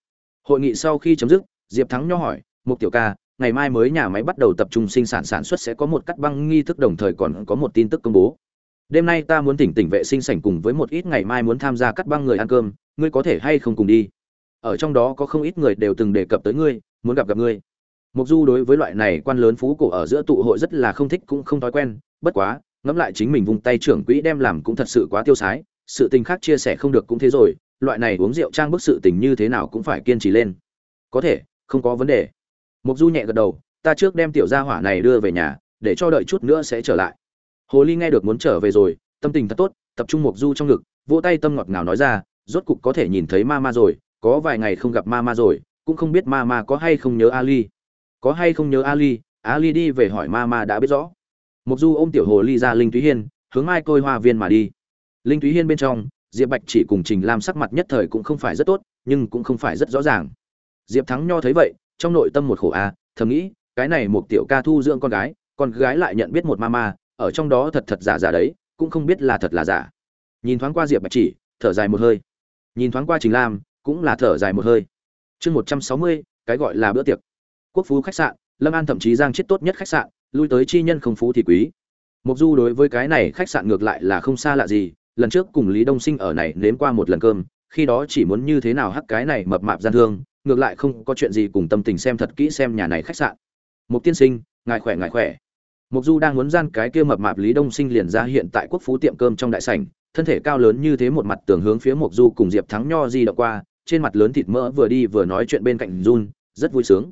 S1: Hội nghị sau khi chấm dứt, diệp thắng nho hỏi, mục tiểu ca, ngày mai mới nhà máy bắt đầu tập trung sinh sản sản xuất sẽ có một cắt băng nghi thức đồng thời còn có một tin tức công bố đêm nay ta muốn tỉnh tỉnh vệ sinh sảnh cùng với một ít ngày mai muốn tham gia cắt băng người ăn cơm, ngươi có thể hay không cùng đi? Ở trong đó có không ít người đều từng đề cập tới ngươi, muốn gặp gặp ngươi. Mục du đối với loại này quan lớn phú cổ ở giữa tụ hội rất là không thích cũng không thói quen, bất quá, ngẫm lại chính mình vung tay trưởng quỹ đem làm cũng thật sự quá tiêu sái, sự tình khác chia sẻ không được cũng thế rồi, loại này uống rượu trang bức sự tình như thế nào cũng phải kiên trì lên. Có thể, không có vấn đề. Mục du nhẹ gật đầu, ta trước đem tiểu gia hỏa này đưa về nhà, để cho đợi chút nữa sẽ trở lại hồ ly nghe được muốn trở về rồi, tâm tình thật tốt, tập trung mục du trong ngực, vỗ tay tâm ngọt ngào nói ra, rốt cục có thể nhìn thấy ma ma rồi, có vài ngày không gặp ma ma rồi, cũng không biết ma ma có hay không nhớ ali. Có hay không nhớ ali ali đi về hỏi ma ma đã biết rõ. Mục du ôm tiểu hồ ly ra linh túy hiên, hướng mai côi hoa viên mà đi. Linh túy hiên bên trong, diệp bạch chỉ cùng trình lam sắc mặt nhất thời cũng không phải rất tốt, nhưng cũng không phải rất rõ ràng. Diệp thắng nho thấy vậy, trong nội tâm một khổ a, thầm nghĩ, cái này một tiểu ca thu dưỡng con gái con gái lại nhận biết một ma ma ở trong đó thật thật giả giả đấy, cũng không biết là thật là giả. Nhìn thoáng qua diệp bạch chỉ, thở dài một hơi. Nhìn thoáng qua trình lam, cũng là thở dài một hơi. Chương một trăm sáu mươi, cái gọi là bữa tiệc. Quốc phú khách sạn, lâm an thậm chí giang chết tốt nhất khách sạn, lui tới chi nhân không phú thì quý. Mục du đối với cái này khách sạn ngược lại là không xa lạ gì, lần trước cùng lý đông sinh ở này nếm qua một lần cơm, khi đó chỉ muốn như thế nào hắc cái này mập mạp gian thương, ngược lại không có chuyện gì cùng tâm tình xem thật kỹ xem nhà này khách sạn. Mục tiên sinh, ngài khỏe ngài khỏe. Mộc du đang muốn gian cái kia mập mạp lý đông sinh liền ra hiện tại quốc phú tiệm cơm trong đại sảnh, thân thể cao lớn như thế một mặt tường hướng phía Mộc du cùng diệp thắng nho di động qua, trên mặt lớn thịt mỡ vừa đi vừa nói chuyện bên cạnh run, rất vui sướng.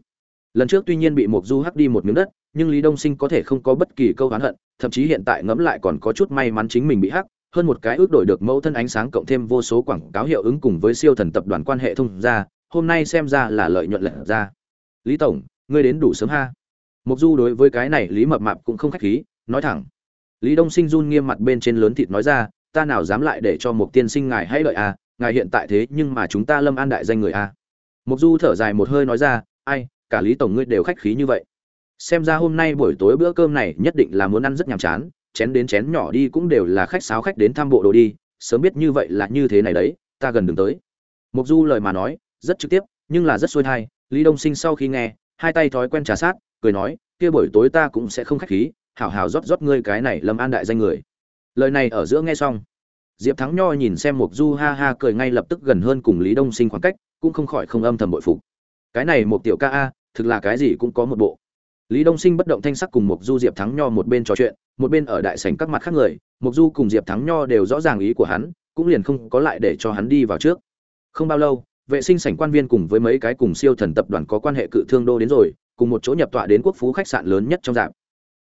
S1: Lần trước tuy nhiên bị Mộc du hắc đi một miếng đất, nhưng lý đông sinh có thể không có bất kỳ câu oán hận, thậm chí hiện tại ngẫm lại còn có chút may mắn chính mình bị hắc, hơn một cái ước đổi được mẫu thân ánh sáng cộng thêm vô số quảng cáo hiệu ứng cùng với siêu thần tập đoàn quan hệ thông ra, hôm nay xem ra là lợi nhuận lật ra. Lý tổng, ngươi đến đủ sớm ha mục du đối với cái này lý mập mạp cũng không khách khí, nói thẳng. Lý đông sinh run nghiêm mặt bên trên lớn thịt nói ra, ta nào dám lại để cho một tiên sinh ngài hãy lợi à ngài hiện tại thế nhưng mà chúng ta lâm an đại danh người a mục du thở dài một hơi nói ra, ai, cả lý tổng ngươi đều khách khí như vậy. Xem ra hôm nay buổi tối bữa cơm này nhất định là muốn ăn rất nhàm chán, chén đến chén nhỏ đi cũng đều là khách sáo khách đến thăm bộ đồ đi, sớm biết như vậy là như thế này đấy, ta gần đừng tới. Mục du lời mà nói, rất trực tiếp, nhưng là rất xuôi thai, lý đông sinh sau khi nghe, hai tay thói quen trà sát cười nói, kia buổi tối ta cũng sẽ không khách khí, hảo hảo rót rót ngươi cái này lâm an đại danh người. Lời này ở giữa nghe xong, diệp thắng nho nhìn xem mục du ha ha cười ngay lập tức gần hơn cùng lý đông sinh khoảng cách, cũng không khỏi không âm thầm bội phục. Cái này một tiểu ca a, thực là cái gì cũng có một bộ. Lý đông sinh bất động thanh sắc cùng mục du diệp thắng nho một bên trò chuyện, một bên ở đại sảnh các mặt khác người mục du cùng diệp thắng nho đều rõ ràng ý của hắn, cũng liền không có lại để cho hắn đi vào trước. Không bao lâu, vệ sinh sảnh quan viên cùng với mấy cái cùng siêu thần tập đoàn có quan hệ cự thương đô đến rồi cùng một chỗ nhập tọa đến quốc phú khách sạn lớn nhất trong dạp.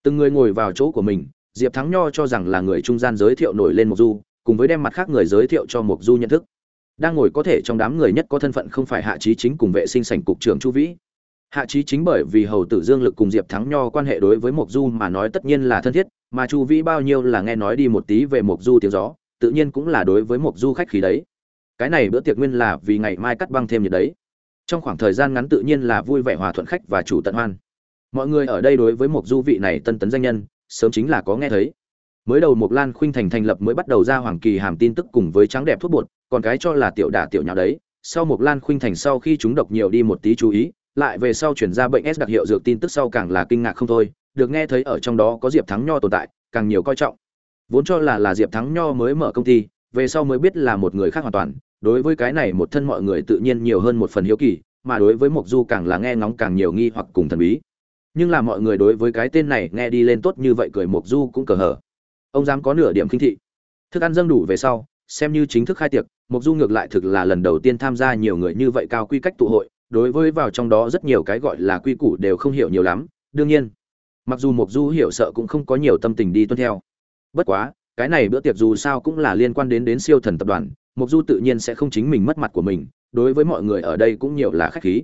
S1: Từng người ngồi vào chỗ của mình, diệp thắng nho cho rằng là người trung gian giới thiệu nổi lên mục du, cùng với đem mặt khác người giới thiệu cho mục du nhận thức. Đang ngồi có thể trong đám người nhất có thân phận không phải hạ trí chính cùng vệ sinh sảnh cục trưởng chu vĩ. Hạ trí chính bởi vì hầu tử dương lực cùng diệp thắng nho quan hệ đối với mục du mà nói tất nhiên là thân thiết, mà chu vĩ bao nhiêu là nghe nói đi một tí về mục du tiếng gió, tự nhiên cũng là đối với mục du khách khí đấy. Cái này bữa tiệc nguyên là vì ngày mai cắt băng thêm nhiệt đấy trong khoảng thời gian ngắn tự nhiên là vui vẻ hòa thuận khách và chủ tận hoan. Mọi người ở đây đối với một du vị này tân tấn danh nhân, sớm chính là có nghe thấy. Mới đầu một lan khuynh thành thành lập mới bắt đầu ra hoàng kỳ hàm tin tức cùng với trắng đẹp thuốc bột, còn cái cho là tiểu đả tiểu nhạo đấy. Sau một lan khuynh thành sau khi chúng độc nhiều đi một tí chú ý, lại về sau chuyển ra bệnh s đặc hiệu dược tin tức sau càng là kinh ngạc không thôi. Được nghe thấy ở trong đó có diệp thắng nho tồn tại, càng nhiều coi trọng. Vốn cho là là diệp thắng nho mới mở công ty, về sau mới biết là một người khác hoàn toàn đối với cái này một thân mọi người tự nhiên nhiều hơn một phần hiếu kỳ, mà đối với mộc du càng là nghe ngóng càng nhiều nghi hoặc cùng thần bí. Nhưng là mọi người đối với cái tên này nghe đi lên tốt như vậy cười mộc du cũng cờ hở ông dám có nửa điểm kinh thị. Thức ăn dâng đủ về sau, xem như chính thức khai tiệc, mộc du ngược lại thực là lần đầu tiên tham gia nhiều người như vậy cao quy cách tụ hội, đối với vào trong đó rất nhiều cái gọi là quy củ đều không hiểu nhiều lắm, đương nhiên, mặc dù mộc du hiểu sợ cũng không có nhiều tâm tình đi tuân theo. Bất quá, cái này bữa tiệc dù sao cũng là liên quan đến đến siêu thần tập đoàn mộc du tự nhiên sẽ không chính mình mất mặt của mình, đối với mọi người ở đây cũng nhiều là khách khí.